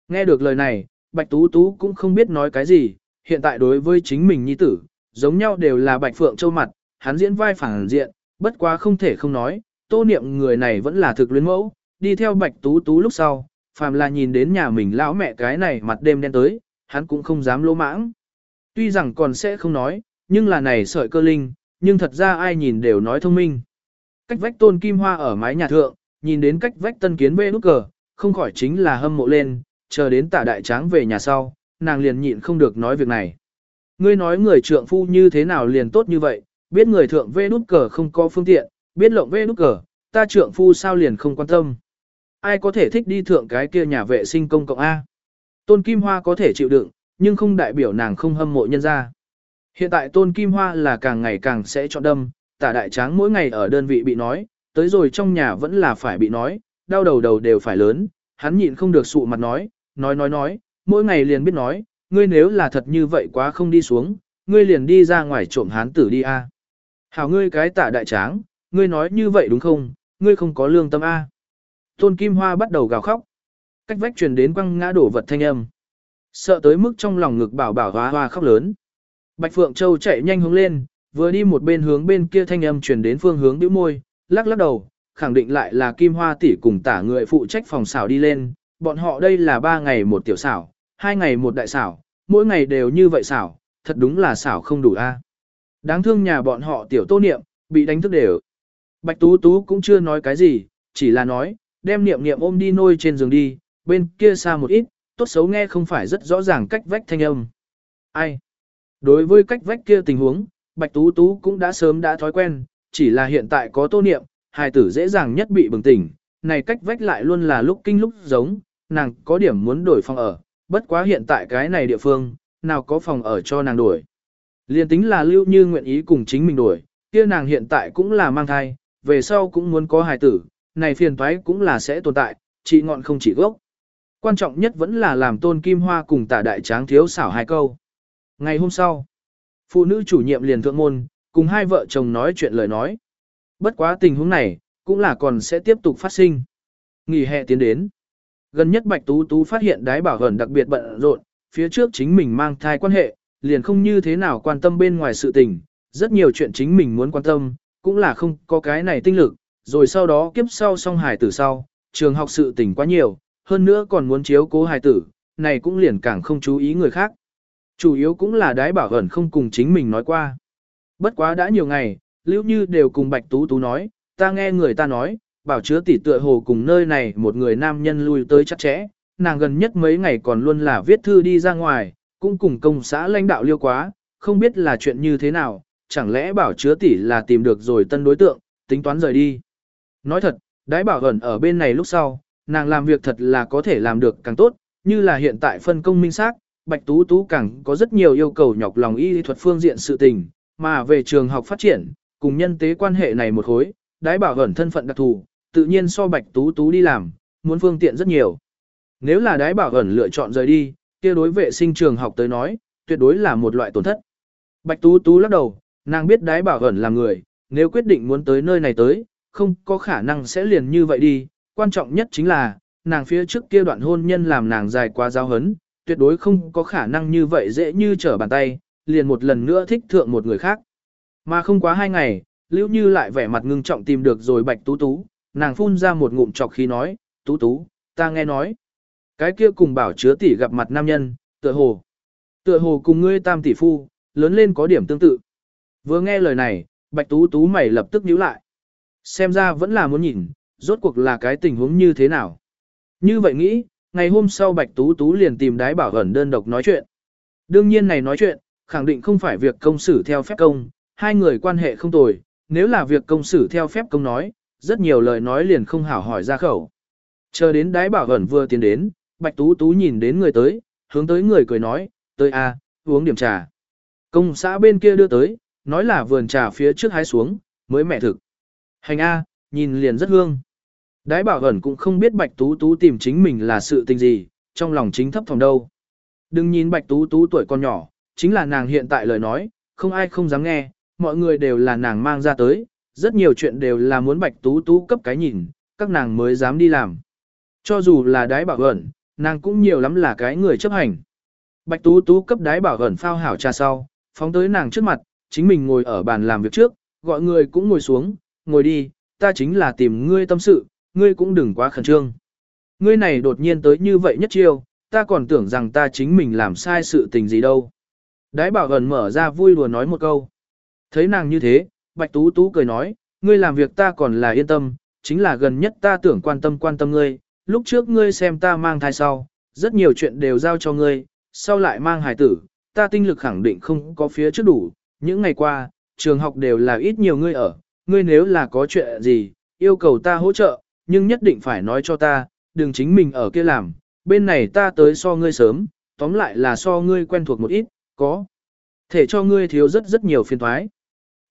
Nghe được lời này, Bạch Tú Tú cũng không biết nói cái gì, hiện tại đối với chính mình nhi tử, giống nhau đều là Bạch Phượng Châu mặt, hắn diễn vai phản diện, bất quá không thể không nói, tô niệm người này vẫn là thực luyến mẫu, đi theo Bạch Tú Tú lúc sau, phàm là nhìn đến nhà mình lão mẹ cái này mặt đêm đen tới, hắn cũng không dám lỗ mãng. Tuy rằng còn sẽ không nói, nhưng là này sợi cơ linh, nhưng thật ra ai nhìn đều nói thông minh. Cách vách tôn kim hoa ở mái nhà thượng, nhìn đến cách vách tân kiến bê nút cờ, không khỏi chính là hâm mộ lên, chờ đến tả đại tráng về nhà sau, nàng liền nhịn không được nói việc này. Ngươi nói người trượng phu như thế nào liền tốt như vậy, biết người thượng vê nút cờ không có phương tiện, biết lộng vê nút cờ, ta trượng phu sao liền không quan tâm. Ai có thể thích đi thượng cái kia nhà vệ sinh công cộng A. Tôn Kim Hoa có thể chịu đựng, nhưng không đại biểu nàng không hâm mộ nhân ra. Hiện tại Tôn Kim Hoa là càng ngày càng sẽ chọn đâm, tả đại tráng mỗi ngày ở đơn vị bị nói, tới rồi trong nhà vẫn là phải bị nói, đau đầu đầu đều phải lớn, hắn nhịn không được sụ mặt nói, nói nói nói, mỗi ngày liền biết nói, ngươi nếu là thật như vậy quá không đi xuống, ngươi liền đi ra ngoài trộm hán tử đi a. Hảo ngươi cái tả đại tráng, ngươi nói như vậy đúng không, ngươi không có lương tâm a. Tôn Kim Hoa bắt đầu gào khóc. Cách vách truyền đến quăng ngã đổ vật thanh âm. Sợ tới mức trong lòng ngực bảo bảo hoa hoa khóc lớn. Bạch Phượng Châu chạy nhanh hướng lên, vừa đi một bên hướng bên kia thanh âm truyền đến phương hướng bĩu môi, lắc lắc đầu, khẳng định lại là Kim Hoa tỷ cùng tả người phụ trách phòng xảo đi lên, bọn họ đây là ba ngày một tiểu xảo, hai ngày một đại xảo, mỗi ngày đều như vậy xảo, thật đúng là xảo không đủ a. Đáng thương nhà bọn họ tiểu tô niệm, bị đánh thức đều. Bạch Tú Tú cũng chưa nói cái gì, chỉ là nói, đem niệm niệm ôm đi nôi trên giường đi, bên kia xa một ít, tốt xấu nghe không phải rất rõ ràng cách vách thanh âm. Ai? Đối với cách vách kia tình huống, Bạch Tú Tú cũng đã sớm đã thói quen, chỉ là hiện tại có tô niệm, hài tử dễ dàng nhất bị bừng tỉnh, này cách vách lại luôn là lúc kinh lúc giống, nàng có điểm muốn đổi phòng ở, bất quá hiện tại cái này địa phương, nào có phòng ở cho nàng đuổi Liên tính là lưu như nguyện ý cùng chính mình đuổi kia nàng hiện tại cũng là mang thai, về sau cũng muốn có hài tử, này phiền thoái cũng là sẽ tồn tại, chỉ ngọn không chỉ gốc. Quan trọng nhất vẫn là làm tôn kim hoa cùng tả đại tráng thiếu xảo hai câu. Ngày hôm sau, phụ nữ chủ nhiệm liền thượng môn, cùng hai vợ chồng nói chuyện lời nói. Bất quá tình huống này, cũng là còn sẽ tiếp tục phát sinh. Nghỉ hè tiến đến. Gần nhất Bạch Tú Tú phát hiện đái bảo hẩn đặc biệt bận rộn, phía trước chính mình mang thai quan hệ, liền không như thế nào quan tâm bên ngoài sự tình, rất nhiều chuyện chính mình muốn quan tâm, cũng là không có cái này tinh lực, rồi sau đó kiếp sau xong hài tử sau, trường học sự tình quá nhiều, hơn nữa còn muốn chiếu cố hài tử, này cũng liền càng không chú ý người khác. Chủ yếu cũng là đái bảo ẩn không cùng chính mình nói qua. Bất quá đã nhiều ngày, Lưu Như đều cùng Bạch Tú Tú nói, ta nghe người ta nói, bảo chứa tỷ tựa hồ cùng nơi này một người nam nhân lui tới chắc chẽ, nàng gần nhất mấy ngày còn luôn là viết thư đi ra ngoài, cũng cùng công xã lãnh đạo liêu quá, không biết là chuyện như thế nào, chẳng lẽ bảo chứa tỷ là tìm được rồi tân đối tượng, tính toán rời đi. Nói thật, đái bảo ẩn ở bên này lúc sau, nàng làm việc thật là có thể làm được càng tốt, như là hiện tại phân công minh xác, Bạch Tú Tú càng có rất nhiều yêu cầu nhọc lòng y thuật phương diện sự tình, mà về trường học phát triển, cùng nhân tế quan hệ này một khối, đái bảo ẩn thân phận đặc thù, tự nhiên so Bạch Tú Tú đi làm, muốn phương tiện rất nhiều. Nếu là đái bảo ẩn lựa chọn rời đi, kia đối vệ sinh trường học tới nói, tuyệt đối là một loại tổn thất. Bạch Tú Tú lắc đầu, nàng biết đái bảo ẩn là người, nếu quyết định muốn tới nơi này tới, không có khả năng sẽ liền như vậy đi, quan trọng nhất chính là, nàng phía trước kia đoạn hôn nhân làm nàng dài quá giao hấn, tuyệt đối không có khả năng như vậy dễ như trở bàn tay, liền một lần nữa thích thượng một người khác. Mà không quá hai ngày, Lưu Như lại vẻ mặt ngưng trọng tìm được rồi Bạch Tú Tú, nàng phun ra một ngụm chọc khí nói, Tú Tú, ta nghe nói. Cái kia cùng bảo chứa tỷ gặp mặt nam nhân, tựa hồ. Tựa hồ cùng ngươi tam tỷ phu, lớn lên có điểm tương tự. Vừa nghe lời này, Bạch Tú Tú mày lập tức nhíu lại. Xem ra vẫn là muốn nhìn, rốt cuộc là cái tình huống như thế nào. Như vậy nghĩ, ngày hôm sau Bạch Tú Tú liền tìm đái bảo ẩn đơn độc nói chuyện. Đương nhiên này nói chuyện, khẳng định không phải việc công xử theo phép công, hai người quan hệ không tồi, nếu là việc công xử theo phép công nói, rất nhiều lời nói liền không hảo hỏi ra khẩu. Chờ đến đái bảo ẩn vừa tiến đến, Bạch Tú Tú nhìn đến người tới, hướng tới người cười nói, tới a, uống điểm trà. Công xã bên kia đưa tới, nói là vườn trà phía trước hái xuống, mới mẹ thực. Hành a, nhìn liền rất hương. Đái bảo ẩn cũng không biết Bạch Tú Tú tìm chính mình là sự tình gì, trong lòng chính thấp phòng đâu. Đừng nhìn Bạch Tú Tú tuổi còn nhỏ, chính là nàng hiện tại lời nói, không ai không dám nghe, mọi người đều là nàng mang ra tới, rất nhiều chuyện đều là muốn Bạch Tú Tú cấp cái nhìn, các nàng mới dám đi làm. Cho dù là đái bảo ẩn, nàng cũng nhiều lắm là cái người chấp hành. Bạch Tú Tú cấp đái bảo ẩn phao hảo trà sau, phóng tới nàng trước mặt, chính mình ngồi ở bàn làm việc trước, gọi người cũng ngồi xuống, ngồi đi, ta chính là tìm ngươi tâm sự, ngươi cũng đừng quá khẩn trương. Ngươi này đột nhiên tới như vậy nhất chiêu, ta còn tưởng rằng ta chính mình làm sai sự tình gì đâu. Đái bảo ẩn mở ra vui đùa nói một câu. Thấy nàng như thế, Bạch Tú Tú cười nói, ngươi làm việc ta còn là yên tâm, chính là gần nhất ta tưởng quan tâm quan tâm ngươi, lúc trước ngươi xem ta mang thai sau, rất nhiều chuyện đều giao cho ngươi, sau lại mang hài tử, ta tinh lực khẳng định không có phía trước đủ, những ngày qua, trường học đều là ít nhiều ngươi ở, ngươi nếu là có chuyện gì, yêu cầu ta hỗ trợ, nhưng nhất định phải nói cho ta, đừng chính mình ở kia làm, bên này ta tới so ngươi sớm, tóm lại là so ngươi quen thuộc một ít, có. Thể cho ngươi thiếu rất rất nhiều phiền thoái.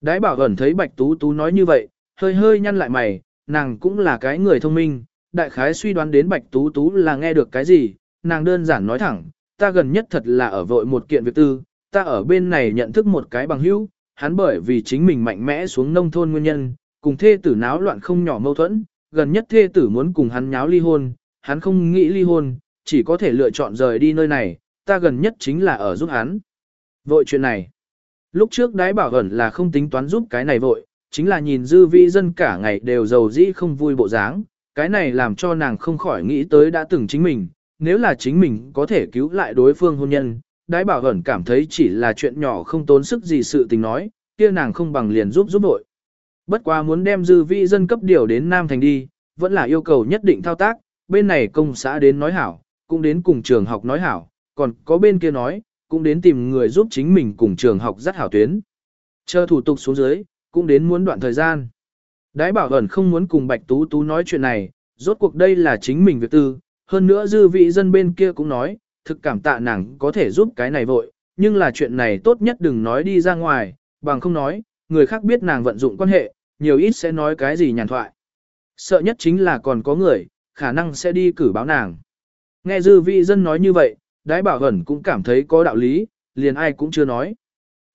Đái bảo ẩn thấy Bạch Tú Tú nói như vậy, hơi hơi nhăn lại mày, nàng cũng là cái người thông minh, đại khái suy đoán đến Bạch Tú Tú là nghe được cái gì, nàng đơn giản nói thẳng, ta gần nhất thật là ở vội một kiện việc tư, ta ở bên này nhận thức một cái bằng hữu, hắn bởi vì chính mình mạnh mẽ xuống nông thôn nguyên nhân, cùng thê tử náo loạn không nhỏ mâu thuẫn, gần nhất thê tử muốn cùng hắn nháo ly hôn, hắn không nghĩ ly hôn, chỉ có thể lựa chọn rời đi nơi này, ta gần nhất chính là ở giúp hắn. Vội chuyện này. Lúc trước đái bảo ẩn là không tính toán giúp cái này vội, chính là nhìn dư vị dân cả ngày đều giàu dĩ không vui bộ dáng, cái này làm cho nàng không khỏi nghĩ tới đã từng chính mình, nếu là chính mình có thể cứu lại đối phương hôn nhân, đái bảo ẩn cảm thấy chỉ là chuyện nhỏ không tốn sức gì sự tình nói, kia nàng không bằng liền giúp giúp vội. Bất quá muốn đem dư vị dân cấp điều đến Nam Thành đi, vẫn là yêu cầu nhất định thao tác, bên này công xã đến nói hảo, cũng đến cùng trường học nói hảo, còn có bên kia nói, cũng đến tìm người giúp chính mình cùng trường học dắt hảo tuyến. Chờ thủ tục xuống dưới, cũng đến muốn đoạn thời gian. Đái bảo ẩn không muốn cùng Bạch Tú Tú nói chuyện này, rốt cuộc đây là chính mình việc tư, hơn nữa dư vị dân bên kia cũng nói, thực cảm tạ nàng có thể giúp cái này vội, nhưng là chuyện này tốt nhất đừng nói đi ra ngoài, bằng không nói, người khác biết nàng vận dụng quan hệ, nhiều ít sẽ nói cái gì nhàn thoại. Sợ nhất chính là còn có người, khả năng sẽ đi cử báo nàng. Nghe dư vị dân nói như vậy, đái bảo ẩn cũng cảm thấy có đạo lý, liền ai cũng chưa nói.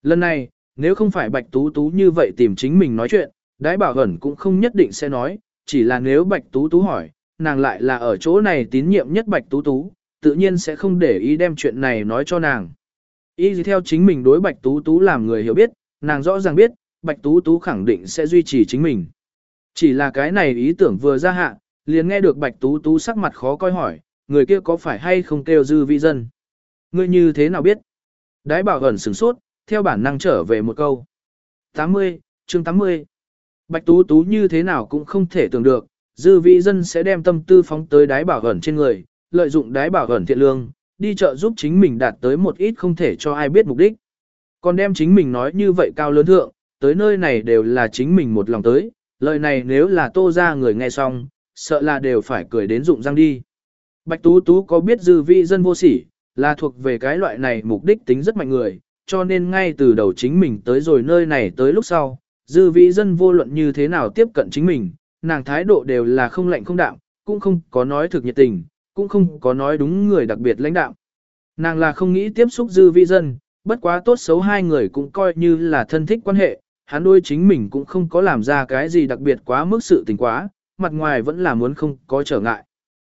Lần này, nếu không phải Bạch Tú Tú như vậy tìm chính mình nói chuyện, đái bảo ẩn cũng không nhất định sẽ nói, chỉ là nếu Bạch Tú Tú hỏi, nàng lại là ở chỗ này tín nhiệm nhất Bạch Tú Tú, tự nhiên sẽ không để ý đem chuyện này nói cho nàng. Ý gì theo chính mình đối Bạch Tú Tú làm người hiểu biết, nàng rõ ràng biết, Bạch Tú Tú khẳng định sẽ duy trì chính mình. Chỉ là cái này ý tưởng vừa ra hạ, liền nghe được Bạch Tú Tú sắc mặt khó coi hỏi, người kia có phải hay không kêu dư vị dân? Ngươi như thế nào biết? Đái bảo ẩn sửng sốt, theo bản năng trở về một câu. 80, chương 80. Bạch Tú Tú như thế nào cũng không thể tưởng được, dư vị dân sẽ đem tâm tư phóng tới đái bảo ẩn trên người, lợi dụng đái bảo ẩn thiện lương, đi chợ giúp chính mình đạt tới một ít không thể cho ai biết mục đích. Còn đem chính mình nói như vậy cao lớn thượng, tới nơi này đều là chính mình một lòng tới, lời này nếu là tô ra người nghe xong, sợ là đều phải cười đến rụng răng đi. Bạch Tú Tú có biết dư vị dân vô sỉ, là thuộc về cái loại này mục đích tính rất mạnh người, cho nên ngay từ đầu chính mình tới rồi nơi này tới lúc sau, dư vị dân vô luận như thế nào tiếp cận chính mình, nàng thái độ đều là không lạnh không đạm, cũng không có nói thực nhiệt tình, cũng không có nói đúng người đặc biệt lãnh đạo. Nàng là không nghĩ tiếp xúc dư vị dân, bất quá tốt xấu hai người cũng coi như là thân thích quan hệ, hắn đôi chính mình cũng không có làm ra cái gì đặc biệt quá mức sự tình quá, mặt ngoài vẫn là muốn không có trở ngại.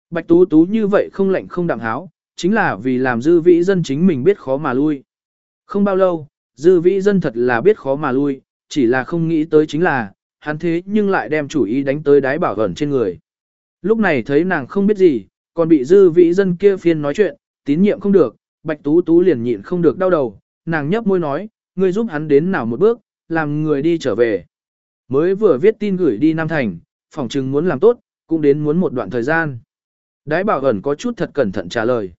Bạch Tú Tú như vậy không lạnh không đạm háo, chính là vì làm dư vĩ dân chính mình biết khó mà lui. Không bao lâu, dư vĩ dân thật là biết khó mà lui, chỉ là không nghĩ tới chính là, hắn thế nhưng lại đem chủ ý đánh tới đái bảo ẩn trên người. Lúc này thấy nàng không biết gì, còn bị dư vĩ dân kia phiên nói chuyện, tín nhiệm không được, bạch tú tú liền nhịn không được đau đầu, nàng nhấp môi nói, ngươi giúp hắn đến nào một bước, làm người đi trở về. Mới vừa viết tin gửi đi Nam Thành, phòng chừng muốn làm tốt, cũng đến muốn một đoạn thời gian. Đái bảo ẩn có chút thật cẩn thận trả lời.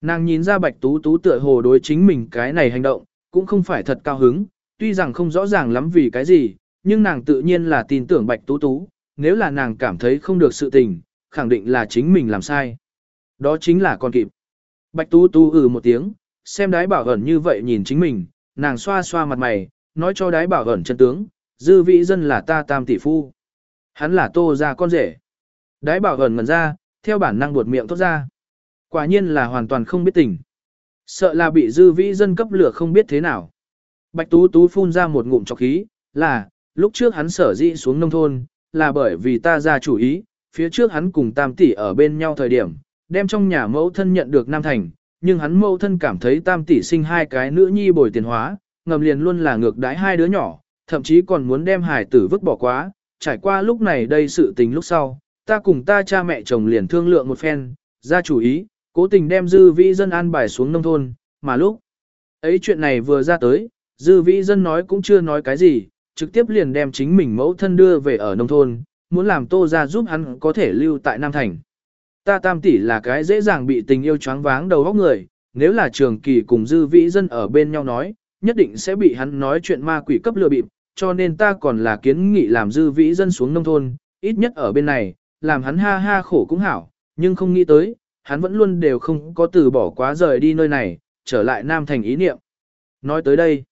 Nàng nhìn ra bạch tú tú tựa hồ đối chính mình cái này hành động, cũng không phải thật cao hứng, tuy rằng không rõ ràng lắm vì cái gì, nhưng nàng tự nhiên là tin tưởng bạch tú tú, nếu là nàng cảm thấy không được sự tình, khẳng định là chính mình làm sai. Đó chính là con kịp. Bạch tú tú ừ một tiếng, xem đái bảo ẩn như vậy nhìn chính mình, nàng xoa xoa mặt mày, nói cho đái bảo ẩn chân tướng, dư vị dân là ta tam tỷ phu. Hắn là tô ra con rể. Đái bảo ẩn ngần ra, theo bản năng buột miệng thốt ra. Quả nhiên là hoàn toàn không biết tình. Sợ là bị dư vĩ dân cấp lửa không biết thế nào. Bạch Tú Tú phun ra một ngụm trọc khí, là, lúc trước hắn sở dĩ xuống nông thôn, là bởi vì ta ra chủ ý, phía trước hắn cùng tam tỷ ở bên nhau thời điểm, đem trong nhà mẫu thân nhận được Nam Thành, nhưng hắn mẫu thân cảm thấy tam tỷ sinh hai cái nữ nhi bồi tiền hóa, ngầm liền luôn là ngược đãi hai đứa nhỏ, thậm chí còn muốn đem hải tử vứt bỏ quá, trải qua lúc này đây sự tình lúc sau, ta cùng ta cha mẹ chồng liền thương lượng một phen, ra chủ ý, cố tình đem dư vĩ dân an bài xuống nông thôn, mà lúc ấy chuyện này vừa ra tới, dư vĩ dân nói cũng chưa nói cái gì, trực tiếp liền đem chính mình mẫu thân đưa về ở nông thôn, muốn làm tô ra giúp hắn có thể lưu tại Nam Thành. Ta tam tỷ là cái dễ dàng bị tình yêu choáng váng đầu óc người, nếu là trường kỳ cùng dư vĩ dân ở bên nhau nói, nhất định sẽ bị hắn nói chuyện ma quỷ cấp lừa bịp, cho nên ta còn là kiến nghị làm dư vĩ dân xuống nông thôn, ít nhất ở bên này, làm hắn ha ha khổ cũng hảo, nhưng không nghĩ tới, hắn vẫn luôn đều không có từ bỏ quá rời đi nơi này, trở lại Nam Thành ý niệm. Nói tới đây,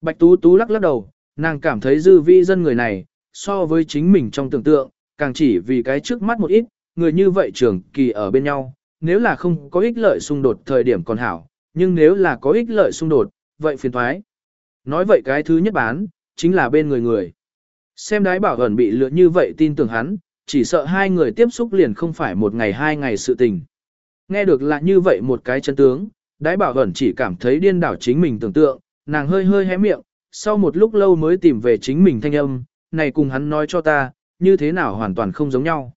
Bạch Tú Tú lắc lắc đầu, nàng cảm thấy dư Vi dân người này, so với chính mình trong tưởng tượng, càng chỉ vì cái trước mắt một ít, người như vậy trường kỳ ở bên nhau, nếu là không có ích lợi xung đột thời điểm còn hảo, nhưng nếu là có ích lợi xung đột, vậy phiền thoái. Nói vậy cái thứ nhất bán, chính là bên người người. Xem đái bảo ẩn bị lựa như vậy tin tưởng hắn, chỉ sợ hai người tiếp xúc liền không phải một ngày hai ngày sự tình. Nghe được là như vậy một cái chân tướng, đái bảo ẩn chỉ cảm thấy điên đảo chính mình tưởng tượng, nàng hơi hơi hé miệng, sau một lúc lâu mới tìm về chính mình thanh âm, này cùng hắn nói cho ta, như thế nào hoàn toàn không giống nhau.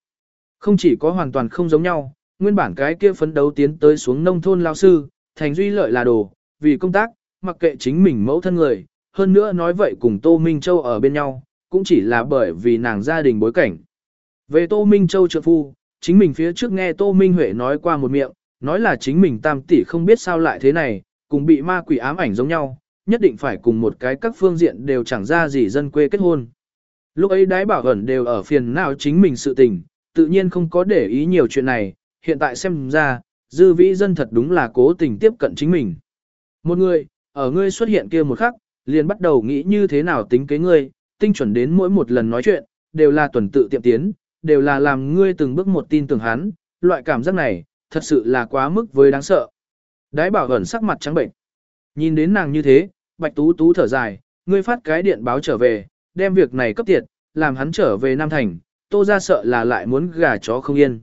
Không chỉ có hoàn toàn không giống nhau, nguyên bản cái kia phấn đấu tiến tới xuống nông thôn lao sư, thành duy lợi là đồ, vì công tác, mặc kệ chính mình mẫu thân người, hơn nữa nói vậy cùng Tô Minh Châu ở bên nhau, cũng chỉ là bởi vì nàng gia đình bối cảnh. Về Tô Minh Châu trợ phu, chính mình phía trước nghe Tô Minh Huệ nói qua một miệng, nói là chính mình tam tỷ không biết sao lại thế này, cùng bị ma quỷ ám ảnh giống nhau, nhất định phải cùng một cái các phương diện đều chẳng ra gì dân quê kết hôn. Lúc ấy đái bảo ẩn đều ở phiền nào chính mình sự tình, tự nhiên không có để ý nhiều chuyện này, hiện tại xem ra, dư vĩ dân thật đúng là cố tình tiếp cận chính mình. Một người, ở ngươi xuất hiện kia một khắc, liền bắt đầu nghĩ như thế nào tính kế ngươi, tinh chuẩn đến mỗi một lần nói chuyện, đều là tuần tự tiệm tiến, đều là làm ngươi từng bước một tin tưởng hắn, loại cảm giác này, thật sự là quá mức với đáng sợ. Đái bảo ẩn sắc mặt trắng bệnh. Nhìn đến nàng như thế, bạch tú tú thở dài, ngươi phát cái điện báo trở về, đem việc này cấp tiệt, làm hắn trở về Nam Thành, tô ra sợ là lại muốn gà chó không yên.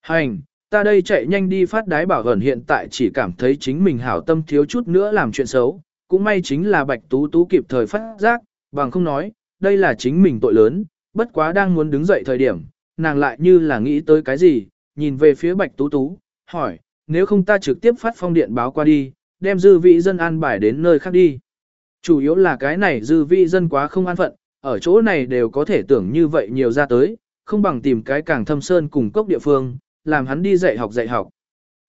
Hành, ta đây chạy nhanh đi phát đái bảo ẩn hiện tại chỉ cảm thấy chính mình hảo tâm thiếu chút nữa làm chuyện xấu, cũng may chính là bạch tú tú kịp thời phát giác, bằng không nói, đây là chính mình tội lớn, bất quá đang muốn đứng dậy thời điểm, nàng lại như là nghĩ tới cái gì, nhìn về phía bạch tú tú, hỏi, nếu không ta trực tiếp phát phong điện báo qua đi, đem dư vị dân an bài đến nơi khác đi. Chủ yếu là cái này dư vị dân quá không an phận, ở chỗ này đều có thể tưởng như vậy nhiều ra tới, không bằng tìm cái càng thâm sơn cùng cốc địa phương, làm hắn đi dạy học dạy học.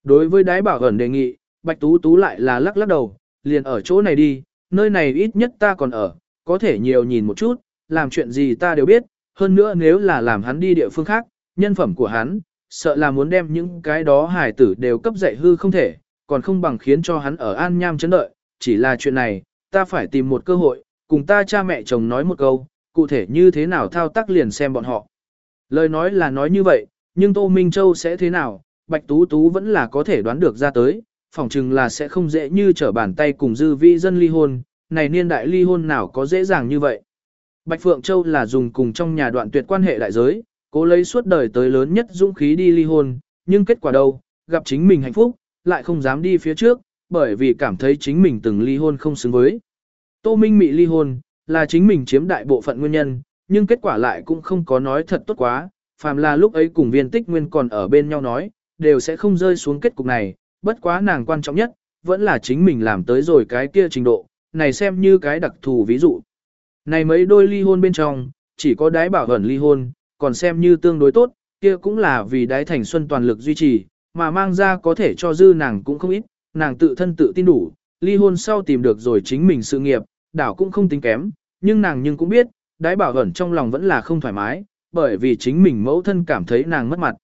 Đối với đái bảo ẩn đề nghị, Bạch Tú Tú lại là lắc lắc đầu, liền ở chỗ này đi, nơi này ít nhất ta còn ở, có thể nhiều nhìn một chút, làm chuyện gì ta đều biết, hơn nữa nếu là làm hắn đi địa phương khác, nhân phẩm của hắn, sợ là muốn đem những cái đó hài tử đều cấp dạy hư không thể, còn không bằng khiến cho hắn ở an nham chấn đợi, chỉ là chuyện này, ta phải tìm một cơ hội, cùng ta cha mẹ chồng nói một câu, cụ thể như thế nào thao tác liền xem bọn họ. Lời nói là nói như vậy, nhưng Tô Minh Châu sẽ thế nào, Bạch Tú Tú vẫn là có thể đoán được ra tới, phỏng chừng là sẽ không dễ như trở bàn tay cùng dư vi dân ly hôn, này niên đại ly hôn nào có dễ dàng như vậy. Bạch Phượng Châu là dùng cùng trong nhà đoạn tuyệt quan hệ đại giới, cố lấy suốt đời tới lớn nhất dũng khí đi ly hôn, nhưng kết quả đâu, gặp chính mình hạnh phúc, lại không dám đi phía trước, bởi vì cảm thấy chính mình từng ly hôn không xứng với. Tô Minh Mị ly hôn, là chính mình chiếm đại bộ phận nguyên nhân, nhưng kết quả lại cũng không có nói thật tốt quá, phàm là lúc ấy cùng viên tích nguyên còn ở bên nhau nói, đều sẽ không rơi xuống kết cục này, bất quá nàng quan trọng nhất, vẫn là chính mình làm tới rồi cái kia trình độ, này xem như cái đặc thù ví dụ. Này mấy đôi ly hôn bên trong, chỉ có đái bảo ẩn ly hôn, còn xem như tương đối tốt, kia cũng là vì đái thành xuân toàn lực duy trì, mà mang ra có thể cho dư nàng cũng không ít, nàng tự thân tự tin đủ, ly hôn sau tìm được rồi chính mình sự nghiệp, đảo cũng không tính kém, nhưng nàng nhưng cũng biết, đái bảo ẩn trong lòng vẫn là không thoải mái, bởi vì chính mình mẫu thân cảm thấy nàng mất mặt.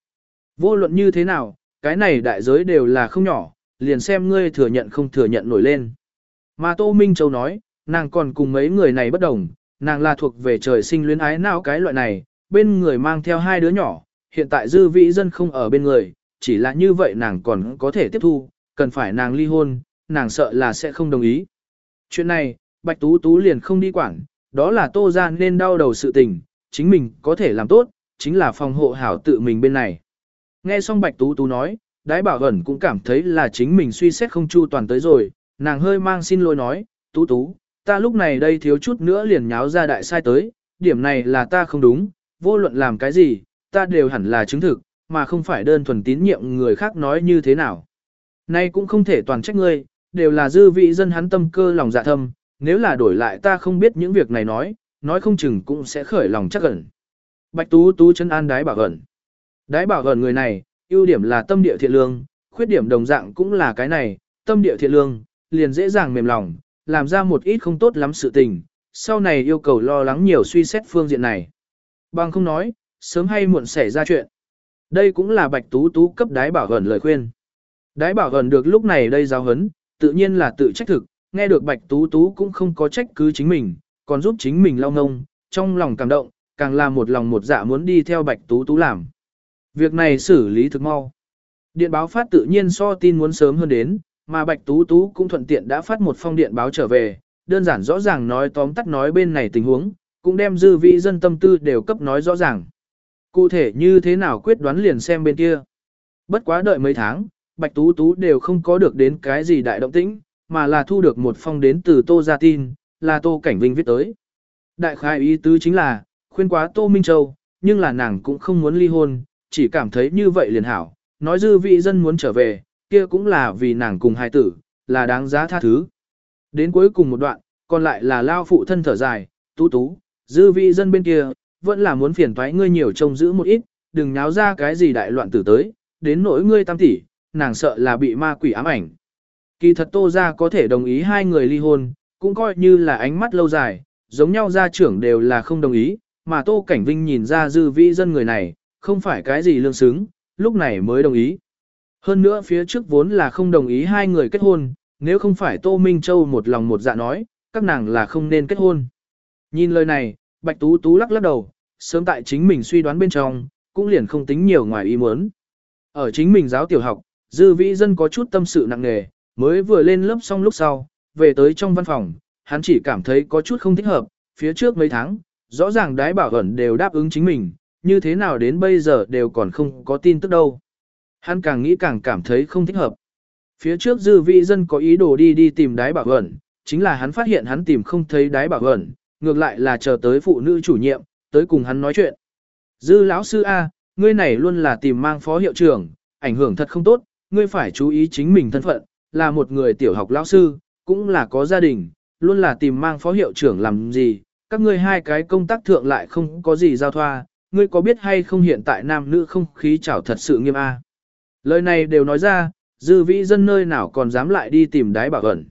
Vô luận như thế nào, cái này đại giới đều là không nhỏ, liền xem ngươi thừa nhận không thừa nhận nổi lên. Mà Tô Minh Châu nói, nàng còn cùng mấy người này bất đồng, nàng là thuộc về trời sinh luyến ái não cái loại này, bên người mang theo hai đứa nhỏ, hiện tại dư vị dân không ở bên người, chỉ là như vậy nàng còn có thể tiếp thu, cần phải nàng ly hôn, nàng sợ là sẽ không đồng ý. Chuyện này, Bạch Tú Tú liền không đi quản, đó là tô ra nên đau đầu sự tình, chính mình có thể làm tốt, chính là phòng hộ hảo tự mình bên này. Nghe xong Bạch Tú Tú nói, Đái Bảo Ẩn cũng cảm thấy là chính mình suy xét không chu toàn tới rồi, nàng hơi mang xin lỗi nói, Tú Tú, ta lúc này đây thiếu chút nữa liền nháo ra đại sai tới, điểm này là ta không đúng, vô luận làm cái gì, ta đều hẳn là chứng thực, mà không phải đơn thuần tín nhiệm người khác nói như thế nào. Nay cũng không thể toàn trách ngươi, đều là dư vị dân hắn tâm cơ lòng dạ thâm, nếu là đổi lại ta không biết những việc này nói, nói không chừng cũng sẽ khởi lòng chắc ẩn. Bạch Tú Tú chân an đái bảo ẩn. Đái bảo ẩn người này, ưu điểm là tâm địa thiện lương, khuyết điểm đồng dạng cũng là cái này, tâm địa thiện lương, liền dễ dàng mềm lòng, làm ra một ít không tốt lắm sự tình, sau này yêu cầu lo lắng nhiều suy xét phương diện này. Bằng không nói, sớm hay muộn xảy ra chuyện. Đây cũng là Bạch Tú Tú cấp đái bảo gần lời khuyên. Đái bảo gần được lúc này đây giáo hấn, tự nhiên là tự trách thực, nghe được Bạch Tú Tú cũng không có trách cứ chính mình, còn giúp chính mình lau ngông, trong lòng cảm động, càng là một lòng một dạ muốn đi theo Bạch Tú Tú làm. Việc này xử lý thực mau. Điện báo phát tự nhiên so tin muốn sớm hơn đến, mà Bạch Tú Tú cũng thuận tiện đã phát một phong điện báo trở về, đơn giản rõ ràng nói tóm tắt nói bên này tình huống, cũng đem dư vị dân tâm tư đều cấp nói rõ ràng. Cụ thể như thế nào quyết đoán liền xem bên kia. Bất quá đợi mấy tháng, Bạch Tú Tú đều không có được đến cái gì đại động tĩnh, mà là thu được một phong đến từ Tô Gia Tin, là Tô Cảnh Vinh viết tới. Đại khai ý tứ chính là, khuyên quá Tô Minh Châu, nhưng là nàng cũng không muốn ly hôn, chỉ cảm thấy như vậy liền hảo, nói dư vị dân muốn trở về, kia cũng là vì nàng cùng hai tử, là đáng giá tha thứ. Đến cuối cùng một đoạn, còn lại là lao phụ thân thở dài, tú tú, dư vị dân bên kia, vẫn là muốn phiền thoái ngươi nhiều trông giữ một ít, đừng nháo ra cái gì đại loạn tử tới, đến nỗi ngươi tam tỷ, nàng sợ là bị ma quỷ ám ảnh. Kỳ thật tô ra có thể đồng ý hai người ly hôn, cũng coi như là ánh mắt lâu dài, giống nhau gia trưởng đều là không đồng ý, mà Tô Cảnh Vinh nhìn ra dư vị dân người này, không phải cái gì lương xứng, lúc này mới đồng ý. Hơn nữa phía trước vốn là không đồng ý hai người kết hôn, nếu không phải Tô Minh Châu một lòng một dạ nói, các nàng là không nên kết hôn. Nhìn lời này, Bạch Tú Tú lắc lắc đầu, sớm tại chính mình suy đoán bên trong, cũng liền không tính nhiều ngoài ý muốn. Ở chính mình giáo tiểu học, dư vĩ dân có chút tâm sự nặng nề, mới vừa lên lớp xong lúc sau, về tới trong văn phòng, hắn chỉ cảm thấy có chút không thích hợp, phía trước mấy tháng, rõ ràng đái bảo ẩn đều đáp ứng chính mình, như thế nào đến bây giờ đều còn không có tin tức đâu. Hắn càng nghĩ càng cảm thấy không thích hợp. Phía trước dư vị dân có ý đồ đi đi tìm đái bảo ẩn, chính là hắn phát hiện hắn tìm không thấy đái bảo ẩn, ngược lại là chờ tới phụ nữ chủ nhiệm, tới cùng hắn nói chuyện. Dư lão sư A, ngươi này luôn là tìm mang phó hiệu trưởng, ảnh hưởng thật không tốt, ngươi phải chú ý chính mình thân phận, là một người tiểu học lão sư, cũng là có gia đình, luôn là tìm mang phó hiệu trưởng làm gì, các ngươi hai cái công tác thượng lại không có gì giao thoa, ngươi có biết hay không hiện tại nam nữ không khí chảo thật sự nghiêm a. Lời này đều nói ra, dư vĩ dân nơi nào còn dám lại đi tìm đái bảo ẩn.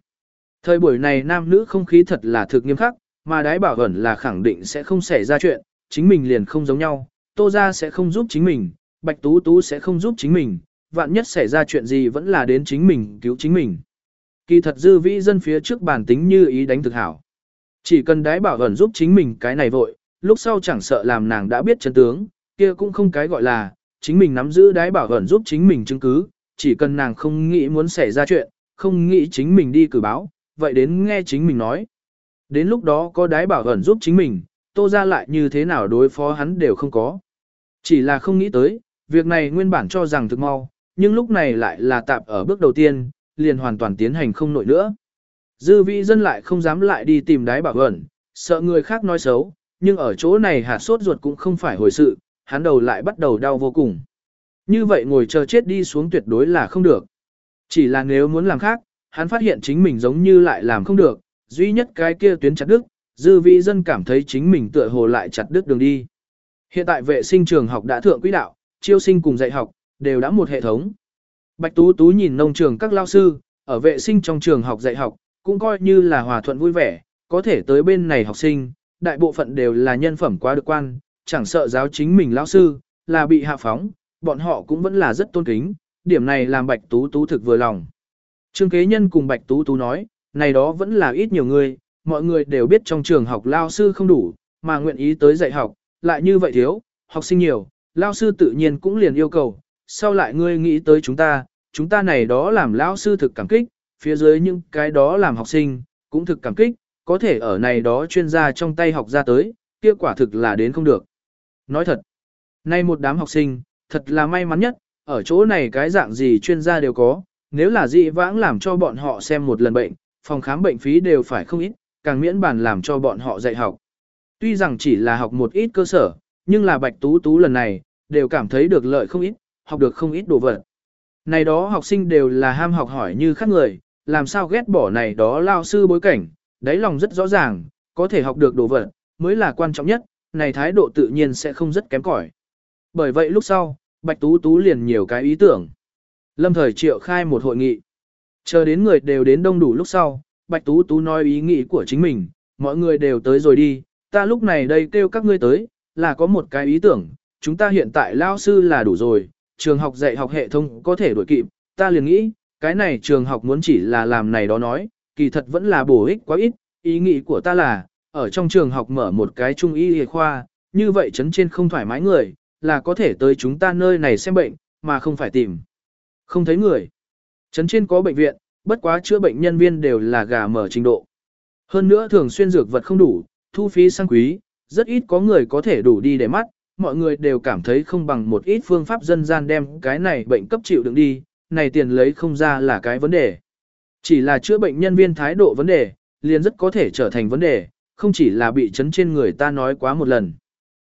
Thời buổi này nam nữ không khí thật là thực nghiêm khắc, mà đái bảo ẩn là khẳng định sẽ không xảy ra chuyện, chính mình liền không giống nhau, tô ra sẽ không giúp chính mình, bạch tú tú sẽ không giúp chính mình, vạn nhất xảy ra chuyện gì vẫn là đến chính mình cứu chính mình. Kỳ thật dư vĩ dân phía trước bản tính như ý đánh thực hảo. Chỉ cần đái bảo ẩn giúp chính mình cái này vội, lúc sau chẳng sợ làm nàng đã biết chân tướng, kia cũng không cái gọi là, chính mình nắm giữ đái bảo ẩn giúp chính mình chứng cứ, chỉ cần nàng không nghĩ muốn xảy ra chuyện, không nghĩ chính mình đi cử báo, vậy đến nghe chính mình nói. Đến lúc đó có đái bảo ẩn giúp chính mình, tô ra lại như thế nào đối phó hắn đều không có. Chỉ là không nghĩ tới, việc này nguyên bản cho rằng thực mau, nhưng lúc này lại là tạp ở bước đầu tiên, liền hoàn toàn tiến hành không nổi nữa. Dư vị dân lại không dám lại đi tìm đái bảo ẩn, sợ người khác nói xấu, nhưng ở chỗ này hạt sốt ruột cũng không phải hồi sự, hắn đầu lại bắt đầu đau vô cùng. Như vậy ngồi chờ chết đi xuống tuyệt đối là không được. Chỉ là nếu muốn làm khác, hắn phát hiện chính mình giống như lại làm không được, duy nhất cái kia tuyến chặt đứt, dư vị dân cảm thấy chính mình tựa hồ lại chặt đứt đường đi. Hiện tại vệ sinh trường học đã thượng quỹ đạo, chiêu sinh cùng dạy học, đều đã một hệ thống. Bạch Tú Tú nhìn nông trường các lao sư, ở vệ sinh trong trường học dạy học, cũng coi như là hòa thuận vui vẻ, có thể tới bên này học sinh, đại bộ phận đều là nhân phẩm quá được quan, chẳng sợ giáo chính mình lão sư, là bị hạ phóng, bọn họ cũng vẫn là rất tôn kính, điểm này làm Bạch Tú Tú thực vừa lòng. Trương kế nhân cùng Bạch Tú Tú nói, này đó vẫn là ít nhiều người, mọi người đều biết trong trường học lao sư không đủ, mà nguyện ý tới dạy học, lại như vậy thiếu, học sinh nhiều, lao sư tự nhiên cũng liền yêu cầu, sau lại ngươi nghĩ tới chúng ta, chúng ta này đó làm lao sư thực cảm kích, phía dưới những cái đó làm học sinh, cũng thực cảm kích, có thể ở này đó chuyên gia trong tay học ra tới, kia quả thực là đến không được. Nói thật, nay một đám học sinh, thật là may mắn nhất, ở chỗ này cái dạng gì chuyên gia đều có, nếu là dị vãng làm cho bọn họ xem một lần bệnh, phòng khám bệnh phí đều phải không ít, càng miễn bàn làm cho bọn họ dạy học. Tuy rằng chỉ là học một ít cơ sở, nhưng là bạch tú tú lần này, đều cảm thấy được lợi không ít, học được không ít đồ vật. Này đó học sinh đều là ham học hỏi như khác người, làm sao ghét bỏ này đó lao sư bối cảnh, đáy lòng rất rõ ràng, có thể học được đồ vật, mới là quan trọng nhất, này thái độ tự nhiên sẽ không rất kém cỏi. Bởi vậy lúc sau, Bạch Tú Tú liền nhiều cái ý tưởng. Lâm thời triệu khai một hội nghị. Chờ đến người đều đến đông đủ lúc sau, Bạch Tú Tú nói ý nghĩ của chính mình, mọi người đều tới rồi đi, ta lúc này đây kêu các ngươi tới, là có một cái ý tưởng, chúng ta hiện tại lao sư là đủ rồi, trường học dạy học hệ thống có thể đổi kịp, ta liền nghĩ, cái này trường học muốn chỉ là làm này đó nói, kỳ thật vẫn là bổ ích quá ít, ý nghĩ của ta là, ở trong trường học mở một cái trung y y khoa, như vậy chấn trên không thoải mái người, là có thể tới chúng ta nơi này xem bệnh, mà không phải tìm. Không thấy người. Chấn trên có bệnh viện, bất quá chữa bệnh nhân viên đều là gà mở trình độ. Hơn nữa thường xuyên dược vật không đủ, thu phí sang quý, rất ít có người có thể đủ đi để mắt, mọi người đều cảm thấy không bằng một ít phương pháp dân gian đem cái này bệnh cấp chịu đựng đi, này tiền lấy không ra là cái vấn đề. Chỉ là chữa bệnh nhân viên thái độ vấn đề, liền rất có thể trở thành vấn đề, không chỉ là bị chấn trên người ta nói quá một lần.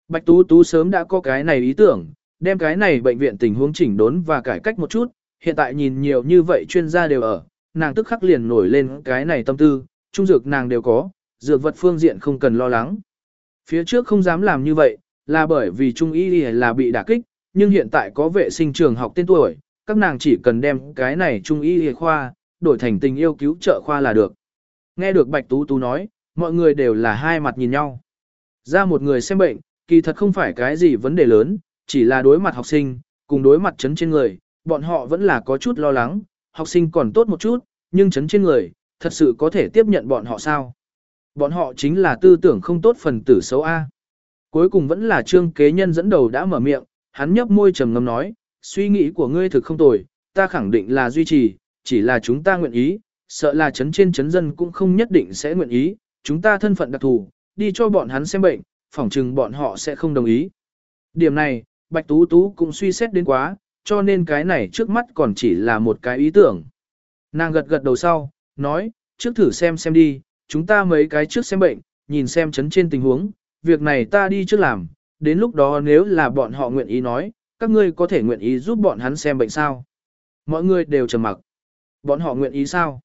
Bạch Tú Tú sớm đã có cái này ý tưởng, đem cái này bệnh viện tình huống chỉnh đốn và cải cách một chút, hiện tại nhìn nhiều như vậy chuyên gia đều ở, nàng tức khắc liền nổi lên cái này tâm tư, trung dược nàng đều có, dược vật phương diện không cần lo lắng. Phía trước không dám làm như vậy, là bởi vì trung y là bị đả kích, nhưng hiện tại có vệ sinh trường học tên tuổi, các nàng chỉ cần đem cái này trung y khoa, đổi thành tình yêu cứu trợ khoa là được. Nghe được Bạch Tú Tú nói, mọi người đều là hai mặt nhìn nhau. Ra một người xem bệnh, kỳ thật không phải cái gì vấn đề lớn, chỉ là đối mặt học sinh, cùng đối mặt chấn trên người, bọn họ vẫn là có chút lo lắng, học sinh còn tốt một chút, nhưng chấn trên người, thật sự có thể tiếp nhận bọn họ sao? Bọn họ chính là tư tưởng không tốt phần tử xấu A. Cuối cùng vẫn là trương kế nhân dẫn đầu đã mở miệng, hắn nhấp môi trầm ngâm nói, suy nghĩ của ngươi thực không tồi, ta khẳng định là duy trì, chỉ là chúng ta nguyện ý, sợ là chấn trên chấn dân cũng không nhất định sẽ nguyện ý, chúng ta thân phận đặc thù, đi cho bọn hắn xem bệnh, phỏng chừng bọn họ sẽ không đồng ý. Điểm này, Bạch Tú Tú cũng suy xét đến quá, cho nên cái này trước mắt còn chỉ là một cái ý tưởng. Nàng gật gật đầu sau, nói, trước thử xem xem đi, chúng ta mấy cái trước xem bệnh, nhìn xem chấn trên tình huống, việc này ta đi trước làm, đến lúc đó nếu là bọn họ nguyện ý nói, các ngươi có thể nguyện ý giúp bọn hắn xem bệnh sao. Mọi người đều trầm mặc. Bọn họ nguyện ý sao?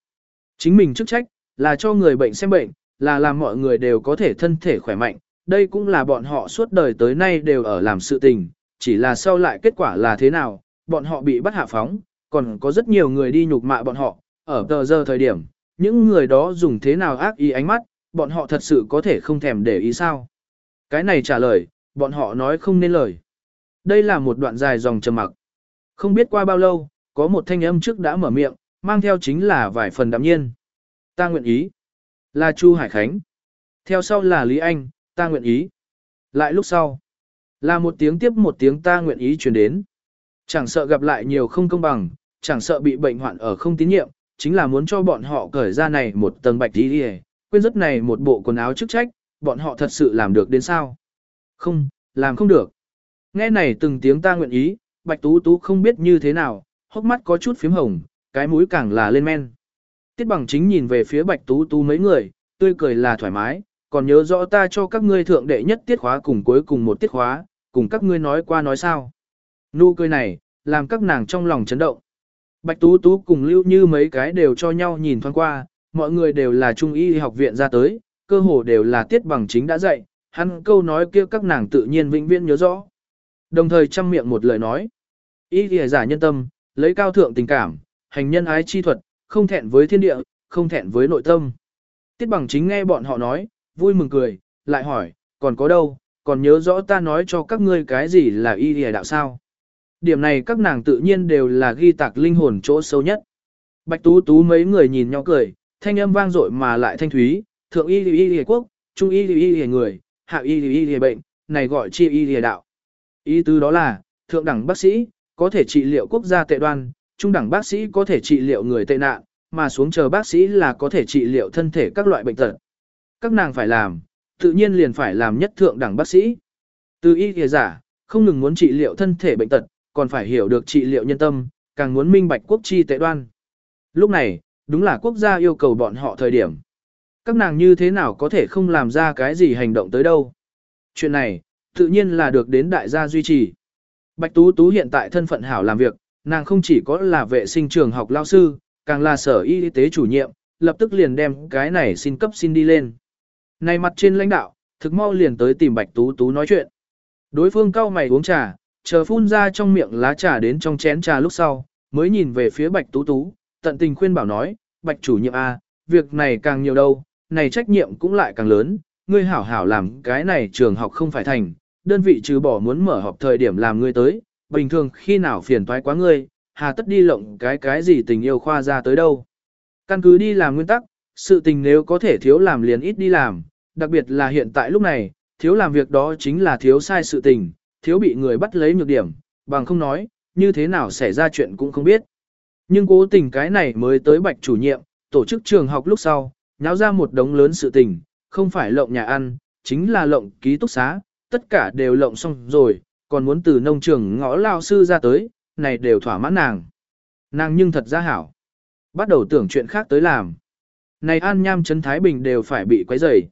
Chính mình chức trách, là cho người bệnh xem bệnh, là làm mọi người đều có thể thân thể khỏe mạnh, đây cũng là bọn họ suốt đời tới nay đều ở làm sự tình, chỉ là sau lại kết quả là thế nào, bọn họ bị bắt hạ phóng, còn có rất nhiều người đi nhục mạ bọn họ, ở tờ giờ thời điểm, những người đó dùng thế nào ác ý ánh mắt, bọn họ thật sự có thể không thèm để ý sao. Cái này trả lời, bọn họ nói không nên lời. Đây là một đoạn dài dòng trầm mặc. Không biết qua bao lâu, có một thanh âm trước đã mở miệng, mang theo chính là vài phần đạm nhiên. Ta nguyện ý. Là Chu Hải Khánh. Theo sau là Lý Anh, ta nguyện ý. Lại lúc sau. Là một tiếng tiếp một tiếng ta nguyện ý truyền đến. Chẳng sợ gặp lại nhiều không công bằng, chẳng sợ bị bệnh hoạn ở không tín nhiệm, chính là muốn cho bọn họ cởi ra này một tầng bạch đi đi quên rất này một bộ quần áo chức trách, bọn họ thật sự làm được đến sao? Không, làm không được. Nghe này từng tiếng ta nguyện ý, bạch tú tú không biết như thế nào, hốc mắt có chút phím hồng, cái mũi càng là lên men. Tiết bằng chính nhìn về phía bạch tú tú mấy người, tươi cười là thoải mái, còn nhớ rõ ta cho các ngươi thượng đệ nhất tiết khóa cùng cuối cùng một tiết khóa, cùng các ngươi nói qua nói sao. Nụ cười này, làm các nàng trong lòng chấn động. Bạch Tú Tú cùng Lưu Như mấy cái đều cho nhau nhìn thoáng qua, mọi người đều là trung y học viện ra tới, cơ hồ đều là tiết bằng chính đã dạy, hắn câu nói kia các nàng tự nhiên vĩnh viễn nhớ rõ. Đồng thời chăm miệng một lời nói. Y lìa giả nhân tâm, lấy cao thượng tình cảm, hành nhân ái chi thuật, không thẹn với thiên địa, không thẹn với nội tâm. Tiết bằng chính nghe bọn họ nói, vui mừng cười, lại hỏi, còn có đâu, còn nhớ rõ ta nói cho các ngươi cái gì là y lìa đạo sao. Điểm này các nàng tự nhiên đều là ghi tạc linh hồn chỗ sâu nhất. Bạch tú tú mấy người nhìn nhau cười, thanh âm vang dội mà lại thanh thúy, thượng y y y quốc, trung y y y người, hạ y y y bệnh, này gọi chi y y đạo. Ý tứ đó là, thượng đẳng bác sĩ, có thể trị liệu quốc gia tệ đoan, trung đẳng bác sĩ có thể trị liệu người tệ nạn, mà xuống chờ bác sĩ là có thể trị liệu thân thể các loại bệnh tật. Các nàng phải làm, tự nhiên liền phải làm nhất thượng đẳng bác sĩ. Từ y kìa giả, không ngừng muốn trị liệu thân thể bệnh tật, còn phải hiểu được trị liệu nhân tâm, càng muốn minh bạch quốc chi tệ đoan. Lúc này, đúng là quốc gia yêu cầu bọn họ thời điểm. Các nàng như thế nào có thể không làm ra cái gì hành động tới đâu. Chuyện này, tự nhiên là được đến đại gia duy trì. Bạch Tú Tú hiện tại thân phận hảo làm việc, nàng không chỉ có là vệ sinh trường học lao sư, càng là sở y tế chủ nhiệm, lập tức liền đem cái này xin cấp xin đi lên. Này mặt trên lãnh đạo, thực mau liền tới tìm Bạch Tú Tú nói chuyện. Đối phương cao mày uống trà, chờ phun ra trong miệng lá trà đến trong chén trà lúc sau, mới nhìn về phía Bạch Tú Tú, tận tình khuyên bảo nói, Bạch chủ nhiệm A, việc này càng nhiều đâu, này trách nhiệm cũng lại càng lớn, ngươi hảo hảo làm cái này trường học không phải thành, đơn vị trừ bỏ muốn mở họp thời điểm làm ngươi tới, bình thường khi nào phiền toái quá ngươi, hà tất đi lộng cái cái gì tình yêu khoa ra tới đâu. Căn cứ đi làm nguyên tắc, sự tình nếu có thể thiếu làm liền ít đi làm, đặc biệt là hiện tại lúc này, thiếu làm việc đó chính là thiếu sai sự tình, thiếu bị người bắt lấy nhược điểm, bằng không nói, như thế nào xảy ra chuyện cũng không biết. Nhưng cố tình cái này mới tới bạch chủ nhiệm, tổ chức trường học lúc sau, nháo ra một đống lớn sự tình, không phải lộng nhà ăn, chính là lộng ký túc xá, tất cả đều lộng xong rồi, còn muốn từ nông trường ngõ lao sư ra tới, này đều thỏa mãn nàng. Nàng nhưng thật ra hảo. Bắt đầu tưởng chuyện khác tới làm. Này an nham chấn Thái Bình đều phải bị quấy rầy.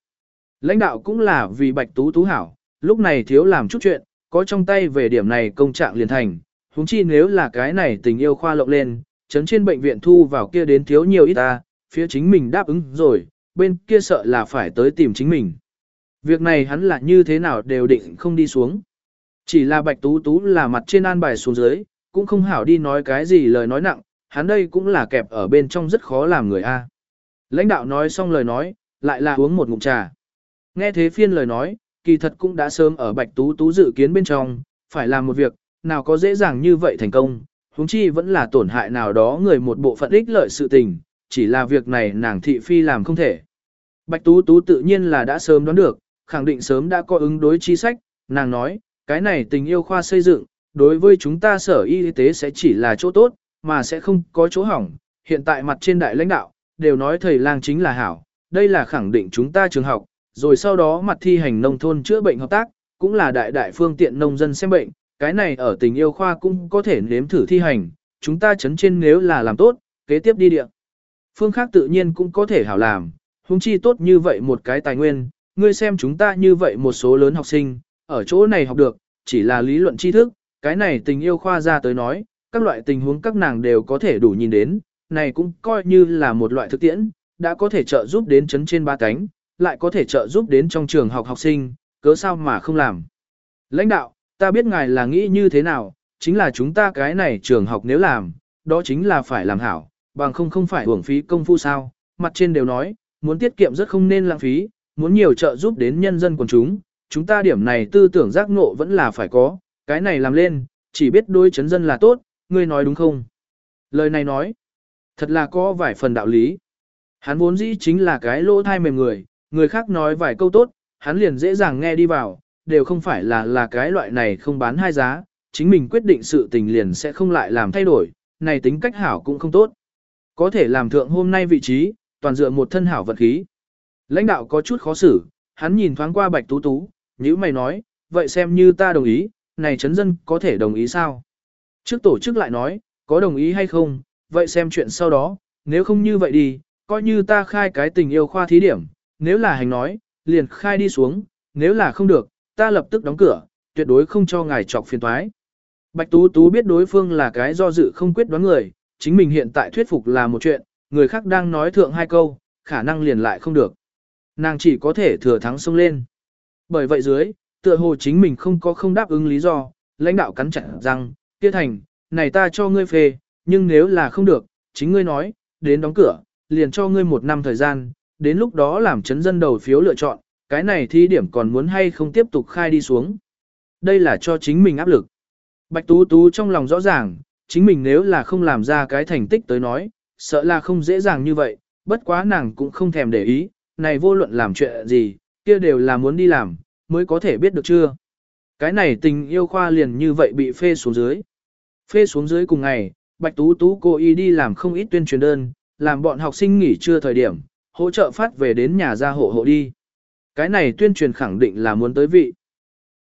Lãnh đạo cũng là vì bạch tú tú hảo, lúc này thiếu làm chút chuyện, có trong tay về điểm này công trạng liền thành, Húng chi nếu là cái này tình yêu khoa lộng lên, chấn trên bệnh viện thu vào kia đến thiếu nhiều ít ta, phía chính mình đáp ứng rồi, bên kia sợ là phải tới tìm chính mình. Việc này hắn là như thế nào đều định không đi xuống. Chỉ là bạch tú tú là mặt trên an bài xuống dưới, cũng không hảo đi nói cái gì lời nói nặng, hắn đây cũng là kẹp ở bên trong rất khó làm người A. Lãnh đạo nói xong lời nói, lại là uống một ngụm trà. Nghe thế phiên lời nói, kỳ thật cũng đã sớm ở bạch tú tú dự kiến bên trong, phải làm một việc, nào có dễ dàng như vậy thành công, huống chi vẫn là tổn hại nào đó người một bộ phận ích lợi sự tình, chỉ là việc này nàng thị phi làm không thể. Bạch tú tú tự nhiên là đã sớm đoán được, khẳng định sớm đã có ứng đối chi sách, nàng nói, cái này tình yêu khoa xây dựng, đối với chúng ta sở y tế sẽ chỉ là chỗ tốt, mà sẽ không có chỗ hỏng. Hiện tại mặt trên đại lãnh đạo, đều nói thầy lang chính là hảo, đây là khẳng định chúng ta trường học, rồi sau đó mặt thi hành nông thôn chữa bệnh hợp tác, cũng là đại đại phương tiện nông dân xem bệnh, cái này ở tình yêu khoa cũng có thể nếm thử thi hành, chúng ta chấn trên nếu là làm tốt, kế tiếp đi địa. Phương khác tự nhiên cũng có thể hảo làm, huống chi tốt như vậy một cái tài nguyên, ngươi xem chúng ta như vậy một số lớn học sinh, ở chỗ này học được, chỉ là lý luận tri thức, cái này tình yêu khoa ra tới nói, các loại tình huống các nàng đều có thể đủ nhìn đến, này cũng coi như là một loại thực tiễn, đã có thể trợ giúp đến chấn trên ba cánh, lại có thể trợ giúp đến trong trường học học sinh, cớ sao mà không làm. Lãnh đạo, ta biết ngài là nghĩ như thế nào, chính là chúng ta cái này trường học nếu làm, đó chính là phải làm hảo, bằng không không phải hưởng phí công phu sao, mặt trên đều nói, muốn tiết kiệm rất không nên lãng phí, muốn nhiều trợ giúp đến nhân dân quần chúng, chúng ta điểm này tư tưởng giác ngộ vẫn là phải có, cái này làm lên, chỉ biết đôi chấn dân là tốt, ngươi nói đúng không? Lời này nói, thật là có vài phần đạo lý. Hắn vốn dĩ chính là cái lỗ thai mềm người, người khác nói vài câu tốt, hắn liền dễ dàng nghe đi vào, đều không phải là là cái loại này không bán hai giá, chính mình quyết định sự tình liền sẽ không lại làm thay đổi, này tính cách hảo cũng không tốt. Có thể làm thượng hôm nay vị trí, toàn dựa một thân hảo vật khí. Lãnh đạo có chút khó xử, hắn nhìn thoáng qua bạch tú tú, nếu mày nói, vậy xem như ta đồng ý, này chấn dân có thể đồng ý sao? Trước tổ chức lại nói, có đồng ý hay không, vậy xem chuyện sau đó, nếu không như vậy đi, coi như ta khai cái tình yêu khoa thí điểm, nếu là hành nói, liền khai đi xuống, nếu là không được, ta lập tức đóng cửa, tuyệt đối không cho ngài chọc phiền toái. Bạch Tú Tú biết đối phương là cái do dự không quyết đoán người, chính mình hiện tại thuyết phục là một chuyện, người khác đang nói thượng hai câu, khả năng liền lại không được. Nàng chỉ có thể thừa thắng xông lên. Bởi vậy dưới, tựa hồ chính mình không có không đáp ứng lý do, lãnh đạo cắn chặt rằng, kia thành, này ta cho ngươi phê, nhưng nếu là không được, chính ngươi nói, đến đóng cửa, liền cho ngươi một năm thời gian, đến lúc đó làm chấn dân đầu phiếu lựa chọn, cái này thi điểm còn muốn hay không tiếp tục khai đi xuống. Đây là cho chính mình áp lực. Bạch Tú Tú trong lòng rõ ràng, chính mình nếu là không làm ra cái thành tích tới nói, sợ là không dễ dàng như vậy, bất quá nàng cũng không thèm để ý, này vô luận làm chuyện gì, kia đều là muốn đi làm, mới có thể biết được chưa. Cái này tình yêu khoa liền như vậy bị phê xuống dưới. Phê xuống dưới cùng ngày, Bạch Tú Tú cô y đi làm không ít tuyên truyền đơn, làm bọn học sinh nghỉ trưa thời điểm, hỗ trợ phát về đến nhà gia hộ hộ đi. Cái này tuyên truyền khẳng định là muốn tới vị.